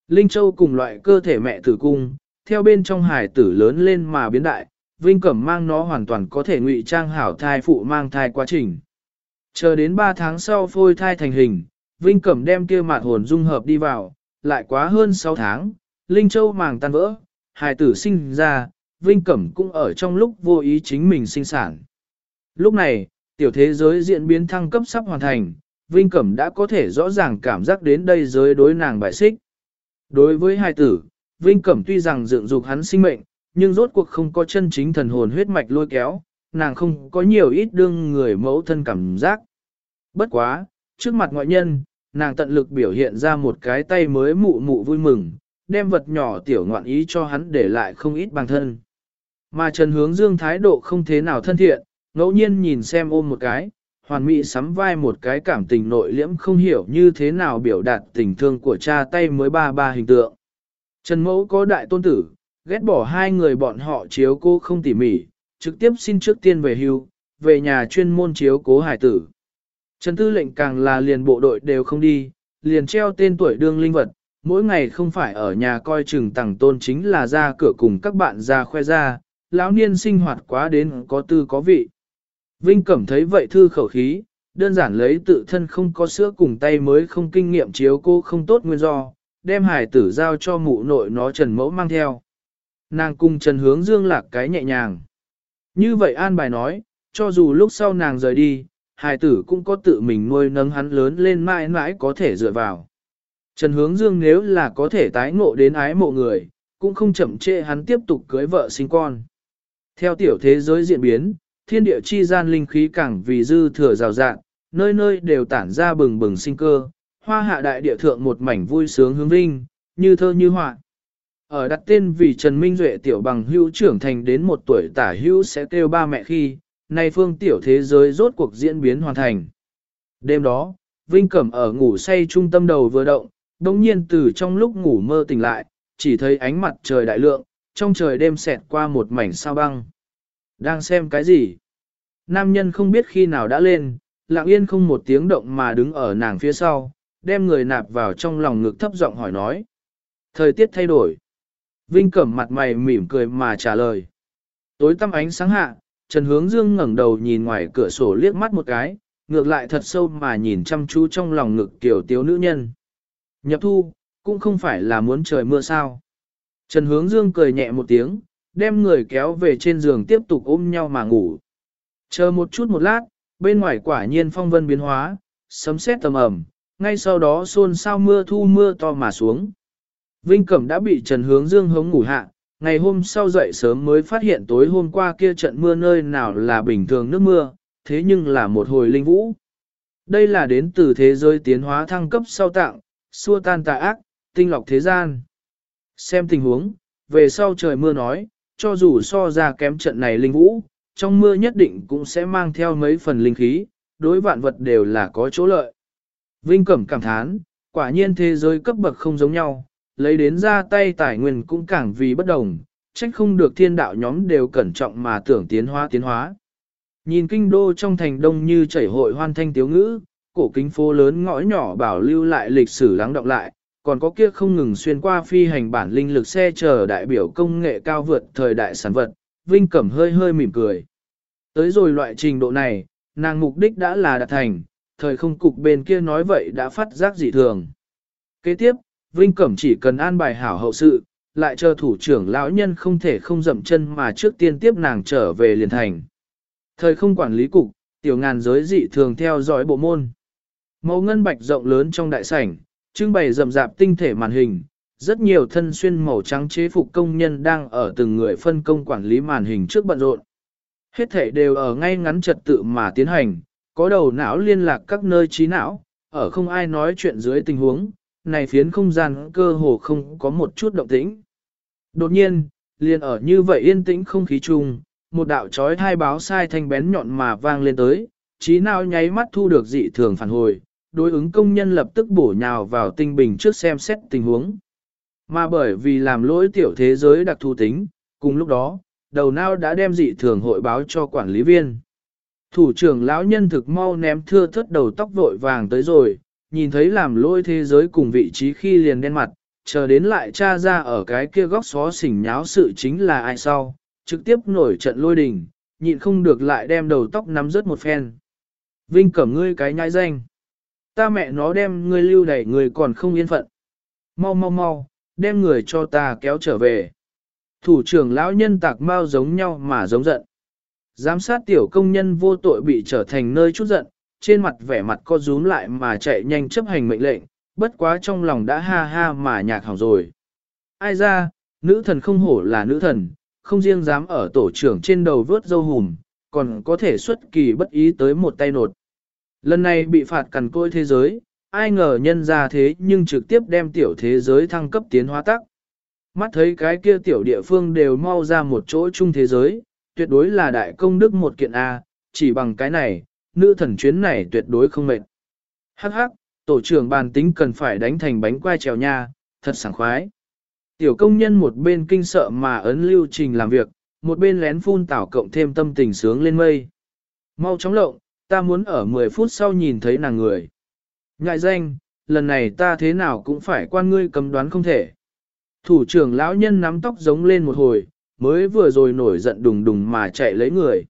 Linh châu cùng loại cơ thể mẹ tử cung, theo bên trong hài tử lớn lên mà biến đại, Vinh Cẩm mang nó hoàn toàn có thể ngụy trang hảo thai phụ mang thai quá trình. Chờ đến 3 tháng sau phôi thai thành hình, Vinh Cẩm đem kia mạt hồn dung hợp đi vào, lại quá hơn 6 tháng, Linh Châu màng tan vỡ, hài tử sinh ra, Vinh Cẩm cũng ở trong lúc vô ý chính mình sinh sản. Lúc này, tiểu thế giới diễn biến thăng cấp sắp hoàn thành, Vinh Cẩm đã có thể rõ ràng cảm giác đến đây giới đối nàng bại xích. Đối với hài tử, Vinh Cẩm tuy rằng dựng dục hắn sinh mệnh, nhưng rốt cuộc không có chân chính thần hồn huyết mạch lôi kéo, nàng không có nhiều ít đương người mẫu thân cảm giác. Bất quá, trước mặt ngoại nhân, nàng tận lực biểu hiện ra một cái tay mới mụ mụ vui mừng, đem vật nhỏ tiểu ngoạn ý cho hắn để lại không ít bằng thân. Mà Trần Hướng Dương thái độ không thế nào thân thiện, ngẫu nhiên nhìn xem ôm một cái, hoàn mỹ sắm vai một cái cảm tình nội liễm không hiểu như thế nào biểu đạt tình thương của cha tay mới ba ba hình tượng. Trần Mẫu có đại tôn tử, ghét bỏ hai người bọn họ chiếu cô không tỉ mỉ, trực tiếp xin trước tiên về hưu, về nhà chuyên môn chiếu cố hải tử. Trần Tư lệnh càng là liền bộ đội đều không đi, liền treo tên tuổi đương linh vật, mỗi ngày không phải ở nhà coi chừng tàng tôn chính là ra cửa cùng các bạn ra khoe ra, lão niên sinh hoạt quá đến có tư có vị. Vinh Cẩm thấy vậy thư khẩu khí, đơn giản lấy tự thân không có sữa cùng tay mới không kinh nghiệm chiếu cô không tốt nguyên do, đem hải tử giao cho mụ nội nó Trần Mẫu mang theo. Nàng cùng Trần Hướng Dương lạc cái nhẹ nhàng. Như vậy an bài nói, cho dù lúc sau nàng rời đi, Hải tử cũng có tự mình nuôi nấng hắn lớn lên mãi mãi có thể dựa vào. Trần Hướng Dương nếu là có thể tái ngộ đến ái mộ người, cũng không chậm trễ hắn tiếp tục cưới vợ sinh con. Theo tiểu thế giới diễn biến, thiên địa chi gian linh khí càng vì dư thừa rào rạng, nơi nơi đều tản ra bừng bừng sinh cơ, hoa hạ đại địa thượng một mảnh vui sướng hướng vinh, như thơ như họa. Ở đặt tên vì Trần Minh Duệ tiểu bằng hữu trưởng thành đến một tuổi tả hữu sẽ kêu ba mẹ khi, nay phương tiểu thế giới rốt cuộc diễn biến hoàn thành. Đêm đó, Vinh Cẩm ở ngủ say trung tâm đầu vừa động, đồng nhiên từ trong lúc ngủ mơ tỉnh lại, chỉ thấy ánh mặt trời đại lượng, trong trời đêm xẹt qua một mảnh sao băng. Đang xem cái gì? Nam nhân không biết khi nào đã lên, lặng yên không một tiếng động mà đứng ở nàng phía sau, đem người nạp vào trong lòng ngực thấp giọng hỏi nói. Thời tiết thay đổi. Vinh Cẩm mặt mày mỉm cười mà trả lời. Tối tăm ánh sáng hạ, Trần Hướng Dương ngẩng đầu nhìn ngoài cửa sổ liếc mắt một cái, ngược lại thật sâu mà nhìn chăm chú trong lòng ngực tiểu tiếu nữ nhân. Nhập thu, cũng không phải là muốn trời mưa sao. Trần Hướng Dương cười nhẹ một tiếng, đem người kéo về trên giường tiếp tục ôm nhau mà ngủ. Chờ một chút một lát, bên ngoài quả nhiên phong vân biến hóa, sấm sét tầm ẩm, ngay sau đó xôn sao mưa thu mưa to mà xuống. Vinh Cẩm đã bị Trần Hướng Dương hống ngủ hạ, ngày hôm sau dậy sớm mới phát hiện tối hôm qua kia trận mưa nơi nào là bình thường nước mưa, thế nhưng là một hồi linh vũ. Đây là đến từ thế giới tiến hóa thăng cấp sau tặng, xua tan tà ác, tinh lọc thế gian. Xem tình huống, về sau trời mưa nói, cho dù so ra kém trận này linh vũ, trong mưa nhất định cũng sẽ mang theo mấy phần linh khí, đối vạn vật đều là có chỗ lợi. Vinh Cẩm cảm thán, quả nhiên thế giới cấp bậc không giống nhau, lấy đến ra tay tài nguyên cũng càng vì bất đồng, trách không được thiên đạo nhóm đều cẩn trọng mà tưởng tiến hóa tiến hóa. Nhìn kinh đô trong thành đông như chảy hội hoan thanh tiếu ngữ, cổ kính phố lớn ngõ nhỏ bảo lưu lại lịch sử lắng động lại, còn có kia không ngừng xuyên qua phi hành bản linh lực xe chờ đại biểu công nghệ cao vượt thời đại sản vật, Vinh Cẩm hơi hơi mỉm cười. Tới rồi loại trình độ này, nàng mục đích đã là đạt thành, thời không cục bên kia nói vậy đã phát giác dị thường. Kế tiếp, Vinh Cẩm chỉ cần an bài hảo hậu sự, lại chờ thủ trưởng lão nhân không thể không dậm chân mà trước tiên tiếp nàng trở về liền thành. Thời không quản lý cục, tiểu ngàn giới dị thường theo dõi bộ môn. Màu ngân bạch rộng lớn trong đại sảnh, trưng bày rậm rạp tinh thể màn hình, rất nhiều thân xuyên màu trắng chế phục công nhân đang ở từng người phân công quản lý màn hình trước bận rộn. Hết thể đều ở ngay ngắn trật tự mà tiến hành, có đầu não liên lạc các nơi trí não, ở không ai nói chuyện dưới tình huống, này phiến không gian cơ hồ không có một chút động tĩnh. Đột nhiên, liền ở như vậy yên tĩnh không khí chung, một đạo chói hai báo sai thanh bén nhọn mà vang lên tới, trí não nháy mắt thu được dị thường phản hồi, đối ứng công nhân lập tức bổ nhào vào tinh bình trước xem xét tình huống. Mà bởi vì làm lỗi tiểu thế giới đặc thù tính, cùng lúc đó, đầu não đã đem dị thường hội báo cho quản lý viên. Thủ trưởng lão nhân thực mau ném thưa thất đầu tóc vội vàng tới rồi, nhìn thấy làm lỗi thế giới cùng vị trí khi liền đen mặt, chờ đến lại cha ra ở cái kia góc xó xỉnh nháo sự chính là ai sau, trực tiếp nổi trận lôi đình, nhịn không được lại đem đầu tóc nắm rớt một phen. Vinh cẩm ngươi cái nhãi danh. Ta mẹ nó đem ngươi lưu đẩy người còn không yên phận. Mau mau mau, đem người cho ta kéo trở về. Thủ trưởng lão nhân tạc mau giống nhau mà giống giận. Giám sát tiểu công nhân vô tội bị trở thành nơi chút giận, trên mặt vẻ mặt co rúm lại mà chạy nhanh chấp hành mệnh lệnh, bất quá trong lòng đã ha ha mà nhạc hỏng rồi. Ai ra, nữ thần không hổ là nữ thần, không riêng dám ở tổ trưởng trên đầu vớt dâu hùm, còn có thể xuất kỳ bất ý tới một tay nột. Lần này bị phạt cằn côi thế giới, ai ngờ nhân ra thế nhưng trực tiếp đem tiểu thế giới thăng cấp tiến hóa tắc. Mắt thấy cái kia tiểu địa phương đều mau ra một chỗ chung thế giới, tuyệt đối là đại công đức một kiện A, chỉ bằng cái này, nữ thần chuyến này tuyệt đối không mệt. Hắc hắc, tổ trưởng bàn tính cần phải đánh thành bánh quai trèo nha, thật sảng khoái. Tiểu công nhân một bên kinh sợ mà ấn lưu trình làm việc, một bên lén phun tảo cộng thêm tâm tình sướng lên mây. Mau chóng lộng, ta muốn ở 10 phút sau nhìn thấy nàng người. Ngại danh, lần này ta thế nào cũng phải quan ngươi cầm đoán không thể. Thủ trưởng lão nhân nắm tóc giống lên một hồi, mới vừa rồi nổi giận đùng đùng mà chạy lấy người.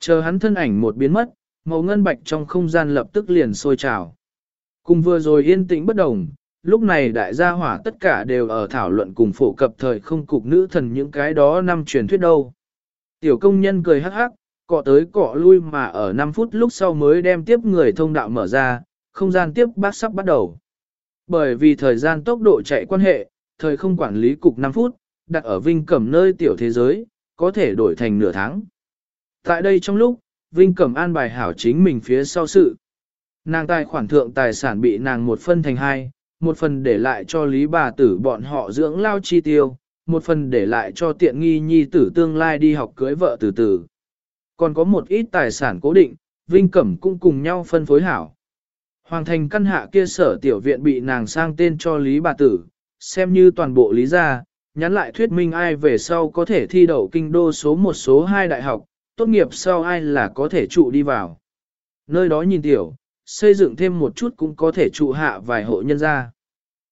Chờ hắn thân ảnh một biến mất, màu ngân bạch trong không gian lập tức liền sôi trào. Cùng vừa rồi yên tĩnh bất đồng, lúc này đại gia hỏa tất cả đều ở thảo luận cùng phổ cập thời không cục nữ thần những cái đó năm truyền thuyết đâu. Tiểu công nhân cười hắc hắc, cọ tới cọ lui mà ở 5 phút lúc sau mới đem tiếp người thông đạo mở ra, không gian tiếp bác sắp bắt đầu. Bởi vì thời gian tốc độ chạy quan hệ, thời không quản lý cục 5 phút, đặt ở Vinh Cẩm nơi tiểu thế giới, có thể đổi thành nửa tháng. Tại đây trong lúc, Vinh Cẩm an bài hảo chính mình phía sau sự. Nàng tài khoản thượng tài sản bị nàng một phân thành hai, một phần để lại cho lý bà tử bọn họ dưỡng lao chi tiêu, một phần để lại cho tiện nghi nhi tử tương lai đi học cưới vợ từ từ. Còn có một ít tài sản cố định, Vinh Cẩm cũng cùng nhau phân phối hảo. Hoàng thành căn hạ kia sở tiểu viện bị nàng sang tên cho Lý bà tử, xem như toàn bộ lý gia, nhắn lại thuyết minh ai về sau có thể thi đậu kinh đô số một số 2 đại học, tốt nghiệp sau ai là có thể trụ đi vào. Nơi đó nhìn tiểu, xây dựng thêm một chút cũng có thể trụ hạ vài hộ nhân gia.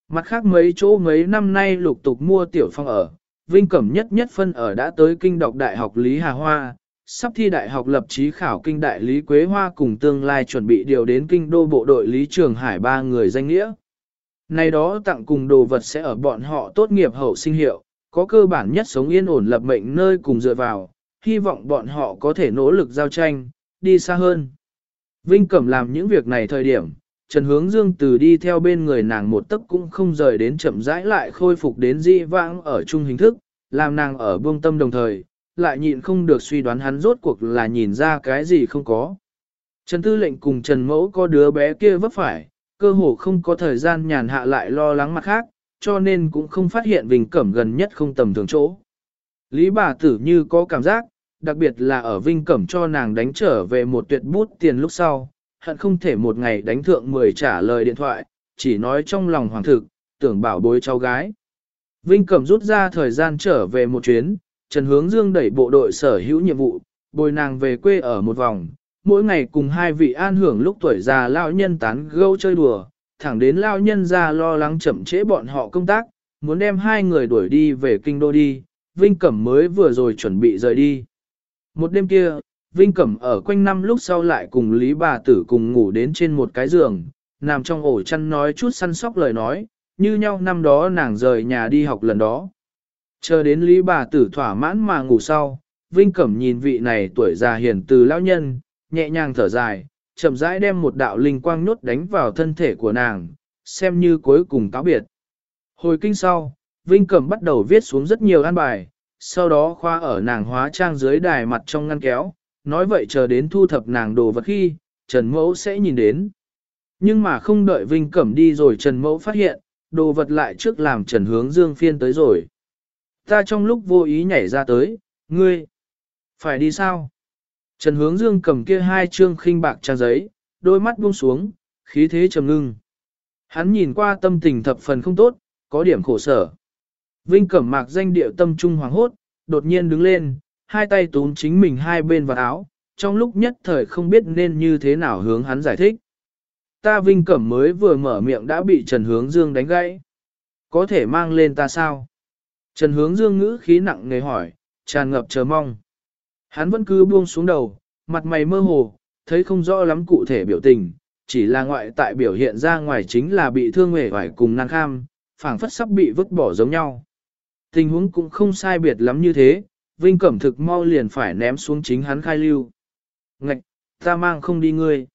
Mặt khác mấy chỗ mấy năm nay lục tục mua tiểu phong ở, Vinh Cẩm nhất nhất phân ở đã tới kinh đọc Đại học Lý Hà Hoa, sắp thi đại học lập trí khảo kinh đại Lý Quế Hoa cùng tương lai chuẩn bị điều đến kinh đô bộ đội Lý Trường Hải ba người danh nghĩa. Này đó tặng cùng đồ vật sẽ ở bọn họ tốt nghiệp hậu sinh hiệu, có cơ bản nhất sống yên ổn lập mệnh nơi cùng dựa vào, hy vọng bọn họ có thể nỗ lực giao tranh, đi xa hơn. Vinh Cẩm làm những việc này thời điểm, Trần Hướng Dương từ đi theo bên người nàng một tấc cũng không rời đến chậm rãi lại khôi phục đến di vãng ở chung hình thức, làm nàng ở buông tâm đồng thời, lại nhịn không được suy đoán hắn rốt cuộc là nhìn ra cái gì không có. Trần Tư lệnh cùng Trần Mẫu có đứa bé kia vấp phải, cơ hồ không có thời gian nhàn hạ lại lo lắng mặt khác, cho nên cũng không phát hiện Vinh Cẩm gần nhất không tầm thường chỗ. Lý bà tử như có cảm giác, đặc biệt là ở Vinh Cẩm cho nàng đánh trở về một tuyệt bút tiền lúc sau, hận không thể một ngày đánh thượng 10 trả lời điện thoại, chỉ nói trong lòng hoàng thực, tưởng bảo bối cháu gái. Vinh Cẩm rút ra thời gian trở về một chuyến, Trần Hướng Dương đẩy bộ đội sở hữu nhiệm vụ, bồi nàng về quê ở một vòng, mỗi ngày cùng hai vị an hưởng lúc tuổi già lao nhân tán gâu chơi đùa, thẳng đến lao nhân ra lo lắng chậm trễ bọn họ công tác, muốn đem hai người đuổi đi về kinh đô đi, Vinh Cẩm mới vừa rồi chuẩn bị rời đi. Một đêm kia, Vinh Cẩm ở quanh năm lúc sau lại cùng Lý bà tử cùng ngủ đến trên một cái giường, nằm trong ổ chăn nói chút săn sóc lời nói, như nhau năm đó nàng rời nhà đi học lần đó. Chờ đến Lý bà tử thỏa mãn mà ngủ sau, Vinh Cẩm nhìn vị này tuổi già hiền từ lão nhân, nhẹ nhàng thở dài, chậm rãi đem một đạo linh quang nhốt đánh vào thân thể của nàng, xem như cuối cùng cáo biệt. Hồi kinh sau, Vinh Cẩm bắt đầu viết xuống rất nhiều an bài, sau đó khoa ở nàng hóa trang dưới đài mặt trong ngăn kéo, nói vậy chờ đến thu thập nàng đồ vật khi, Trần Mẫu sẽ nhìn đến. Nhưng mà không đợi Vinh Cẩm đi rồi Trần Mẫu phát hiện, đồ vật lại trước làm Trần Hướng Dương phiên tới rồi. Ta trong lúc vô ý nhảy ra tới, ngươi, phải đi sao? Trần Hướng Dương cầm kia hai trương khinh bạc trang giấy, đôi mắt buông xuống, khí thế trầm ngưng. Hắn nhìn qua tâm tình thập phần không tốt, có điểm khổ sở. Vinh cẩm mạc danh điệu tâm trung hoàng hốt, đột nhiên đứng lên, hai tay túm chính mình hai bên vào áo, trong lúc nhất thời không biết nên như thế nào hướng hắn giải thích. Ta Vinh Cẩm mới vừa mở miệng đã bị Trần Hướng Dương đánh gãy. Có thể mang lên ta sao? Trần Hướng Dương ngữ khí nặng nề hỏi, tràn ngập chờ mong. Hắn vẫn cứ buông xuống đầu, mặt mày mơ hồ, thấy không rõ lắm cụ thể biểu tình, chỉ là ngoại tại biểu hiện ra ngoài chính là bị thương hề hoài cùng năng kham, phảng phất sắp bị vứt bỏ giống nhau. Tình huống cũng không sai biệt lắm như thế, Vinh Cẩm thực mau liền phải ném xuống chính hắn khai lưu. Ngạch, ta mang không đi ngươi.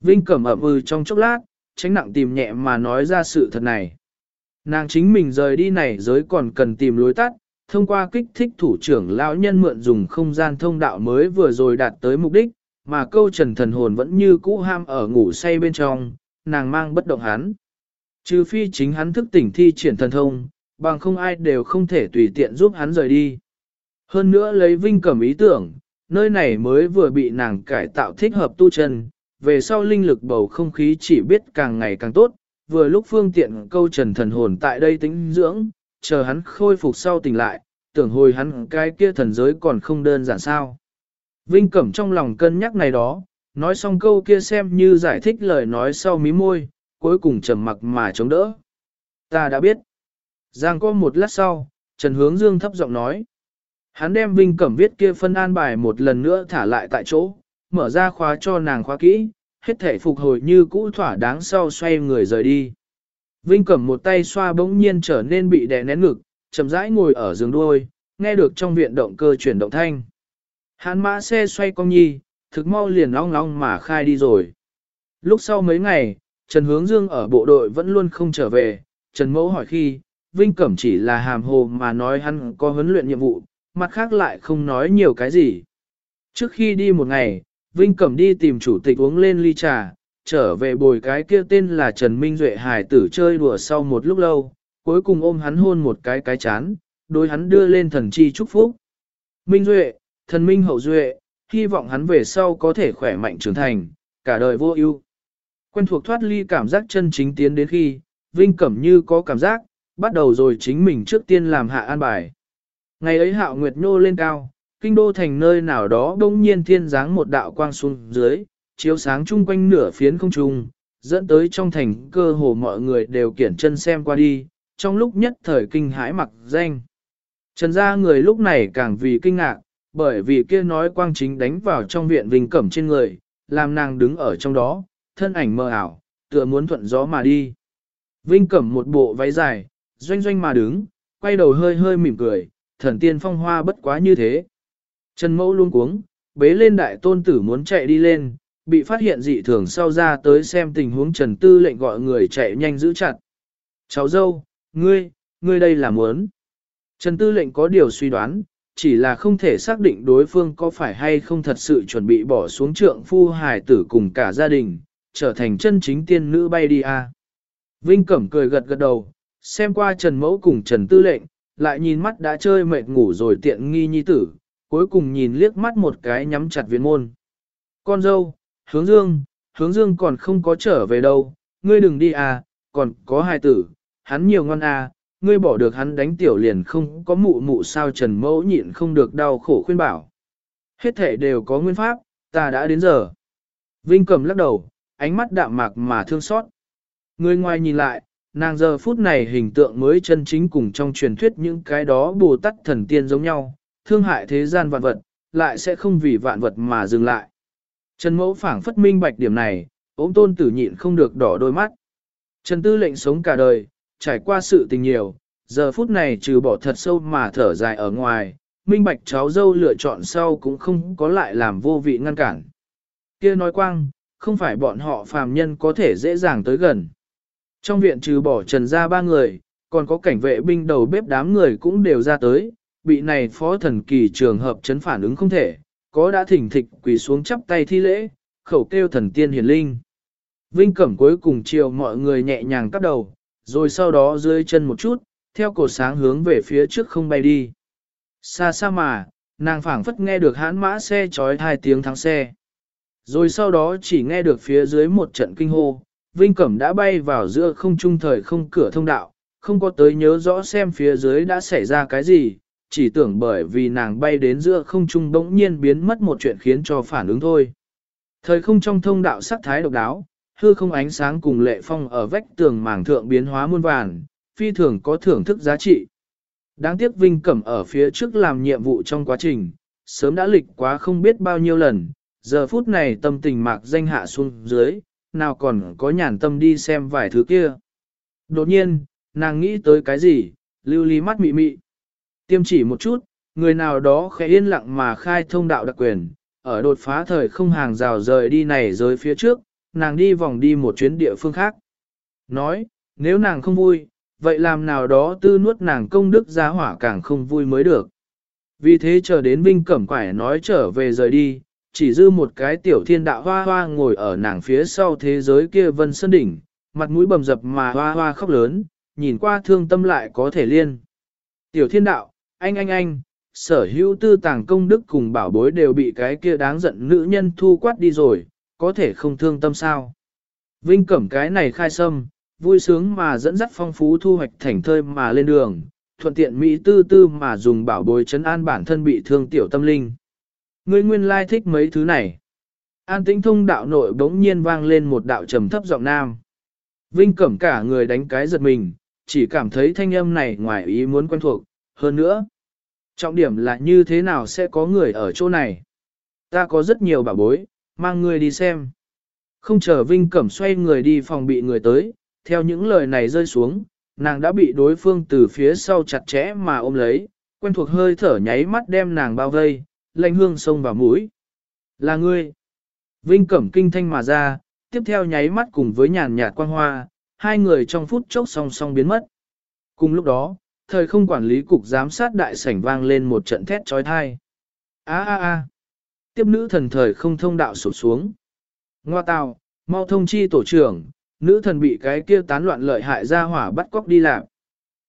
Vinh Cẩm ẩm ừ trong chốc lát, tránh nặng tìm nhẹ mà nói ra sự thật này. Nàng chính mình rời đi này giới còn cần tìm lối tắt, thông qua kích thích thủ trưởng lão nhân mượn dùng không gian thông đạo mới vừa rồi đạt tới mục đích, mà câu trần thần hồn vẫn như cũ ham ở ngủ say bên trong, nàng mang bất động hắn. Trừ phi chính hắn thức tỉnh thi triển thần thông, bằng không ai đều không thể tùy tiện giúp hắn rời đi. Hơn nữa lấy vinh cầm ý tưởng, nơi này mới vừa bị nàng cải tạo thích hợp tu chân, về sau linh lực bầu không khí chỉ biết càng ngày càng tốt, vừa lúc phương tiện câu trần thần hồn tại đây tính dưỡng, chờ hắn khôi phục sau tỉnh lại, tưởng hồi hắn cái kia thần giới còn không đơn giản sao. Vinh Cẩm trong lòng cân nhắc này đó, nói xong câu kia xem như giải thích lời nói sau mí môi, cuối cùng trầm mặc mà chống đỡ. Ta đã biết. Giang có một lát sau, Trần Hướng Dương thấp giọng nói. Hắn đem Vinh Cẩm viết kia phân an bài một lần nữa thả lại tại chỗ, mở ra khóa cho nàng khóa kỹ, hết thể phục hồi như cũ thỏa đáng sau xoay người rời đi. Vinh Cẩm một tay xoa bỗng nhiên trở nên bị đè nén ngực, chậm rãi ngồi ở giường đuôi, nghe được trong viện động cơ chuyển động thanh. Hán mã xe xoay cong nhi, thực mau liền long long mà khai đi rồi. Lúc sau mấy ngày, Trần Hướng Dương ở bộ đội vẫn luôn không trở về, Trần Mẫu hỏi khi, Vinh Cẩm chỉ là hàm hồ mà nói hắn có huấn luyện nhiệm vụ, mặt khác lại không nói nhiều cái gì. Trước khi đi một ngày, Vinh Cẩm đi tìm chủ tịch uống lên ly trà, trở về bồi cái kia tên là Trần Minh Duệ hải tử chơi đùa sau một lúc lâu, cuối cùng ôm hắn hôn một cái cái chán, đối hắn đưa lên thần chi chúc phúc. Minh Duệ, thần Minh hậu Duệ, hy vọng hắn về sau có thể khỏe mạnh trưởng thành, cả đời vô ưu. Quen thuộc thoát ly cảm giác chân chính tiến đến khi, Vinh Cẩm như có cảm giác, bắt đầu rồi chính mình trước tiên làm hạ an bài. Ngày ấy hạo nguyệt nô lên cao, kinh đô thành nơi nào đó đông nhiên thiên dáng một đạo quang xuống dưới, chiếu sáng chung quanh nửa phiến không trung, dẫn tới trong thành cơ hồ mọi người đều kiển chân xem qua đi, trong lúc nhất thời kinh hãi mặc danh. Trần gia người lúc này càng vì kinh ngạc, bởi vì kia nói quang chính đánh vào trong viện vinh cẩm trên người, làm nàng đứng ở trong đó, thân ảnh mơ ảo, tựa muốn thuận gió mà đi. Vinh cẩm một bộ váy dài, doanh doanh mà đứng, quay đầu hơi hơi mỉm cười, thần tiên phong hoa bất quá như thế. Trần mẫu luôn cuống, bế lên đại tôn tử muốn chạy đi lên, bị phát hiện dị thường sau ra tới xem tình huống Trần Tư lệnh gọi người chạy nhanh giữ chặt. Cháu dâu, ngươi, ngươi đây là muốn. Trần Tư lệnh có điều suy đoán, chỉ là không thể xác định đối phương có phải hay không thật sự chuẩn bị bỏ xuống trượng phu hài tử cùng cả gia đình, trở thành chân chính tiên nữ bay đi à. Vinh Cẩm cười gật gật đầu, xem qua Trần Mẫu cùng Trần Tư lệnh, lại nhìn mắt đã chơi mệt ngủ rồi tiện nghi nhi tử, cuối cùng nhìn liếc mắt một cái nhắm chặt viên môn. Con dâu, hướng dương, hướng dương còn không có trở về đâu, ngươi đừng đi à, còn có hai tử, hắn nhiều ngon à, ngươi bỏ được hắn đánh tiểu liền không có mụ mụ sao trần mẫu nhịn không được đau khổ khuyên bảo. Hết thể đều có nguyên pháp, ta đã đến giờ. Vinh cầm lắc đầu, ánh mắt đạm mạc mà thương xót. Người ngoài nhìn lại, nàng giờ phút này hình tượng mới chân chính cùng trong truyền thuyết những cái đó bồ tát thần tiên giống nhau, thương hại thế gian vạn vật, lại sẽ không vì vạn vật mà dừng lại. Trần mẫu phảng phất minh bạch điểm này, ốm tôn tử nhịn không được đỏ đôi mắt. Trần tư lệnh sống cả đời, trải qua sự tình nhiều, giờ phút này trừ bỏ thật sâu mà thở dài ở ngoài, minh bạch cháu dâu lựa chọn sau cũng không có lại làm vô vị ngăn cản. kia nói quang, không phải bọn họ phàm nhân có thể dễ dàng tới gần. Trong viện trừ bỏ trần ra ba người, còn có cảnh vệ binh đầu bếp đám người cũng đều ra tới, bị này phó thần kỳ trường hợp chấn phản ứng không thể, có đã thỉnh thịch quỳ xuống chắp tay thi lễ, khẩu kêu thần tiên hiển linh. Vinh Cẩm cuối cùng chiều mọi người nhẹ nhàng cắp đầu, rồi sau đó dưới chân một chút, theo cột sáng hướng về phía trước không bay đi. Xa xa mà, nàng phảng phất nghe được hãn mã xe chói hai tiếng thắng xe. Rồi sau đó chỉ nghe được phía dưới một trận kinh hô, Vinh Cẩm đã bay vào giữa không trung thời không cửa thông đạo, không có tới nhớ rõ xem phía dưới đã xảy ra cái gì, chỉ tưởng bởi vì nàng bay đến giữa không trung bỗng nhiên biến mất một chuyện khiến cho phản ứng thôi. Thời không trong thông đạo sắc thái độc đáo, hư không ánh sáng cùng lệ phong ở vách tường màng thượng biến hóa muôn vàn, phi thường có thưởng thức giá trị. Đáng tiếc Vinh Cẩm ở phía trước làm nhiệm vụ trong quá trình, sớm đã lịch quá không biết bao nhiêu lần, giờ phút này tâm tình mạc danh hạ xuống dưới, nào còn có nhàn tâm đi xem vài thứ kia. Đột nhiên, nàng nghĩ tới cái gì, lưu ly mắt mị mị. Tiêm chỉ một chút, người nào đó khẽ yên lặng mà khai thông đạo đặc quyền, ở đột phá thời không hàng rào rời đi này rời phía trước, nàng đi vòng đi một chuyến địa phương khác. Nói, nếu nàng không vui, vậy làm nào đó tư nuốt nàng công đức giá hỏa càng không vui mới được. Vì thế chờ đến Vinh Cẩm Quải nói trở về rời đi, chỉ dư một cái tiểu thiên đạo hoa hoa ngồi ở nàng phía sau thế giới kia vân sơn đỉnh, mặt mũi bầm dập mà hoa hoa khóc lớn, nhìn qua thương tâm lại có thể liên. Tiểu thiên đạo, anh anh anh, sở hữu tư tàng công đức cùng bảo bối đều bị cái kia đáng giận nữ nhân thu quát đi rồi, có thể không thương tâm sao. Vinh cẩm cái này khai sâm, vui sướng mà dẫn dắt phong phú thu hoạch thành thơi mà lên đường, thuận tiện Mỹ tư tư mà dùng bảo bối chấn an bản thân bị thương tiểu tâm linh. Ngươi nguyên lai thích mấy thứ này. An tĩnh thông đạo nội bỗng nhiên vang lên một đạo trầm thấp giọng nam. Vinh cẩm cả người đánh cái giật mình, chỉ cảm thấy thanh âm này ngoài ý muốn quen thuộc, hơn nữa. Trọng điểm là như thế nào sẽ có người ở chỗ này. Ta có rất nhiều bảo bối, mang người đi xem. Không chờ Vinh Cẩm xoay người đi phòng bị người tới, theo những lời này rơi xuống, nàng đã bị đối phương từ phía sau chặt chẽ mà ôm lấy, quen thuộc hơi thở nháy mắt đem nàng bao vây, lạnh hương sông vào mũi. Là ngươi. Vinh Cẩm kinh thanh mà ra, tiếp theo nháy mắt cùng với nhàn nhạt quang hoa, hai người trong phút chốc song song biến mất. Cùng lúc đó, thời không quản lý cục giám sát đại sảnh vang lên một trận thét trói thai. A a a. Tiếp nữ thần thời không thông đạo sụp xuống. Ngoa tào, mau thông chi tổ trưởng, nữ thần bị cái kia tán loạn lợi hại ra hỏa bắt cóc đi làm.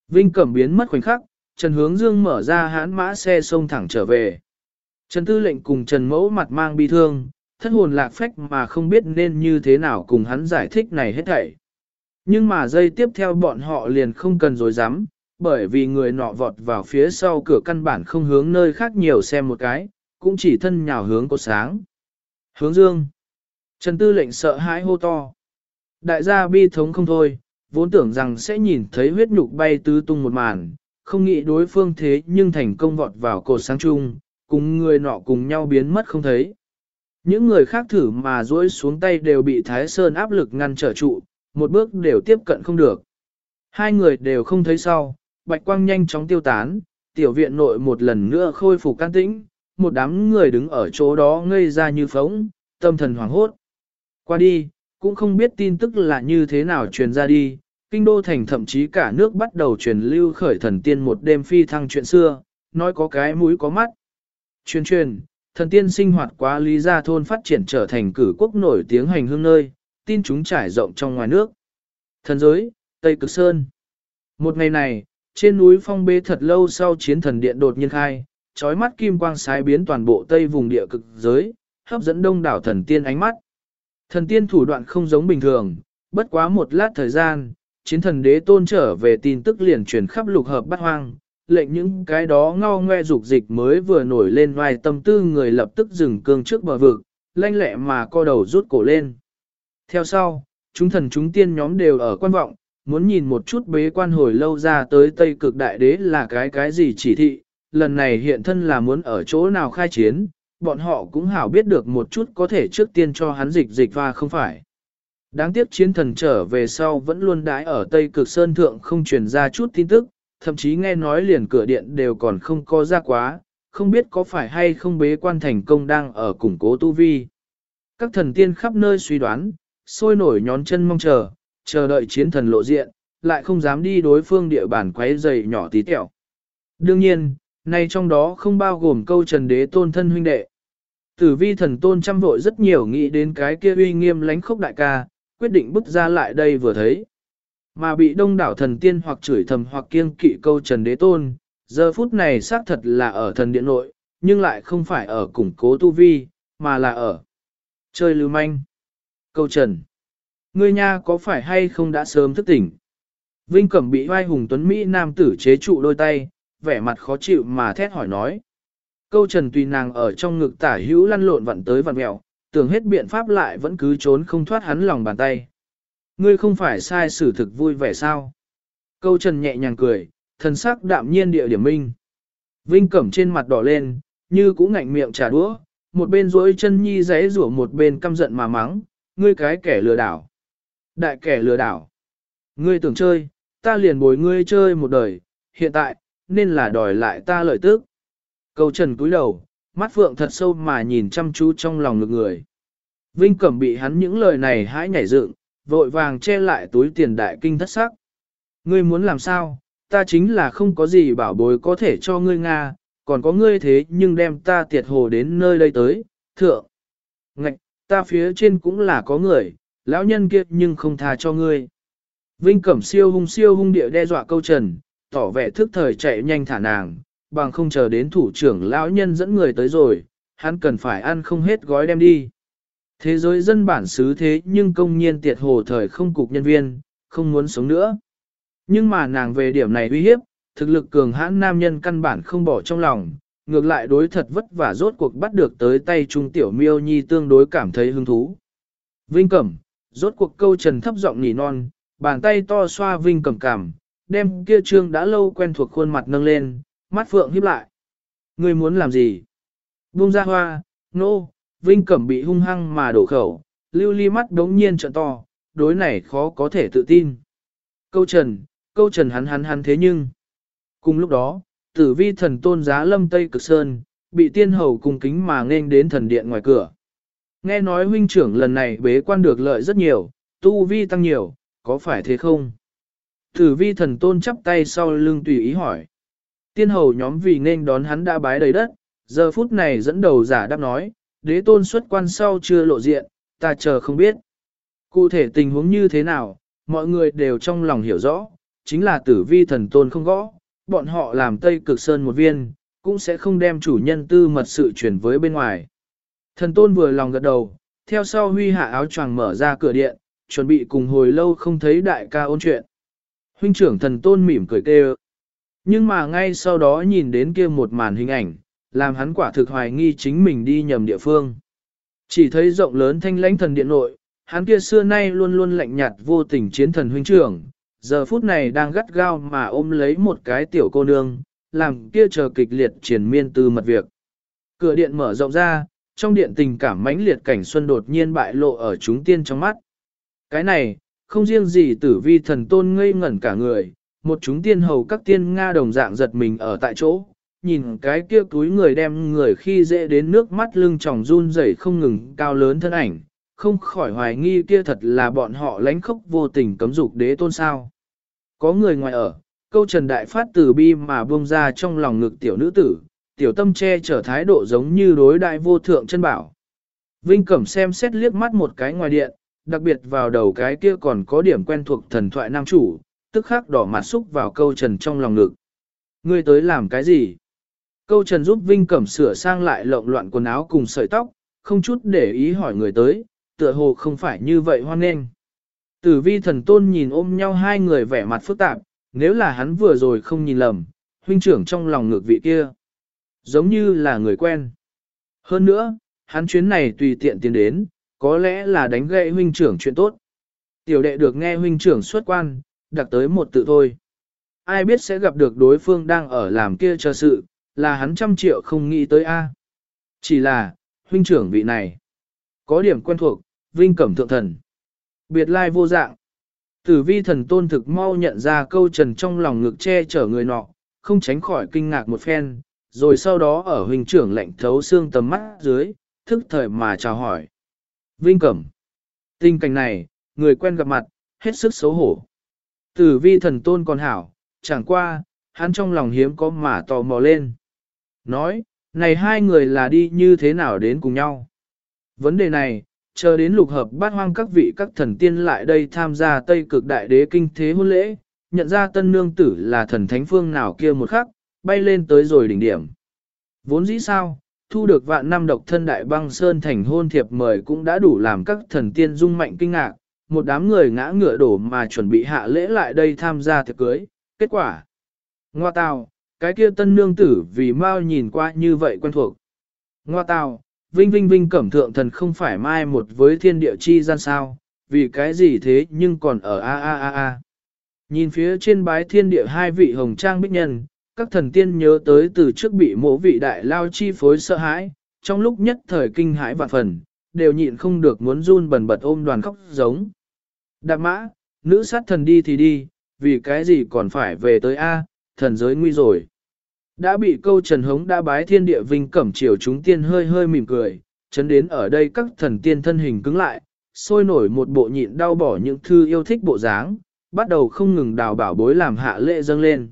Vinh Cẩm biến mất khoảnh khắc, Trần Hướng Dương mở ra hãn mã xe xông thẳng trở về. Trần Tư lệnh cùng Trần Mẫu mặt mang bi thương, thất hồn lạc phách mà không biết nên như thế nào cùng hắn giải thích này hết thảy. Nhưng mà giây tiếp theo bọn họ liền không cần dối dám, bởi vì người nọ vọt vào phía sau cửa căn bản không hướng nơi khác nhiều xem một cái, cũng chỉ thân nhào hướng cột sáng. Hướng dương. Trần Tư lệnh sợ hãi hô to. Đại gia bi thống không thôi, vốn tưởng rằng sẽ nhìn thấy huyết nhục bay tứ tung một màn, không nghĩ đối phương thế nhưng thành công vọt vào cột sáng chung, cùng người nọ cùng nhau biến mất không thấy. Những người khác thử mà duỗi xuống tay đều bị Thái Sơn áp lực ngăn trở trụ, một bước đều tiếp cận không được. Hai người đều không thấy sau, bạch quang nhanh chóng tiêu tán, tiểu viện nội một lần nữa khôi phục can tĩnh, một đám người đứng ở chỗ đó ngây ra như phóng, tâm thần hoảng hốt. Qua đi, cũng không biết tin tức là như thế nào truyền ra đi, kinh đô thành thậm chí cả nước bắt đầu truyền lưu khởi thần tiên một đêm phi thăng chuyện xưa, nói có cái mũi có mắt. Truyền truyền, thần tiên sinh hoạt quá lý gia thôn phát triển trở thành cử quốc nổi tiếng hành hương nơi, tin chúng trải rộng trong ngoài nước. Thần giới, Tây Cực Sơn. Một ngày này, trên núi phong bế thật lâu sau chiến thần điện đột nhiên khai, trói mắt kim quang sái biến toàn bộ tây vùng địa cực giới, hấp dẫn đông đảo thần tiên ánh mắt. Thần tiên thủ đoạn không giống bình thường, bất quá một lát thời gian, chiến thần đế tôn trở về tin tức liền truyền khắp lục hợp bát hoang, lệnh những cái đó ngao ngoe dục dịch mới vừa nổi lên ngoài tâm tư người lập tức dừng cương trước bờ vực, lanh lẹ mà co đầu rút cổ lên. Theo sau, chúng thần chúng tiên nhóm đều ở quan vọng, muốn nhìn một chút bế quan hồi lâu ra tới Tây cực đại đế là cái cái gì chỉ thị, lần này hiện thân là muốn ở chỗ nào khai chiến, bọn họ cũng hảo biết được một chút có thể trước tiên cho hắn dịch dịch và không phải. Đáng tiếc chiến thần trở về sau vẫn luôn đái ở Tây cực Sơn Thượng không truyền ra chút tin tức, thậm chí nghe nói liền cửa điện đều còn không có ra quá, không biết có phải hay không bế quan thành công đang ở củng cố tu vi. Các thần tiên khắp nơi suy đoán, sôi nổi nhón chân mong chờ, chờ đợi chiến thần lộ diện, lại không dám đi đối phương địa bàn quấy dày nhỏ tí tẹo. Đương nhiên, này trong đó không bao gồm câu trần đế tôn thân huynh đệ. Tử vi thần tôn chăm vội rất nhiều nghĩ đến cái kia uy nghiêm lánh khốc đại ca, quyết định bức ra lại đây vừa thấy. Mà bị đông đảo thần tiên hoặc chửi thầm hoặc kiêng kỵ câu trần đế tôn, giờ phút này xác thật là ở thần điện nội, nhưng lại không phải ở củng cố tu vi, mà là ở chơi lưu manh. Câu trần. Ngươi nha có phải hay không đã sớm thức tỉnh? Vinh Cẩm bị vai hùng tuấn Mỹ nam tử chế trụ đôi tay, vẻ mặt khó chịu mà thét hỏi nói. Câu trần tùy nàng ở trong ngực tả hữu lăn lộn vặn tới vặn mẹo, tưởng hết biện pháp lại vẫn cứ trốn không thoát hắn lòng bàn tay. Ngươi không phải sai xử thực vui vẻ sao? Câu trần nhẹ nhàng cười, thần sắc đạm nhiên địa điểm minh. Vinh Cẩm trên mặt đỏ lên, như cũng ngạnh miệng trà đũa, một bên duỗi chân nhi giấy rủa một bên căm giận mà mắng, ngươi cái kẻ lừa đảo. Đại kẻ lừa đảo. Ngươi tưởng chơi, ta liền bồi ngươi chơi một đời, hiện tại, nên là đòi lại ta lợi tức. Câu trần cúi đầu, mắt phượng thật sâu mà nhìn chăm chú trong lòng ngực người. Vinh Cẩm bị hắn những lời này hãi nhảy dựng, vội vàng che lại túi tiền đại kinh thất sắc. Ngươi muốn làm sao, ta chính là không có gì bảo bối có thể cho ngươi Nga, còn có ngươi thế nhưng đem ta tiệt hồ đến nơi đây tới, thượng. Ngạch, ta phía trên cũng là có người, lão nhân kia nhưng không tha cho ngươi. Vinh Cẩm siêu hung siêu hung địa đe dọa câu trần, tỏ vẻ thức thời chạy nhanh thả nàng, bằng không chờ đến thủ trưởng lão nhân dẫn người tới rồi, hắn cần phải ăn không hết gói đem đi. Thế giới dân bản xứ thế nhưng công nhiên tiệt hồ thời không cục nhân viên, không muốn sống nữa. Nhưng mà nàng về điểm này uy hiếp, thực lực cường hãn nam nhân căn bản không bỏ trong lòng, ngược lại đối thật vất vả rốt cuộc bắt được tới tay trung tiểu miêu nhi tương đối cảm thấy hứng thú. Vinh Cẩm, rốt cuộc câu trần thấp giọng nỉ non, bàn tay to xoa Vinh Cẩm cảm, đem kia trương đã lâu quen thuộc khuôn mặt nâng lên, mắt phượng híp lại. Ngươi muốn làm gì? Buông ra hoa, nô, no, Vinh Cẩm bị hung hăng mà đổ khẩu, lưu ly mắt đống nhiên trợn to, đối này khó có thể tự tin. Câu trần, câu trần hắn hắn hắn thế nhưng. Cùng lúc đó, tử vi thần tôn giá lâm Tây Cực Sơn, bị tiên hầu cung kính mà nghênh đến thần điện ngoài cửa. Nghe nói huynh trưởng lần này bế quan được lợi rất nhiều, tu vi tăng nhiều, có phải thế không? Tử vi thần tôn chắp tay sau lưng tùy ý hỏi. Tiên hầu nhóm vì nên đón hắn đã bái đầy đất, giờ phút này dẫn đầu giả đáp nói, đế tôn xuất quan sau chưa lộ diện, ta chờ không biết. Cụ thể tình huống như thế nào, mọi người đều trong lòng hiểu rõ, chính là tử vi thần tôn không gõ, bọn họ làm Tây Cực Sơn một viên, cũng sẽ không đem chủ nhân tư mật sự chuyển với bên ngoài. Thần tôn vừa lòng gật đầu, theo sau huy hạ áo choàng mở ra cửa điện, chuẩn bị cùng hồi lâu không thấy đại ca ôn chuyện. Huynh trưởng thần tôn mỉm cười kêu. Nhưng mà ngay sau đó nhìn đến kia một màn hình ảnh, làm hắn quả thực hoài nghi chính mình đi nhầm địa phương. Chỉ thấy rộng lớn thanh lãnh thần điện nội, hắn kia xưa nay luôn luôn lạnh nhạt vô tình chiến thần huynh trưởng, giờ phút này đang gắt gao mà ôm lấy một cái tiểu cô nương, làm kia chờ kịch liệt triển miên tư mật việc. Cửa điện mở rộng ra, trong điện tình cảm mãnh liệt cảnh xuân đột nhiên bại lộ ở chúng tiên trong mắt. Cái này, không riêng gì tử vi thần tôn ngây ngẩn cả người, một chúng tiên hầu các tiên Nga đồng dạng giật mình ở tại chỗ, nhìn cái kia túi người đem người khi dễ đến nước mắt lưng tròng run rẩy không ngừng cao lớn thân ảnh, không khỏi hoài nghi kia thật là bọn họ lánh khốc vô tình cấm dục đế tôn sao. Có người ngoài ở, câu trần đại phát từ bi mà buông ra trong lòng ngực tiểu nữ tử, tiểu tâm che chở thái độ giống như đối đại vô thượng chân bảo. Vinh Cẩm xem xét liếc mắt một cái ngoài điện, đặc biệt vào đầu cái kia còn có điểm quen thuộc thần thoại nam chủ, tức khắc đỏ mặt xúc vào câu trần trong lòng ngực. Ngươi tới làm cái gì? Câu trần giúp Vinh Cẩm sửa sang lại lộn loạn quần áo cùng sợi tóc, không chút để ý hỏi người tới, tựa hồ không phải như vậy hoan nghênh. Tử vi thần tôn nhìn ôm nhau hai người vẻ mặt phức tạp, nếu là hắn vừa rồi không nhìn lầm, huynh trưởng trong lòng ngược vị kia. Giống như là người quen. Hơn nữa, hắn chuyến này tùy tiện tiến đến, có lẽ là đánh gậy huynh trưởng chuyện tốt. Tiểu đệ được nghe huynh trưởng xuất quan, đặt tới một tự thôi. Ai biết sẽ gặp được đối phương đang ở làm kia chờ sự, là hắn trăm triệu không nghĩ tới A. Chỉ là, huynh trưởng vị này. Có điểm quen thuộc, vinh cẩm thượng thần. Biệt lai vô dạng. Tử vi thần tôn thực mau nhận ra câu trần trong lòng ngực che chở người nọ, không tránh khỏi kinh ngạc một phen, rồi sau đó ở huynh trưởng lạnh thấu xương tầm mắt dưới, thức thời mà chào hỏi. Vinh Cẩm. Tình cảnh này, người quen gặp mặt, hết sức xấu hổ. Tử vi thần tôn còn hảo, chẳng qua, hắn trong lòng hiếm có mà tò mò lên. Nói, này hai người là đi như thế nào đến cùng nhau? Vấn đề này, chờ đến lục hợp bát hoang các vị các thần tiên lại đây tham gia Tây cực đại đế kinh thế hôn lễ, nhận ra tân nương tử là thần thánh phương nào kia một khắc, bay lên tới rồi đỉnh điểm. Vốn dĩ sao, thu được vạn năm độc thân đại băng sơn thành hôn thiệp mời cũng đã đủ làm các thần tiên dung mạnh kinh ngạc, một đám người ngã ngựa đổ mà chuẩn bị hạ lễ lại đây tham gia tiệc cưới, kết quả. Ngoa tào, cái kia tân nương tử vì mau nhìn qua như vậy quen thuộc. Ngoa tào, vinh vinh vinh cẩm thượng thần không phải mai một với thiên địa chi gian sao, vì cái gì thế nhưng còn ở a a a a. Nhìn phía trên bái thiên địa hai vị hồng trang bích nhân, các thần tiên nhớ tới từ trước bị mỗ vị đại lao chi phối sợ hãi, trong lúc nhất thời kinh hãi vạn phần, đều nhịn không được muốn run bần bật ôm đoàn khóc giống. Đạp mã, nữ sát thần đi thì đi, vì cái gì còn phải về tới A, thần giới nguy rồi. Đã bị câu trần hống đã bái thiên địa vinh cẩm chiều chúng tiên hơi hơi mỉm cười, chấn đến ở đây các thần tiên thân hình cứng lại, sôi nổi một bộ nhịn đau bỏ những thư yêu thích bộ dáng, bắt đầu không ngừng đào bảo bối làm hạ lệ dâng lên.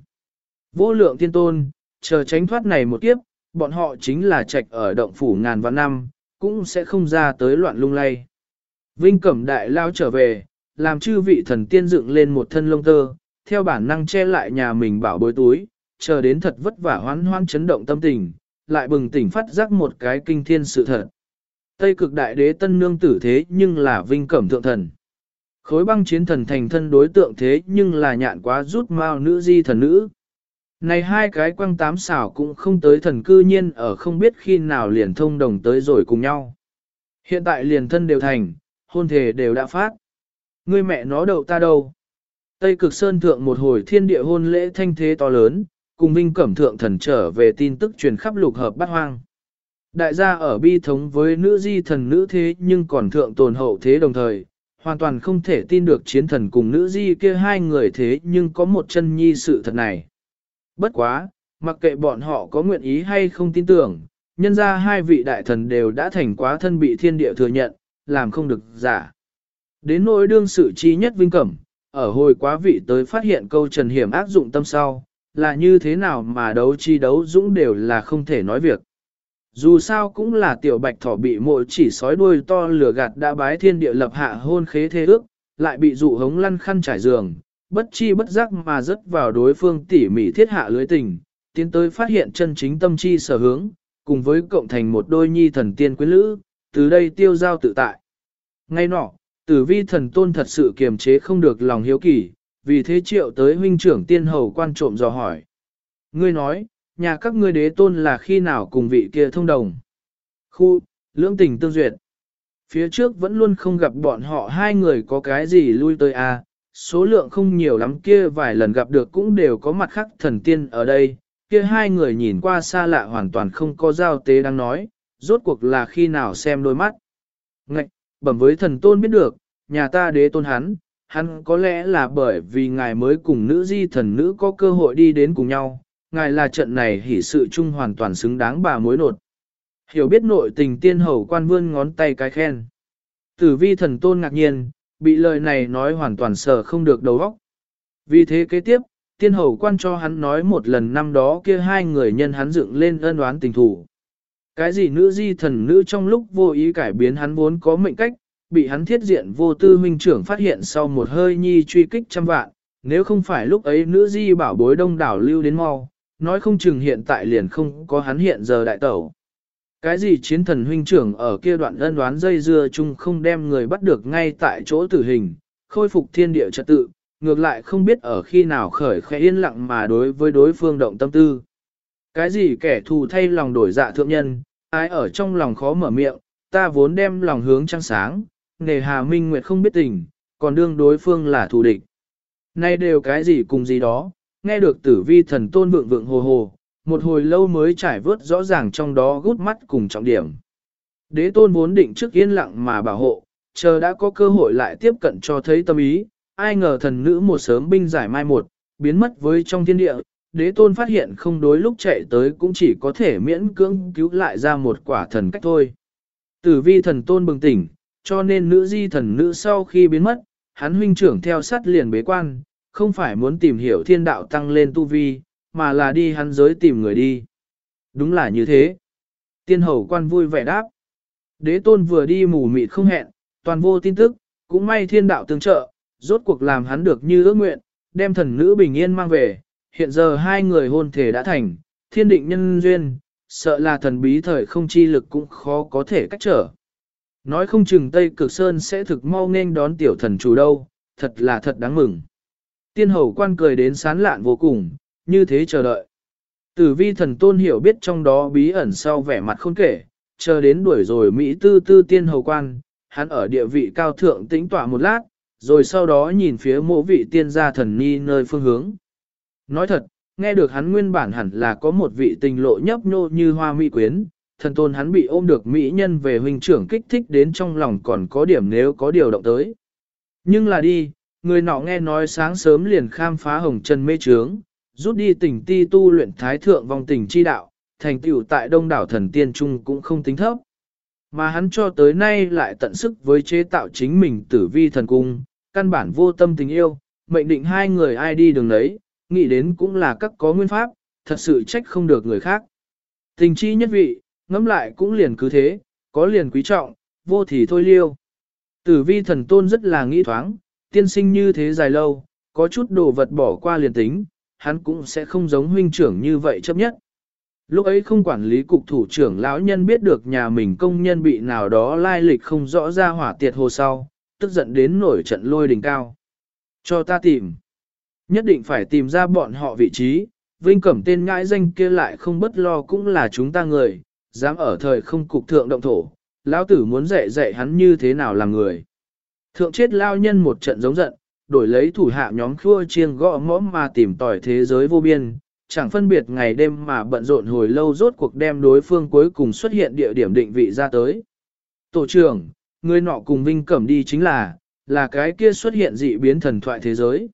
Vô lượng tiên tôn, chờ tránh thoát này một kiếp, bọn họ chính là trạch ở động phủ ngàn vạn năm, cũng sẽ không ra tới loạn lung lay. Vinh Cẩm Đại lao trở về, làm chư vị thần tiên dựng lên một thân lông tơ, theo bản năng che lại nhà mình bảo bối túi, chờ đến thật vất vả hoán hoán chấn động tâm tình, lại bừng tỉnh phát giác một cái kinh thiên sự thật. Tây cực đại đế tân nương tử thế nhưng là Vinh Cẩm thượng thần. Khối băng chiến thần thành thân đối tượng thế nhưng là nhạn quá rút mao nữ di thần nữ. Này hai cái quăng tám xảo cũng không tới thần cư nhiên ở không biết khi nào liền thông đồng tới rồi cùng nhau. Hiện tại liền thân đều thành, hôn thể đều đã phát. Người mẹ nó đậu ta đâu? Tây cực sơn thượng một hồi thiên địa hôn lễ thanh thế to lớn, cùng Vinh Cẩm thượng thần trở về tin tức truyền khắp lục hợp bát hoang. Đại gia ở bi thống với nữ di thần nữ thế nhưng còn thượng tồn hậu thế đồng thời, hoàn toàn không thể tin được chiến thần cùng nữ di kia hai người thế nhưng có một chân nhi sự thật này. Bất quá, mặc kệ bọn họ có nguyện ý hay không tin tưởng, nhân ra hai vị đại thần đều đã thành quá thân bị thiên địa thừa nhận, làm không được giả. Đến nỗi đương sự chi nhất vinh cẩm, ở hồi quá vị tới phát hiện câu trần hiểm ác dụng tâm sau, là như thế nào mà đấu chi đấu dũng đều là không thể nói việc. Dù sao cũng là tiểu bạch thỏ bị mộ chỉ sói đuôi to lửa gạt đã bái thiên địa lập hạ hôn khế thế ước, lại bị dụ hống lăn khăn trải giường, bất chi bất giác mà rớt vào đối phương tỉ mỉ thiết hạ lưới tình, tiến tới phát hiện chân chính tâm chi sở hướng, cùng với cộng thành một đôi nhi thần tiên quyến lữ, từ đây tiêu giao tự tại. Ngay nọ, tử vi thần tôn thật sự kiềm chế không được lòng hiếu kỳ, vì thế triệu tới huynh trưởng tiên hầu quan trộm dò hỏi. Ngươi nói, nhà các ngươi đế tôn là khi nào cùng vị kia thông đồng. Khu, lưỡng tình tương duyệt. Phía trước vẫn luôn không gặp bọn họ hai người có cái gì lui tới à, số lượng không nhiều lắm kia vài lần gặp được cũng đều có mặt khác thần tiên ở đây, kia hai người nhìn qua xa lạ hoàn toàn không có giao tế đang nói, rốt cuộc là khi nào xem đôi mắt. Ngạch, bẩm với thần tôn biết được, nhà ta đế tôn hắn, hắn có lẽ là bởi vì ngài mới cùng nữ di thần nữ có cơ hội đi đến cùng nhau, ngài là trận này hỷ sự chung hoàn toàn xứng đáng bà mối nột. Hiểu biết nội tình tiên hầu quan vươn ngón tay cái khen. Tử vi thần tôn ngạc nhiên, bị lời này nói hoàn toàn sờ không được đầu óc. Vì thế kế tiếp, tiên hầu quan cho hắn nói một lần năm đó kia hai người nhân hắn dựng lên ân oán tình thủ. Cái gì nữ di thần nữ trong lúc vô ý cải biến hắn vốn có mệnh cách, bị hắn thiết diện vô tư huynh trưởng phát hiện sau một hơi nhi truy kích trăm vạn, nếu không phải lúc ấy nữ di bảo bối đông đảo lưu đến mau, nói không chừng hiện tại liền không có hắn hiện giờ đại tẩu. Cái gì chiến thần huynh trưởng ở kia đoạn ân đoán dây dưa chung không đem người bắt được ngay tại chỗ tử hình, khôi phục thiên địa trật tự, ngược lại không biết ở khi nào khởi khẽ yên lặng mà đối với đối phương động tâm tư. Cái gì kẻ thù thay lòng đổi dạ thượng nhân, ai ở trong lòng khó mở miệng, ta vốn đem lòng hướng trăng sáng, nề hà minh nguyệt không biết tình, còn đương đối phương là thù địch. Nay đều cái gì cùng gì đó, nghe được tử vi thần tôn vượng vượng hồ hồ, một hồi lâu mới trải vớt rõ ràng trong đó gút mắt cùng trọng điểm. Đế tôn vốn định trước yên lặng mà bảo hộ, chờ đã có cơ hội lại tiếp cận cho thấy tâm ý, ai ngờ thần nữ một sớm binh giải mai một, biến mất với trong thiên địa, đế tôn phát hiện không đối lúc chạy tới cũng chỉ có thể miễn cưỡng cứu lại ra một quả thần cách thôi. Tử vi thần tôn bừng tỉnh, cho nên nữ di thần nữ sau khi biến mất, hắn huynh trưởng theo sát liền bế quan, không phải muốn tìm hiểu thiên đạo tăng lên tu vi, mà là đi hắn giới tìm người đi. Đúng là như thế. Tiên hầu quan vui vẻ đáp. Đế tôn vừa đi mù mịt không hẹn, toàn vô tin tức, cũng may thiên đạo tương trợ, rốt cuộc làm hắn được như ước nguyện, đem thần nữ bình yên mang về. Hiện giờ hai người hôn thể đã thành, thiên định nhân duyên, sợ là thần bí thời không chi lực cũng khó có thể cách trở. Nói không chừng Tây Cực Sơn sẽ thực mau nên đón tiểu thần chủ đâu, thật là thật đáng mừng. Tiên hầu quan cười đến sán lạn vô cùng, như thế chờ đợi. Tử vi thần tôn hiểu biết trong đó bí ẩn sau vẻ mặt khôn kể, chờ đến đuổi rồi Mỹ tư tư tiên hầu quan, hắn ở địa vị cao thượng tĩnh tỏa một lát, rồi sau đó nhìn phía mộ vị tiên gia thần ni nơi phương hướng. Nói thật, nghe được hắn nguyên bản hẳn là có một vị tình lộ nhấp nhô như hoa mỹ quyến, thần tôn hắn bị ôm được mỹ nhân về huynh trưởng kích thích đến trong lòng còn có điểm nếu có điều động tới. Nhưng là đi, người nọ nghe nói sáng sớm liền khám phá hồng chân mê trướng, rút đi tình ti tu luyện thái thượng vong tình chi đạo, thành tựu tại đông đảo thần tiên trung cũng không tính thấp. Mà hắn cho tới nay lại tận sức với chế tạo chính mình tử vi thần cung, căn bản vô tâm tình yêu, mệnh định hai người ai đi đường đấy, nghĩ đến cũng là các có nguyên pháp, thật sự trách không được người khác. Tình chi nhất vị, ngẫm lại cũng liền cứ thế, có liền quý trọng, vô thì thôi liêu. Tử vi thần tôn rất là nghĩ thoáng, tiên sinh như thế dài lâu, có chút đồ vật bỏ qua liền tính, hắn cũng sẽ không giống huynh trưởng như vậy chấp nhất. Lúc ấy không quản lý cục thủ trưởng lão nhân biết được nhà mình công nhân bị nào đó lai lịch không rõ ra hỏa tiệt hồ sau, tức giận đến nổi trận lôi đỉnh cao. Cho ta tìm. Nhất định phải tìm ra bọn họ vị trí, Vinh Cẩm tên ngãi danh kia lại không bất lo cũng là chúng ta người, dám ở thời không cục thượng động thổ, lão tử muốn dạy dạy hắn như thế nào làm người. Thượng chết lao nhân một trận giống giận, đổi lấy thủ hạ nhóm khua chiêng gõ mõm mà tìm tỏi thế giới vô biên, chẳng phân biệt ngày đêm mà bận rộn hồi lâu rốt cuộc đem đối phương cuối cùng xuất hiện địa điểm định vị ra tới. Tổ trưởng, người nọ cùng Vinh Cẩm đi chính là, là cái kia xuất hiện dị biến thần thoại thế giới.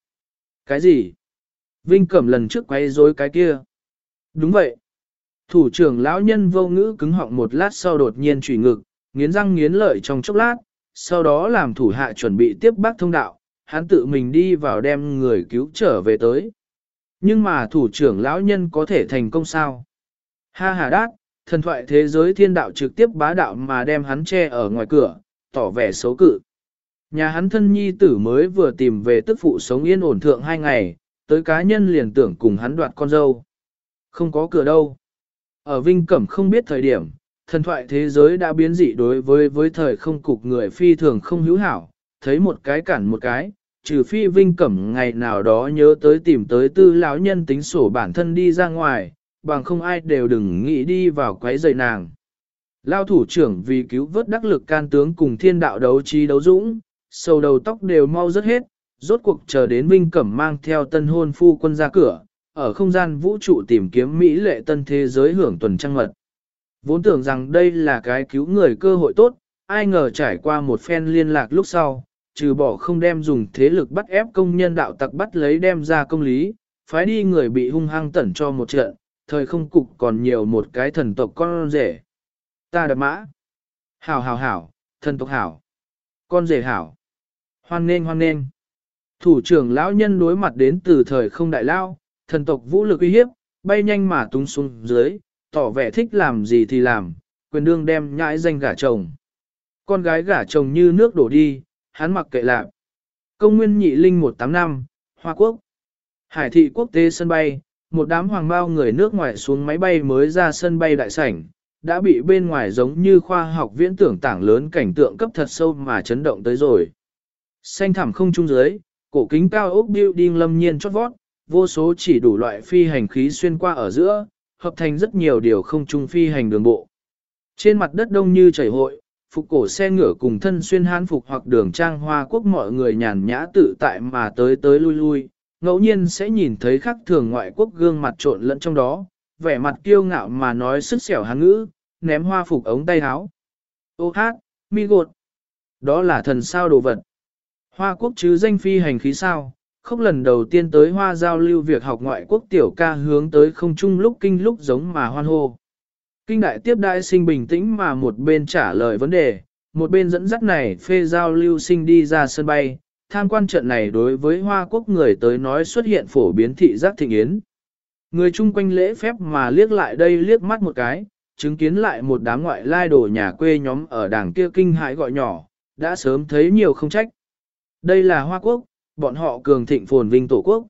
Cái gì? Vinh Cẩm lần trước quay rối cái kia. Đúng vậy. Thủ trưởng lão nhân vô ngữ cứng họng một lát sau đột nhiên trùy ngực, nghiến răng nghiến lợi trong chốc lát, sau đó làm thủ hạ chuẩn bị tiếp bác thông đạo, hắn tự mình đi vào đem người cứu trở về tới. Nhưng mà thủ trưởng lão nhân có thể thành công sao? Ha ha đát, thần thoại thế giới thiên đạo trực tiếp bá đạo mà đem hắn che ở ngoài cửa, tỏ vẻ xấu cự. Nhà hắn thân nhi tử mới vừa tìm về tức phụ sống yên ổn thượng hai ngày, tới cá nhân liền tưởng cùng hắn đoạt con dâu. Không có cửa đâu. Ở Vinh Cẩm không biết thời điểm, thần thoại thế giới đã biến dị đối với với thời không cục người phi thường không hữu hảo, thấy một cái cản một cái, trừ phi Vinh Cẩm ngày nào đó nhớ tới tìm tới tư lão nhân tính sổ bản thân đi ra ngoài, bằng không ai đều đừng nghĩ đi vào quấy rầy nàng. Lao thủ trưởng vì cứu vớt đắc lực can tướng cùng thiên đạo đấu trí đấu dũng, sầu đầu tóc đều mau rớt hết, rốt cuộc chờ đến Vinh Cẩm mang theo tân hôn phu quân ra cửa, ở không gian vũ trụ tìm kiếm Mỹ lệ tân thế giới hưởng tuần trăng mật. Vốn tưởng rằng đây là cái cứu người cơ hội tốt, ai ngờ trải qua một phen liên lạc lúc sau, trừ bỏ không đem dùng thế lực bắt ép công nhân đạo tặc bắt lấy đem ra công lý, phái đi người bị hung hăng tẩn cho một trận, thời không cục còn nhiều một cái thần tộc con rể. Ta đập mã. Hảo hảo hảo, thần tộc hảo. Con rể hảo. Hoan nên hoan nên. Thủ trưởng lão nhân đối mặt đến từ thời không đại lao, thần tộc vũ lực uy hiếp, bay nhanh mà tung xuống dưới, tỏ vẻ thích làm gì thì làm, quyền đương đem nhãi danh gả chồng. Con gái gả chồng như nước đổ đi, hắn mặc kệ lạc. Công nguyên nhị linh 185, Hoa Quốc. Hải thị quốc tế sân bay, một đám hoàng bao người nước ngoài xuống máy bay mới ra sân bay đại sảnh, đã bị bên ngoài giống như khoa học viễn tưởng tảng lớn cảnh tượng cấp thật sâu mà chấn động tới rồi. Xanh thẳm không trung dưới, cổ kính cao ốc building lâm nhiên chót vót, vô số chỉ đủ loại phi hành khí xuyên qua ở giữa, hợp thành rất nhiều điều không trung phi hành đường bộ. Trên mặt đất đông như chảy hội, phục cổ xe ngựa cùng thân xuyên hán phục hoặc đường trang hoa quốc mọi người nhàn nhã tự tại mà tới tới lui lui, ngẫu nhiên sẽ nhìn thấy khắc thường ngoại quốc gương mặt trộn lẫn trong đó, vẻ mặt kiêu ngạo mà nói sức xẻo hán ngữ, ném hoa phục ống tay áo. Ô hát, mi gột. Đó là thần sao đồ vật. Hoa quốc chứ danh phi hành khí sao, không lần đầu tiên tới hoa giao lưu việc học ngoại quốc tiểu ca hướng tới không chung lúc kinh lúc giống mà hoan hô. Kinh đại tiếp đại sinh bình tĩnh mà một bên trả lời vấn đề, một bên dẫn dắt này phê giao lưu sinh đi ra sân bay, tham quan trận này đối với Hoa Quốc người tới nói xuất hiện phổ biến thị giác thịnh yến. Người chung quanh lễ phép mà liếc lại đây liếc mắt một cái, chứng kiến lại một đám ngoại lai đồ nhà quê nhóm ở đảng kia kinh hãi gọi nhỏ, đã sớm thấy nhiều không trách. Đây là Hoa Quốc, bọn họ cường thịnh phồn vinh tổ quốc.